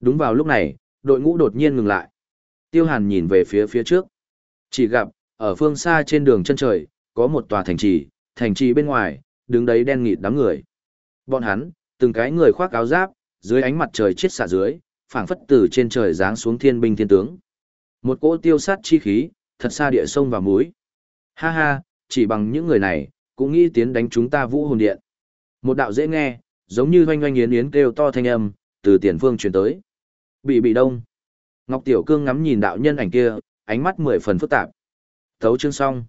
Đúng vào lúc này, đội ngũ đột nhiên ngừng lại. Tiêu Hàn nhìn về phía phía trước. Chỉ gặp, ở phương xa trên đường chân trời, có một tòa thành trì, thành trì bên ngoài, đứng đấy đen nghịt đám người. Bọn hắn, từng cái người khoác áo giáp, dưới ánh mặt trời chết xạ dưới, phảng phất từ trên trời giáng xuống thiên binh thiên tướng. Một cỗ tiêu sát chi khí, thật xa địa sông và mũi. Ha ha, chỉ bằng những người này, cũng nghĩ tiến đánh chúng ta vũ hồn điện. Một đạo dễ nghe, giống như oanh oanh yến yến kêu to thanh âm, từ tiền phương truyền tới. Bị bị đông. Ngọc Tiểu Cương ngắm nhìn đạo nhân ảnh kia, ánh mắt mười phần phức tạp. Thấu chương xong.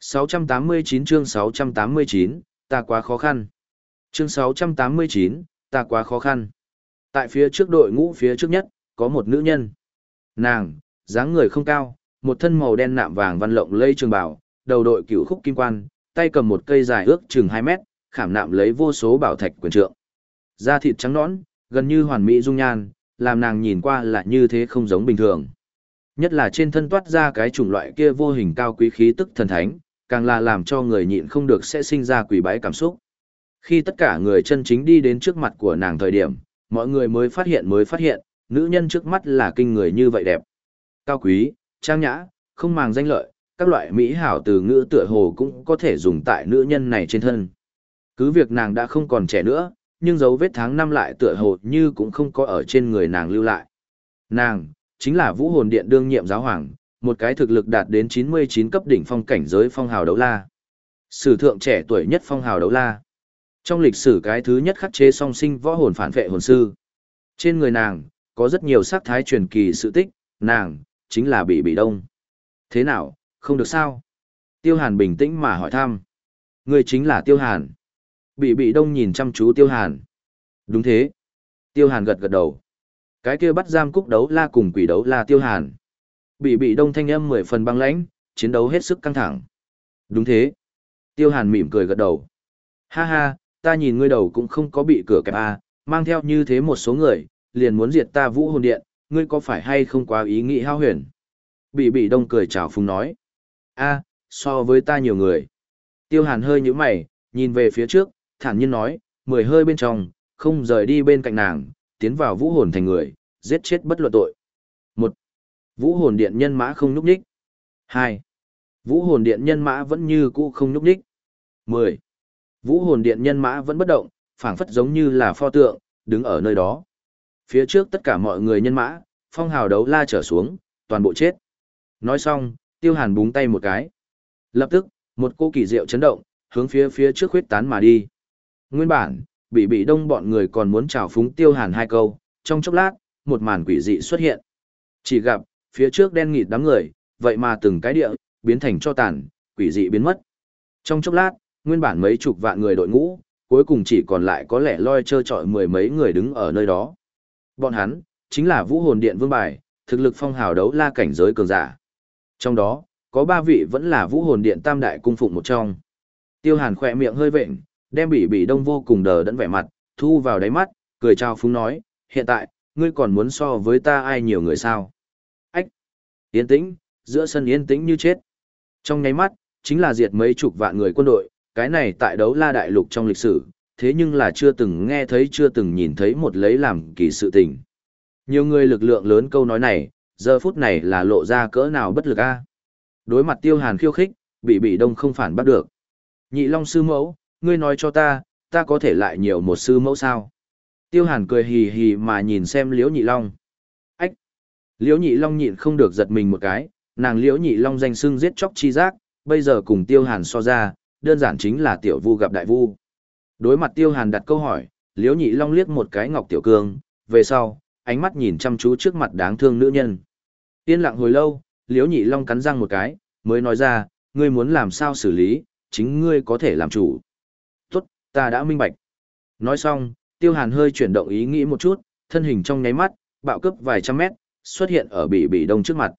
689 chương 689, ta quá khó khăn. Chương 689, ta quá khó khăn. Tại phía trước đội ngũ phía trước nhất, có một nữ nhân. Nàng, dáng người không cao, một thân màu đen nạm vàng văn lộng lây trường bảo, đầu đội cửu khúc kim quan, tay cầm một cây dài ước chừng 2 mét, khảm nạm lấy vô số bảo thạch quyền trượng. Da thịt trắng nõn, gần như hoàn mỹ dung nhan, làm nàng nhìn qua là như thế không giống bình thường. Nhất là trên thân toát ra cái chủng loại kia vô hình cao quý khí tức thần thánh, càng là làm cho người nhịn không được sẽ sinh ra quỷ bái cảm xúc. Khi tất cả người chân chính đi đến trước mặt của nàng thời điểm, mọi người mới phát hiện mới phát hiện, nữ nhân trước mắt là kinh người như vậy đẹp. Cao quý, trang nhã, không màng danh lợi, các loại mỹ hảo từ ngữ tựa hồ cũng có thể dùng tại nữ nhân này trên thân. Cứ việc nàng đã không còn trẻ nữa, nhưng dấu vết tháng năm lại tựa hồ như cũng không có ở trên người nàng lưu lại. Nàng, chính là vũ hồn điện đương nhiệm giáo hoàng, một cái thực lực đạt đến 99 cấp đỉnh phong cảnh giới phong hào đấu la. Sử thượng trẻ tuổi nhất phong hào đấu la. Trong lịch sử cái thứ nhất khắc chế song sinh võ hồn phản vệ hồn sư. Trên người nàng, có rất nhiều sắc thái truyền kỳ sự tích, nàng, chính là bị bị đông. Thế nào, không được sao? Tiêu Hàn bình tĩnh mà hỏi thăm. Người chính là Tiêu Hàn. Bị bị đông nhìn chăm chú Tiêu Hàn. Đúng thế. Tiêu Hàn gật gật đầu. Cái kia bắt giam cúc đấu la cùng quỷ đấu la Tiêu Hàn. Bị bị đông thanh âm mười phần băng lãnh, chiến đấu hết sức căng thẳng. Đúng thế. Tiêu Hàn mỉm cười gật đầu. Ha ha, ta nhìn ngươi đầu cũng không có bị cửa kẹp à, mang theo như thế một số người, liền muốn diệt ta vũ hồn điện, ngươi có phải hay không quá ý nghĩ hao huyền? Bị bị đông cười chào phúng nói. a so với ta nhiều người. Tiêu hàn hơi nhũ mày, nhìn về phía trước, thản nhiên nói, mười hơi bên trong, không rời đi bên cạnh nàng, tiến vào vũ hồn thành người, giết chết bất luận tội. một Vũ hồn điện nhân mã không nhúc nhích. hai Vũ hồn điện nhân mã vẫn như cũ không nhúc nhích. mười Vũ hồn điện nhân mã vẫn bất động, phảng phất giống như là pho tượng, đứng ở nơi đó. Phía trước tất cả mọi người nhân mã, phong hào đấu la trở xuống, toàn bộ chết. Nói xong, tiêu hàn búng tay một cái. Lập tức, một cô kỳ diệu chấn động, hướng phía phía trước huyết tán mà đi. Nguyên bản, bị bị đông bọn người còn muốn chào phúng tiêu hàn hai câu, trong chốc lát, một màn quỷ dị xuất hiện. Chỉ gặp, phía trước đen nghịt đám người, vậy mà từng cái địa, biến thành cho tàn, quỷ dị biến mất. Trong chốc lát, nguyên bản mấy chục vạn người đội ngũ, cuối cùng chỉ còn lại có lẽ loi trơ trọi mười mấy người đứng ở nơi đó. Bọn hắn, chính là vũ hồn điện vương bài, thực lực phong hào đấu la cảnh giới cường giả. Trong đó, có ba vị vẫn là vũ hồn điện tam đại cung phụng một trong. Tiêu hàn khỏe miệng hơi vệnh, đem bị bị đông vô cùng đờ đẫn vẻ mặt, thu vào đáy mắt, cười trao phúng nói, hiện tại, ngươi còn muốn so với ta ai nhiều người sao? Ách! Yên tĩnh, giữa sân yên tĩnh như chết. Trong nháy mắt, chính là diệt mấy chục vạn người quân đội, cái này tại đấu la đại lục trong lịch sử, thế nhưng là chưa từng nghe thấy chưa từng nhìn thấy một lấy làm kỳ sự tình. Nhiều người lực lượng lớn câu nói này, giờ phút này là lộ ra cỡ nào bất lực a Đối mặt tiêu hàn khiêu khích, bị bị đông không phản bắt được. Nhị long sư mẫu, ngươi nói cho ta, ta có thể lại nhiều một sư mẫu sao? Tiêu hàn cười hì hì mà nhìn xem liễu nhị long. Ách! Liễu nhị long nhịn không được giật mình một cái, nàng liễu nhị long danh xưng giết chóc chi giác, bây giờ cùng tiêu hàn so ra, đơn giản chính là tiểu vu gặp đại vu. Đối mặt tiêu hàn đặt câu hỏi, liễu nhị long liếc một cái ngọc tiểu cương, về sau, ánh mắt nhìn chăm chú trước mặt đáng thương nữ nhân. Yên lặng hồi lâu, liễu nhị long cắn răng một cái, mới nói ra, ngươi muốn làm sao xử lý, chính ngươi có thể làm chủ. Ta đã minh bạch. Nói xong, tiêu hàn hơi chuyển động ý nghĩ một chút, thân hình trong nháy mắt, bạo cấp vài trăm mét, xuất hiện ở bỉ bỉ đông trước mặt.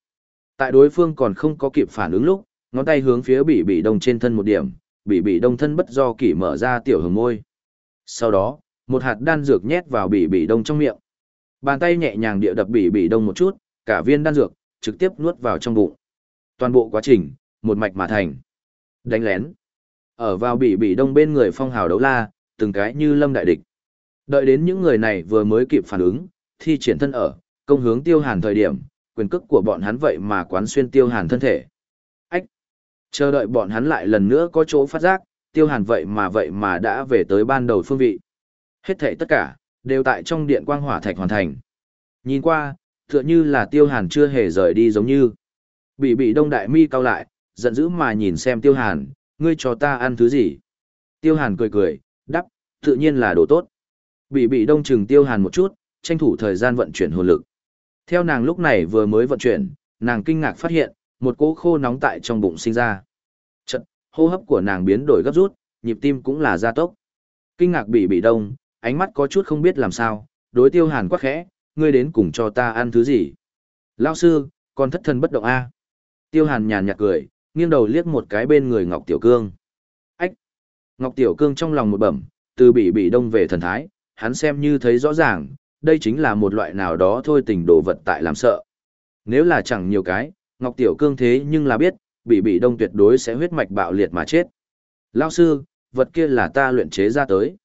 Tại đối phương còn không có kịp phản ứng lúc, ngón tay hướng phía bỉ bỉ đông trên thân một điểm, bỉ bỉ đông thân bất do kỷ mở ra tiểu hồng môi. Sau đó, một hạt đan dược nhét vào bỉ bỉ đông trong miệng. Bàn tay nhẹ nhàng địa đập bỉ bỉ đông một chút, cả viên đan dược, trực tiếp nuốt vào trong bụng. Toàn bộ quá trình, một mạch mà thành. Đánh lén. Ở vào bị bị đông bên người phong hào đấu la, từng cái như lâm đại địch. Đợi đến những người này vừa mới kịp phản ứng, thi triển thân ở, công hướng tiêu hàn thời điểm, quyền cước của bọn hắn vậy mà quán xuyên tiêu hàn thân thể. Ách! Chờ đợi bọn hắn lại lần nữa có chỗ phát giác, tiêu hàn vậy mà vậy mà đã về tới ban đầu phương vị. Hết thể tất cả, đều tại trong điện quang hỏa thạch hoàn thành. Nhìn qua, tựa như là tiêu hàn chưa hề rời đi giống như. Bị bị đông đại mi cao lại, giận dữ mà nhìn xem tiêu hàn, ngươi cho ta ăn thứ gì? Tiêu hàn cười cười, đắp, tự nhiên là đồ tốt. Bị bị đông chừng tiêu hàn một chút, tranh thủ thời gian vận chuyển hồn lực. Theo nàng lúc này vừa mới vận chuyển, nàng kinh ngạc phát hiện, một cỗ khô nóng tại trong bụng sinh ra. Chật, hô hấp của nàng biến đổi gấp rút, nhịp tim cũng là gia tốc. Kinh ngạc bị bị đông, ánh mắt có chút không biết làm sao, đối tiêu hàn quắc khẽ, ngươi đến cùng cho ta ăn thứ gì. Lao sư, con thất thần bất động A. Tiêu hàn nhàn nhạt cười, nghiêng đầu liếc một cái bên người Ngọc Tiểu Cương. Ách! Ngọc Tiểu Cương trong lòng một bẩm, từ bị bị đông về thần thái, hắn xem như thấy rõ ràng, đây chính là một loại nào đó thôi tình đồ vật tại làm sợ. Nếu là chẳng nhiều cái, Ngọc Tiểu Cương thế nhưng là biết, bị bị đông tuyệt đối sẽ huyết mạch bạo liệt mà chết. Lao sư, vật kia là ta luyện chế ra tới.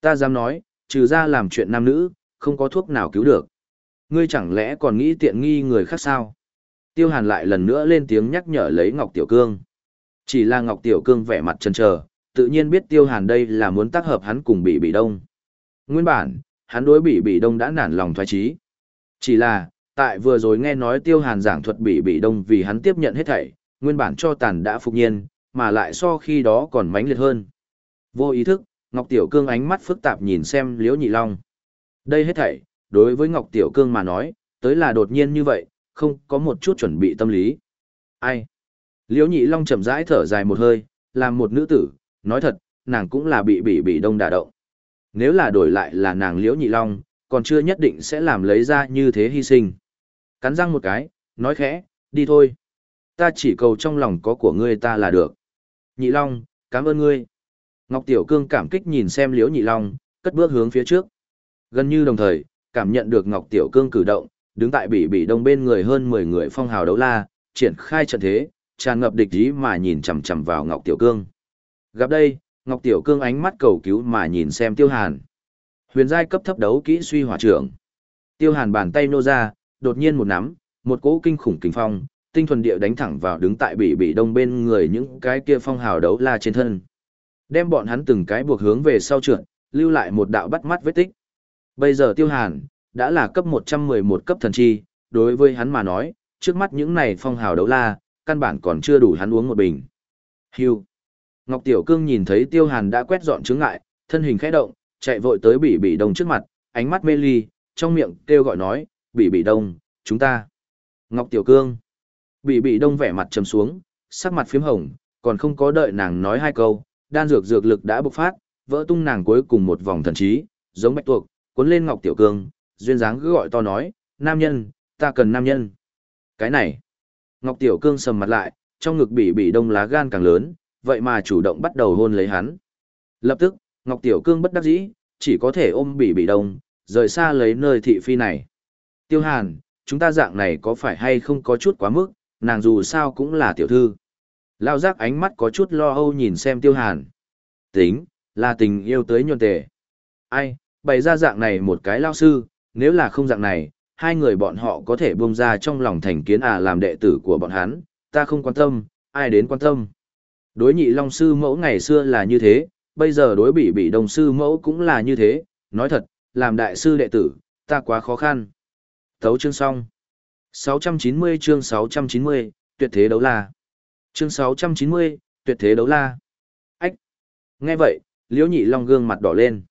Ta dám nói, trừ ra làm chuyện nam nữ, không có thuốc nào cứu được. Ngươi chẳng lẽ còn nghĩ tiện nghi người khác sao? Tiêu Hàn lại lần nữa lên tiếng nhắc nhở lấy Ngọc Tiểu Cương. Chỉ là Ngọc Tiểu Cương vẻ mặt chần chờ, tự nhiên biết Tiêu Hàn đây là muốn tác hợp hắn cùng bị bị đông. Nguyên bản, hắn đối bị bị đông đã nản lòng thoái trí. Chỉ là, tại vừa rồi nghe nói Tiêu Hàn giảng thuật bị bị đông vì hắn tiếp nhận hết thảy, nguyên bản cho tàn đã phục nhiên, mà lại so khi đó còn mãnh liệt hơn. Vô ý thức, Ngọc Tiểu Cương ánh mắt phức tạp nhìn xem Liễu Nhị Long. Đây hết thảy, đối với Ngọc Tiểu Cương mà nói, tới là đột nhiên như vậy, không có một chút chuẩn bị tâm lý. Ai? Liễu Nhị Long chậm rãi thở dài một hơi, làm một nữ tử, nói thật, nàng cũng là bị bị bị đông đả động. Nếu là đổi lại là nàng Liễu Nhị Long, còn chưa nhất định sẽ làm lấy ra như thế hy sinh. Cắn răng một cái, nói khẽ, đi thôi. Ta chỉ cầu trong lòng có của ngươi ta là được. Nhị Long, cảm ơn ngươi. Ngọc Tiểu Cương cảm kích nhìn xem Liễu Nhị Long, cất bước hướng phía trước. Gần như đồng thời, cảm nhận được Ngọc Tiểu Cương cử động, đứng tại bỉ bị đông bên người hơn 10 người phong hào đấu la, triển khai trận thế, tràn ngập địch ý mà nhìn chằm chằm vào Ngọc Tiểu Cương. Gặp đây, Ngọc Tiểu Cương ánh mắt cầu cứu mà nhìn xem Tiêu Hàn. Huyền giai cấp thấp đấu kỹ suy hỏa trưởng. Tiêu Hàn bàn tay nô ra, đột nhiên một nắm, một cỗ kinh khủng kinh phong, tinh thuần địa đánh thẳng vào đứng tại bỉ bị đông bên người những cái kia phong hào đấu la trên thân. Đem bọn hắn từng cái buộc hướng về sau trượt, lưu lại một đạo bắt mắt vết tích. Bây giờ Tiêu Hàn, đã là cấp 111 cấp thần chi, đối với hắn mà nói, trước mắt những này phong hào đấu la, căn bản còn chưa đủ hắn uống một bình. Hưu. Ngọc Tiểu Cương nhìn thấy Tiêu Hàn đã quét dọn chứng ngại, thân hình khẽ động, chạy vội tới Bỉ Bỉ Đông trước mặt, ánh mắt mê ly, trong miệng kêu gọi nói, "Bỉ Bỉ Đông, chúng ta." Ngọc Tiểu Cương. Bỉ Bỉ Đông vẻ mặt trầm xuống, sắc mặt phím hồng, còn không có đợi nàng nói hai câu, đan dược dược lực đã bộc phát, vỡ tung nàng cuối cùng một vòng thần trí, giống bạch tuộc, cuốn lên Ngọc Tiểu Cương, duyên dáng cứ gọi to nói, nam nhân, ta cần nam nhân. Cái này, Ngọc Tiểu Cương sầm mặt lại, trong ngực bị bị đông lá gan càng lớn, vậy mà chủ động bắt đầu hôn lấy hắn. Lập tức, Ngọc Tiểu Cương bất đắc dĩ, chỉ có thể ôm bị bị đông, rời xa lấy nơi thị phi này. Tiêu Hàn, chúng ta dạng này có phải hay không có chút quá mức, nàng dù sao cũng là tiểu thư. Lao giác ánh mắt có chút lo âu nhìn xem Tiêu Hàn. Tính, là tình yêu tới nhuần tề. Ai, bày ra dạng này một cái lao sư, nếu là không dạng này, hai người bọn họ có thể buông ra trong lòng thành kiến à làm đệ tử của bọn hắn, ta không quan tâm, ai đến quan tâm. Đối nhị long sư mẫu ngày xưa là như thế, bây giờ đối bị bị đồng sư mẫu cũng là như thế, nói thật, làm đại sư đệ tử, ta quá khó khăn. Thấu chương xong. 690 chương 690, tuyệt thế đấu la. Chương 690, tuyệt thế đấu la. Ách. Nghe vậy, liễu nhị long gương mặt đỏ lên.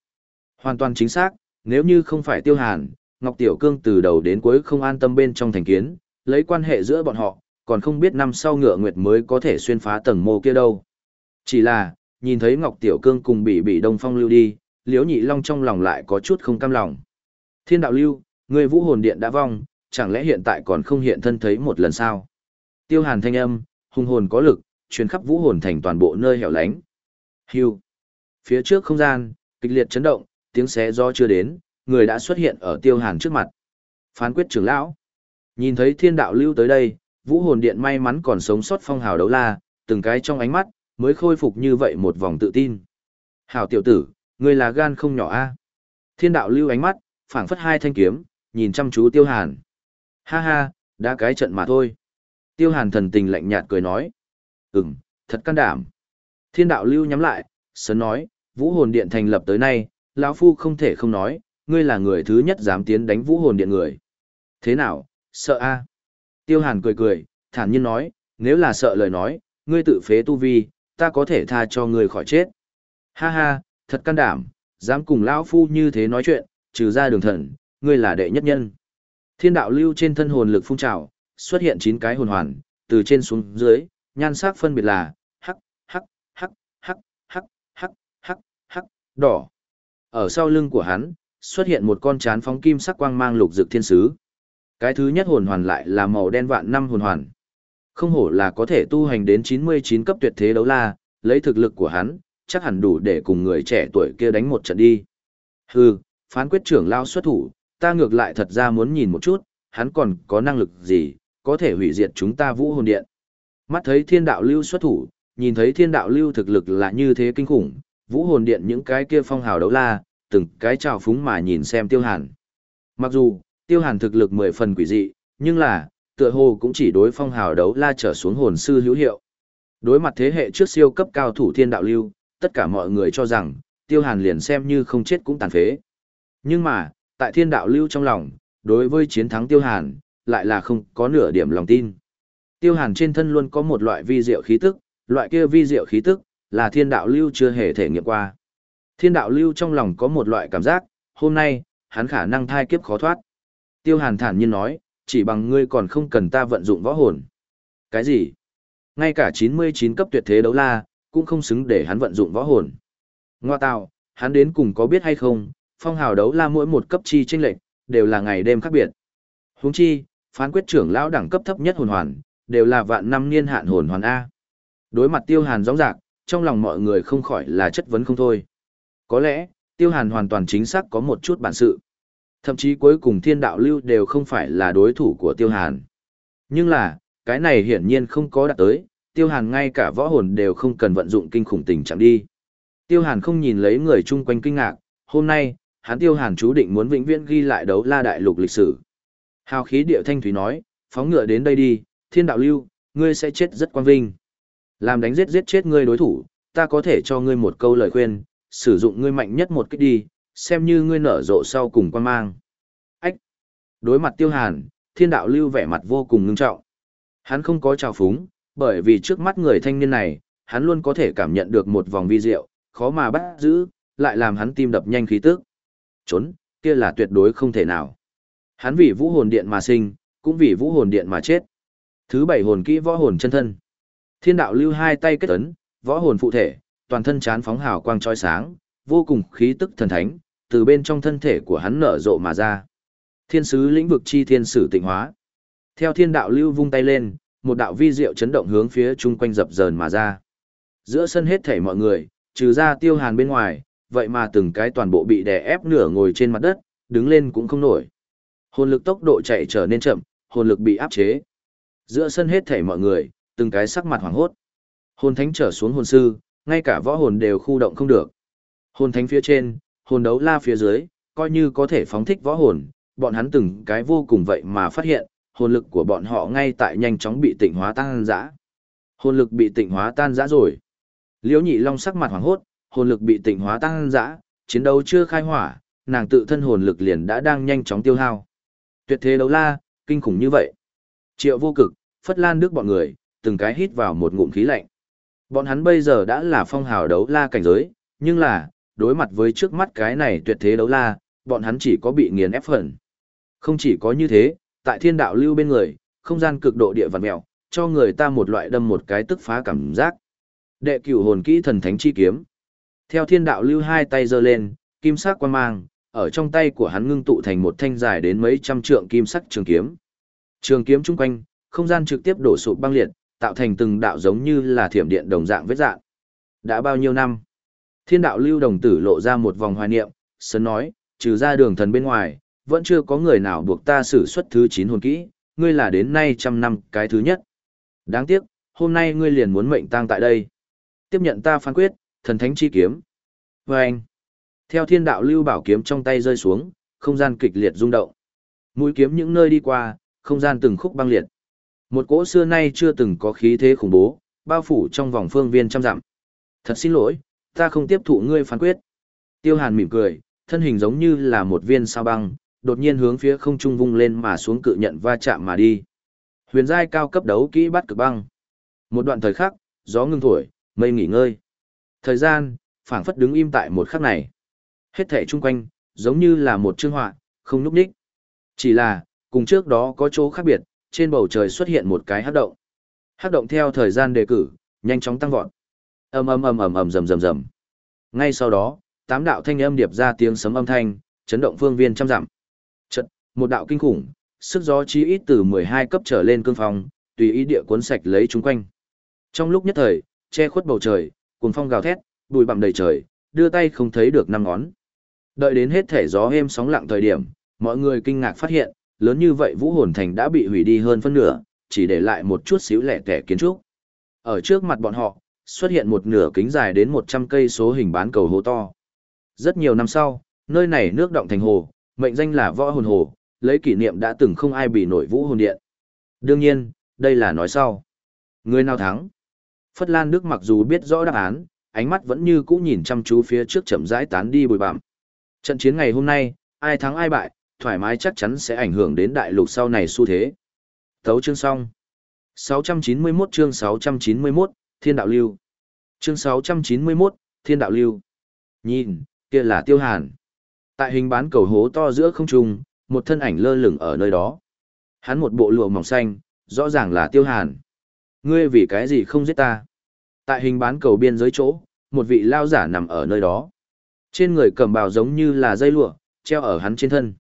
Hoàn toàn chính xác, nếu như không phải tiêu hàn, Ngọc Tiểu Cương từ đầu đến cuối không an tâm bên trong thành kiến, lấy quan hệ giữa bọn họ, còn không biết năm sau ngựa nguyệt mới có thể xuyên phá tầng mô kia đâu. Chỉ là, nhìn thấy Ngọc Tiểu Cương cùng bị bị Đông Phong lưu đi, Liễu Nhị Long trong lòng lại có chút không cam lòng. Thiên đạo lưu, người vũ hồn điện đã vong, chẳng lẽ hiện tại còn không hiện thân thấy một lần sao? Tiêu Hàn thanh âm, hung hồn có lực, truyền khắp vũ hồn thành toàn bộ nơi hẻo lánh. Hưu. Phía trước không gian, kịch liệt chấn động, tiếng xé do chưa đến, người đã xuất hiện ở tiêu hàn trước mặt. Phán quyết trưởng lão. Nhìn thấy thiên đạo lưu tới đây, vũ hồn điện may mắn còn sống sót phong hào đấu la, từng cái trong ánh mắt, mới khôi phục như vậy một vòng tự tin. Hào tiểu tử, người là gan không nhỏ a Thiên đạo lưu ánh mắt, phảng phất hai thanh kiếm, nhìn chăm chú Tiêu Hàn. Ha ha, đã cái trận mà thôi. Tiêu Hàn thần tình lạnh nhạt cười nói. Ừm, thật can đảm. Thiên đạo lưu nhắm lại, sớm nói, vũ hồn điện thành lập tới nay, lão Phu không thể không nói, ngươi là người thứ nhất dám tiến đánh vũ hồn điện người. Thế nào, sợ a? Tiêu Hàn cười cười, thản nhiên nói, nếu là sợ lời nói, ngươi tự phế tu vi, ta có thể tha cho ngươi khỏi chết. Ha ha, thật can đảm, dám cùng lão phu như thế nói chuyện, trừ ra đường thần, ngươi là đệ nhất nhân. Thiên đạo lưu trên thân hồn lực phun trào, xuất hiện chín cái hồn hoàn, từ trên xuống dưới, nhan sắc phân biệt là hắc, hắc, hắc, hắc, hắc, hắc, hắc, hắc, đỏ. Ở sau lưng của hắn, xuất hiện một con chán phóng kim sắc quang mang lục dược thiên sứ. Cái thứ nhất hồn hoàn lại là màu đen vạn năm hồn hoàn. Không hổ là có thể tu hành đến 99 cấp tuyệt thế đấu la, lấy thực lực của hắn, chắc hẳn đủ để cùng người trẻ tuổi kia đánh một trận đi. Hừ, phán quyết trưởng lao xuất thủ, ta ngược lại thật ra muốn nhìn một chút, hắn còn có năng lực gì, có thể hủy diệt chúng ta vũ hồn điện. Mắt thấy thiên đạo lưu xuất thủ, nhìn thấy thiên đạo lưu thực lực là như thế kinh khủng, vũ hồn điện những cái kia phong hào đấu la, từng cái trào phúng mà nhìn xem tiêu hàn. Mặc dù, tiêu hàn thực lực mười phần quỷ dị, nhưng là, tựa hồ cũng chỉ đối phong hào đấu la trở xuống hồn sư hữu hiệu. Đối mặt thế hệ trước siêu cấp cao thủ thiên đạo lưu, tất cả mọi người cho rằng, tiêu hàn liền xem như không chết cũng tàn phế. Nhưng mà, tại thiên đạo lưu trong lòng, đối với chiến thắng tiêu hàn, lại là không có nửa điểm lòng tin. Tiêu hàn trên thân luôn có một loại vi diệu khí tức, loại kia vi diệu khí tức, là thiên đạo lưu chưa hề thể nghiệm qua. Thiên đạo lưu trong lòng có một loại cảm giác, hôm nay, hắn khả năng thai kiếp khó thoát. Tiêu hàn thản nhiên nói, chỉ bằng ngươi còn không cần ta vận dụng võ hồn. Cái gì? Ngay cả 99 cấp tuyệt thế đấu la, cũng không xứng để hắn vận dụng võ hồn. Ngoa tạo, hắn đến cùng có biết hay không, phong hào đấu la mỗi một cấp chi tranh lệch, đều là ngày đêm khác biệt. Huống chi, phán quyết trưởng lão đẳng cấp thấp nhất hồn hoàn, đều là vạn năm niên hạn hồn hoàn A. Đối mặt tiêu hàn rõ ràng trong lòng mọi người không khỏi là chất vấn không thôi. Có lẽ, tiêu hàn hoàn toàn chính xác có một chút bản sự. Thậm chí cuối cùng thiên đạo lưu đều không phải là đối thủ của tiêu hàn. Nhưng là, cái này hiển nhiên không có đạt tới, tiêu hàn ngay cả võ hồn đều không cần vận dụng kinh khủng tình trạng đi. Tiêu hàn không nhìn lấy người chung quanh kinh ngạc, hôm nay, hắn tiêu hàn chú định muốn vĩnh viễn ghi lại đấu la đại lục lịch sử. Hào khí địa thanh thúy nói, phóng ngựa đến đây đi, thiên đạo lưu, ngươi sẽ chết rất quang vinh. Làm đánh giết giết chết ngươi đối thủ, ta có thể cho ngươi một câu lời khuyên, sử dụng ngươi mạnh nhất một cách đi, xem như ngươi nở rộ sau cùng quan mang. Ách! Đối mặt tiêu hàn, thiên đạo lưu vẻ mặt vô cùng ngưng trọng. Hắn không có trào phúng, bởi vì trước mắt người thanh niên này, hắn luôn có thể cảm nhận được một vòng vi diệu, khó mà bắt giữ, lại làm hắn tim đập nhanh khí tức. Trốn, kia là tuyệt đối không thể nào. Hắn vì vũ hồn điện mà sinh, cũng vì vũ hồn điện mà chết. Thứ bảy hồn kỹ võ hồn chân thân. Thiên đạo lưu hai tay kết ấn, võ hồn phụ thể, toàn thân chán phóng hào quang chói sáng, vô cùng khí tức thần thánh, từ bên trong thân thể của hắn nở rộ mà ra. Thiên sứ lĩnh vực chi thiên sử tịnh hóa. Theo thiên đạo lưu vung tay lên, một đạo vi diệu chấn động hướng phía chung quanh dập dờn mà ra. Giữa sân hết thảy mọi người, trừ ra tiêu hàn bên ngoài, vậy mà từng cái toàn bộ bị đè ép nửa ngồi trên mặt đất, đứng lên cũng không nổi. Hồn lực tốc độ chạy trở nên chậm, hồn lực bị áp chế. Giữa sân hết thảy mọi người, từng cái sắc mặt hoảng hốt. Hồn thánh trở xuống hồn sư, ngay cả võ hồn đều khu động không được. Hồn thánh phía trên, hồn đấu la phía dưới, coi như có thể phóng thích võ hồn, bọn hắn từng cái vô cùng vậy mà phát hiện, hồn lực của bọn họ ngay tại nhanh chóng bị tịnh hóa tan rã. Hồn lực bị tịnh hóa tan rã rồi. Liễu Nhị Long sắc mặt hoảng hốt, hồn lực bị tịnh hóa tan rã, chiến đấu chưa khai hỏa, nàng tự thân hồn lực liền đã đang nhanh chóng tiêu hao. Tuyệt thế đấu la, kinh khủng như vậy. Triệu vô cực, Phất Lan Đức bọn người, từng cái hít vào một ngụm khí lạnh. Bọn hắn bây giờ đã là phong hào đấu la cảnh giới, nhưng là, đối mặt với trước mắt cái này tuyệt thế đấu la, bọn hắn chỉ có bị nghiền ép phần. Không chỉ có như thế, tại thiên đạo lưu bên người, không gian cực độ địa vật mèo, cho người ta một loại đâm một cái tức phá cảm giác. Đệ cửu hồn kỹ thần thánh chi kiếm. Theo thiên đạo lưu hai tay giơ lên, kim sắc quan mang, ở trong tay của hắn ngưng tụ thành một thanh dài đến mấy trăm trượng kim sắc trường kiếm. Trường kiếm chung quanh, không gian trực tiếp đổ sụp băng liệt, tạo thành từng đạo giống như là thiểm điện đồng dạng vết dạng. Đã bao nhiêu năm? Thiên đạo lưu đồng tử lộ ra một vòng hoài niệm, sớm nói, trừ ra đường thần bên ngoài, vẫn chưa có người nào buộc ta xử xuất thứ 9 hồn kỹ, ngươi là đến nay trăm năm cái thứ nhất. Đáng tiếc, hôm nay ngươi liền muốn mệnh tang tại đây. Tiếp nhận ta phán quyết, thần thánh chi kiếm. Và anh, theo thiên đạo lưu bảo kiếm trong tay rơi xuống, không gian kịch liệt rung động. Mũi kiếm những nơi đi qua, không gian từng khúc băng liệt. Một cỗ xưa nay chưa từng có khí thế khủng bố, bao phủ trong vòng phương viên trăm dặm. Thật xin lỗi, ta không tiếp thụ ngươi phán quyết. Tiêu Hàn mỉm cười, thân hình giống như là một viên sao băng, đột nhiên hướng phía không trung vung lên mà xuống cự nhận va chạm mà đi. Huyền giai cao cấp đấu kỹ bắt cực băng. Một đoạn thời khắc, gió ngưng thổi, mây nghỉ ngơi. Thời gian, phảng phất đứng im tại một khắc này. Hết thể chung quanh, giống như là một chương họa, không núp đích. Chỉ là, cùng trước đó có chỗ khác biệt, trên bầu trời xuất hiện một cái hắc động. Hắc động theo thời gian đề cử, nhanh chóng tăng vọt. Ầm ầm ầm ầm ầm rầm rầm rầm. Ngay sau đó, tám đạo thanh âm điệp ra tiếng sấm âm thanh, chấn động phương viên trăm dặm. Chợt, một đạo kinh khủng, sức gió chí ít từ 12 cấp trở lên cương phong, tùy ý địa cuốn sạch lấy chúng quanh. Trong lúc nhất thời, che khuất bầu trời, cuồng phong gào thét, bụi bặm đầy trời, đưa tay không thấy được năm ngón. Đợi đến hết thể gió êm sóng lặng thời điểm, mọi người kinh ngạc phát hiện, lớn như vậy Vũ Hồn Thành đã bị hủy đi hơn phân nửa, chỉ để lại một chút xíu lẻ tẻ kiến trúc. Ở trước mặt bọn họ, xuất hiện một nửa kính dài đến 100 cây số hình bán cầu hố to. Rất nhiều năm sau, nơi này nước động thành hồ, mệnh danh là Võ Hồn Hồ, lấy kỷ niệm đã từng không ai bị nổi Vũ Hồn Điện. Đương nhiên, đây là nói sau. Người nào thắng? Phất Lan Đức mặc dù biết rõ đáp án, ánh mắt vẫn như cũ nhìn chăm chú phía trước chậm rãi tán đi bụi bặm. Trận chiến ngày hôm nay, ai thắng ai bại, thoải mái chắc chắn sẽ ảnh hưởng đến đại lục sau này xu thế. Thấu chương xong. 691 chương 691, Thiên Đạo Lưu. Chương 691, Thiên Đạo Lưu. Nhìn, kia là Tiêu Hàn. Tại hình bán cầu hố to giữa không trung, một thân ảnh lơ lửng ở nơi đó. Hắn một bộ lụa mỏng xanh, rõ ràng là Tiêu Hàn. Ngươi vì cái gì không giết ta? Tại hình bán cầu biên giới chỗ, một vị lao giả nằm ở nơi đó. Trên người cầm bào giống như là dây lụa, treo ở hắn trên thân.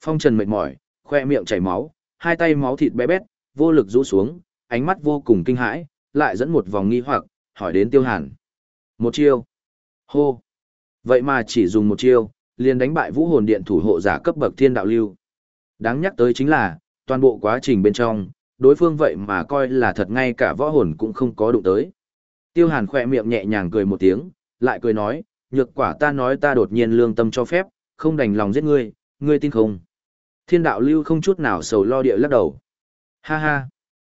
Phong trần mệt mỏi, khoe miệng chảy máu, hai tay máu thịt bé bét, vô lực rũ xuống, ánh mắt vô cùng kinh hãi, lại dẫn một vòng nghi hoặc, hỏi đến tiêu hàn. Một chiêu. Hô. Vậy mà chỉ dùng một chiêu, liền đánh bại vũ hồn điện thủ hộ giả cấp bậc thiên đạo lưu. Đáng nhắc tới chính là, toàn bộ quá trình bên trong, đối phương vậy mà coi là thật ngay cả võ hồn cũng không có đụng tới. Tiêu hàn khoe miệng nhẹ nhàng cười một tiếng, lại cười nói, nhược quả ta nói ta đột nhiên lương tâm cho phép, không đành lòng giết ngươi, ngươi tin không? Thiên đạo lưu không chút nào sầu lo địa lắc đầu. Ha ha.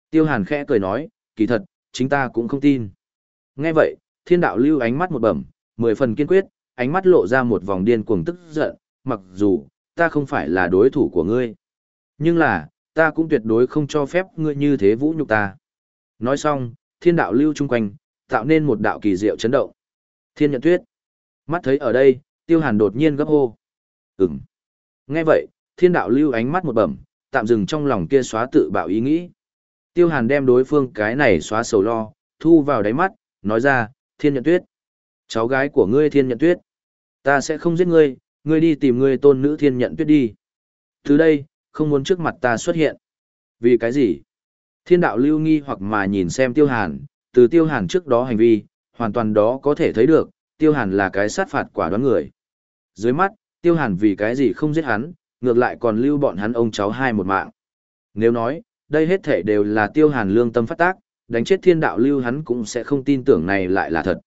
Tiêu hàn khẽ cười nói, kỳ thật, chính ta cũng không tin. Nghe vậy, thiên đạo lưu ánh mắt một bẩm, mười phần kiên quyết, ánh mắt lộ ra một vòng điên cuồng tức giận, mặc dù, ta không phải là đối thủ của ngươi. Nhưng là, ta cũng tuyệt đối không cho phép ngươi như thế vũ nhục ta. Nói xong, thiên đạo lưu chung quanh, tạo nên một đạo kỳ diệu chấn động. Thiên nhận tuyết. Mắt thấy ở đây, tiêu hàn đột nhiên gấp hô. Ừm. Nghe vậy, thiên đạo lưu ánh mắt một bẩm, tạm dừng trong lòng kia xóa tự bạo ý nghĩ. Tiêu hàn đem đối phương cái này xóa sầu lo, thu vào đáy mắt, nói ra, thiên nhận tuyết. Cháu gái của ngươi thiên nhận tuyết. Ta sẽ không giết ngươi, ngươi đi tìm ngươi tôn nữ thiên nhận tuyết đi. Từ đây, không muốn trước mặt ta xuất hiện. Vì cái gì? Thiên đạo lưu nghi hoặc mà nhìn xem tiêu hàn, từ tiêu hàn trước đó hành vi, hoàn toàn đó có thể thấy được, tiêu hàn là cái sát phạt quả đoán người. Dưới mắt, tiêu hàn vì cái gì không giết hắn, ngược lại còn lưu bọn hắn ông cháu hai một mạng. Nếu nói, đây hết thể đều là tiêu hàn lương tâm phát tác, đánh chết thiên đạo lưu hắn cũng sẽ không tin tưởng này lại là thật.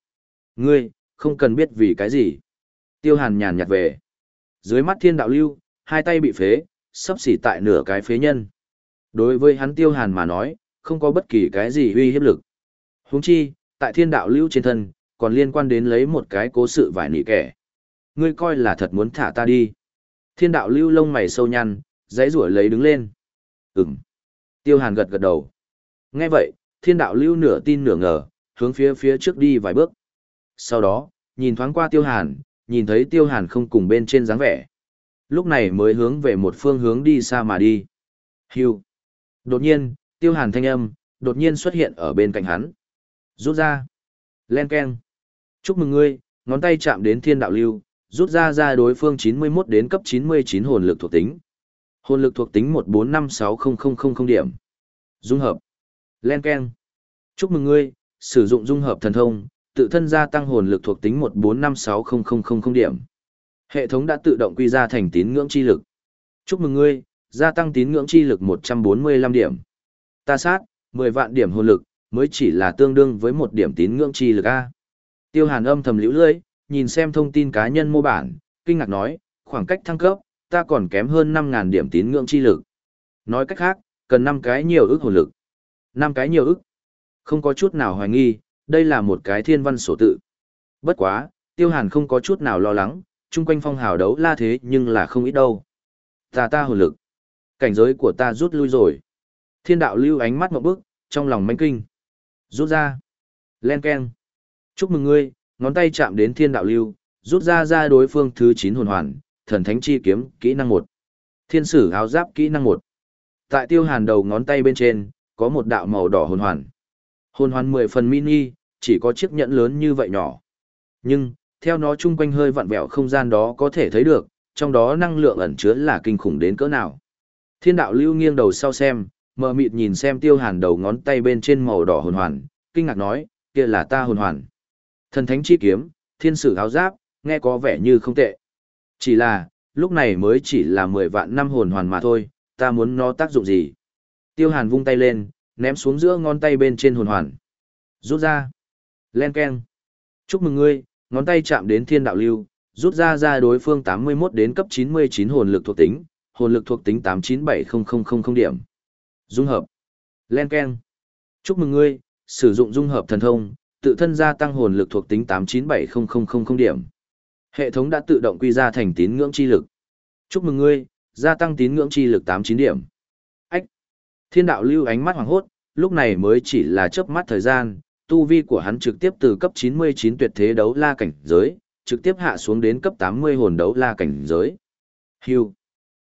Ngươi, không cần biết vì cái gì. Tiêu hàn nhàn nhạt về. Dưới mắt thiên đạo lưu, hai tay bị phế, sắp xỉ tại nửa cái phế nhân. Đối với hắn tiêu hàn mà nói, không có bất kỳ cái gì uy hiếp lực. Huống chi, tại thiên đạo lưu trên thân, còn liên quan đến lấy một cái cố sự vải nị kẻ. Ngươi coi là thật muốn thả ta đi. Thiên đạo lưu lông mày sâu nhăn, dãy rủi lấy đứng lên. Ừm. Tiêu hàn gật gật đầu. Nghe vậy, thiên đạo lưu nửa tin nửa ngờ, hướng phía phía trước đi vài bước. Sau đó, nhìn thoáng qua tiêu hàn, nhìn thấy tiêu hàn không cùng bên trên dáng vẻ. Lúc này mới hướng về một phương hướng đi xa mà đi. Hưu. Đột nhiên, tiêu hàn thanh âm, đột nhiên xuất hiện ở bên cạnh hắn. Rút ra. Len keng. Chúc mừng ngươi, ngón tay chạm đến thiên đạo lưu, rút ra ra đối phương 91 đến cấp 99 hồn lực thuộc tính. Hồn lực thuộc tính 1456000 điểm. Dung hợp. Len Ken. Chúc mừng ngươi, sử dụng dung hợp thần thông, tự thân gia tăng hồn lực thuộc tính 1456000 điểm. Hệ thống đã tự động quy ra thành tín ngưỡng chi lực. Chúc mừng ngươi, gia tăng tín ngưỡng chi lực 145 điểm. Ta sát, 10 vạn điểm hồn lực, mới chỉ là tương đương với một điểm tín ngưỡng chi lực A. Tiêu hàn âm thầm liễu lưỡi, nhìn xem thông tin cá nhân mô bản, kinh ngạc nói, khoảng cách thăng cấp, ta còn kém hơn 5.000 điểm tín ngưỡng chi lực. Nói cách khác, cần 5 cái nhiều ức hồn lực. 5 cái nhiều ức. Không có chút nào hoài nghi, đây là một cái thiên văn sổ tự. Bất quá, tiêu hàn không có chút nào lo lắng, chung quanh phong hào đấu la thế nhưng là không ít đâu. Ta ta hồn lực. Cảnh giới của ta rút lui rồi. Thiên đạo lưu ánh mắt một bước, trong lòng manh kinh. Rút ra. Len keng. Chúc mừng ngươi, ngón tay chạm đến thiên đạo lưu, rút ra ra đối phương thứ 9 hồn hoàn, thần thánh chi kiếm, kỹ năng 1. Thiên sử áo giáp kỹ năng 1. Tại tiêu hàn đầu ngón tay bên trên, có một đạo màu đỏ hồn hoàn. Hồn hoàn 10 phần mini, chỉ có chiếc nhẫn lớn như vậy nhỏ. Nhưng, theo nó chung quanh hơi vặn vẹo không gian đó có thể thấy được, trong đó năng lượng ẩn chứa là kinh khủng đến cỡ nào. Thiên đạo lưu nghiêng đầu sau xem, mờ mịt nhìn xem tiêu hàn đầu ngón tay bên trên màu đỏ hồn hoàn, kinh ngạc nói, kia là ta hồn hoàn. Thần thánh chi kiếm, thiên sử áo giáp, nghe có vẻ như không tệ. Chỉ là, lúc này mới chỉ là 10 vạn năm hồn hoàn mà thôi, ta muốn nó tác dụng gì. Tiêu hàn vung tay lên, ném xuống giữa ngón tay bên trên hồn hoàn. Rút ra. Len keng. Chúc mừng ngươi, ngón tay chạm đến thiên đạo lưu, rút ra ra đối phương 81 đến cấp 99 hồn lực thuộc tính, hồn lực thuộc tính 897000 điểm. Dung hợp. Len keng. Chúc mừng ngươi, sử dụng dung hợp thần thông, tự thân gia tăng hồn lực thuộc tính 897000 điểm. Hệ thống đã tự động quy ra thành tín ngưỡng chi lực. Chúc mừng ngươi, gia tăng tín ngưỡng chi lực 89 điểm. Ách. Thiên đạo lưu ánh mắt hoàng hốt, lúc này mới chỉ là chớp mắt thời gian, tu vi của hắn trực tiếp từ cấp 99 tuyệt thế đấu la cảnh giới, trực tiếp hạ xuống đến cấp 80 hồn đấu la cảnh giới. Hưu.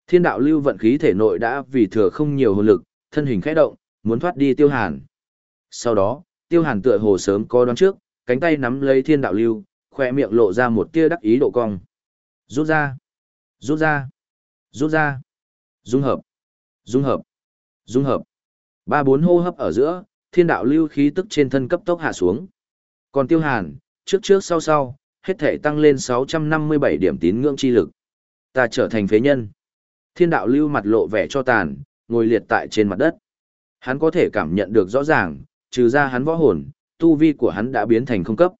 Thiên đạo lưu vận khí thể nội đã vì thừa không nhiều hồn lực, thân hình khẽ động, muốn thoát đi tiêu hàn. Sau đó, tiêu hàn tựa hồ sớm có đoán trước, cánh tay nắm lấy thiên đạo lưu, khoe miệng lộ ra một tia đắc ý độ cong. Rút ra, rút ra, rút ra, dung hợp, dung hợp, dung hợp. Ba bốn hô hấp ở giữa, thiên đạo lưu khí tức trên thân cấp tốc hạ xuống. Còn tiêu hàn, trước trước sau sau, hết thể tăng lên 657 điểm tín ngưỡng chi lực. Ta trở thành phế nhân. Thiên đạo lưu mặt lộ vẻ cho tàn, ngồi liệt tại trên mặt đất. Hắn có thể cảm nhận được rõ ràng, trừ ra hắn võ hồn, tu vi của hắn đã biến thành không cấp.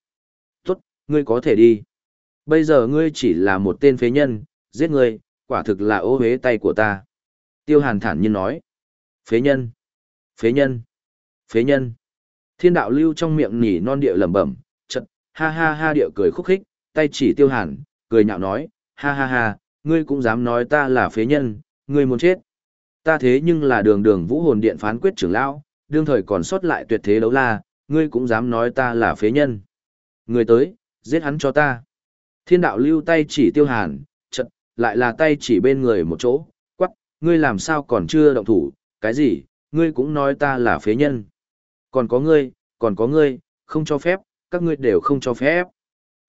Tốt, ngươi có thể đi. Bây giờ ngươi chỉ là một tên phế nhân, giết ngươi, quả thực là ô hế tay của ta. Tiêu hàn thản nhiên nói. Phế nhân. Phế nhân. Phế nhân. Thiên đạo lưu trong miệng nỉ non địa lẩm bẩm, chật, ha ha ha địa cười khúc khích, tay chỉ tiêu hàn, cười nhạo nói, ha ha ha, ngươi cũng dám nói ta là phế nhân, ngươi muốn chết. Ta thế nhưng là đường đường vũ hồn điện phán quyết trưởng lão, đương thời còn sót lại tuyệt thế đấu la, ngươi cũng dám nói ta là phế nhân. Người tới, giết hắn cho ta. Thiên đạo lưu tay chỉ tiêu hàn, chật, lại là tay chỉ bên người một chỗ, quắc, ngươi làm sao còn chưa động thủ, cái gì, ngươi cũng nói ta là phế nhân. Còn có ngươi, còn có ngươi, không cho phép, các ngươi đều không cho phép.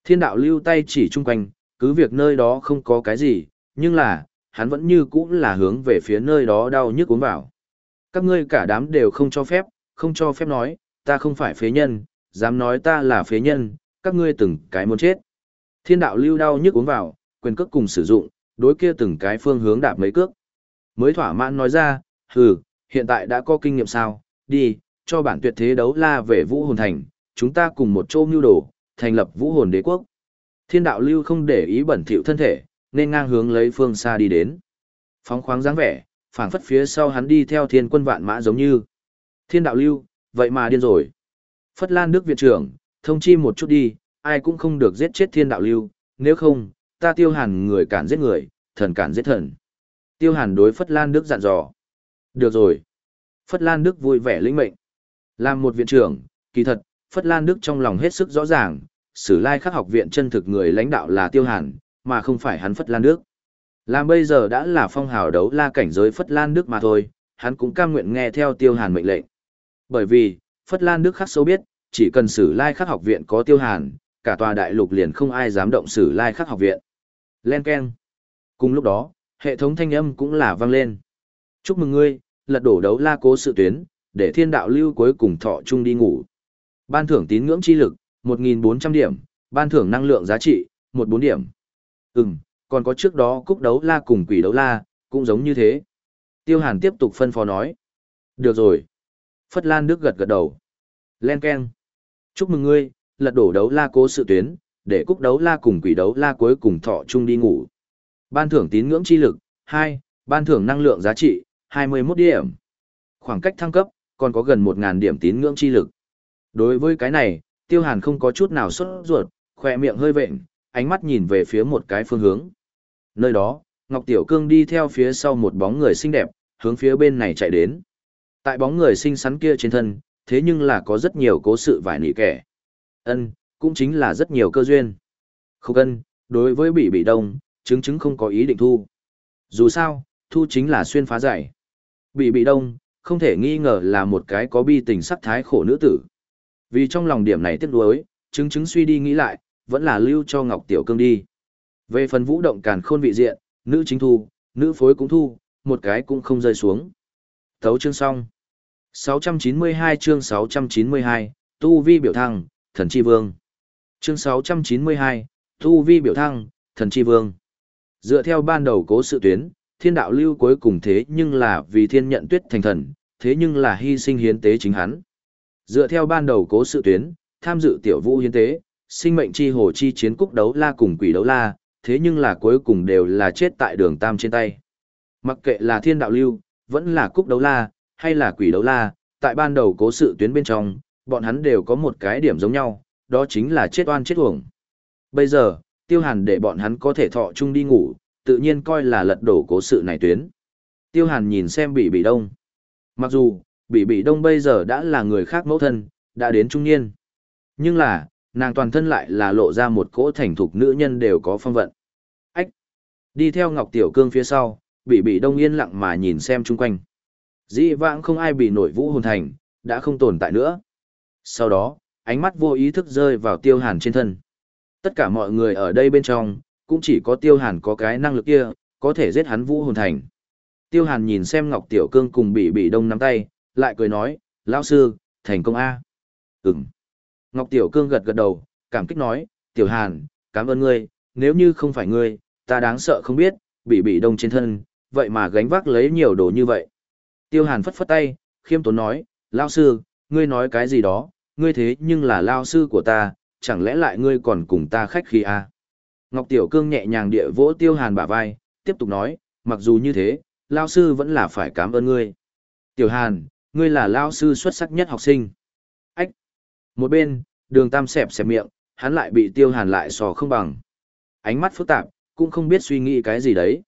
Thiên đạo lưu tay chỉ chung quanh, cứ việc nơi đó không có cái gì, nhưng là, hắn vẫn như cũng là hướng về phía nơi đó đau nhức uống vào. Các ngươi cả đám đều không cho phép, không cho phép nói, ta không phải phế nhân, dám nói ta là phế nhân, các ngươi từng cái muốn chết. Thiên đạo lưu đau nhức uống vào, quyền cước cùng sử dụng, đối kia từng cái phương hướng đạp mấy cước. Mới thỏa mãn nói ra, hừ, hiện tại đã có kinh nghiệm sao, đi, cho bản tuyệt thế đấu la về vũ hồn thành, chúng ta cùng một chỗ mưu đồ, thành lập vũ hồn đế quốc. Thiên đạo lưu không để ý bẩn thỉu thân thể, nên ngang hướng lấy phương xa đi đến. Phóng khoáng dáng vẻ, phảng phất phía sau hắn đi theo thiên quân vạn mã giống như. Thiên đạo lưu, vậy mà điên rồi. Phất Lan Đức viện trưởng, thông chi một chút đi, ai cũng không được giết chết thiên đạo lưu, nếu không, ta tiêu hàn người cản giết người, thần cản giết thần. Tiêu hàn đối Phất Lan Đức dặn dò. Được rồi. Phất Lan Đức vui vẻ lĩnh mệnh. Làm một viện trưởng, kỳ thật, Phất Lan Đức trong lòng hết sức rõ ràng, sử lai khắc học viện chân thực người lãnh đạo là tiêu hàn, mà không phải hắn Phất Lan Đức. Làm bây giờ đã là phong hào đấu la cảnh giới Phất Lan Đức mà thôi, hắn cũng cam nguyện nghe theo tiêu hàn mệnh lệnh. Bởi vì, Phất Lan Đức khắc sâu biết, chỉ cần sử lai khắc học viện có tiêu hàn, cả tòa đại lục liền không ai dám động sử lai khắc học viện. Len Ken. Cùng lúc đó, hệ thống thanh âm cũng là vang lên. Chúc mừng ngươi, lật đổ đấu la cố sự tuyến, để thiên đạo lưu cuối cùng thọ chung đi ngủ. Ban thưởng tín ngưỡng chi lực, 1.400 điểm, ban thưởng năng lượng giá trị, 14 điểm. Ừm, còn có trước đó cúc đấu la cùng quỷ đấu la, cũng giống như thế. Tiêu Hàn tiếp tục phân phó nói. Được rồi. Phất Lan Đức gật gật đầu. Len Ken. Chúc mừng ngươi, lật đổ đấu la cố sự tuyến, để cúc đấu la cùng quỷ đấu la cuối cùng thọ chung đi ngủ. Ban thưởng tín ngưỡng chi lực, 2, ban thưởng năng lượng giá trị, 21 điểm. Khoảng cách thăng cấp, còn có gần 1.000 điểm tín ngưỡng chi lực. Đối với cái này, Tiêu Hàn không có chút nào xuất ruột, khỏe miệng hơi vệnh, ánh mắt nhìn về phía một cái phương hướng. Nơi đó, Ngọc Tiểu Cương đi theo phía sau một bóng người xinh đẹp, hướng phía bên này chạy đến. Tại bóng người xinh xắn kia trên thân, thế nhưng là có rất nhiều cố sự vải nỉ kẻ. Ân, cũng chính là rất nhiều cơ duyên. Không ân, đối với bị bị đông, chứng chứng không có ý định thu. Dù sao, thu chính là xuyên phá giải. Bị bị đông, không thể nghi ngờ là một cái có bi tình sắc thái khổ nữ tử. Vì trong lòng điểm này tiếc nuối, chứng chứng suy đi nghĩ lại, vẫn là lưu cho Ngọc Tiểu Cương đi. Về phần vũ động càn khôn vị diện, nữ chính thu, nữ phối cũng thu, một cái cũng không rơi xuống. Thấu chương xong. 692 chương 692, Tu Vi biểu thăng, Thần Chi Vương. Chương 692, Tu Vi biểu thăng, Thần Chi Vương. Dựa theo ban đầu cố sự tuyến, thiên đạo lưu cuối cùng thế nhưng là vì thiên nhận tuyết thành thần, thế nhưng là hy sinh hiến tế chính hắn. Dựa theo ban đầu cố sự tuyến, tham dự tiểu vũ hiến tế, sinh mệnh chi hồ chi chiến cúc đấu la cùng quỷ đấu la, thế nhưng là cuối cùng đều là chết tại đường tam trên tay. Mặc kệ là thiên đạo lưu, vẫn là cúc đấu la, hay là quỷ đấu la, tại ban đầu cố sự tuyến bên trong, bọn hắn đều có một cái điểm giống nhau, đó chính là chết oan chết uổng. Bây giờ, tiêu hàn để bọn hắn có thể thọ chung đi ngủ, tự nhiên coi là lật đổ cố sự này tuyến. Tiêu hàn nhìn xem bị bị đông. Mặc dù, bị bị đông bây giờ đã là người khác mẫu thân, đã đến trung niên. Nhưng là, nàng toàn thân lại là lộ ra một cỗ thành thục nữ nhân đều có phong vận. Đi theo Ngọc Tiểu Cương phía sau, bị bị đông yên lặng mà nhìn xem chung quanh. Dĩ vãng không ai bị nổi vũ hồn thành, đã không tồn tại nữa. Sau đó, ánh mắt vô ý thức rơi vào tiêu hàn trên thân. Tất cả mọi người ở đây bên trong, cũng chỉ có tiêu hàn có cái năng lực kia, có thể giết hắn vũ hồn thành. Tiêu hàn nhìn xem Ngọc Tiểu Cương cùng bị bị đông nắm tay, lại cười nói, lão sư, thành công A. Ừm. Ngọc Tiểu Cương gật gật đầu, cảm kích nói, Tiểu Hàn, cảm ơn ngươi, nếu như không phải ngươi, ta đáng sợ không biết, bị bị đông trên thân, vậy mà gánh vác lấy nhiều đồ như vậy. Tiêu Hàn phất phất tay, khiêm tốn nói, Lao sư, ngươi nói cái gì đó, ngươi thế nhưng là Lao sư của ta, chẳng lẽ lại ngươi còn cùng ta khách khí à? Ngọc Tiểu Cương nhẹ nhàng địa vỗ Tiêu Hàn bả vai, tiếp tục nói, mặc dù như thế, Lao sư vẫn là phải cảm ơn ngươi. Tiểu Hàn, ngươi là Lao sư xuất sắc nhất học sinh. Ách! Một bên, đường tam xẹp xẹp miệng, hắn lại bị Tiêu Hàn lại sò không bằng. Ánh mắt phức tạp, cũng không biết suy nghĩ cái gì đấy.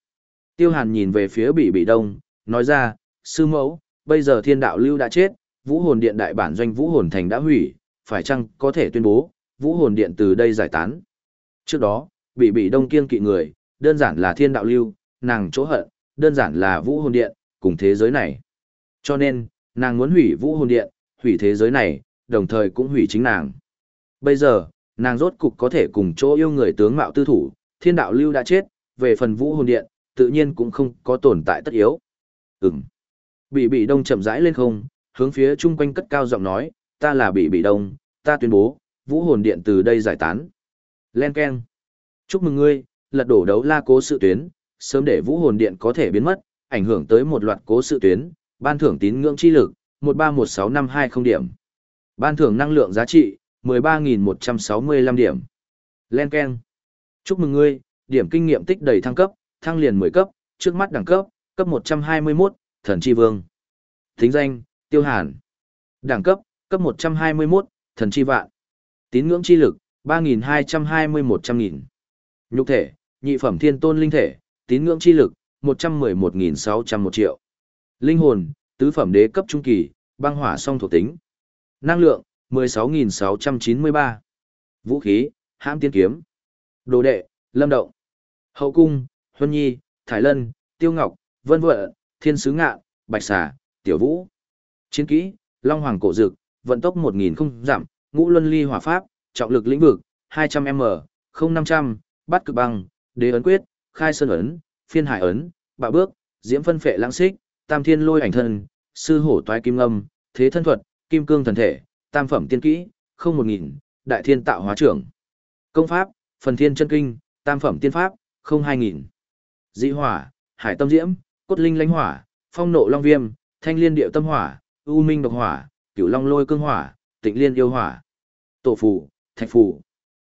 Tiêu Hàn nhìn về phía Bỉ Bỉ đông, nói ra, sư mẫu, bây giờ thiên đạo lưu đã chết, vũ hồn điện đại bản doanh vũ hồn thành đã hủy, phải chăng có thể tuyên bố, vũ hồn điện từ đây giải tán. Trước đó, Bỉ Bỉ đông kiên kỵ người, đơn giản là thiên đạo lưu, nàng chỗ hận, đơn giản là vũ hồn điện, cùng thế giới này. Cho nên, nàng muốn hủy vũ hồn điện, hủy thế giới này, đồng thời cũng hủy chính nàng. Bây giờ, nàng rốt cục có thể cùng chỗ yêu người tướng mạo tư thủ, thiên đạo lưu đã chết, về phần vũ hồn điện, tự nhiên cũng không có tồn tại tất yếu. Ừm. Bị bị đông chậm rãi lên không, hướng phía chung quanh cất cao giọng nói, ta là bị bị đông, ta tuyên bố, vũ hồn điện từ đây giải tán. Len Ken. Chúc mừng ngươi, lật đổ đấu la cố sự tuyến, sớm để vũ hồn điện có thể biến mất, ảnh hưởng tới một loạt cố sự tuyến, ban thưởng tín ngưỡng chi lực, 1316520 điểm. Ban thưởng năng lượng giá trị, 13.165 điểm. Len Ken. Chúc mừng ngươi, điểm kinh nghiệm tích đầy thăng cấp, thăng liền 10 cấp, trước mắt đẳng cấp, cấp 121, thần chi vương. Thính danh, tiêu hàn. Đẳng cấp, cấp 121, thần chi vạn. Tín ngưỡng chi lực, 3.221-100.000. Nhục thể, nhị phẩm thiên tôn linh thể, tín ngưỡng chi lực, 111.601 triệu. Linh hồn, tứ phẩm đế cấp trung kỳ, băng hỏa song thuộc tính. Năng lượng, 16.693. Vũ khí, hãm tiên kiếm. Đồ đệ, lâm động. Hậu cung, huân nhi, thái lân, tiêu ngọc, vân vợ, thiên sứ ngạ, bạch xà, tiểu vũ. Chiến kỹ, long hoàng cổ dực, vận tốc 1.000 không giảm, ngũ luân ly hỏa pháp, trọng lực lĩnh vực, 200m, 0500, bắt cực băng, đế ấn quyết, khai sơn ấn, phiên hải ấn, bạo bước, diễm phân phệ lãng xích, tam thiên lôi ảnh thân, sư hổ toái kim âm, thế thân thuật, kim cương thần thể, tam phẩm tiên kỹ, không một nghìn, đại thiên tạo hóa trưởng. Công pháp, phần thiên chân kinh, tam phẩm tiên pháp, không hai nghìn. Dị hỏa, hải tâm diễm, cốt linh Lánh hỏa, phong nộ long viêm, thanh liên điệu tâm hỏa, u minh độc hỏa, cửu long lôi cương hỏa, tịnh liên yêu hỏa. Tổ phù, thạch phù.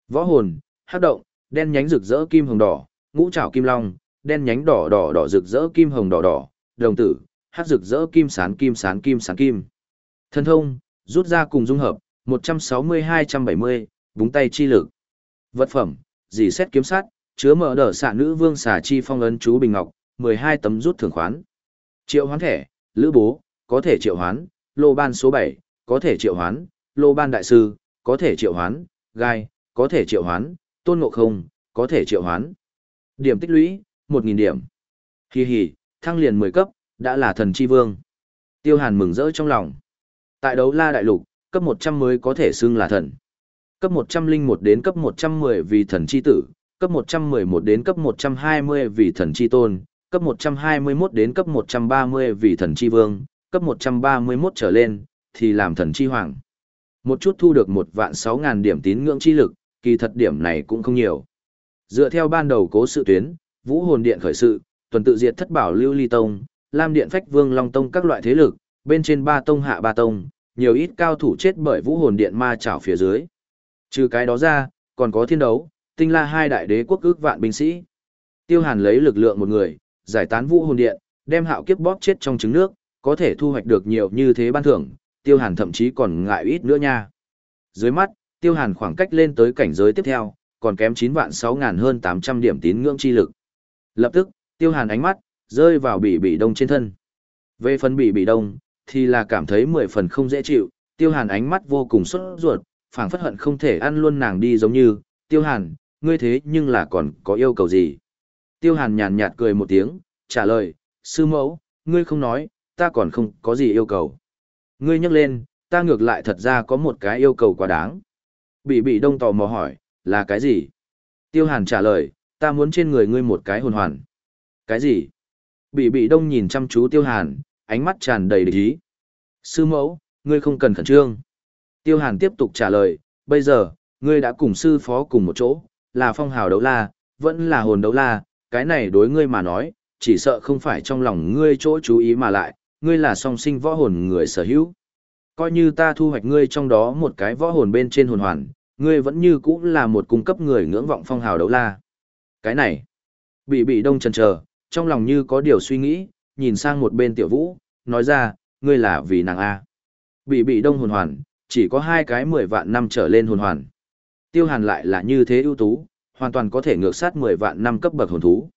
Võ hồn, hắc động, đen nhánh rực rỡ kim hồng đỏ, ngũ trảo kim long, đen nhánh đỏ đỏ đỏ rực rỡ kim hồng đỏ đỏ, đồng tử, hát rực rỡ kim sán kim sán kim sán kim. Thần thông, rút ra cùng dung hợp, 160-270, búng tay chi lực. Vật phẩm, dì xét kiếm sát, chứa mở đở xạ nữ vương xà chi phong ấn chú bình ngọc, 12 tấm rút thưởng khoán. Triệu hoán thẻ, lữ bố, có thể triệu hoán, lô ban số 7, có thể triệu hoán, lô ban đại sư, có thể triệu hoán, gai, có thể triệu hoán, tôn ngộ không, có thể triệu hoán. Điểm tích lũy, 1.000 điểm. Hi hi, thăng liền 10 cấp, đã là thần chi vương. Tiêu hàn mừng rỡ trong lòng. Tại đấu la đại lục, cấp 100 mới có thể xưng là thần. Cấp 101 đến cấp 110 vì thần chi tử, cấp 111 đến cấp 120 vì thần chi tôn, cấp 121 đến cấp 130 vì thần chi vương, cấp 131 trở lên, thì làm thần chi hoàng. Một chút thu được một vạn 6.000 điểm tín ngưỡng chi lực, kỳ thật điểm này cũng không nhiều. Dựa theo ban đầu cố sự tuyến, vũ hồn điện khởi sự, tuần tự diệt thất bảo lưu ly tông, lam điện phách vương long tông các loại thế lực, bên trên ba tông hạ ba tông, nhiều ít cao thủ chết bởi vũ hồn điện ma chảo phía dưới. Trừ cái đó ra, còn có thiên đấu, tinh la hai đại đế quốc ước vạn binh sĩ. Tiêu Hàn lấy lực lượng một người, giải tán vũ hồn điện, đem hạo kiếp bóp chết trong trứng nước, có thể thu hoạch được nhiều như thế ban thưởng, Tiêu Hàn thậm chí còn ngại ít nữa nha. Dưới mắt, Tiêu Hàn khoảng cách lên tới cảnh giới tiếp theo, còn kém 9 vạn 6 ngàn hơn 800 điểm tín ngưỡng chi lực. Lập tức, Tiêu Hàn ánh mắt rơi vào bị bị đông trên thân. Về phần bị bị đông, thì là cảm thấy mười phần không dễ chịu, Tiêu Hàn ánh mắt vô cùng sốt ruột, phảng phất hận không thể ăn luôn nàng đi giống như, Tiêu Hàn, ngươi thế nhưng là còn có yêu cầu gì? Tiêu Hàn nhàn nhạt cười một tiếng, trả lời, sư mẫu, ngươi không nói, ta còn không có gì yêu cầu. Ngươi nhắc lên, ta ngược lại thật ra có một cái yêu cầu quá đáng. Bị bị đông tò mò hỏi, là cái gì? Tiêu Hàn trả lời, ta muốn trên người ngươi một cái hồn hoàn. Cái gì? Bị bị đông nhìn chăm chú Tiêu Hàn, ánh mắt tràn đầy địch ý. Sư mẫu, ngươi không cần khẩn trương. Tiêu Hàn tiếp tục trả lời, bây giờ, ngươi đã cùng sư phó cùng một chỗ, là phong hào đấu la, vẫn là hồn đấu la, cái này đối ngươi mà nói, chỉ sợ không phải trong lòng ngươi chỗ chú ý mà lại, ngươi là song sinh võ hồn người sở hữu. Coi như ta thu hoạch ngươi trong đó một cái võ hồn bên trên hồn hoàn, ngươi vẫn như cũ là một cung cấp người ngưỡng vọng phong hào đấu la. Cái này, bị bị đông chần chờ, trong lòng như có điều suy nghĩ, nhìn sang một bên tiểu vũ, nói ra, ngươi là vì nàng A. Bị bị đông hồn hoàn, chỉ có hai cái mười vạn năm trở lên hồn hoàn. Tiêu hàn lại là như thế ưu tú, hoàn toàn có thể ngược sát mười vạn năm cấp bậc hồn thú.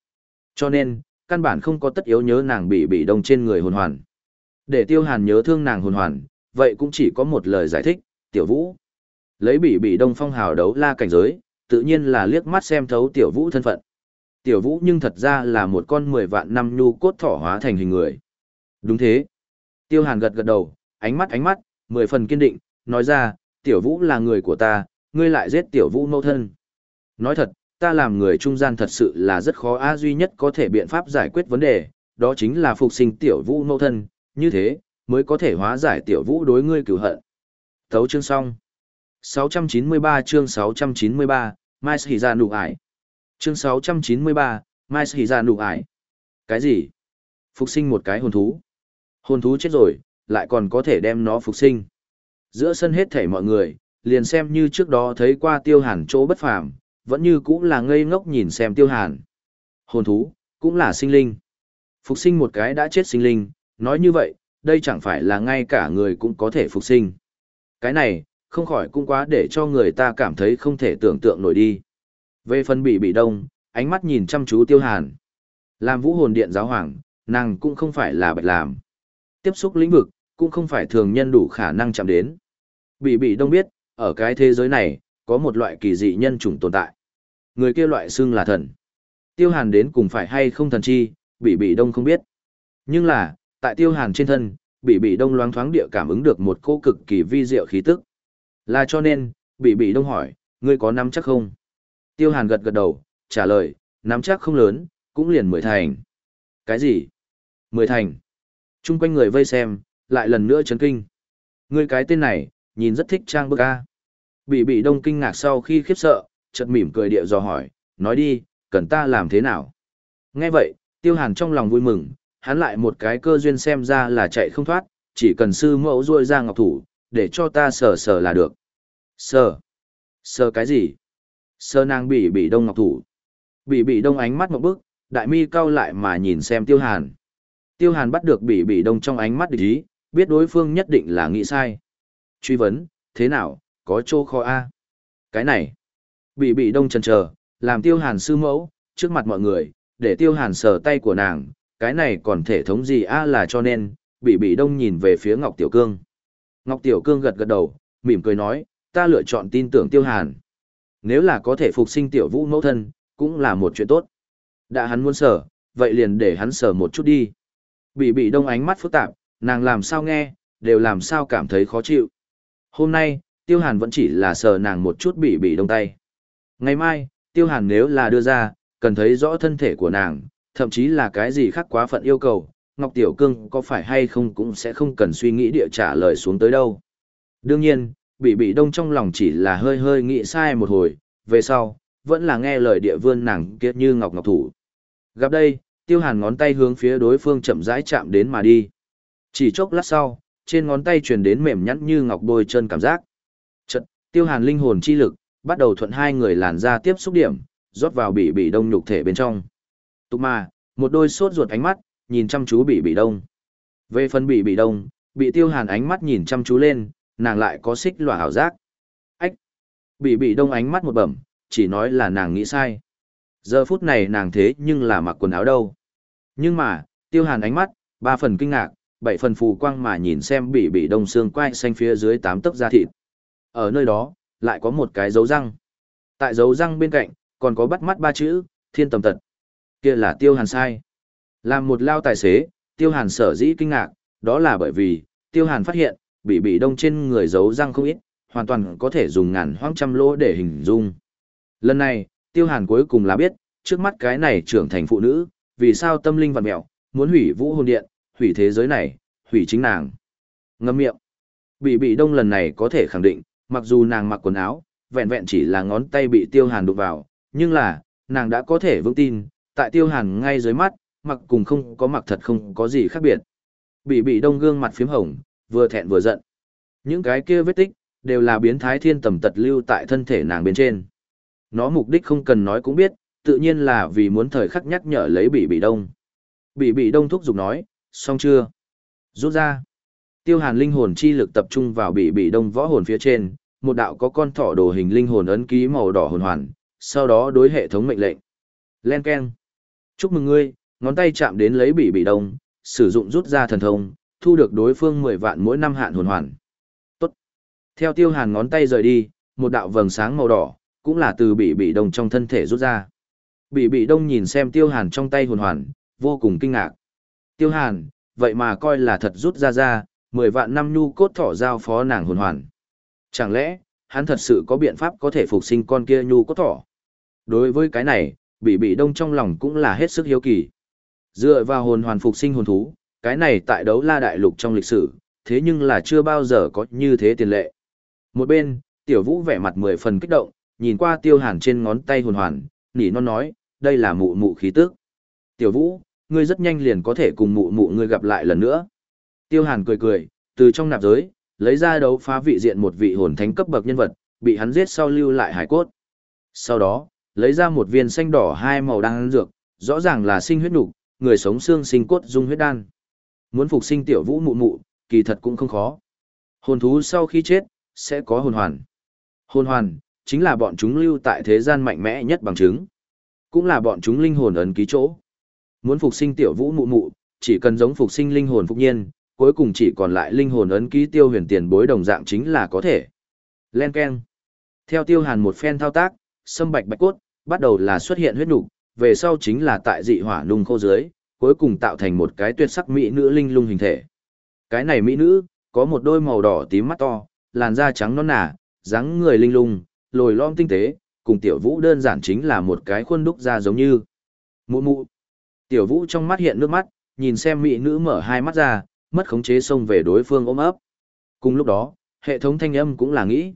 Cho nên, căn bản không có tất yếu nhớ nàng bị bị đông trên người hồn hoàn. Để tiêu hàn nhớ thương nàng hồn hoàn, vậy cũng chỉ có một lời giải thích, tiểu vũ. Lấy bị bị đông phong hào đấu la cảnh giới, tự nhiên là liếc mắt xem thấu tiểu vũ thân phận. Tiểu vũ nhưng thật ra là một con mười vạn năm nhu cốt thỏ hóa thành hình người. Đúng thế. Tiêu hàn gật gật đầu, ánh mắt ánh mắt, mười phần kiên định, nói ra, tiểu vũ là người của ta, ngươi lại giết tiểu vũ mâu thân. Nói thật, ta làm người trung gian thật sự là rất khó a duy nhất có thể biện pháp giải quyết vấn đề, đó chính là phục sinh tiểu vũ mâu thân, như thế, mới có thể hóa giải tiểu vũ đối ngươi cửu hận. Thấu chương xong. 693 chương 693, Mai Sĩ Gia Nụ Ải. Chương 693, Mai Sĩ Gia Nụ Ải. Cái gì? Phục sinh một cái hồn thú. Hồn thú chết rồi, lại còn có thể đem nó phục sinh. Giữa sân hết thảy mọi người, liền xem như trước đó thấy qua tiêu hàn chỗ bất phàm, vẫn như cũng là ngây ngốc nhìn xem tiêu hàn. Hồn thú, cũng là sinh linh. Phục sinh một cái đã chết sinh linh, nói như vậy, đây chẳng phải là ngay cả người cũng có thể phục sinh. Cái này, không khỏi cũng quá để cho người ta cảm thấy không thể tưởng tượng nổi đi. Về phần bị bị đông, ánh mắt nhìn chăm chú tiêu hàn. Làm vũ hồn điện giáo hoàng, nàng cũng không phải là bạch làm. Tiếp xúc lĩnh vực, cũng không phải thường nhân đủ khả năng chạm đến. Bị bị đông biết, ở cái thế giới này, có một loại kỳ dị nhân chủng tồn tại. Người kia loại xưng là thần. Tiêu hàn đến cùng phải hay không thần chi, bị bị đông không biết. Nhưng là, tại tiêu hàn trên thân, bị bị đông loáng thoáng địa cảm ứng được một cô cực kỳ vi diệu khí tức. Là cho nên, bị bị đông hỏi, ngươi có nắm chắc không? Tiêu hàn gật gật đầu, trả lời, nắm chắc không lớn, cũng liền mười thành. Cái gì? Mười thành. Trung quanh người vây xem, lại lần nữa chấn kinh. Ngươi cái tên này, nhìn rất thích trang bức a. Bị bị đông kinh ngạc sau khi khiếp sợ, chợt mỉm cười địa dò hỏi, nói đi, cần ta làm thế nào? Nghe vậy, tiêu hàn trong lòng vui mừng, hắn lại một cái cơ duyên xem ra là chạy không thoát, chỉ cần sư mẫu ruôi ra ngọc thủ, để cho ta sờ sờ là được. Sờ? Sờ cái gì? Sờ nàng bị bị đông ngọc thủ. Bị bị đông ánh mắt một bức, đại mi cau lại mà nhìn xem Tiêu Hàn. Tiêu Hàn bắt được Bỉ Bỉ Đông trong ánh mắt địch ý, biết đối phương nhất định là nghĩ sai. Truy vấn, thế nào, có chỗ kho a? Cái này, bị Bị Đông chần chờ, làm Tiêu Hàn sư mẫu, trước mặt mọi người, để Tiêu Hàn sờ tay của nàng, cái này còn thể thống gì a là cho nên, bị Bị Đông nhìn về phía Ngọc Tiểu Cương. Ngọc Tiểu Cương gật gật đầu, mỉm cười nói, ta lựa chọn tin tưởng Tiêu Hàn. Nếu là có thể phục sinh Tiểu Vũ mẫu thân, cũng là một chuyện tốt. Đã hắn muốn sở, vậy liền để hắn sở một chút đi. Bị bị đông ánh mắt phức tạp, nàng làm sao nghe, đều làm sao cảm thấy khó chịu. Hôm nay, Tiêu Hàn vẫn chỉ là sờ nàng một chút bị bị đông tay. Ngày mai, Tiêu Hàn nếu là đưa ra, cần thấy rõ thân thể của nàng, thậm chí là cái gì khác quá phận yêu cầu, Ngọc Tiểu Cương có phải hay không cũng sẽ không cần suy nghĩ địa trả lời xuống tới đâu. Đương nhiên, bị bị đông trong lòng chỉ là hơi hơi nghĩ sai một hồi, về sau, vẫn là nghe lời địa vương nàng kiết như ngọc ngọc thủ. Gặp đây, tiêu hàn ngón tay hướng phía đối phương chậm rãi chạm đến mà đi. Chỉ chốc lát sau, trên ngón tay truyền đến mềm nhẵn như ngọc bôi chân cảm giác. Chật, tiêu hàn linh hồn chi lực, bắt đầu thuận hai người làn ra tiếp xúc điểm, rót vào bị bị đông nhục thể bên trong. Tục mà, một đôi sốt ruột ánh mắt, nhìn chăm chú bị bị đông. Về phần bị bị đông, bị tiêu hàn ánh mắt nhìn chăm chú lên, nàng lại có xích lỏa hảo giác. Ách! Bị bị đông ánh mắt một bẩm, chỉ nói là nàng nghĩ sai. Giờ phút này nàng thế nhưng là mặc quần áo đâu. Nhưng mà, tiêu hàn ánh mắt, ba phần kinh ngạc, bảy phần phù quang mà nhìn xem bị bị đông xương quay xanh phía dưới tám tấc da thịt. Ở nơi đó, lại có một cái dấu răng. Tại dấu răng bên cạnh, còn có bắt mắt ba chữ, thiên tầm tật. Kia là tiêu hàn sai. Làm một lao tài xế, tiêu hàn sở dĩ kinh ngạc, đó là bởi vì, tiêu hàn phát hiện, bị bị đông trên người dấu răng không ít, hoàn toàn có thể dùng ngàn hoang trăm lỗ để hình dung. Lần này, tiêu hàn cuối cùng là biết, trước mắt cái này trưởng thành phụ nữ, vì sao tâm linh vặn mẹo, muốn hủy vũ hồn điện, hủy thế giới này, hủy chính nàng. Ngâm miệng. Bị bị đông lần này có thể khẳng định, mặc dù nàng mặc quần áo, vẹn vẹn chỉ là ngón tay bị tiêu hàn đụng vào, nhưng là, nàng đã có thể vững tin, tại tiêu hàn ngay dưới mắt, mặc cùng không có mặc thật không có gì khác biệt. Bị bị đông gương mặt phím hồng, vừa thẹn vừa giận. Những cái kia vết tích, đều là biến thái thiên tầm tật lưu tại thân thể nàng bên trên. Nó mục đích không cần nói cũng biết, tự nhiên là vì muốn thời khắc nhắc nhở lấy bị bị đông. Bị bị đông thúc giục nói, xong chưa? Rút ra. Tiêu hàn linh hồn chi lực tập trung vào bị bị đông võ hồn phía trên, một đạo có con thỏ đồ hình linh hồn ấn ký màu đỏ hồn hoàn, sau đó đối hệ thống mệnh lệnh. Len keng. Chúc mừng ngươi, ngón tay chạm đến lấy bị bị đông, sử dụng rút ra thần thông, thu được đối phương 10 vạn mỗi năm hạn hồn hoàn. Tốt. Theo tiêu hàn ngón tay rời đi, một đạo vầng sáng màu đỏ, cũng là từ bị bị đông trong thân thể rút ra. Bị bị đông nhìn xem tiêu hàn trong tay hồn hoàn, vô cùng kinh ngạc. Tiêu hàn, vậy mà coi là thật rút ra ra, 10 vạn năm nhu cốt thỏ giao phó nàng hồn hoàn. Chẳng lẽ, hắn thật sự có biện pháp có thể phục sinh con kia nhu cốt thỏ? Đối với cái này, bị bị đông trong lòng cũng là hết sức hiếu kỳ. Dựa vào hồn hoàn phục sinh hồn thú, cái này tại đấu la đại lục trong lịch sử, thế nhưng là chưa bao giờ có như thế tiền lệ. Một bên, tiểu vũ vẻ mặt mười phần kích động, nhìn qua tiêu hàn trên ngón tay hồn hoàn, nỉ non nói, đây là mụ mụ khí tức. Tiểu vũ, ngươi rất nhanh liền có thể cùng mụ mụ ngươi gặp lại lần nữa. Tiêu hàn cười cười, từ trong nạp giới, lấy ra đấu phá vị diện một vị hồn thánh cấp bậc nhân vật, bị hắn giết sau lưu lại hải cốt. Sau đó, lấy ra một viên xanh đỏ hai màu đan dược, rõ ràng là sinh huyết nục, người sống xương sinh cốt dung huyết đan. Muốn phục sinh tiểu vũ mụ mụ, kỳ thật cũng không khó. Hồn thú sau khi chết, sẽ có hồn hoàn. Hồn hoàn, chính là bọn chúng lưu tại thế gian mạnh mẽ nhất bằng chứng. Cũng là bọn chúng linh hồn ấn ký chỗ. Muốn phục sinh tiểu vũ mụ mụ, chỉ cần giống phục sinh linh hồn phục nhiên, cuối cùng chỉ còn lại linh hồn ấn ký tiêu huyền tiền bối đồng dạng chính là có thể. Len Ken. Theo tiêu hàn một phen thao tác, sâm bạch bạch cốt, bắt đầu là xuất hiện huyết nục, về sau chính là tại dị hỏa nung khô dưới, cuối cùng tạo thành một cái tuyệt sắc mỹ nữ linh lung hình thể. Cái này mỹ nữ, có một đôi màu đỏ tím mắt to, làn da trắng non nà, dáng người linh lung, lồi lõm tinh tế, cùng tiểu vũ đơn giản chính là một cái khuôn đúc ra giống như. Mụ mụ. Tiểu vũ trong mắt hiện nước mắt, nhìn xem mỹ nữ mở hai mắt ra, mất khống chế xông về đối phương ôm ấp. Cùng lúc đó, hệ thống thanh âm cũng là nghĩ.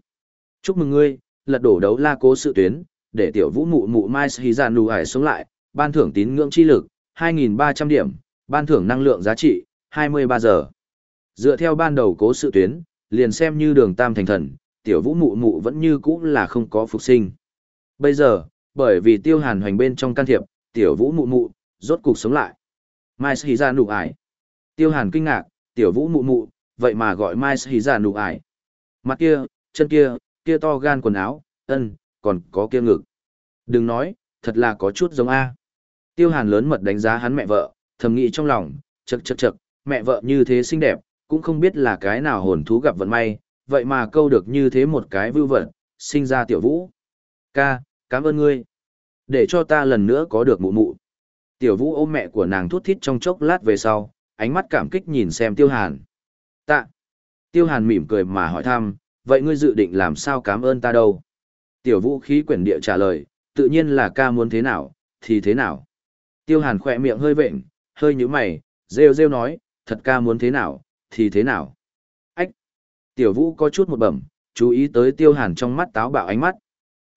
Chúc mừng ngươi, lật đổ đấu la cố sự tuyến, để tiểu vũ mụ mụ mai hí ra nụ hải sống lại, ban thưởng tín ngưỡng chi lực, 2.300 điểm, ban thưởng năng lượng giá trị, 23 giờ. Dựa theo ban đầu cố sự tuyến, liền xem như đường tam thành thần, tiểu vũ mụ mụ vẫn như cũ là không có phục sinh. Bây giờ, bởi vì tiêu hàn hoành bên trong can thiệp, tiểu vũ mụ mụ, rốt cục sống lại. Mai Sĩ gia nụ ải. Tiêu hàn kinh ngạc, tiểu vũ mụ mụ, vậy mà gọi Mai Sĩ gia nụ ải. Mặt kia, chân kia, kia to gan quần áo, ân, còn có kia ngực. Đừng nói, thật là có chút giống A. Tiêu hàn lớn mật đánh giá hắn mẹ vợ, thầm nghĩ trong lòng, chật chật chật, mẹ vợ như thế xinh đẹp, cũng không biết là cái nào hồn thú gặp vận may, vậy mà câu được như thế một cái vưu vật, sinh ra tiểu vũ. Ca, cảm ơn ngươi. Để cho ta lần nữa có được mụ mụ. Tiểu vũ ôm mẹ của nàng thút thít trong chốc lát về sau, ánh mắt cảm kích nhìn xem tiêu hàn. Tạ. Tiêu hàn mỉm cười mà hỏi thăm, vậy ngươi dự định làm sao cảm ơn ta đâu? Tiểu vũ khí quyển địa trả lời, tự nhiên là ca muốn thế nào, thì thế nào. Tiêu hàn khỏe miệng hơi vệnh, hơi nhíu mày, rêu rêu nói, thật ca muốn thế nào, thì thế nào. Ách! Tiểu vũ có chút một bẩm, chú ý tới tiêu hàn trong mắt táo bạo ánh mắt.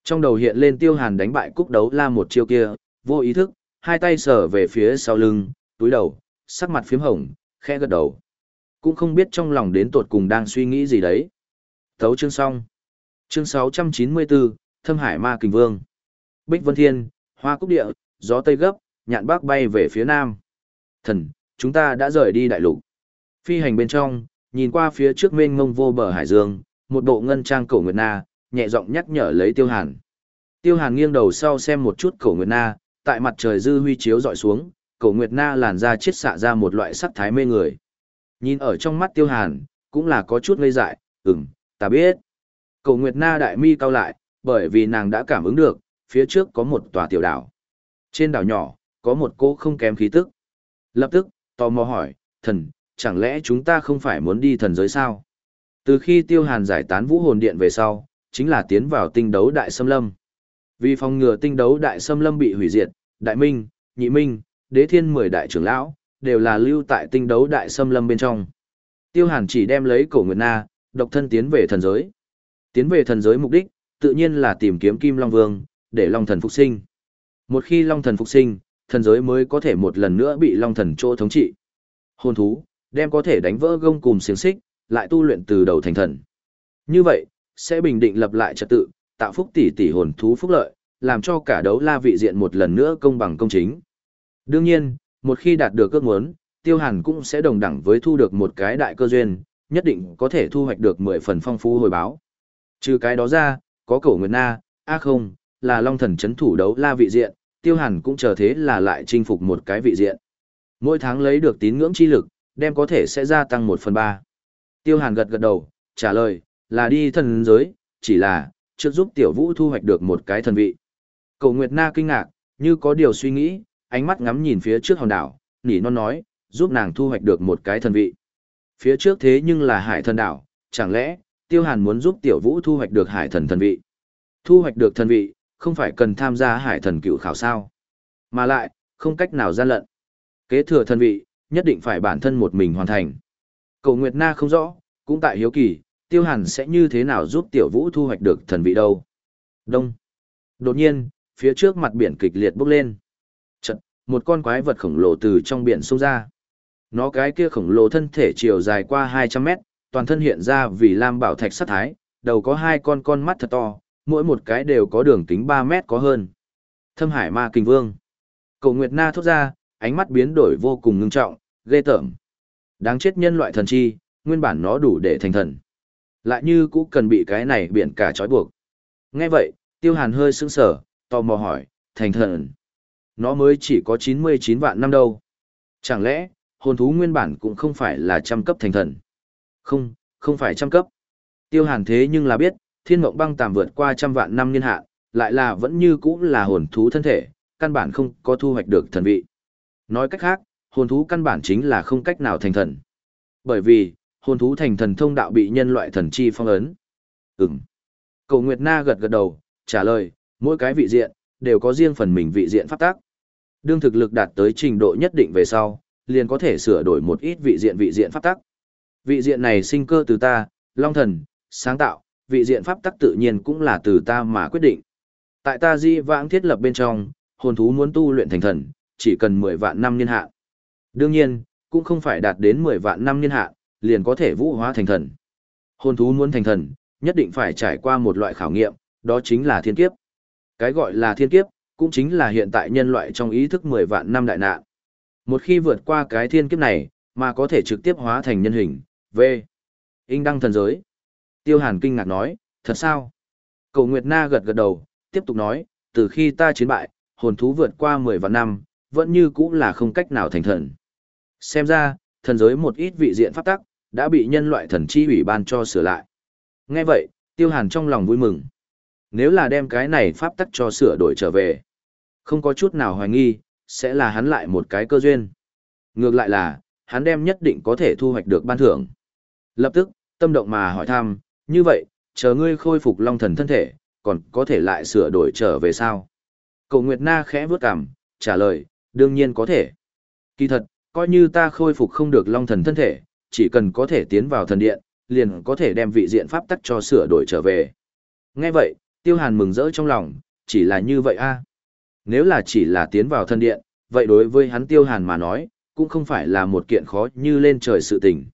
Trong đầu hiện lên tiêu hàn đánh bại cúc đấu la một chiêu kia, vô ý thức, hai tay sờ về phía sau lưng, túi đầu, sắc mặt phiếm hồng, khẽ gật đầu. Cũng không biết trong lòng đến tột cùng đang suy nghĩ gì đấy. Thấu chương xong. Chương 694, Thâm Hải Ma Kình Vương. Bích Vân Thiên, Hoa Cúc Địa, gió Tây gấp, nhạn bác bay về phía nam. Thần, chúng ta đã rời đi đại lục. Phi hành bên trong, nhìn qua phía trước mênh mông vô bờ hải dương, một bộ ngân trang cổ nguyệt na, nhẹ giọng nhắc nhở lấy Tiêu Hàn. Tiêu Hàn nghiêng đầu sau xem một chút cổ nguyệt na, tại mặt trời dư huy chiếu dọi xuống, cổ nguyệt na làn da chiết xạ ra một loại sắc thái mê người. Nhìn ở trong mắt Tiêu Hàn, cũng là có chút ngây dại, ừm, ta biết. Cổ nguyệt na đại mi cao lại, bởi vì nàng đã cảm ứng được, phía trước có một tòa tiểu đảo. Trên đảo nhỏ, có một cô không kém khí tức. Lập tức, tò mò hỏi, thần, chẳng lẽ chúng ta không phải muốn đi thần giới sao? Từ khi tiêu hàn giải tán vũ hồn điện về sau, chính là tiến vào tinh đấu đại xâm lâm. Vì phòng ngừa tinh đấu đại xâm lâm bị hủy diệt, đại minh, nhị minh, đế thiên mười đại trưởng lão, đều là lưu tại tinh đấu đại xâm lâm bên trong. Tiêu hàn chỉ đem lấy cổ nguyệt na, độc thân tiến về thần giới. Tiến về thần giới mục đích, tự nhiên là tìm kiếm Kim Long Vương, để Long Thần phục sinh. Một khi Long Thần phục sinh, thần giới mới có thể một lần nữa bị Long Thần chỗ thống trị. Hồn thú, đem có thể đánh vỡ gông cùng xiềng xích, lại tu luyện từ đầu thành thần. Như vậy, sẽ bình định lập lại trật tự, tạo phúc tỷ tỷ hồn thú phúc lợi, làm cho cả đấu la vị diện một lần nữa công bằng công chính. Đương nhiên, một khi đạt được ước muốn, Tiêu Hàn cũng sẽ đồng đẳng với thu được một cái đại cơ duyên, nhất định có thể thu hoạch được 10 phần phong phú hồi báo. Trừ cái đó ra, có cổ nguyệt na, a không, là long thần chấn thủ đấu la vị diện, tiêu hàn cũng chờ thế là lại chinh phục một cái vị diện. Mỗi tháng lấy được tín ngưỡng chi lực, đem có thể sẽ gia tăng một phần ba. Tiêu hàn gật gật đầu, trả lời, là đi thần giới, chỉ là, trước giúp tiểu vũ thu hoạch được một cái thần vị. Cầu Nguyệt Na kinh ngạc, như có điều suy nghĩ, ánh mắt ngắm nhìn phía trước hòn đảo, nỉ non nói, giúp nàng thu hoạch được một cái thần vị. Phía trước thế nhưng là hải thần đảo, chẳng lẽ, tiêu hàn muốn giúp tiểu vũ thu hoạch được hải thần thần vị. Thu hoạch được thần vị, không phải cần tham gia hải thần cựu khảo sao. Mà lại, không cách nào gian lận. Kế thừa thần vị, nhất định phải bản thân một mình hoàn thành. Cầu Nguyệt Na không rõ, cũng tại hiếu kỳ, tiêu hàn sẽ như thế nào giúp tiểu vũ thu hoạch được thần vị đâu. Đông. Đột nhiên, phía trước mặt biển kịch liệt bốc lên. Chật, một con quái vật khổng lồ từ trong biển xông ra. Nó cái kia khổng lồ thân thể chiều dài qua 200 mét, toàn thân hiện ra vì lam bảo thạch sắc thái, đầu có hai con con mắt thật to, mỗi một cái đều có đường kính ba mét có hơn. Thâm hải ma kinh vương. Cầu Nguyệt Na thốt ra, ánh mắt biến đổi vô cùng ngưng trọng, ghê tởm. Đáng chết nhân loại thần chi, nguyên bản nó đủ để thành thần. Lại như cũng cần bị cái này biển cả trói buộc. Nghe vậy, tiêu hàn hơi sững sở, tò mò hỏi, thành thần. Nó mới chỉ có 99 vạn năm đâu. Chẳng lẽ, hồn thú nguyên bản cũng không phải là trăm cấp thành thần. Không, không phải trăm cấp. Tiêu hàn thế nhưng là biết, thiên mộng băng tàm vượt qua trăm vạn năm niên hạn, lại là vẫn như cũ là hồn thú thân thể, căn bản không có thu hoạch được thần vị. Nói cách khác, hồn thú căn bản chính là không cách nào thành thần. Bởi vì, hồn thú thành thần thông đạo bị nhân loại thần chi phong ấn. Ừm. Cầu Nguyệt Na gật gật đầu, trả lời, mỗi cái vị diện, đều có riêng phần mình vị diện pháp tác. Đương thực lực đạt tới trình độ nhất định về sau, liền có thể sửa đổi một ít vị diện vị diện pháp tắc. Vị diện này sinh cơ từ ta, Long Thần, sáng tạo, vị diện pháp tắc tự nhiên cũng là từ ta mà quyết định. Tại ta di vãng thiết lập bên trong, hồn thú muốn tu luyện thành thần, chỉ cần 10 vạn năm niên hạn. Đương nhiên, cũng không phải đạt đến 10 vạn năm niên hạn, liền có thể vũ hóa thành thần. Hồn thú muốn thành thần, nhất định phải trải qua một loại khảo nghiệm, đó chính là thiên kiếp. Cái gọi là thiên kiếp, cũng chính là hiện tại nhân loại trong ý thức 10 vạn năm đại nạn. Một khi vượt qua cái thiên kiếp này, mà có thể trực tiếp hóa thành nhân hình, V. Inh đăng thần giới. Tiêu Hàn kinh ngạc nói, thật sao? Cầu Nguyệt Na gật gật đầu, tiếp tục nói, từ khi ta chiến bại, hồn thú vượt qua 10 vạn năm, vẫn như cũng là không cách nào thành thần. Xem ra, thần giới một ít vị diện pháp tắc, đã bị nhân loại thần chi ủy ban cho sửa lại. Nghe vậy, Tiêu Hàn trong lòng vui mừng. Nếu là đem cái này pháp tắc cho sửa đổi trở về, không có chút nào hoài nghi, sẽ là hắn lại một cái cơ duyên. Ngược lại là, hắn đem nhất định có thể thu hoạch được ban thưởng. Lập tức, tâm động mà hỏi thăm, như vậy, chờ ngươi khôi phục long thần thân thể, còn có thể lại sửa đổi trở về sao? Cậu Nguyệt Na khẽ vướt cằm, trả lời, đương nhiên có thể. Kỳ thật, coi như ta khôi phục không được long thần thân thể, chỉ cần có thể tiến vào thần điện, liền có thể đem vị diện pháp tắc cho sửa đổi trở về. Nghe vậy, Tiêu Hàn mừng rỡ trong lòng, chỉ là như vậy a. À. Nếu là chỉ là tiến vào thần điện, vậy đối với hắn Tiêu Hàn mà nói, cũng không phải là một kiện khó như lên trời sự tình.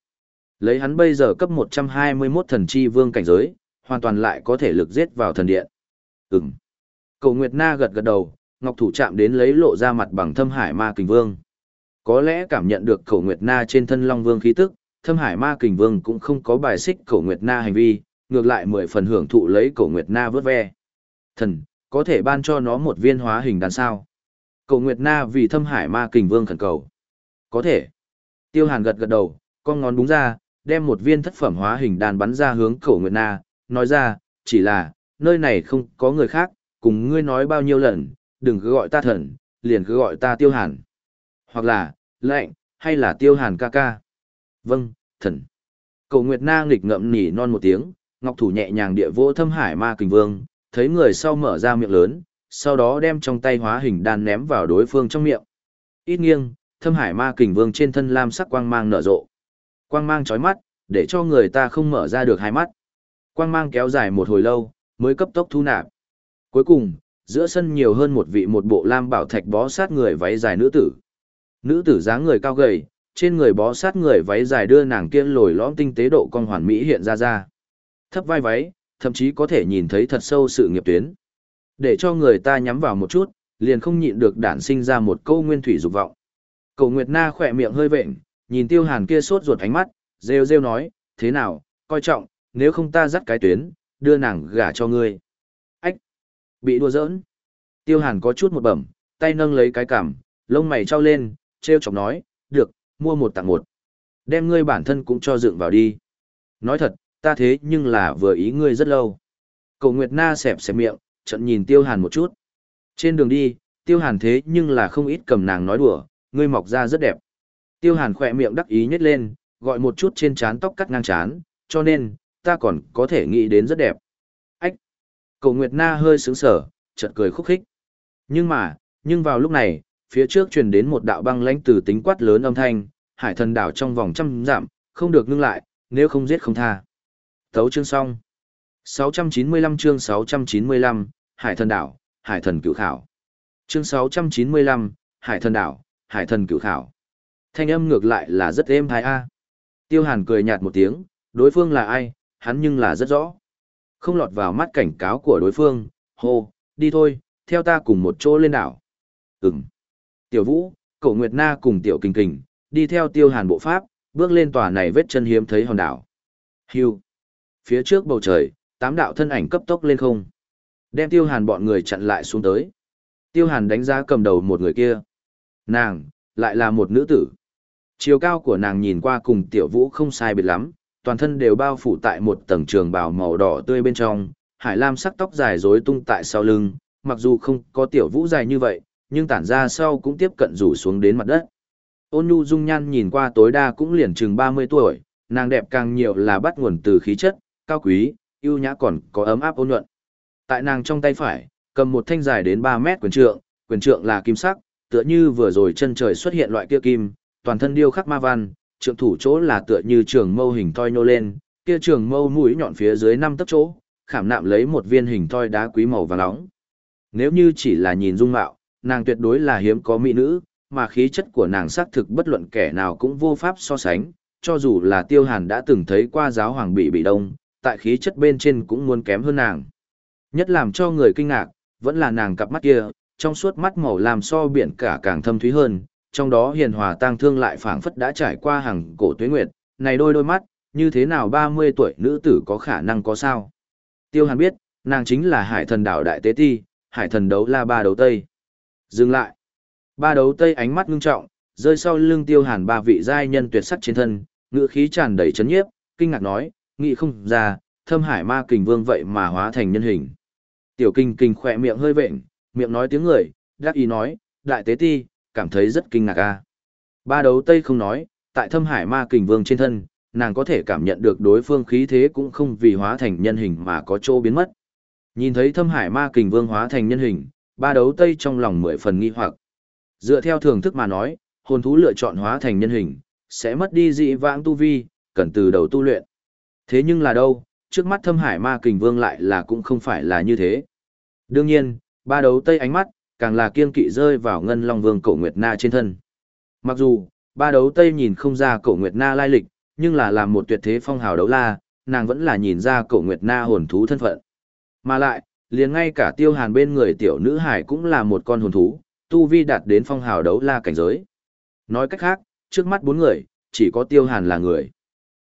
Lấy hắn bây giờ cấp 121 thần chi vương cảnh giới, hoàn toàn lại có thể lực giết vào thần điện. Ừm. Cầu Nguyệt Na gật gật đầu, Ngọc Thủ chạm đến lấy lộ ra mặt bằng thâm hải ma kình vương. Có lẽ cảm nhận được Cầu Nguyệt Na trên thân Long Vương khí tức, thâm hải ma kình vương cũng không có bài xích Cổ Nguyệt Na hành vi, ngược lại mười phần hưởng thụ lấy Cổ Nguyệt Na vớt ve. Thần, có thể ban cho nó một viên hóa hình đàn sao. Cổ Nguyệt Na vì thâm hải ma kình vương khẩn cầu. Có thể. Tiêu Hàn gật gật đầu, con ngón búng ra, đem một viên thất phẩm hóa hình đàn bắn ra hướng Cổ Nguyệt Na, nói ra, chỉ là, nơi này không có người khác, cùng ngươi nói bao nhiêu lần, đừng cứ gọi ta thần, liền cứ gọi ta tiêu hàn. Hoặc là, lệnh, hay là tiêu hàn ca ca. Vâng, thần. Cầu Nguyệt Na nghịch ngậm nỉ non một tiếng, ngọc thủ nhẹ nhàng địa vô thâm hải ma kình vương, thấy người sau mở ra miệng lớn, sau đó đem trong tay hóa hình đan ném vào đối phương trong miệng. Ít nghiêng, thâm hải ma kình vương trên thân lam sắc quang mang nở rộ. Quang mang chói mắt, để cho người ta không mở ra được hai mắt. Quang mang kéo dài một hồi lâu, mới cấp tốc thu nạp. Cuối cùng, giữa sân nhiều hơn một vị một bộ lam bảo thạch bó sát người váy dài nữ tử. Nữ tử dáng người cao gầy, trên người bó sát người váy dài đưa nàng kia lồi lõm tinh tế độ con hoàn mỹ hiện ra ra. Thấp vai váy, thậm chí có thể nhìn thấy thật sâu sự nghiệp tuyến. Để cho người ta nhắm vào một chút, liền không nhịn được đản sinh ra một câu nguyên thủy dục vọng. Cầu Nguyệt Na khỏe miệng hơi vệnh, nhìn tiêu hàn kia sốt ruột ánh mắt, rêu rêu nói, thế nào, coi trọng, nếu không ta dắt cái tuyến, đưa nàng gả cho ngươi. Ách! Bị đùa giỡn. Tiêu hàn có chút một bẩm, tay nâng lấy cái cằm, lông mày trao lên, treo chọc nói, được, mua một tặng một. Đem ngươi bản thân cũng cho dựng vào đi. Nói thật, ta thế nhưng là vừa ý ngươi rất lâu. Cầu Nguyệt Na xẹp xẹp miệng, trận nhìn Tiêu Hàn một chút. Trên đường đi, Tiêu Hàn thế nhưng là không ít cầm nàng nói đùa, ngươi mọc ra rất đẹp. Tiêu Hàn khỏe miệng đắc ý nhếch lên, gọi một chút trên trán tóc cắt ngang trán, cho nên, ta còn có thể nghĩ đến rất đẹp. Ách! Cầu Nguyệt Na hơi sướng sở, chợt cười khúc khích. Nhưng mà, nhưng vào lúc này, phía trước truyền đến một đạo băng lãnh từ tính quát lớn âm thanh, hải thần đảo trong vòng trăm giảm, không được ngưng lại, nếu không giết không tha. Thấu chương xong. 695 chương 695, Hải thần đảo, Hải thần cửu khảo. Chương 695, Hải thần đảo, Hải thần cửu khảo. Thanh âm ngược lại là rất êm thái a. Tiêu Hàn cười nhạt một tiếng, đối phương là ai, hắn nhưng là rất rõ. Không lọt vào mắt cảnh cáo của đối phương, hô, đi thôi, theo ta cùng một chỗ lên đảo. Ừm. Tiểu Vũ, Cổ Nguyệt Na cùng Tiểu Kình Kình, đi theo Tiêu Hàn bộ pháp, bước lên tòa này vết chân hiếm thấy hòn đảo. Hưu. Phía trước bầu trời, tám đạo thân ảnh cấp tốc lên không. Đem Tiêu Hàn bọn người chặn lại xuống tới. Tiêu Hàn đánh giá cầm đầu một người kia. Nàng, lại là một nữ tử. Chiều cao của nàng nhìn qua cùng Tiểu Vũ không sai biệt lắm, toàn thân đều bao phủ tại một tầng trường bào màu đỏ tươi bên trong, hải lam sắc tóc dài rối tung tại sau lưng, mặc dù không có tiểu vũ dài như vậy, nhưng tản ra sau cũng tiếp cận rủ xuống đến mặt đất. Ôn nhu dung nhan nhìn qua tối đa cũng liền chừng 30 tuổi, nàng đẹp càng nhiều là bắt nguồn từ khí chất, cao quý, yêu nhã còn có ấm áp ôn nhuận. Tại nàng trong tay phải, cầm một thanh dài đến 3 mét quyền trượng, quyền trượng là kim sắc, tựa như vừa rồi chân trời xuất hiện loại kia kim, toàn thân điêu khắc ma văn, trượng thủ chỗ là tựa như trường mâu hình thoi nô lên, kia trường mâu mũi nhọn phía dưới năm tấc chỗ, khảm nạm lấy một viên hình thoi đá quý màu vàng nóng. Nếu như chỉ là nhìn dung mạo, nàng tuyệt đối là hiếm có mỹ nữ, mà khí chất của nàng xác thực bất luận kẻ nào cũng vô pháp so sánh, cho dù là Tiêu Hàn đã từng thấy qua giáo hoàng bị bị đông, tại khí chất bên trên cũng muốn kém hơn nàng. Nhất làm cho người kinh ngạc, vẫn là nàng cặp mắt kia, trong suốt mắt màu làm so biển cả càng thâm thúy hơn, trong đó hiền hòa tang thương lại phảng phất đã trải qua hàng cổ tuế nguyệt, này đôi đôi mắt, như thế nào 30 tuổi nữ tử có khả năng có sao? Tiêu Hàn biết, nàng chính là hải thần đảo Đại Tế Ti, hải thần đấu la ba đấu Tây. Dừng lại. Ba đấu Tây ánh mắt ngưng trọng, rơi sau lưng Tiêu Hàn ba vị giai nhân tuyệt sắc trên thân, ngữ khí tràn đầy chấn nhiếp, kinh ngạc nói, nghĩ không ra, thâm hải ma kình vương vậy mà hóa thành nhân hình. Tiểu kinh kinh khỏe miệng hơi vệnh, miệng nói tiếng người, đắc ý nói, đại tế ti, cảm thấy rất kinh ngạc a. Ba đấu tây không nói, tại thâm hải ma kình vương trên thân, nàng có thể cảm nhận được đối phương khí thế cũng không vì hóa thành nhân hình mà có chỗ biến mất. Nhìn thấy thâm hải ma kình vương hóa thành nhân hình, ba đấu tây trong lòng mười phần nghi hoặc. Dựa theo thường thức mà nói, hồn thú lựa chọn hóa thành nhân hình, sẽ mất đi dị vãng tu vi, cần từ đầu tu luyện. Thế nhưng là đâu, trước mắt thâm hải ma kình vương lại là cũng không phải là như thế. Đương nhiên, ba đấu tây ánh mắt, càng là kiên kỵ rơi vào ngân long vương cổ nguyệt na trên thân. Mặc dù, ba đấu tây nhìn không ra cổ nguyệt na lai lịch, nhưng là làm một tuyệt thế phong hào đấu la, nàng vẫn là nhìn ra cổ nguyệt na hồn thú thân phận. Mà lại, liền ngay cả tiêu hàn bên người tiểu nữ hải cũng là một con hồn thú, tu vi đạt đến phong hào đấu la cảnh giới. Nói cách khác, trước mắt bốn người, chỉ có tiêu hàn là người.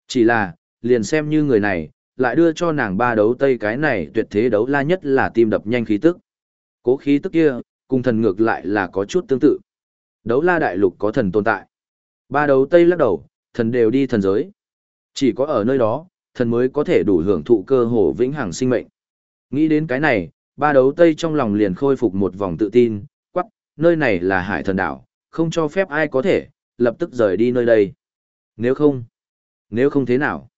Chỉ là, liền xem như người này, lại đưa cho nàng ba đấu tây cái này tuyệt thế đấu la nhất là tim đập nhanh khí tức. Cố khí tức kia, cùng thần ngược lại là có chút tương tự. Đấu la đại lục có thần tồn tại. Ba đấu tây lắc đầu, thần đều đi thần giới. Chỉ có ở nơi đó, thần mới có thể đủ hưởng thụ cơ hồ vĩnh hằng sinh mệnh. Nghĩ đến cái này, ba đấu tây trong lòng liền khôi phục một vòng tự tin, quắc, nơi này là hải thần đảo, không cho phép ai có thể, lập tức rời đi nơi đây. Nếu không, nếu không thế nào?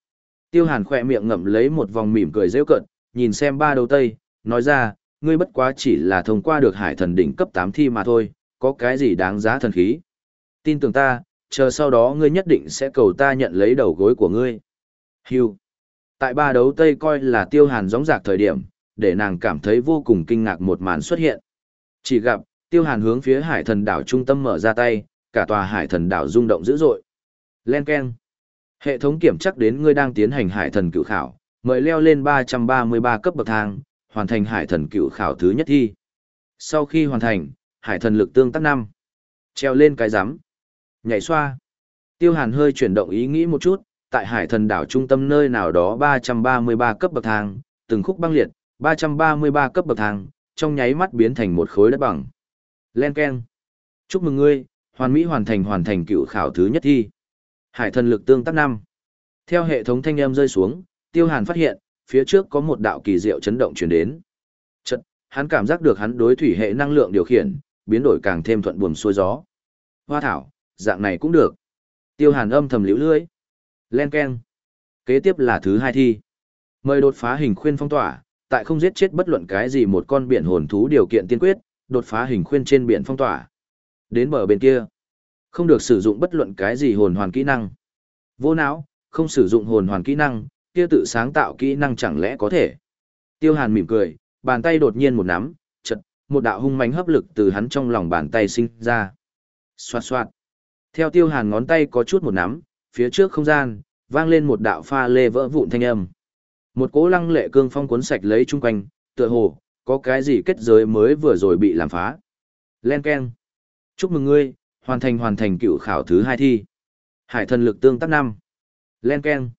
Tiêu hàn khỏe miệng ngậm lấy một vòng mỉm cười rêu cận, nhìn xem ba đầu tây, nói ra, ngươi bất quá chỉ là thông qua được hải thần đỉnh cấp 8 thi mà thôi, có cái gì đáng giá thần khí. Tin tưởng ta, chờ sau đó ngươi nhất định sẽ cầu ta nhận lấy đầu gối của ngươi. Hưu. Tại ba đấu tây coi là tiêu hàn gióng giạc thời điểm, để nàng cảm thấy vô cùng kinh ngạc một màn xuất hiện. Chỉ gặp, tiêu hàn hướng phía hải thần đảo trung tâm mở ra tay, cả tòa hải thần đảo rung động dữ dội. Len Ken. Hệ thống kiểm chắc đến ngươi đang tiến hành hải thần cựu khảo, mời leo lên 333 cấp bậc thang, hoàn thành hải thần cựu khảo thứ nhất thi. Sau khi hoàn thành, hải thần lực tương tác năm Treo lên cái rắm Nhảy xoa. Tiêu hàn hơi chuyển động ý nghĩ một chút, tại hải thần đảo trung tâm nơi nào đó 333 cấp bậc thang, từng khúc băng liệt, 333 cấp bậc thang, trong nháy mắt biến thành một khối đất bằng. Len Ken. Chúc mừng ngươi, hoàn mỹ hoàn thành hoàn thành cựu khảo thứ nhất thi. Hải thần lực tương tác năm. Theo hệ thống thanh âm rơi xuống, Tiêu Hàn phát hiện, phía trước có một đạo kỳ diệu chấn động truyền đến. Chật, hắn cảm giác được hắn đối thủy hệ năng lượng điều khiển, biến đổi càng thêm thuận buồm xuôi gió. Hoa thảo, dạng này cũng được. Tiêu Hàn âm thầm liễu lưỡi. Len keng. Kế tiếp là thứ hai thi. Mời đột phá hình khuyên phong tỏa, tại không giết chết bất luận cái gì một con biển hồn thú điều kiện tiên quyết, đột phá hình khuyên trên biển phong tỏa. Đến bờ bên kia. Không được sử dụng bất luận cái gì hồn hoàn kỹ năng. Vô não, không sử dụng hồn hoàn kỹ năng, kia tự sáng tạo kỹ năng chẳng lẽ có thể. Tiêu Hàn mỉm cười, bàn tay đột nhiên một nắm, chật, một đạo hung mãnh hấp lực từ hắn trong lòng bàn tay sinh ra. Xoạt xoạt. Theo Tiêu Hàn ngón tay có chút một nắm, phía trước không gian, vang lên một đạo pha lê vỡ vụn thanh âm. Một cỗ lăng lệ cương phong cuốn sạch lấy chung quanh, tựa hồ, có cái gì kết giới mới vừa rồi bị làm phá. Len Ken. Chúc mừng ngươi, hoàn thành hoàn thành cựu khảo thứ hai thi. Hải thần lực tương tác năm Len Ken.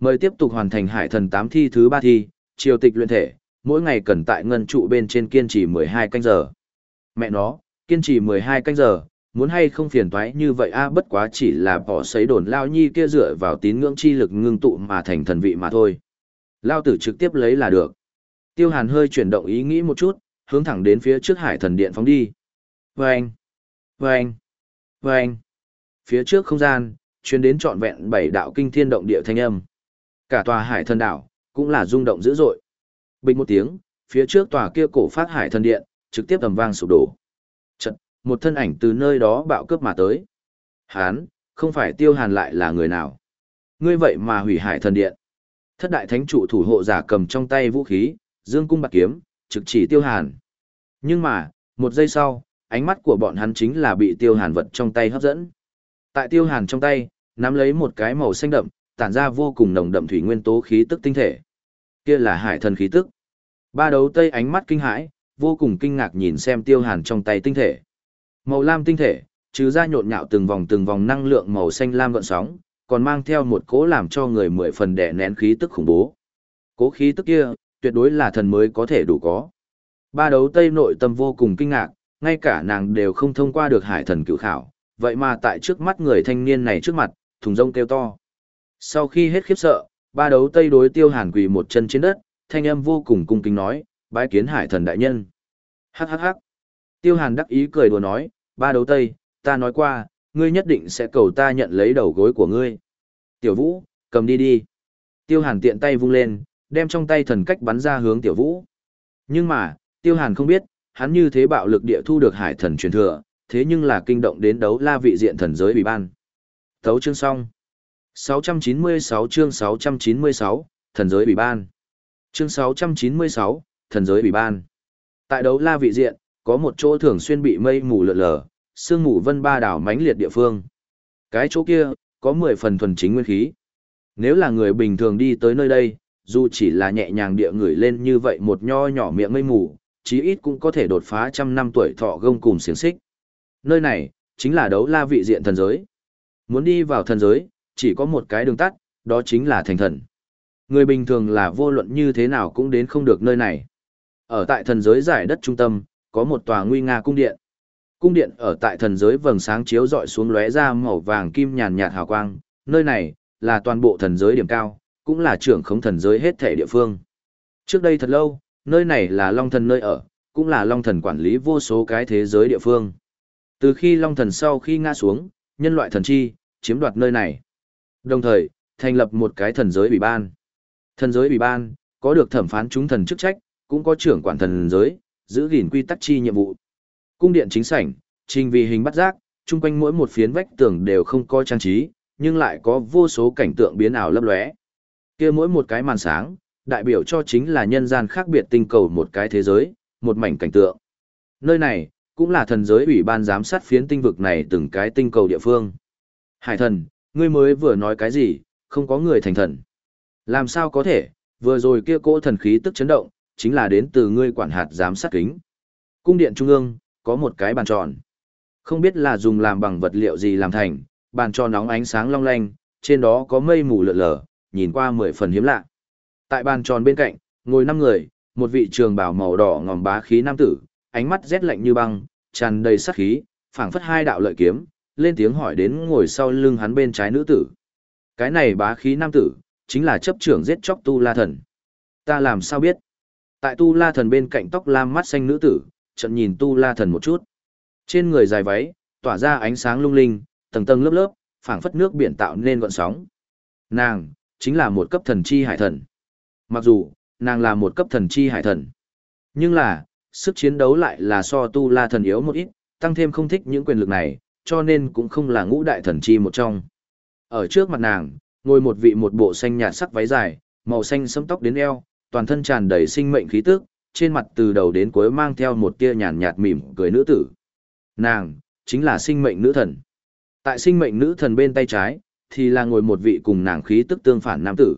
Mời tiếp tục hoàn thành hải thần tám thi thứ ba thi, triều tịch luyện thể, mỗi ngày cần tại ngân trụ bên trên kiên trì mười hai canh giờ. Mẹ nó, kiên trì mười hai canh giờ, muốn hay không phiền toái như vậy a bất quá chỉ là bỏ sấy đồn lao nhi kia dựa vào tín ngưỡng chi lực ngưng tụ mà thành thần vị mà thôi. Lao tử trực tiếp lấy là được. Tiêu hàn hơi chuyển động ý nghĩ một chút, hướng thẳng đến phía trước hải thần điện phóng đi. Vâng! Vâng! Vâng! Phía trước không gian, chuyến đến trọn vẹn bảy đạo kinh thiên động địa thanh âm. Cả tòa hải thần đảo, cũng là rung động dữ dội. Bình một tiếng, phía trước tòa kia cổ phát hải thần điện, trực tiếp tầm vang sụp đổ. Chật, một thân ảnh từ nơi đó bạo cướp mà tới. Hán, không phải tiêu hàn lại là người nào. Ngươi vậy mà hủy hải thần điện. Thất đại thánh chủ thủ hộ giả cầm trong tay vũ khí, dương cung bạc kiếm, trực chỉ tiêu hàn. Nhưng mà, một giây sau, ánh mắt của bọn hắn chính là bị tiêu hàn vật trong tay hấp dẫn. Tại tiêu hàn trong tay, nắm lấy một cái màu xanh đậm, tản ra vô cùng nồng đậm thủy nguyên tố khí tức tinh thể. Kia là hải thần khí tức. Ba đấu tây ánh mắt kinh hãi, vô cùng kinh ngạc nhìn xem tiêu hàn trong tay tinh thể. Màu lam tinh thể, trừ ra nhộn nhạo từng vòng từng vòng năng lượng màu xanh lam gợn sóng, còn mang theo một cỗ làm cho người mười phần đẻ nén khí tức khủng bố. Cố khí tức kia, tuyệt đối là thần mới có thể đủ có. Ba đấu tây nội tâm vô cùng kinh ngạc, ngay cả nàng đều không thông qua được hải thần cựu khảo, vậy mà tại trước mắt người thanh niên này trước mặt, thùng rông kêu to. Sau khi hết khiếp sợ, ba đấu tây đối tiêu hàn quỳ một chân trên đất, thanh âm vô cùng cung kính nói, bái kiến hải thần đại nhân. Hắc hắc hắc. Tiêu hàn đắc ý cười đùa nói, ba đấu tây, ta nói qua, ngươi nhất định sẽ cầu ta nhận lấy đầu gối của ngươi. Tiểu vũ, cầm đi đi. Tiêu hàn tiện tay vung lên, đem trong tay thần cách bắn ra hướng tiểu vũ. Nhưng mà, tiêu hàn không biết, hắn như thế bạo lực địa thu được hải thần truyền thừa, thế nhưng là kinh động đến đấu la vị diện thần giới ủy ban. Thấu chương xong. 696 chương 696, thần giới ủy ban. Chương 696, thần giới ủy ban. Tại đấu la vị diện, có một chỗ thường xuyên bị mây mù lượn lờ, sương mù vân ba đảo mãnh liệt địa phương. Cái chỗ kia, có 10 phần thuần chính nguyên khí. Nếu là người bình thường đi tới nơi đây, dù chỉ là nhẹ nhàng địa người lên như vậy một nho nhỏ miệng mây mù, chí ít cũng có thể đột phá trăm năm tuổi thọ gông cùng xiềng xích. Nơi này, chính là đấu la vị diện thần giới. Muốn đi vào thần giới, chỉ có một cái đường tắt, đó chính là thành thần. Người bình thường là vô luận như thế nào cũng đến không được nơi này. Ở tại thần giới giải đất trung tâm, có một tòa nguy nga cung điện. Cung điện ở tại thần giới vầng sáng chiếu rọi xuống lóe ra màu vàng kim nhàn nhạt hào quang, nơi này là toàn bộ thần giới điểm cao, cũng là trưởng khống thần giới hết thể địa phương. Trước đây thật lâu, nơi này là Long Thần nơi ở, cũng là Long Thần quản lý vô số cái thế giới địa phương. Từ khi Long Thần sau khi ngã xuống, nhân loại thần chi, chiếm đoạt nơi này. Đồng thời, thành lập một cái thần giới ủy ban. Thần giới ủy ban, có được thẩm phán chúng thần chức trách, cũng có trưởng quản thần giới, giữ gìn quy tắc chi nhiệm vụ. Cung điện chính sảnh, trình vì hình bắt giác, chung quanh mỗi một phiến vách tường đều không có trang trí, nhưng lại có vô số cảnh tượng biến ảo lấp lóe. Kia mỗi một cái màn sáng, đại biểu cho chính là nhân gian khác biệt tinh cầu một cái thế giới, một mảnh cảnh tượng. Nơi này, cũng là thần giới ủy ban giám sát phiến tinh vực này từng cái tinh cầu địa phương. Hải thần, ngươi mới vừa nói cái gì, không có người thành thần. Làm sao có thể, vừa rồi kia cỗ thần khí tức chấn động, chính là đến từ ngươi quản hạt giám sát kính. Cung điện trung ương, có một cái bàn tròn. Không biết là dùng làm bằng vật liệu gì làm thành, bàn tròn nóng ánh sáng long lanh, trên đó có mây mù lượn lờ, nhìn qua mười phần hiếm lạ. Tại bàn tròn bên cạnh, ngồi năm người, một vị trường bào màu đỏ ngòm bá khí nam tử, ánh mắt rét lạnh như băng, tràn đầy sát khí, phảng phất hai đạo lợi kiếm, lên tiếng hỏi đến ngồi sau lưng hắn bên trái nữ tử. Cái này bá khí nam tử, chính là chấp trưởng giết chóc Tu La Thần. Ta làm sao biết? Tại Tu La Thần bên cạnh tóc lam mắt xanh nữ tử, trận nhìn Tu La Thần một chút. Trên người dài váy, tỏa ra ánh sáng lung linh, tầng tầng lớp lớp, phảng phất nước biển tạo nên gọn sóng. Nàng, chính là một cấp thần chi hải thần. Mặc dù, nàng là một cấp thần chi hải thần. Nhưng là, sức chiến đấu lại là so tu la thần yếu một ít, tăng thêm không thích những quyền lực này, cho nên cũng không là ngũ đại thần chi một trong. Ở trước mặt nàng, ngồi một vị một bộ xanh nhạt sắc váy dài, màu xanh sẫm tóc đến eo, toàn thân tràn đầy sinh mệnh khí tức, trên mặt từ đầu đến cuối mang theo một tia nhàn nhạt mỉm cười nữ tử. Nàng, chính là sinh mệnh nữ thần. Tại sinh mệnh nữ thần bên tay trái, thì là ngồi một vị cùng nàng khí tức tương phản nam tử.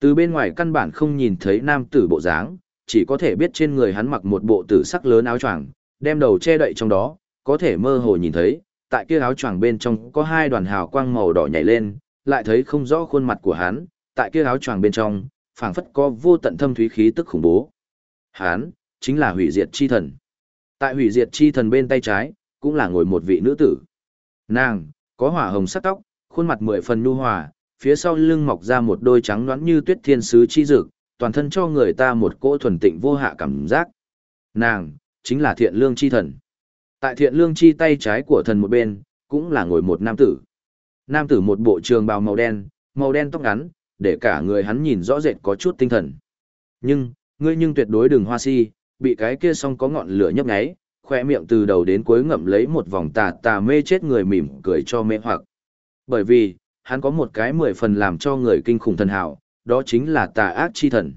Từ bên ngoài căn bản không nhìn thấy nam tử bộ dáng, chỉ có thể biết trên người hắn mặc một bộ tử sắc lớn áo choàng, đem đầu che đậy trong đó, có thể mơ hồ nhìn thấy, tại kia áo choàng bên trong có hai đoàn hào quang màu đỏ nhảy lên, lại thấy không rõ khuôn mặt của hắn, tại kia áo choàng bên trong, phảng phất có vô tận thâm thúy khí tức khủng bố hán chính là hủy diệt chi thần. Tại hủy diệt chi thần bên tay trái, cũng là ngồi một vị nữ tử. Nàng có hỏa hồng sắc tóc, khuôn mặt mười phần nhu hòa, phía sau lưng mọc ra một đôi trắng nõn như tuyết thiên sứ chi dực, toàn thân cho người ta một cỗ thuần tịnh vô hạ cảm giác. Nàng, chính là thiện lương chi thần. Tại thiện lương chi tay trái của thần một bên, cũng là ngồi một nam tử. Nam tử một bộ trường bào màu đen, màu đen tóc ngắn, để cả người hắn nhìn rõ rệt có chút tinh thần. Nhưng, ngươi nhưng tuyệt đối đừng hoa si, bị cái kia xong có ngọn lửa nhấp nháy, khoe miệng từ đầu đến cuối ngậm lấy một vòng tà tà mê chết người mỉm cười cho mê hoặc. Bởi vì, hắn có một cái mười phần làm cho người kinh khủng thần hảo, đó chính là tà ác chi thần.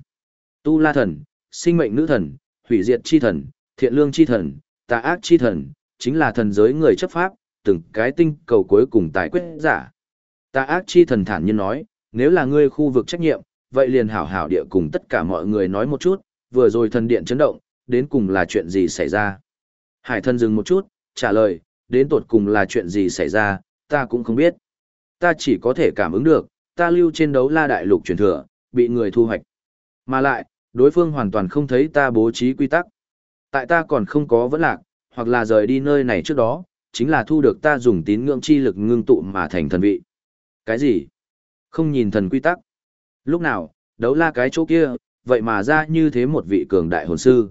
Tu la thần, sinh mệnh nữ thần, hủy diệt chi thần, thiện lương chi thần, tà ác chi thần, chính là thần giới người chấp pháp, từng cái tinh cầu cuối cùng tài quyết giả. Tà ác chi thần thản nhiên nói, nếu là ngươi khu vực trách nhiệm, vậy liền hảo hảo địa cùng tất cả mọi người nói một chút, vừa rồi thần điện chấn động, đến cùng là chuyện gì xảy ra? Hải thần dừng một chút, trả lời, đến tột cùng là chuyện gì xảy ra, ta cũng không biết. Ta chỉ có thể cảm ứng được, ta lưu trên đấu la đại lục truyền thừa, bị người thu hoạch. Mà lại, đối phương hoàn toàn không thấy ta bố trí quy tắc. Tại ta còn không có vấn lạc, hoặc là rời đi nơi này trước đó, chính là thu được ta dùng tín ngưỡng chi lực ngưng tụ mà thành thần vị. Cái gì? Không nhìn thần quy tắc. Lúc nào, đấu la cái chỗ kia, vậy mà ra như thế một vị cường đại hồn sư.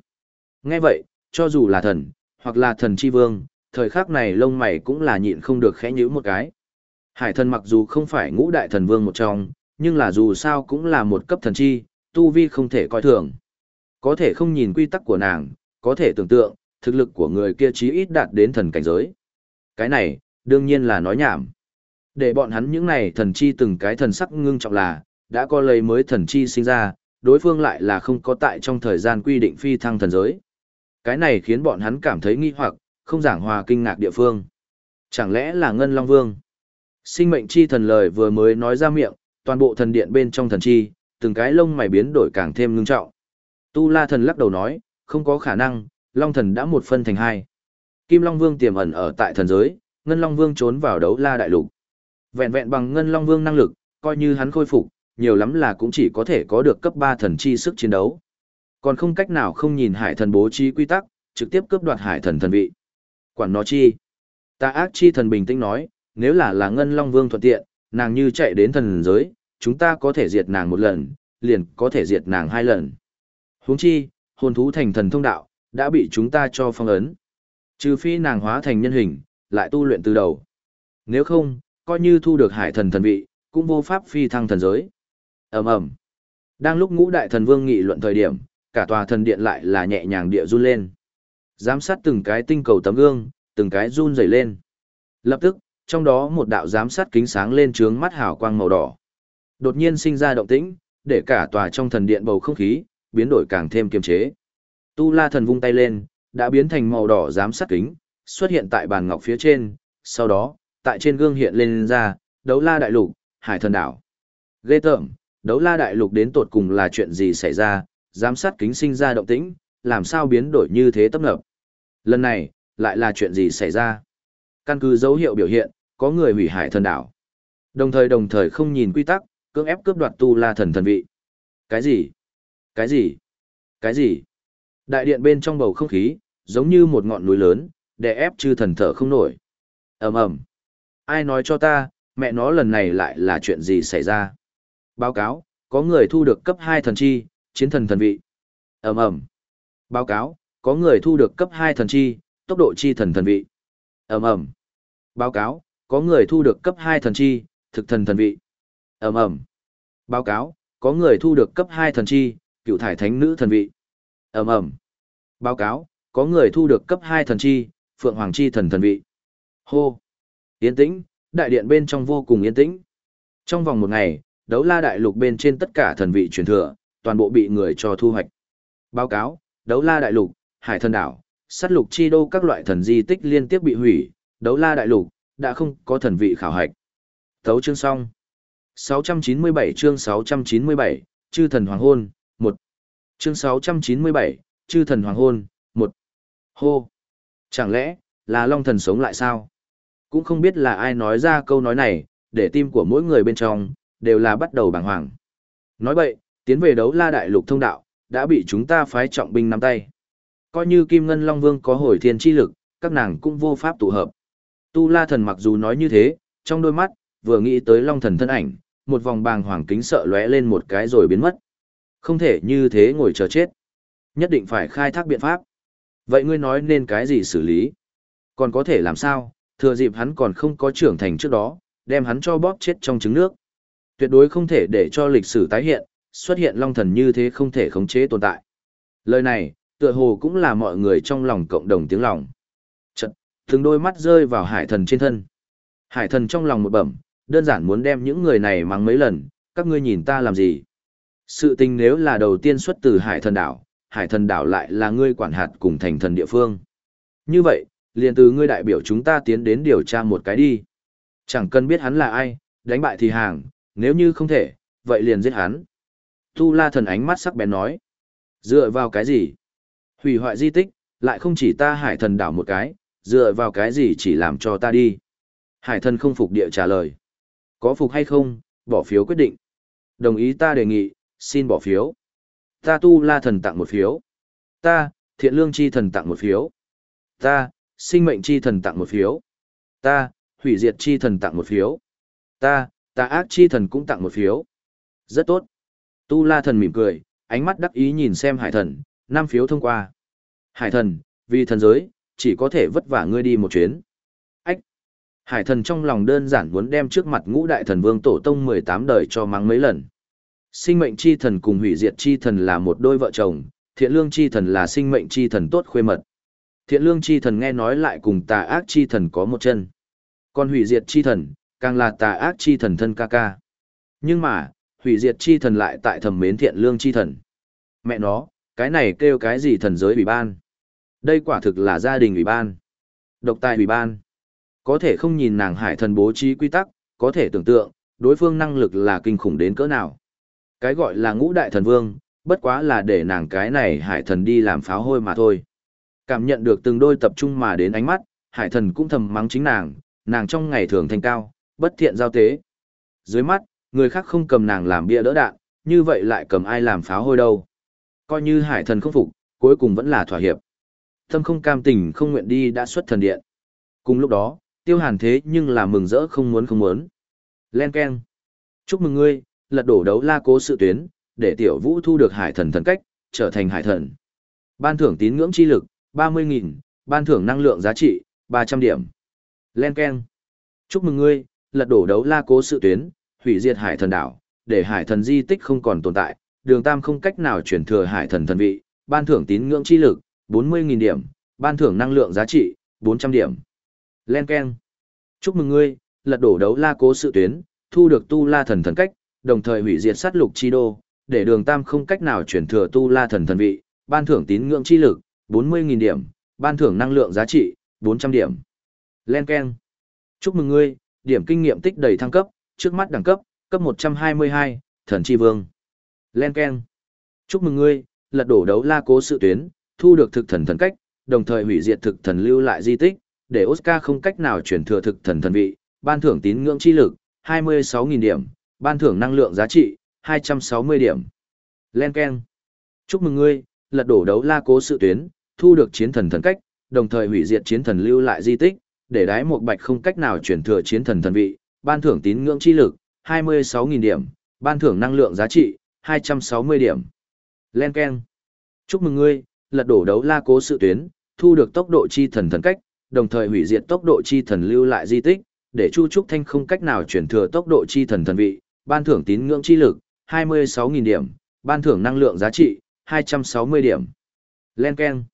Nghe vậy, cho dù là thần, hoặc là thần chi vương, thời khắc này lông mày cũng là nhịn không được khẽ nhíu một cái. Hải thần mặc dù không phải ngũ đại thần vương một trong, nhưng là dù sao cũng là một cấp thần chi, tu vi không thể coi thường. Có thể không nhìn quy tắc của nàng, có thể tưởng tượng, thực lực của người kia chí ít đạt đến thần cảnh giới. Cái này, đương nhiên là nói nhảm. Để bọn hắn những này thần chi từng cái thần sắc ngưng trọng là, đã có lấy mới thần chi sinh ra, đối phương lại là không có tại trong thời gian quy định phi thăng thần giới. Cái này khiến bọn hắn cảm thấy nghi hoặc, không giảng hòa kinh ngạc địa phương. Chẳng lẽ là Ngân Long Vương? Sinh mệnh chi thần lời vừa mới nói ra miệng, toàn bộ thần điện bên trong thần chi, từng cái lông mày biến đổi càng thêm ngưng trọng. Tu La thần lắc đầu nói, không có khả năng, Long thần đã một phân thành hai. Kim Long Vương tiềm ẩn ở tại thần giới, Ngân Long Vương trốn vào đấu La đại lục. Vẹn vẹn bằng Ngân Long Vương năng lực, coi như hắn khôi phục, nhiều lắm là cũng chỉ có thể có được cấp 3 thần chi sức chiến đấu. Còn không cách nào không nhìn hải thần bố trí quy tắc, trực tiếp cướp đoạt hải thần thần vị. Quản nó chi. Ta ác chi thần bình tĩnh nói, nếu là là Ngân Long Vương thuận tiện, nàng như chạy đến thần giới, chúng ta có thể diệt nàng một lần, liền có thể diệt nàng hai lần. Huống chi, hồn thú thành thần thông đạo, đã bị chúng ta cho phong ấn. Trừ phi nàng hóa thành nhân hình, lại tu luyện từ đầu. Nếu không, coi như thu được hải thần thần vị, cũng vô pháp phi thăng thần giới ầm ầm Đang lúc ngũ đại thần vương nghị luận thời điểm, cả tòa thần điện lại là nhẹ nhàng địa run lên. Giám sát từng cái tinh cầu tấm gương, từng cái run rẩy lên. Lập tức, trong đó một đạo giám sát kính sáng lên trướng mắt hào quang màu đỏ. Đột nhiên sinh ra động tĩnh, để cả tòa trong thần điện bầu không khí biến đổi càng thêm kiềm chế. Tu La thần vung tay lên, đã biến thành màu đỏ giám sát kính, xuất hiện tại bàn ngọc phía trên, sau đó, tại trên gương hiện lên ra, đấu la đại lục, hải thần đảo. Ghê tởm, đấu la đại lục đến tột cùng là chuyện gì xảy ra, giám sát kính sinh ra động tĩnh, làm sao biến đổi như thế tấp nập. Lần này, lại là chuyện gì xảy ra? Căn cứ dấu hiệu biểu hiện, có người hủy hải thần đảo. Đồng thời đồng thời không nhìn quy tắc, cưỡng ép cướp đoạt tu la thần thần vị. Cái gì? Cái gì? Cái gì? Đại điện bên trong bầu không khí, giống như một ngọn núi lớn, đè ép chư thần thở không nổi. ầm ầm Ai nói cho ta, mẹ nó lần này lại là chuyện gì xảy ra? Báo cáo, có người thu được cấp 2 thần chi, chiến thần thần vị. ầm ầm Báo cáo, có người thu được cấp 2 thần chi, tốc độ chi thần thần vị. ầm ầm Báo cáo, có người thu được cấp 2 thần chi, thực thần thần vị. ầm ầm Báo cáo, có người thu được cấp 2 thần chi, cựu thải thánh nữ thần vị. ầm ầm Báo cáo, có người thu được cấp 2 thần chi, phượng hoàng chi thần thần vị. Hô! Yên tĩnh, đại điện bên trong vô cùng yên tĩnh. Trong vòng một ngày, đấu la đại lục bên trên tất cả thần vị truyền thừa, toàn bộ bị người cho thu hoạch. Báo cáo, đấu la đại lục, hải thần đảo, sát lục chi đô các loại thần di tích liên tiếp bị hủy, đấu la đại lục, đã không có thần vị khảo hạch. Thấu chương xong. 697 chương 697, chư thần hoàng hôn, 1. Chương 697, chư thần hoàng hôn, 1. Hô. Chẳng lẽ, là long thần sống lại sao? Cũng không biết là ai nói ra câu nói này, để tim của mỗi người bên trong, đều là bắt đầu bàng hoàng. Nói vậy, tiến về đấu la đại lục thông đạo, đã bị chúng ta phái trọng binh nắm tay. Coi như Kim Ngân Long Vương có hồi thiên chi lực, các nàng cũng vô pháp tụ hợp. Tu La Thần mặc dù nói như thế, trong đôi mắt, vừa nghĩ tới Long Thần thân ảnh, một vòng bàng hoàng kính sợ lóe lên một cái rồi biến mất. Không thể như thế ngồi chờ chết. Nhất định phải khai thác biện pháp. Vậy ngươi nói nên cái gì xử lý? Còn có thể làm sao, thừa dịp hắn còn không có trưởng thành trước đó, đem hắn cho bóp chết trong trứng nước. Tuyệt đối không thể để cho lịch sử tái hiện, xuất hiện long thần như thế không thể khống chế tồn tại. Lời này, tựa hồ cũng là mọi người trong lòng cộng đồng tiếng lòng. Chật, từng đôi mắt rơi vào hải thần trên thân. Hải thần trong lòng một bẩm, đơn giản muốn đem những người này mắng mấy lần, các ngươi nhìn ta làm gì. Sự tình nếu là đầu tiên xuất từ hải thần đảo, hải thần đảo lại là ngươi quản hạt cùng thành thần địa phương. Như vậy, liền từ ngươi đại biểu chúng ta tiến đến điều tra một cái đi. Chẳng cần biết hắn là ai, đánh bại thì hàng, nếu như không thể, vậy liền giết hắn. Tu la thần ánh mắt sắc bén nói. Dựa vào cái gì? Hủy hoại di tích, lại không chỉ ta hải thần đảo một cái, dựa vào cái gì chỉ làm cho ta đi. Hải thần không phục địa trả lời. Có phục hay không, bỏ phiếu quyết định. Đồng ý ta đề nghị, xin bỏ phiếu. Ta tu la thần tặng một phiếu. Ta, thiện lương chi thần tặng một phiếu. Ta, sinh mệnh chi thần tặng một phiếu. Ta, hủy diệt chi thần tặng một phiếu. Ta, tà ác chi thần cũng tặng một phiếu. Rất tốt. Tu la thần mỉm cười, ánh mắt đắc ý nhìn xem hải thần, năm phiếu thông qua. Hải thần, vì thần giới, chỉ có thể vất vả ngươi đi một chuyến. Ách! Hải thần trong lòng đơn giản muốn đem trước mặt ngũ đại thần vương tổ tông 18 đời cho mắng mấy lần. Sinh mệnh chi thần cùng hủy diệt chi thần là một đôi vợ chồng, thiện lương chi thần là sinh mệnh chi thần tốt khuê mật. Thiện lương chi thần nghe nói lại cùng tà ác chi thần có một chân. Còn hủy diệt chi thần, càng là tà ác chi thần thân ca ca. Nhưng mà, hủy diệt chi thần lại tại thầm mến thiện lương chi thần. Mẹ nó, cái này kêu cái gì thần giới ủy ban? Đây quả thực là gia đình ủy ban. Độc tài ủy ban. Có thể không nhìn nàng hải thần bố trí quy tắc, có thể tưởng tượng, đối phương năng lực là kinh khủng đến cỡ nào. Cái gọi là ngũ đại thần vương, bất quá là để nàng cái này hải thần đi làm pháo hôi mà thôi. Cảm nhận được từng đôi tập trung mà đến ánh mắt, hải thần cũng thầm mắng chính nàng, nàng trong ngày thường thanh cao, bất thiện giao tế. Dưới mắt, người khác không cầm nàng làm bia đỡ đạn, như vậy lại cầm ai làm pháo hôi đâu. Coi như hải thần không phục, cuối cùng vẫn là thỏa hiệp. Tâm không cam tình không nguyện đi đã xuất thần điện. Cùng lúc đó, tiêu hàn thế nhưng là mừng rỡ không muốn không muốn. Len Ken. Chúc mừng ngươi, lật đổ đấu la cố sự tuyến, để tiểu vũ thu được hải thần thần cách, trở thành hải thần. Ban thưởng tín ngưỡng chi lực, 30.000, ban thưởng năng lượng giá trị, 300 điểm. Len Ken. Chúc mừng ngươi, lật đổ đấu la cố sự tuyến, hủy diệt hải thần đảo, để hải thần di tích không còn tồn tại, đường tam không cách nào chuyển thừa hải thần thần vị, ban thưởng tín ngưỡng chi lực, 40.000 điểm, ban thưởng năng lượng giá trị, 400 điểm. Len Ken. Chúc mừng ngươi, lật đổ đấu la cố sự tuyến, thu được tu la thần thần cách, đồng thời hủy diệt sát lục chi đô, để đường tam không cách nào chuyển thừa tu la thần thần vị, ban thưởng tín ngưỡng chi lực, 40.000 điểm, ban thưởng năng lượng giá trị, 400 điểm. Len Ken. Chúc mừng ngươi, điểm kinh nghiệm tích đầy thăng cấp, trước mắt đẳng cấp, cấp 122, thần chi vương. Len Ken. Chúc mừng ngươi, lật đổ đấu la cố sự tuyến, thu được thực thần thần cách, đồng thời hủy diệt thực thần lưu lại di tích, để Oscar không cách nào chuyển thừa thực thần thần vị, ban thưởng tín ngưỡng chi lực, 26.000 điểm, ban thưởng năng lượng giá trị, 260 điểm. Len Ken. Chúc mừng ngươi, lật đổ đấu la cố sự tuyến, thu được chiến thần thần cách, đồng thời hủy diệt chiến thần lưu lại di tích, để đái một bạch không cách nào chuyển thừa chiến thần thần vị, ban thưởng tín ngưỡng chi lực, 26.000 điểm, ban thưởng năng lượng giá trị, 260 điểm. Len Ken. Chúc mừng ngươi, lật đổ đấu la cố sự tuyến, thu được tốc độ chi thần thần cách, đồng thời hủy diệt tốc độ chi thần lưu lại di tích, để Chu Trúc Thanh không cách nào chuyển thừa tốc độ chi thần thần vị, ban thưởng tín ngưỡng chi lực, 26.000 điểm, ban thưởng năng lượng giá trị, 260 điểm. Len Ken.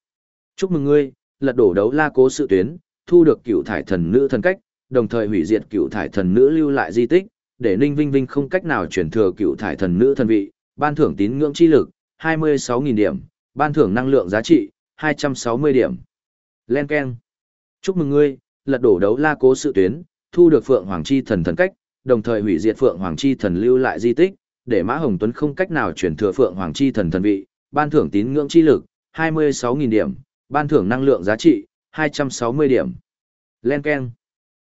Chúc mừng ngươi, lật đổ đấu la cố sự tuyến, thu được cựu thải thần nữ thần cách, đồng thời hủy diệt cựu thải thần nữ lưu lại di tích, để Ninh Vinh Vinh không cách nào chuyển thừa cựu thải thần nữ thần vị, ban thưởng tín ngưỡng chi lực, 26.000 điểm, ban thưởng năng lượng giá trị, 260 điểm. Len Ken. Chúc mừng ngươi, lật đổ đấu la cố sự tuyến, thu được Phượng Hoàng Chi thần thần cách, đồng thời hủy diệt Phượng Hoàng Chi thần lưu lại di tích, để Mã Hồng Tuấn không cách nào chuyển thừa Phượng Hoàng Chi thần thần vị, ban thưởng tín ngưỡng chi lực, 26.000 điểm, ban thưởng năng lượng giá trị, 260 điểm. Len Ken.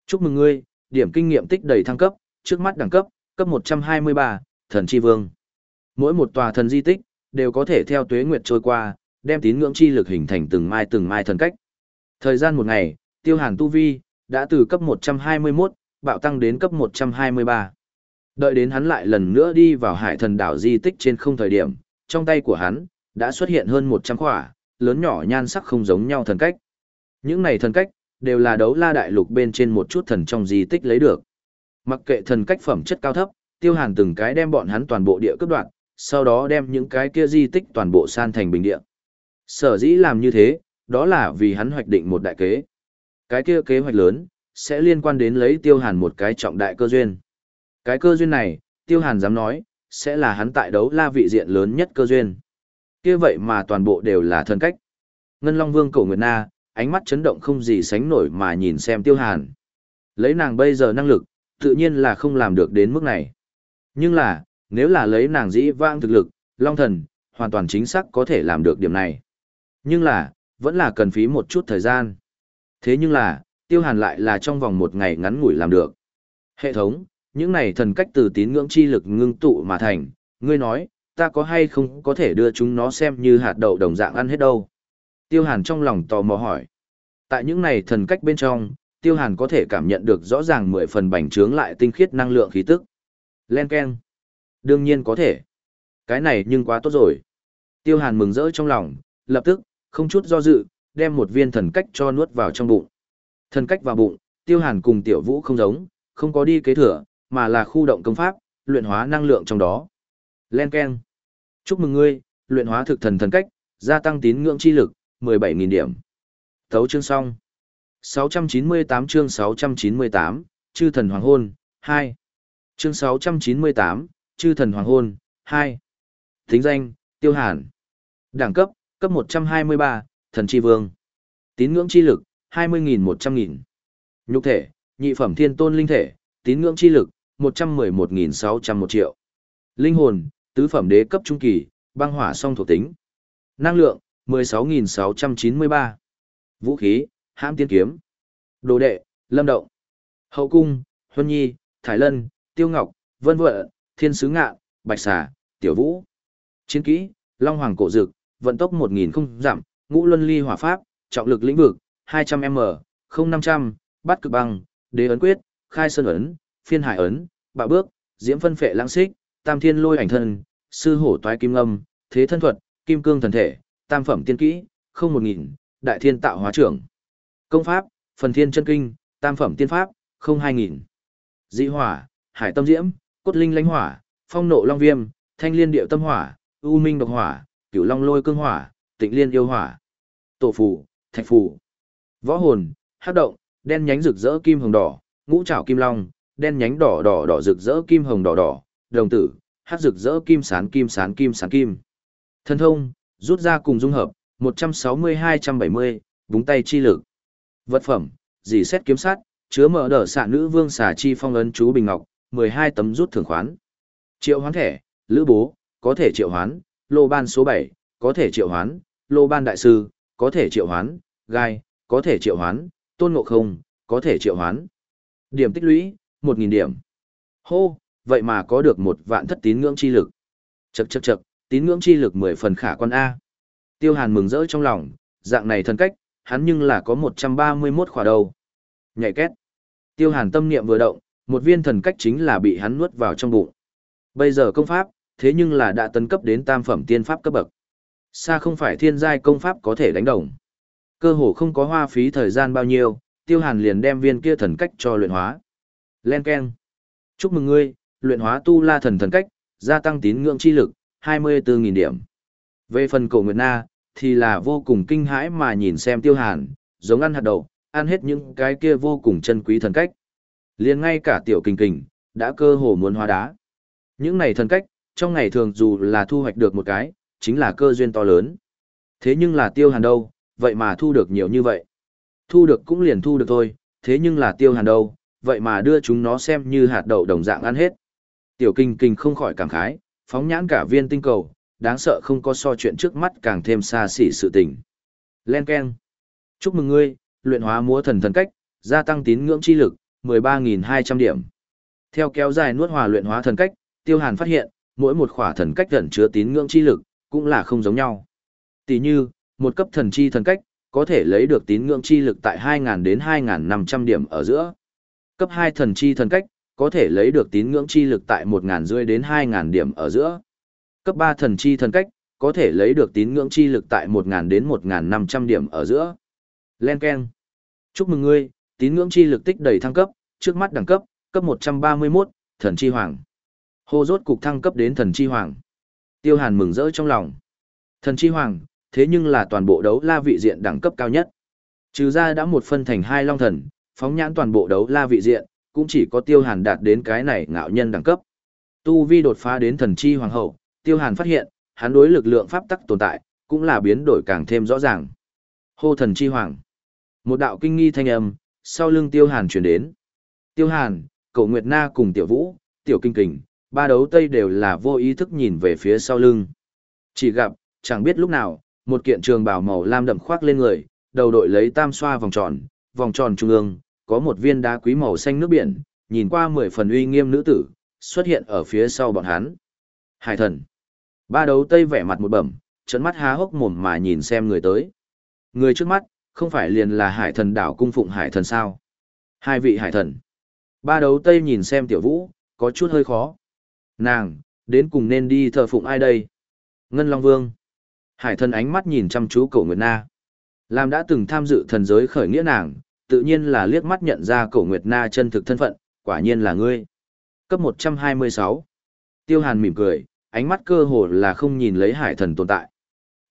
Chúc mừng ngươi, điểm kinh nghiệm tích đầy thăng cấp, trước mắt đẳng cấp, cấp 123, thần chi vương. Mỗi một tòa thần di tích, đều có thể theo tuế nguyệt trôi qua, đem tín ngưỡng chi lực hình thành từng mai từng mai thần cách. Thời gian một ngày, tiêu hàn tu vi, đã từ cấp 121, bạo tăng đến cấp 123. Đợi đến hắn lại lần nữa đi vào hải thần đảo di tích trên không thời điểm, trong tay của hắn, đã xuất hiện hơn 100 khỏa, lớn nhỏ nhan sắc không giống nhau thần cách. Những này thần cách, đều là đấu la đại lục bên trên một chút thần trong di tích lấy được. Mặc kệ thần cách phẩm chất cao thấp, tiêu hàn từng cái đem bọn hắn toàn bộ địa cấp đoạn, sau đó đem những cái kia di tích toàn bộ san thành bình địa. Sở dĩ làm như thế, đó là vì hắn hoạch định một đại kế. Cái kia kế hoạch lớn, sẽ liên quan đến lấy tiêu hàn một cái trọng đại cơ duyên. Cái cơ duyên này, tiêu hàn dám nói, sẽ là hắn tại đấu la vị diện lớn nhất cơ duyên. kia vậy mà toàn bộ đều là thần cách. Ngân Long Vương Cổ Nguyệt Na, ánh mắt chấn động không gì sánh nổi mà nhìn xem tiêu hàn. Lấy nàng bây giờ năng lực, tự nhiên là không làm được đến mức này. Nhưng là, nếu là lấy nàng dĩ vãng thực lực, Long Thần, hoàn toàn chính xác có thể làm được điểm này. Nhưng là, vẫn là cần phí một chút thời gian. Thế nhưng là, tiêu hàn lại là trong vòng một ngày ngắn ngủi làm được. Hệ thống, những này thần cách từ tín ngưỡng chi lực ngưng tụ mà thành, ngươi nói, ta có hay không có thể đưa chúng nó xem như hạt đậu đồng dạng ăn hết đâu. Tiêu hàn trong lòng tò mò hỏi. Tại những này thần cách bên trong, tiêu hàn có thể cảm nhận được rõ ràng mười phần bành trướng lại tinh khiết năng lượng khí tức. Len Ken. Đương nhiên có thể. Cái này nhưng quá tốt rồi. Tiêu hàn mừng rỡ trong lòng, lập tức, không chút do dự, đem một viên thần cách cho nuốt vào trong bụng. Thần cách vào bụng, tiêu hàn cùng tiểu vũ không giống, không có đi kế thừa, mà là khu động công pháp, luyện hóa năng lượng trong đó. Len Ken. Chúc mừng ngươi, luyện hóa thực thần thần cách, gia tăng tín ngưỡng chi lực, 17.000 điểm. Thấu chương xong. 698 chương 698, Chư thần hoàng hôn, 2. Chương 698, Chư thần hoàng hôn, 2. Thính danh, Tiêu Hàn. Đẳng cấp, cấp 123, thần chi vương. Tín ngưỡng chi lực, 20.000 100.000. Nhục thể, nhị phẩm thiên tôn linh thể, tín ngưỡng chi lực, 111.601 triệu. Linh hồn, tứ phẩm đế cấp trung kỳ, băng hỏa song thuộc tính. Năng lượng, 16.693. Vũ khí, hãm tiên kiếm. Đồ đệ, lâm động. Hậu cung, huân nhi, thái lân, tiêu ngọc, vân vợ, thiên sứ ngạ, bạch xà, tiểu vũ. Chiến kỹ, long hoàng cổ dực, vận tốc 1.000 không giảm, ngũ luân ly hỏa pháp, trọng lực lĩnh vực, 200m, 0500, bắt cực băng, đế ấn quyết, khai sơn ấn, phiên hải ấn, bạo bước, diễm phân phệ lãng xích, tam thiên lôi ảnh thân, sư hổ toái kim âm, thế thân thuật, kim cương thần thể, tam phẩm tiên kỹ, không một nghìn, đại thiên tạo hóa trưởng. Công pháp, phần thiên chân kinh, tam phẩm tiên pháp, không hai nghìn. Dị hỏa, hải tâm diễm, cốt linh lãnh hỏa, phong nộ long viêm, thanh liên điệu tâm hỏa, u minh độc hỏa, cửu long lôi cương hỏa, tịnh liên yêu hỏa. Tổ phù, thạch phù. Võ hồn, hát động, đen nhánh rực rỡ kim hồng đỏ, ngũ trảo kim long, đen nhánh đỏ đỏ đỏ rực rỡ kim hồng đỏ đỏ, đồng tử, hát rực rỡ kim sán kim sán kim sán kim. Thân thông, rút ra cùng dung hợp, 160-270, búng tay chi lực. Vật phẩm, dì xét kiếm sát, chứa mở đỡ xạ nữ vương xà chi phong ấn chú bình ngọc, 12 tấm rút thưởng khoán. Triệu hoán thẻ, lữ bố, có thể triệu hoán, lô ban số 7, có thể triệu hoán, lô ban đại sư, có thể triệu hoán, gai, có thể triệu hoán, tôn ngộ không, có thể triệu hoán. Điểm tích lũy, 1.000 điểm. Hô, vậy mà có được một vạn thất tín ngưỡng chi lực. Chậc chậc chậc, tín ngưỡng chi lực 10 phần khả quan A. Tiêu Hàn mừng rỡ trong lòng, dạng này thân cách, hắn nhưng là có 131 khỏa đầu. Nhảy két. Tiêu Hàn tâm niệm vừa động, một viên thần cách chính là bị hắn nuốt vào trong bụng. Bây giờ công pháp, thế nhưng là đã tấn cấp đến tam phẩm tiên pháp cấp bậc. Xa không phải thiên giai công pháp có thể đánh đồng. Cơ hồ không có hoa phí thời gian bao nhiêu, Tiêu Hàn liền đem viên kia thần cách cho luyện hóa. Len Ken. Chúc mừng ngươi, luyện hóa tu la thần thần cách, gia tăng tín ngưỡng chi lực, 24.000 điểm. Về phần cổ Nguyệt Na, thì là vô cùng kinh hãi mà nhìn xem tiêu hàn, giống ăn hạt đậu, ăn hết những cái kia vô cùng chân quý thần cách. liền ngay cả tiểu kinh kình, đã cơ hồ muốn hóa đá. Những này thần cách, trong ngày thường dù là thu hoạch được một cái, chính là cơ duyên to lớn. Thế nhưng là tiêu hàn đâu, vậy mà thu được nhiều như vậy. Thu được cũng liền thu được thôi, thế nhưng là tiêu hàn đâu, vậy mà đưa chúng nó xem như hạt đậu đồng dạng ăn hết. Tiểu kinh kinh không khỏi cảm khái, phóng nhãn cả viên tinh cầu, đáng sợ không có so chuyện trước mắt càng thêm xa xỉ sự tình. Len Ken. Chúc mừng ngươi, luyện hóa múa thần thần cách, gia tăng tín ngưỡng chi lực, 13.200 điểm. Theo kéo dài nuốt hòa luyện hóa thần cách, Tiêu Hàn phát hiện, mỗi một khỏa thần cách gần chứa tín ngưỡng chi lực, cũng là không giống nhau. Tỷ như, một cấp thần chi thần cách, có thể lấy được tín ngưỡng chi lực tại 2.000 đến 2.500 điểm ở giữa. Cấp 2 thần chi thần cách, có thể lấy được tín ngưỡng chi lực tại 1.000 đến 2.000 điểm ở giữa. Cấp 3 thần chi thần cách, có thể lấy được tín ngưỡng chi lực tại 1.000 đến 1.500 điểm ở giữa. Len Ken. Chúc mừng ngươi, tín ngưỡng chi lực tích đầy thăng cấp, trước mắt đẳng cấp, cấp 131, thần chi hoàng. Hô rốt cục thăng cấp đến thần chi hoàng. Tiêu Hàn mừng rỡ trong lòng. Thần chi hoàng, thế nhưng là toàn bộ đấu la vị diện đẳng cấp cao nhất. Trừ ra đã một phân thành hai long thần, phóng nhãn toàn bộ đấu la vị diện, cũng chỉ có Tiêu Hàn đạt đến cái này ngạo nhân đẳng cấp. Tu vi đột phá đến thần chi hoàng hậu, Tiêu Hàn phát hiện, hắn đối lực lượng pháp tắc tồn tại, cũng là biến đổi càng thêm rõ ràng. Hô thần chi hoàng. Một đạo kinh nghi thanh âm, sau lưng Tiêu Hàn truyền đến. Tiêu Hàn, Cổ Nguyệt Na cùng Tiểu Vũ, Tiểu Kinh Kình, ba đấu tây đều là vô ý thức nhìn về phía sau lưng. Chỉ gặp, chẳng biết lúc nào, Một kiện trường bào màu lam đậm khoác lên người, đầu đội lấy tam xoa vòng tròn, vòng tròn trung ương, có một viên đá quý màu xanh nước biển, nhìn qua mười phần uy nghiêm nữ tử, xuất hiện ở phía sau bọn hắn. Hải thần. Ba đấu tây vẻ mặt một bẩm, trận mắt há hốc mồm mà nhìn xem người tới. Người trước mắt, không phải liền là hải thần đảo cung phụng hải thần sao? Hai vị hải thần. Ba đấu tây nhìn xem tiểu vũ, có chút hơi khó. Nàng, đến cùng nên đi thờ phụng ai đây? Ngân Long Vương. Hải thần ánh mắt nhìn chăm chú cổ Nguyệt Na. Làm đã từng tham dự thần giới khởi nghĩa nàng, tự nhiên là liếc mắt nhận ra cổ Nguyệt Na chân thực thân phận, quả nhiên là ngươi. Cấp 126. Tiêu Hàn mỉm cười, ánh mắt cơ hồ là không nhìn lấy hải thần tồn tại.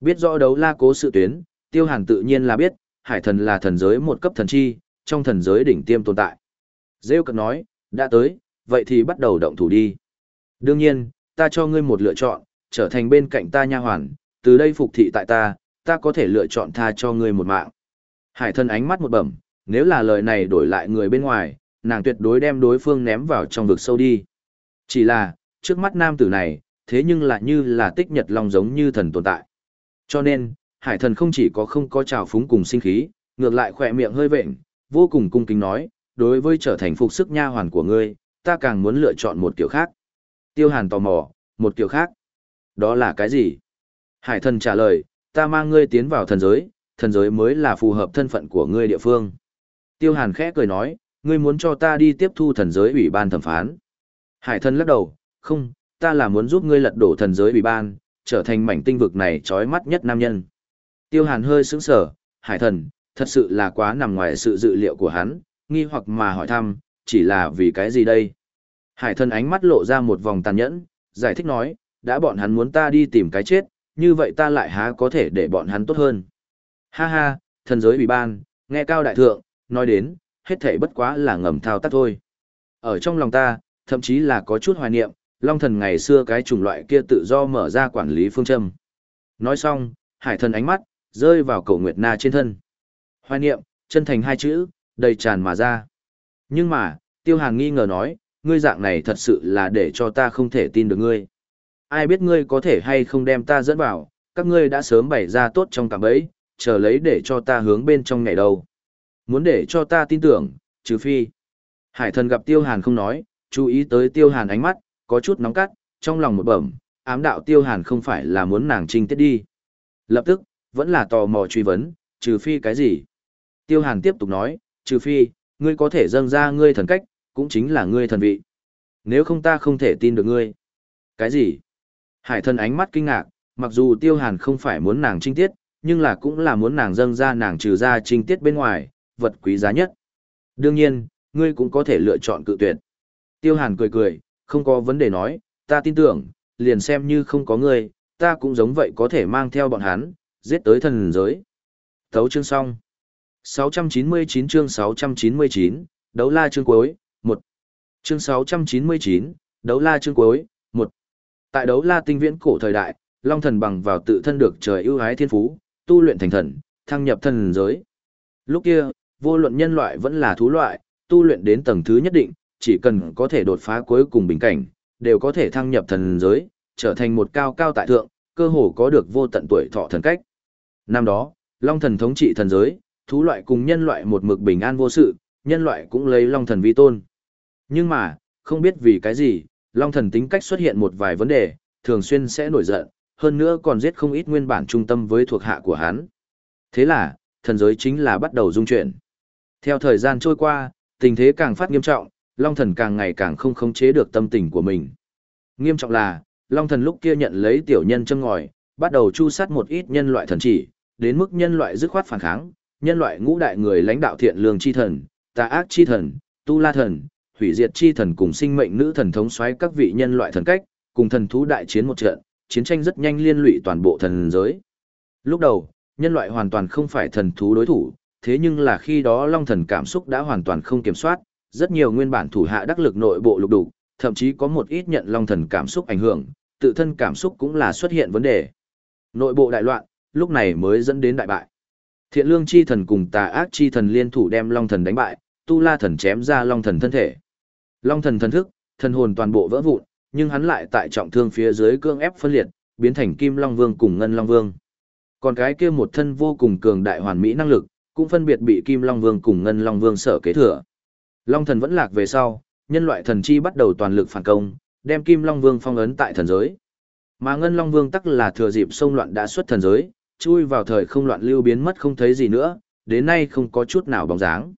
Biết rõ đấu la cố sự tuyến, Tiêu Hàn tự nhiên là biết, hải thần là thần giới một cấp thần chi, trong thần giới đỉnh tiêm tồn tại. Rêu cực nói, đã tới, vậy thì bắt đầu động thủ đi. Đương nhiên, ta cho ngươi một lựa chọn, trở thành bên cạnh ta nha hoàn, từ đây phục thị tại ta, ta có thể lựa chọn tha cho ngươi một mạng. Hải thần ánh mắt một bẩm, nếu là lời này đổi lại người bên ngoài, nàng tuyệt đối đem đối phương ném vào trong vực sâu đi. Chỉ là, trước mắt nam tử này, thế nhưng lại như là tích nhật long giống như thần tồn tại. Cho nên, hải thần không chỉ có không có trào phúng cùng sinh khí, ngược lại khỏe miệng hơi vệnh, vô cùng cung kính nói, đối với trở thành phục sức nha hoàn của ngươi, ta càng muốn lựa chọn một kiểu khác. Tiêu hàn tò mò, một kiểu khác. Đó là cái gì? Hải thần trả lời, ta mang ngươi tiến vào thần giới, thần giới mới là phù hợp thân phận của ngươi địa phương. Tiêu hàn khẽ cười nói, ngươi muốn cho ta đi tiếp thu thần giới ủy ban thẩm phán. Hải thần lắc đầu, không, ta là muốn giúp ngươi lật đổ thần giới ủy ban, trở thành mảnh tinh vực này trói mắt nhất nam nhân. Tiêu hàn hơi sững sờ, hải thần, thật sự là quá nằm ngoài sự dự liệu của hắn, nghi hoặc mà hỏi thăm, chỉ là vì cái gì đây? Hải thần ánh mắt lộ ra một vòng tàn nhẫn, giải thích nói, đã bọn hắn muốn ta đi tìm cái chết, như vậy ta lại há có thể để bọn hắn tốt hơn. Ha ha, thần giới ủy ban, nghe cao đại thượng, nói đến, hết thảy bất quá là ngầm thao tác thôi. Ở trong lòng ta, thậm chí là có chút hoài niệm, long thần ngày xưa cái chủng loại kia tự do mở ra quản lý phương châm. Nói xong, hải thần ánh mắt, rơi vào cổ Nguyệt Na trên thân. Hoài niệm, chân thành hai chữ, đầy tràn mà ra. Nhưng mà, tiêu hàng nghi ngờ nói, ngươi dạng này thật sự là để cho ta không thể tin được ngươi. Ai biết ngươi có thể hay không đem ta dẫn vào, các ngươi đã sớm bày ra tốt trong cạm bẫy, chờ lấy để cho ta hướng bên trong ngày đầu. Muốn để cho ta tin tưởng, trừ phi. Hải thần gặp tiêu hàn không nói, chú ý tới tiêu hàn ánh mắt, có chút nóng cắt, trong lòng một bẩm, ám đạo tiêu hàn không phải là muốn nàng trinh tiết đi. Lập tức, vẫn là tò mò truy vấn, trừ phi cái gì? Tiêu hàn tiếp tục nói, trừ phi, ngươi có thể dâng ra ngươi thần cách, cũng chính là ngươi thần vị. Nếu không ta không thể tin được ngươi. Cái gì? Hải thần ánh mắt kinh ngạc, mặc dù tiêu hàn không phải muốn nàng trinh tiết, nhưng là cũng là muốn nàng dâng ra nàng trừ ra trinh tiết bên ngoài, vật quý giá nhất. Đương nhiên, ngươi cũng có thể lựa chọn cự tuyệt. Tiêu hàn cười cười, không có vấn đề nói, ta tin tưởng, liền xem như không có ngươi, ta cũng giống vậy có thể mang theo bọn hắn, giết tới thần giới. Thấu chương xong. 699 chương 699, đấu la chương cuối, 1. Chương 699, đấu la chương cuối, 1. Tại đấu la tinh viễn cổ thời đại, Long thần bằng vào tự thân được trời ưu ái thiên phú, tu luyện thành thần, thăng nhập thần giới. Lúc kia, vô luận nhân loại vẫn là thú loại, tu luyện đến tầng thứ nhất định, chỉ cần có thể đột phá cuối cùng bình cảnh, đều có thể thăng nhập thần giới, trở thành một cao cao tại thượng, cơ hồ có được vô tận tuổi thọ thần cách. Năm đó, Long thần thống trị thần giới, thú loại cùng nhân loại một mực bình an vô sự, nhân loại cũng lấy Long thần vi tôn. Nhưng mà, không biết vì cái gì, Long thần tính cách xuất hiện một vài vấn đề, thường xuyên sẽ nổi giận, hơn nữa còn giết không ít nguyên bản trung tâm với thuộc hạ của hắn. Thế là, thần giới chính là bắt đầu dung chuyển. Theo thời gian trôi qua, tình thế càng phát nghiêm trọng, Long thần càng ngày càng không khống chế được tâm tình của mình. Nghiêm trọng là, Long thần lúc kia nhận lấy tiểu nhân châm ngòi, bắt đầu chu sát một ít nhân loại thần chỉ, đến mức nhân loại dứt khoát phản kháng, nhân loại ngũ đại người lãnh đạo thiện lương chi thần, tà ác chi thần, tu la thần, hủy diệt chi thần cùng sinh mệnh nữ thần thống soái các vị nhân loại thần cách, cùng thần thú đại chiến một trận, chiến tranh rất nhanh liên lụy toàn bộ thần giới. Lúc đầu, nhân loại hoàn toàn không phải thần thú đối thủ, thế nhưng là khi đó long thần cảm xúc đã hoàn toàn không kiểm soát, rất nhiều nguyên bản thủ hạ đắc lực nội bộ lục đủ, thậm chí có một ít nhận long thần cảm xúc ảnh hưởng, tự thân cảm xúc cũng là xuất hiện vấn đề. Nội bộ đại loạn, lúc này mới dẫn đến đại bại. Thiện lương chi thần cùng tà ác chi thần liên thủ đem long thần đánh bại, tu la thần chém ra long thần thân thể. Long thần thần thức, thần hồn toàn bộ vỡ vụn, nhưng hắn lại tại trọng thương phía dưới cương ép phân liệt, biến thành kim long vương cùng ngân long vương. Còn cái kia một thân vô cùng cường đại hoàn mỹ năng lực, cũng phân biệt bị Kim Long Vương cùng Ngân Long Vương sở kế thừa. Long thần vẫn lạc về sau, nhân loại thần chi bắt đầu toàn lực phản công, đem Kim Long Vương phong ấn tại thần giới. Mà Ngân Long Vương tắc là thừa dịp sông loạn đã xuất thần giới, chui vào thời không loạn lưu biến mất không thấy gì nữa, đến nay không có chút nào bóng dáng.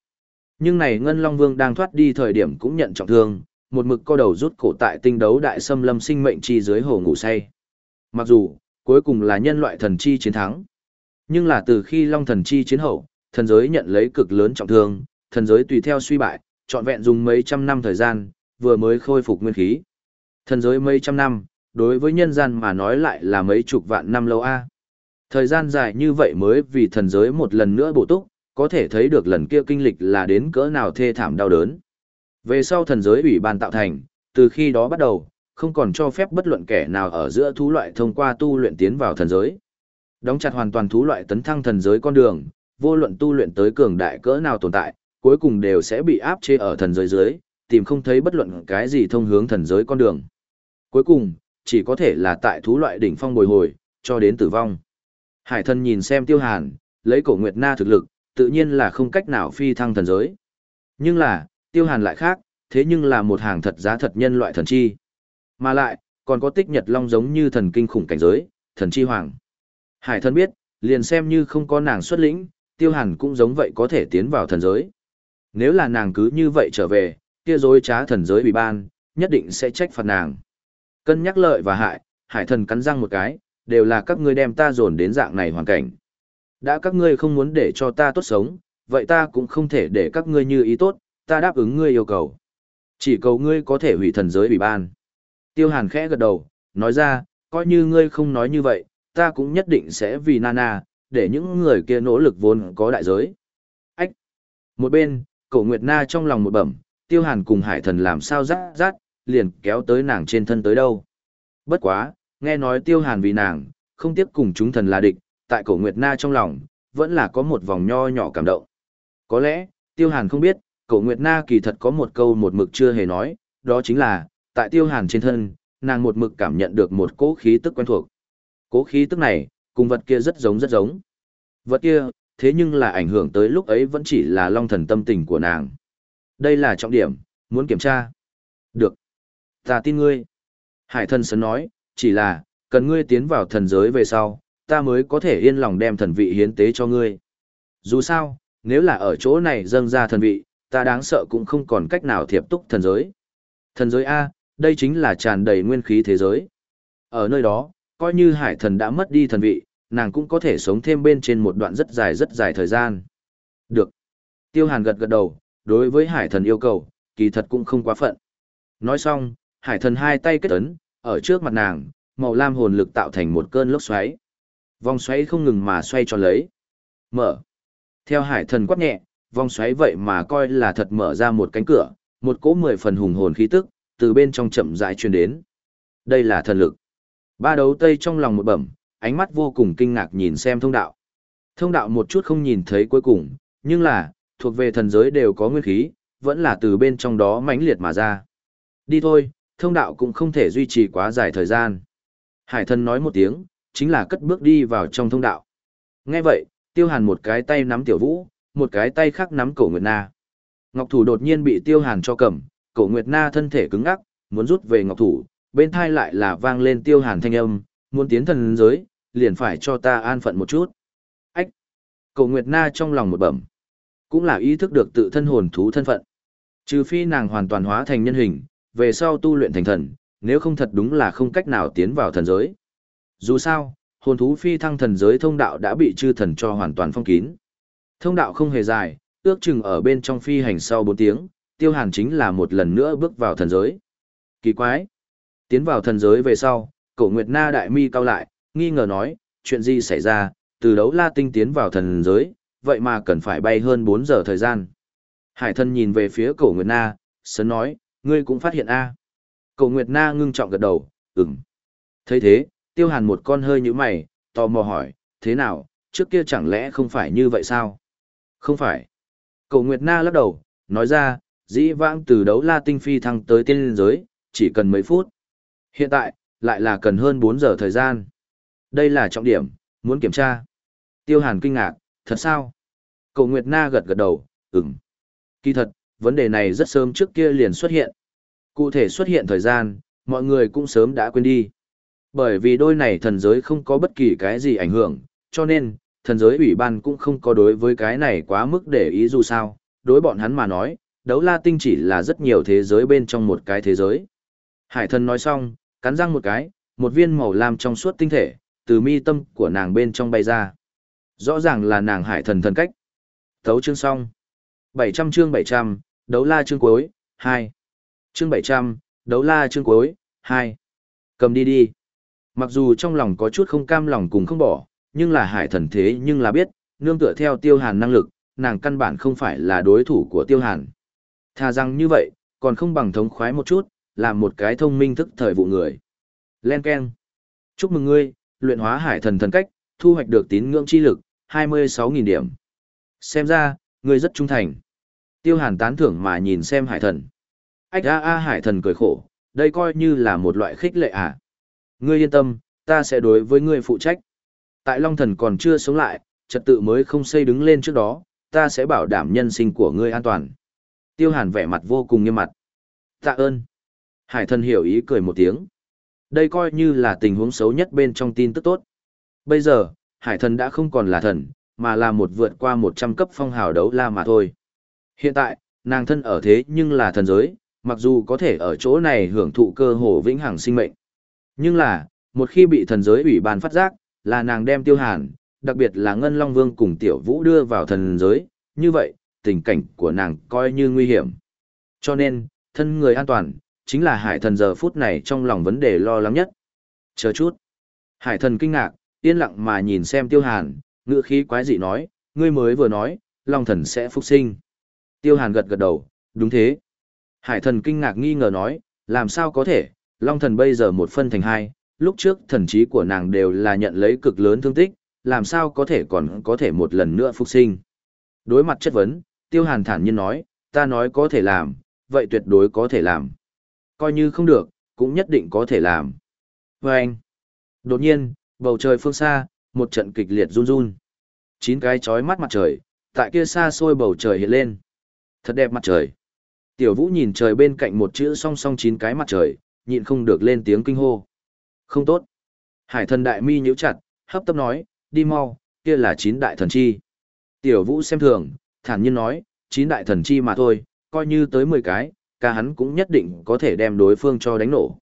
Nhưng này Ngân Long Vương đang thoát đi thời điểm cũng nhận trọng thương, một mực co đầu rút cổ tại tinh đấu đại xâm lâm sinh mệnh chi dưới hồ ngủ say. Mặc dù, cuối cùng là nhân loại thần chi chiến thắng. Nhưng là từ khi Long thần chi chiến hậu, thần giới nhận lấy cực lớn trọng thương, thần giới tùy theo suy bại, trọn vẹn dùng mấy trăm năm thời gian, vừa mới khôi phục nguyên khí. Thần giới mấy trăm năm, đối với nhân gian mà nói lại là mấy chục vạn năm lâu a. Thời gian dài như vậy mới vì thần giới một lần nữa bổ túc, có thể thấy được lần kia kinh lịch là đến cỡ nào thê thảm đau đớn. Về sau thần giới ủy ban tạo thành, từ khi đó bắt đầu, không còn cho phép bất luận kẻ nào ở giữa thú loại thông qua tu luyện tiến vào thần giới. Đóng chặt hoàn toàn thú loại tấn thăng thần giới con đường, vô luận tu luyện tới cường đại cỡ nào tồn tại, cuối cùng đều sẽ bị áp chế ở thần giới dưới, tìm không thấy bất luận cái gì thông hướng thần giới con đường. Cuối cùng, chỉ có thể là tại thú loại đỉnh phong bồi hồi, cho đến tử vong. Hải thần nhìn xem tiêu hàn, lấy cổ nguyệt na thực lực, tự nhiên là không cách nào phi thăng thần giới. Nhưng là, tiêu hàn lại khác, thế nhưng là một hàng thật giá thật nhân loại thần chi. Mà lại, còn có tích nhật long giống như thần kinh khủng cảnh giới, thần chi hoàng. Hải thần biết, liền xem như không có nàng xuất lĩnh, tiêu hàn cũng giống vậy có thể tiến vào thần giới. Nếu là nàng cứ như vậy trở về, kia dối trá thần giới bị ban, nhất định sẽ trách phạt nàng. Cân nhắc lợi và hại, hải thần cắn răng một cái, đều là các ngươi đem ta dồn đến dạng này hoàn cảnh. Đã các ngươi không muốn để cho ta tốt sống, vậy ta cũng không thể để các ngươi như ý tốt, ta đáp ứng ngươi yêu cầu. Chỉ cầu ngươi có thể hủy thần giới bị ban. Tiêu hàn khẽ gật đầu, nói ra, coi như ngươi không nói như vậy, ta cũng nhất định sẽ vì Nana, để những người kia nỗ lực vốn có đại giới. Ách! Một bên, cổ Nguyệt Na trong lòng một bẩm, tiêu hàn cùng hải thần làm sao rát rát, liền kéo tới nàng trên thân tới đâu. Bất quá, nghe nói tiêu hàn vì nàng, không tiếp cùng chúng thần là địch, tại cổ Nguyệt Na trong lòng, vẫn là có một vòng nho nhỏ cảm động. Có lẽ, tiêu hàn không biết, cổ Nguyệt Na kỳ thật có một câu một mực chưa hề nói, đó chính là, tại tiêu hàn trên thân, nàng một mực cảm nhận được một cỗ khí tức quen thuộc. Cỗ khí tức này, cùng vật kia rất giống rất giống. Vật kia, thế nhưng là ảnh hưởng tới lúc ấy vẫn chỉ là long thần tâm tình của nàng. Đây là trọng điểm, muốn kiểm tra. Được. Ta tin ngươi. Hải thần sấn nói, chỉ là, cần ngươi tiến vào thần giới về sau, ta mới có thể yên lòng đem thần vị hiến tế cho ngươi. Dù sao, nếu là ở chỗ này dâng ra thần vị, ta đáng sợ cũng không còn cách nào thiệp túc thần giới. Thần giới A, đây chính là tràn đầy nguyên khí thế giới. Ở nơi đó, coi như hải thần đã mất đi thần vị, nàng cũng có thể sống thêm bên trên một đoạn rất dài rất dài thời gian. Được. Tiêu hàn gật gật đầu, đối với hải thần yêu cầu, kỳ thật cũng không quá phận. Nói xong, hải thần hai tay kết ấn, ở trước mặt nàng, màu lam hồn lực tạo thành một cơn lốc xoáy. Vòng xoáy không ngừng mà xoay tròn lấy. Mở. Theo hải thần quát nhẹ, vòng xoáy vậy mà coi là thật mở ra một cánh cửa, một cỗ mười phần hùng hồn khí tức, từ bên trong chậm rãi truyền đến. Đây là thần lực. Ba đấu tây trong lòng một bẩm, ánh mắt vô cùng kinh ngạc nhìn xem thông đạo. Thông đạo một chút không nhìn thấy cuối cùng, nhưng là, thuộc về thần giới đều có nguyên khí, vẫn là từ bên trong đó mãnh liệt mà ra. Đi thôi, thông đạo cũng không thể duy trì quá dài thời gian. Hải thần nói một tiếng, chính là cất bước đi vào trong thông đạo. Nghe vậy, tiêu hàn một cái tay nắm tiểu vũ, một cái tay khác nắm cổ Nguyệt Na. Ngọc thủ đột nhiên bị tiêu hàn cho cầm, cổ Nguyệt Na thân thể cứng ngắc, muốn rút về ngọc thủ, bên thai lại là vang lên tiêu hàn thanh âm, muốn tiến thần giới, liền phải cho ta an phận một chút. Ách! Cổ Nguyệt Na trong lòng một bẩm, cũng là ý thức được tự thân hồn thú thân phận. Trừ phi nàng hoàn toàn hóa thành nhân hình, về sau tu luyện thành thần, nếu không thật đúng là không cách nào tiến vào thần giới. Dù sao, hồn thú phi thăng thần giới thông đạo đã bị chư thần cho hoàn toàn phong kín. Thông đạo không hề dài, ước chừng ở bên trong phi hành sau 4 tiếng, tiêu hàn chính là một lần nữa bước vào thần giới. Kỳ quái! Tiến vào thần giới về sau, cổ Nguyệt Na đại mi cao lại, nghi ngờ nói, chuyện gì xảy ra, từ đấu la tinh tiến vào thần giới, vậy mà cần phải bay hơn 4 giờ thời gian. Hải thân nhìn về phía cổ Nguyệt Na, sớm nói, ngươi cũng phát hiện a à. Cổ Nguyệt Na ngưng trọng gật đầu, ừm. thấy thế, tiêu hàn một con hơi như mày, tò mò hỏi, thế nào, trước kia chẳng lẽ không phải như vậy sao? Không phải. Cổ Nguyệt Na lắc đầu, nói ra, dĩ vãng từ đấu la tinh phi thăng tới tiên giới, chỉ cần mấy phút. Hiện tại, lại là cần hơn 4 giờ thời gian. Đây là trọng điểm, muốn kiểm tra. Tiêu Hàn kinh ngạc, thật sao? Cổ Nguyệt Na gật gật đầu, ừm. Kỳ thật, vấn đề này rất sớm trước kia liền xuất hiện. Cụ thể xuất hiện thời gian, mọi người cũng sớm đã quên đi. Bởi vì đôi này thần giới không có bất kỳ cái gì ảnh hưởng, cho nên, thần giới ủy ban cũng không có đối với cái này quá mức để ý dù sao, đối bọn hắn mà nói, đấu la tinh chỉ là rất nhiều thế giới bên trong một cái thế giới. Hải thần nói xong, cắn răng một cái, một viên màu lam trong suốt tinh thể, từ mi tâm của nàng bên trong bay ra. Rõ ràng là nàng hải thần thần cách. Thấu chương xong. 700 chương 700, đấu la chương cuối, 2. Chương 700, đấu la chương cuối, 2. Cầm đi đi. Mặc dù trong lòng có chút không cam lòng cùng không bỏ, nhưng là hải thần thế nhưng là biết, nương tựa theo tiêu hàn năng lực, nàng căn bản không phải là đối thủ của tiêu hàn. Thà rằng như vậy, còn không bằng thống khoái một chút, làm một cái thông minh thức thời vụ người. Len Ken. Chúc mừng ngươi, luyện hóa hải thần thần cách, thu hoạch được tín ngưỡng chi lực, 26.000 điểm. Xem ra, ngươi rất trung thành. Tiêu hàn tán thưởng mà nhìn xem hải thần. Ách a a hải thần cười khổ, đây coi như là một loại khích lệ à. Ngươi yên tâm, ta sẽ đối với ngươi phụ trách. Tại Long thần còn chưa sống lại, trật tự mới không xây đứng lên trước đó, ta sẽ bảo đảm nhân sinh của ngươi an toàn. Tiêu hàn vẻ mặt vô cùng nghiêm mặt. Tạ ơn. Hải thần hiểu ý cười một tiếng. Đây coi như là tình huống xấu nhất bên trong tin tức tốt. Bây giờ, hải thần đã không còn là thần, mà là một vượt qua 100 cấp phong hào đấu la mà thôi. Hiện tại, nàng thân ở thế nhưng là thần giới, mặc dù có thể ở chỗ này hưởng thụ cơ hồ vĩnh hằng sinh mệnh. Nhưng là, một khi bị thần giới ủy ban phát giác, là nàng đem tiêu hàn, đặc biệt là Ngân Long Vương cùng Tiểu Vũ đưa vào thần giới, như vậy, tình cảnh của nàng coi như nguy hiểm. Cho nên, thân người an toàn, chính là hải thần giờ phút này trong lòng vấn đề lo lắng nhất. Chờ chút. Hải thần kinh ngạc, yên lặng mà nhìn xem tiêu hàn, ngựa khí quái dị nói, ngươi mới vừa nói, long thần sẽ phục sinh. Tiêu hàn gật gật đầu, đúng thế. Hải thần kinh ngạc nghi ngờ nói, làm sao có thể, long thần bây giờ một phân thành hai, lúc trước thần trí của nàng đều là nhận lấy cực lớn thương tích, làm sao có thể còn có thể một lần nữa phục sinh. Đối mặt chất vấn, tiêu hàn thản nhiên nói, ta nói có thể làm, vậy tuyệt đối có thể làm. Coi như không được, cũng nhất định có thể làm. Và anh, đột nhiên, bầu trời phương xa, một trận kịch liệt run run. Chín cái chói mắt mặt trời, tại kia xa xôi bầu trời hiện lên. Thật đẹp mặt trời. Tiểu vũ nhìn trời bên cạnh một chữ song song chín cái mặt trời, nhịn không được lên tiếng kinh hô. Không tốt. Hải thần đại mi nhíu chặt, hấp tấp nói, đi mau, kia là chín đại thần chi. Tiểu vũ xem thường, thản nhiên nói, chín đại thần chi mà thôi, coi như tới mười cái, ca hắn cũng nhất định có thể đem đối phương cho đánh nổ.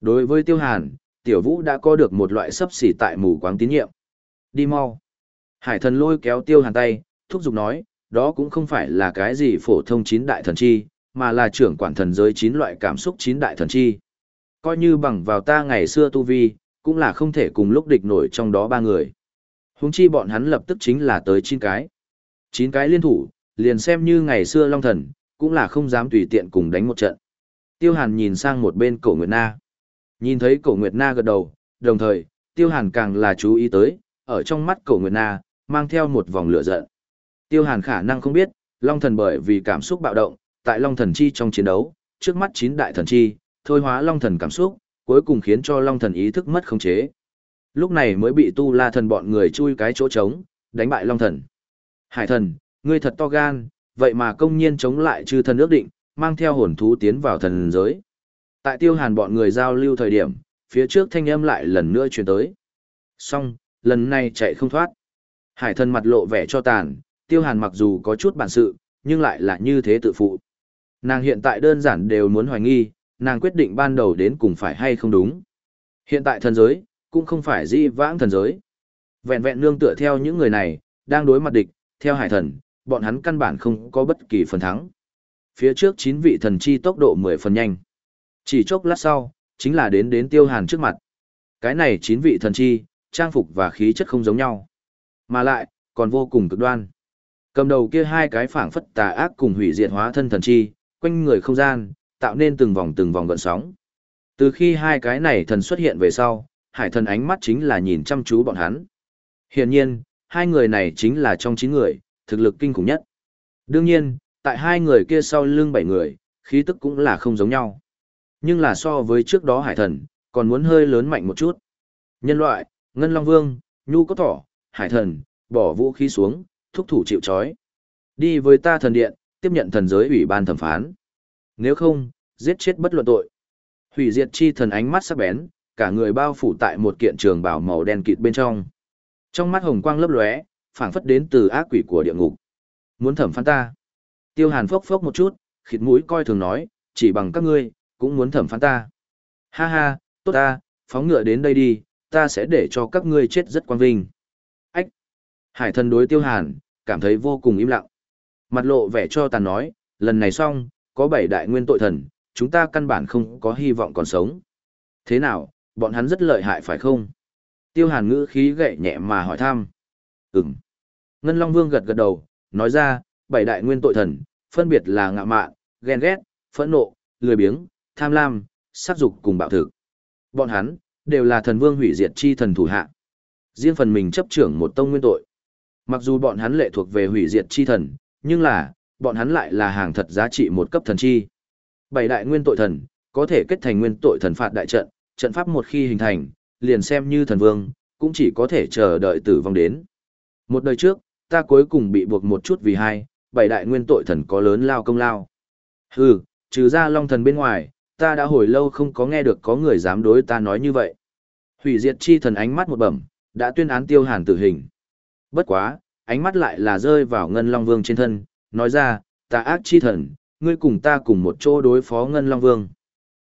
Đối với tiêu hàn, tiểu vũ đã có được một loại sấp xỉ tại mù quáng tín nhiệm. Đi mau. Hải thần lôi kéo tiêu hàn tay, thúc giục nói, đó cũng không phải là cái gì phổ thông chín đại thần chi, mà là trưởng quản thần giới chín loại cảm xúc chín đại thần chi. Coi như bằng vào ta ngày xưa tu vi, cũng là không thể cùng lúc địch nổi trong đó ba người. Húng chi bọn hắn lập tức chính là tới chín cái. Chín cái liên thủ, liền xem như ngày xưa Long Thần, cũng là không dám tùy tiện cùng đánh một trận. Tiêu Hàn nhìn sang một bên cổ Nguyệt Na. Nhìn thấy cổ Nguyệt Na gật đầu, đồng thời, Tiêu Hàn càng là chú ý tới, ở trong mắt cổ Nguyệt Na, mang theo một vòng lửa giận. Tiêu Hàn khả năng không biết, Long Thần bởi vì cảm xúc bạo động, tại Long Thần Chi trong chiến đấu, trước mắt chín đại thần chi, thôi hóa Long Thần cảm xúc, cuối cùng khiến cho Long Thần ý thức mất khống chế. Lúc này mới bị Tu La Thần bọn người chui cái chỗ trống, đánh bại Long Thần. Hải Thần, ngươi thật to gan, vậy mà công nhiên chống lại chư thần ước định, mang theo hồn thú tiến vào thần giới. Tại tiêu hàn bọn người giao lưu thời điểm, phía trước thanh âm lại lần nữa truyền tới. Xong, lần này chạy không thoát. Hải thần mặt lộ vẻ cho tàn, tiêu hàn mặc dù có chút bản sự, nhưng lại là như thế tự phụ. Nàng hiện tại đơn giản đều muốn hoài nghi, nàng quyết định ban đầu đến cùng phải hay không đúng. Hiện tại thần giới, cũng không phải di vãng thần giới. Vẹn vẹn nương tựa theo những người này, đang đối mặt địch, theo hải thần, bọn hắn căn bản không có bất kỳ phần thắng. Phía trước chín vị thần chi tốc độ 10 phần nhanh. Chỉ chốc lát sau, chính là đến đến tiêu hàn trước mặt. Cái này chín vị thần chi, trang phục và khí chất không giống nhau. Mà lại, còn vô cùng cực đoan. Cầm đầu kia hai cái phảng phất tà ác cùng hủy diệt hóa thân thần chi, quanh người không gian, tạo nên từng vòng từng vòng gợn sóng. Từ khi hai cái này thần xuất hiện về sau, hải thần ánh mắt chính là nhìn chăm chú bọn hắn. Hiển nhiên, hai người này chính là trong chín người, thực lực kinh khủng nhất. Đương nhiên, tại hai người kia sau lưng bảy người, khí tức cũng là không giống nhau. Nhưng là so với trước đó hải thần, còn muốn hơi lớn mạnh một chút. Nhân loại, Ngân Long Vương, Nhu Cốt Thỏ, Hải Thần, bỏ vũ khí xuống, thúc thủ chịu trói. Đi với ta thần điện, tiếp nhận thần giới ủy ban thẩm phán. Nếu không, giết chết bất luận tội. Hủy diệt chi thần ánh mắt sắc bén, cả người bao phủ tại một kiện trường bào màu đen kịt bên trong. Trong mắt hồng quang lấp lóe, phảng phất đến từ ác quỷ của địa ngục. Muốn thẩm phán ta? Tiêu Hàn phốc phốc một chút, khịt mũi coi thường nói, chỉ bằng các ngươi, cũng muốn thẩm phán ta. Ha ha, tốt ta, phóng ngựa đến đây đi, ta sẽ để cho các ngươi chết rất quan vinh. Ách! Hải thần đối Tiêu Hàn, cảm thấy vô cùng im lặng. Mặt lộ vẻ cho tàn nói, lần này xong, có bảy đại nguyên tội thần, chúng ta căn bản không có hy vọng còn sống. Thế nào, bọn hắn rất lợi hại phải không? Tiêu hàn ngữ khí gậy nhẹ mà hỏi thăm. Ừm. Ngân Long Vương gật gật đầu, nói ra, bảy đại nguyên tội thần, phân biệt là ngạ mạn, ghen ghét, phẫn nộ, lười biếng, tham lam, sát dục cùng bạo thực. Bọn hắn, đều là thần vương hủy diệt chi thần thủ hạ. Riêng phần mình chấp trưởng một tông nguyên tội. Mặc dù bọn hắn lệ thuộc về hủy diệt chi thần, nhưng là, bọn hắn lại là hàng thật giá trị một cấp thần chi. Bảy đại nguyên tội thần, có thể kết thành nguyên tội thần phạt đại trận, trận pháp một khi hình thành, liền xem như thần vương, cũng chỉ có thể chờ đợi tử vong đến. Một đời trước, ta cuối cùng bị buộc một chút vì hai, bảy đại nguyên tội thần có lớn lao công lao. Hừ, trừ ra long thần bên ngoài, ta đã hồi lâu không có nghe được có người dám đối ta nói như vậy. Hủy diệt chi thần ánh mắt một bẩm, đã tuyên án tiêu hàn tử hình. Bất quá, ánh mắt lại là rơi vào ngân long vương trên thân, nói ra, ta ác chi thần, ngươi cùng ta cùng một chỗ đối phó ngân long vương.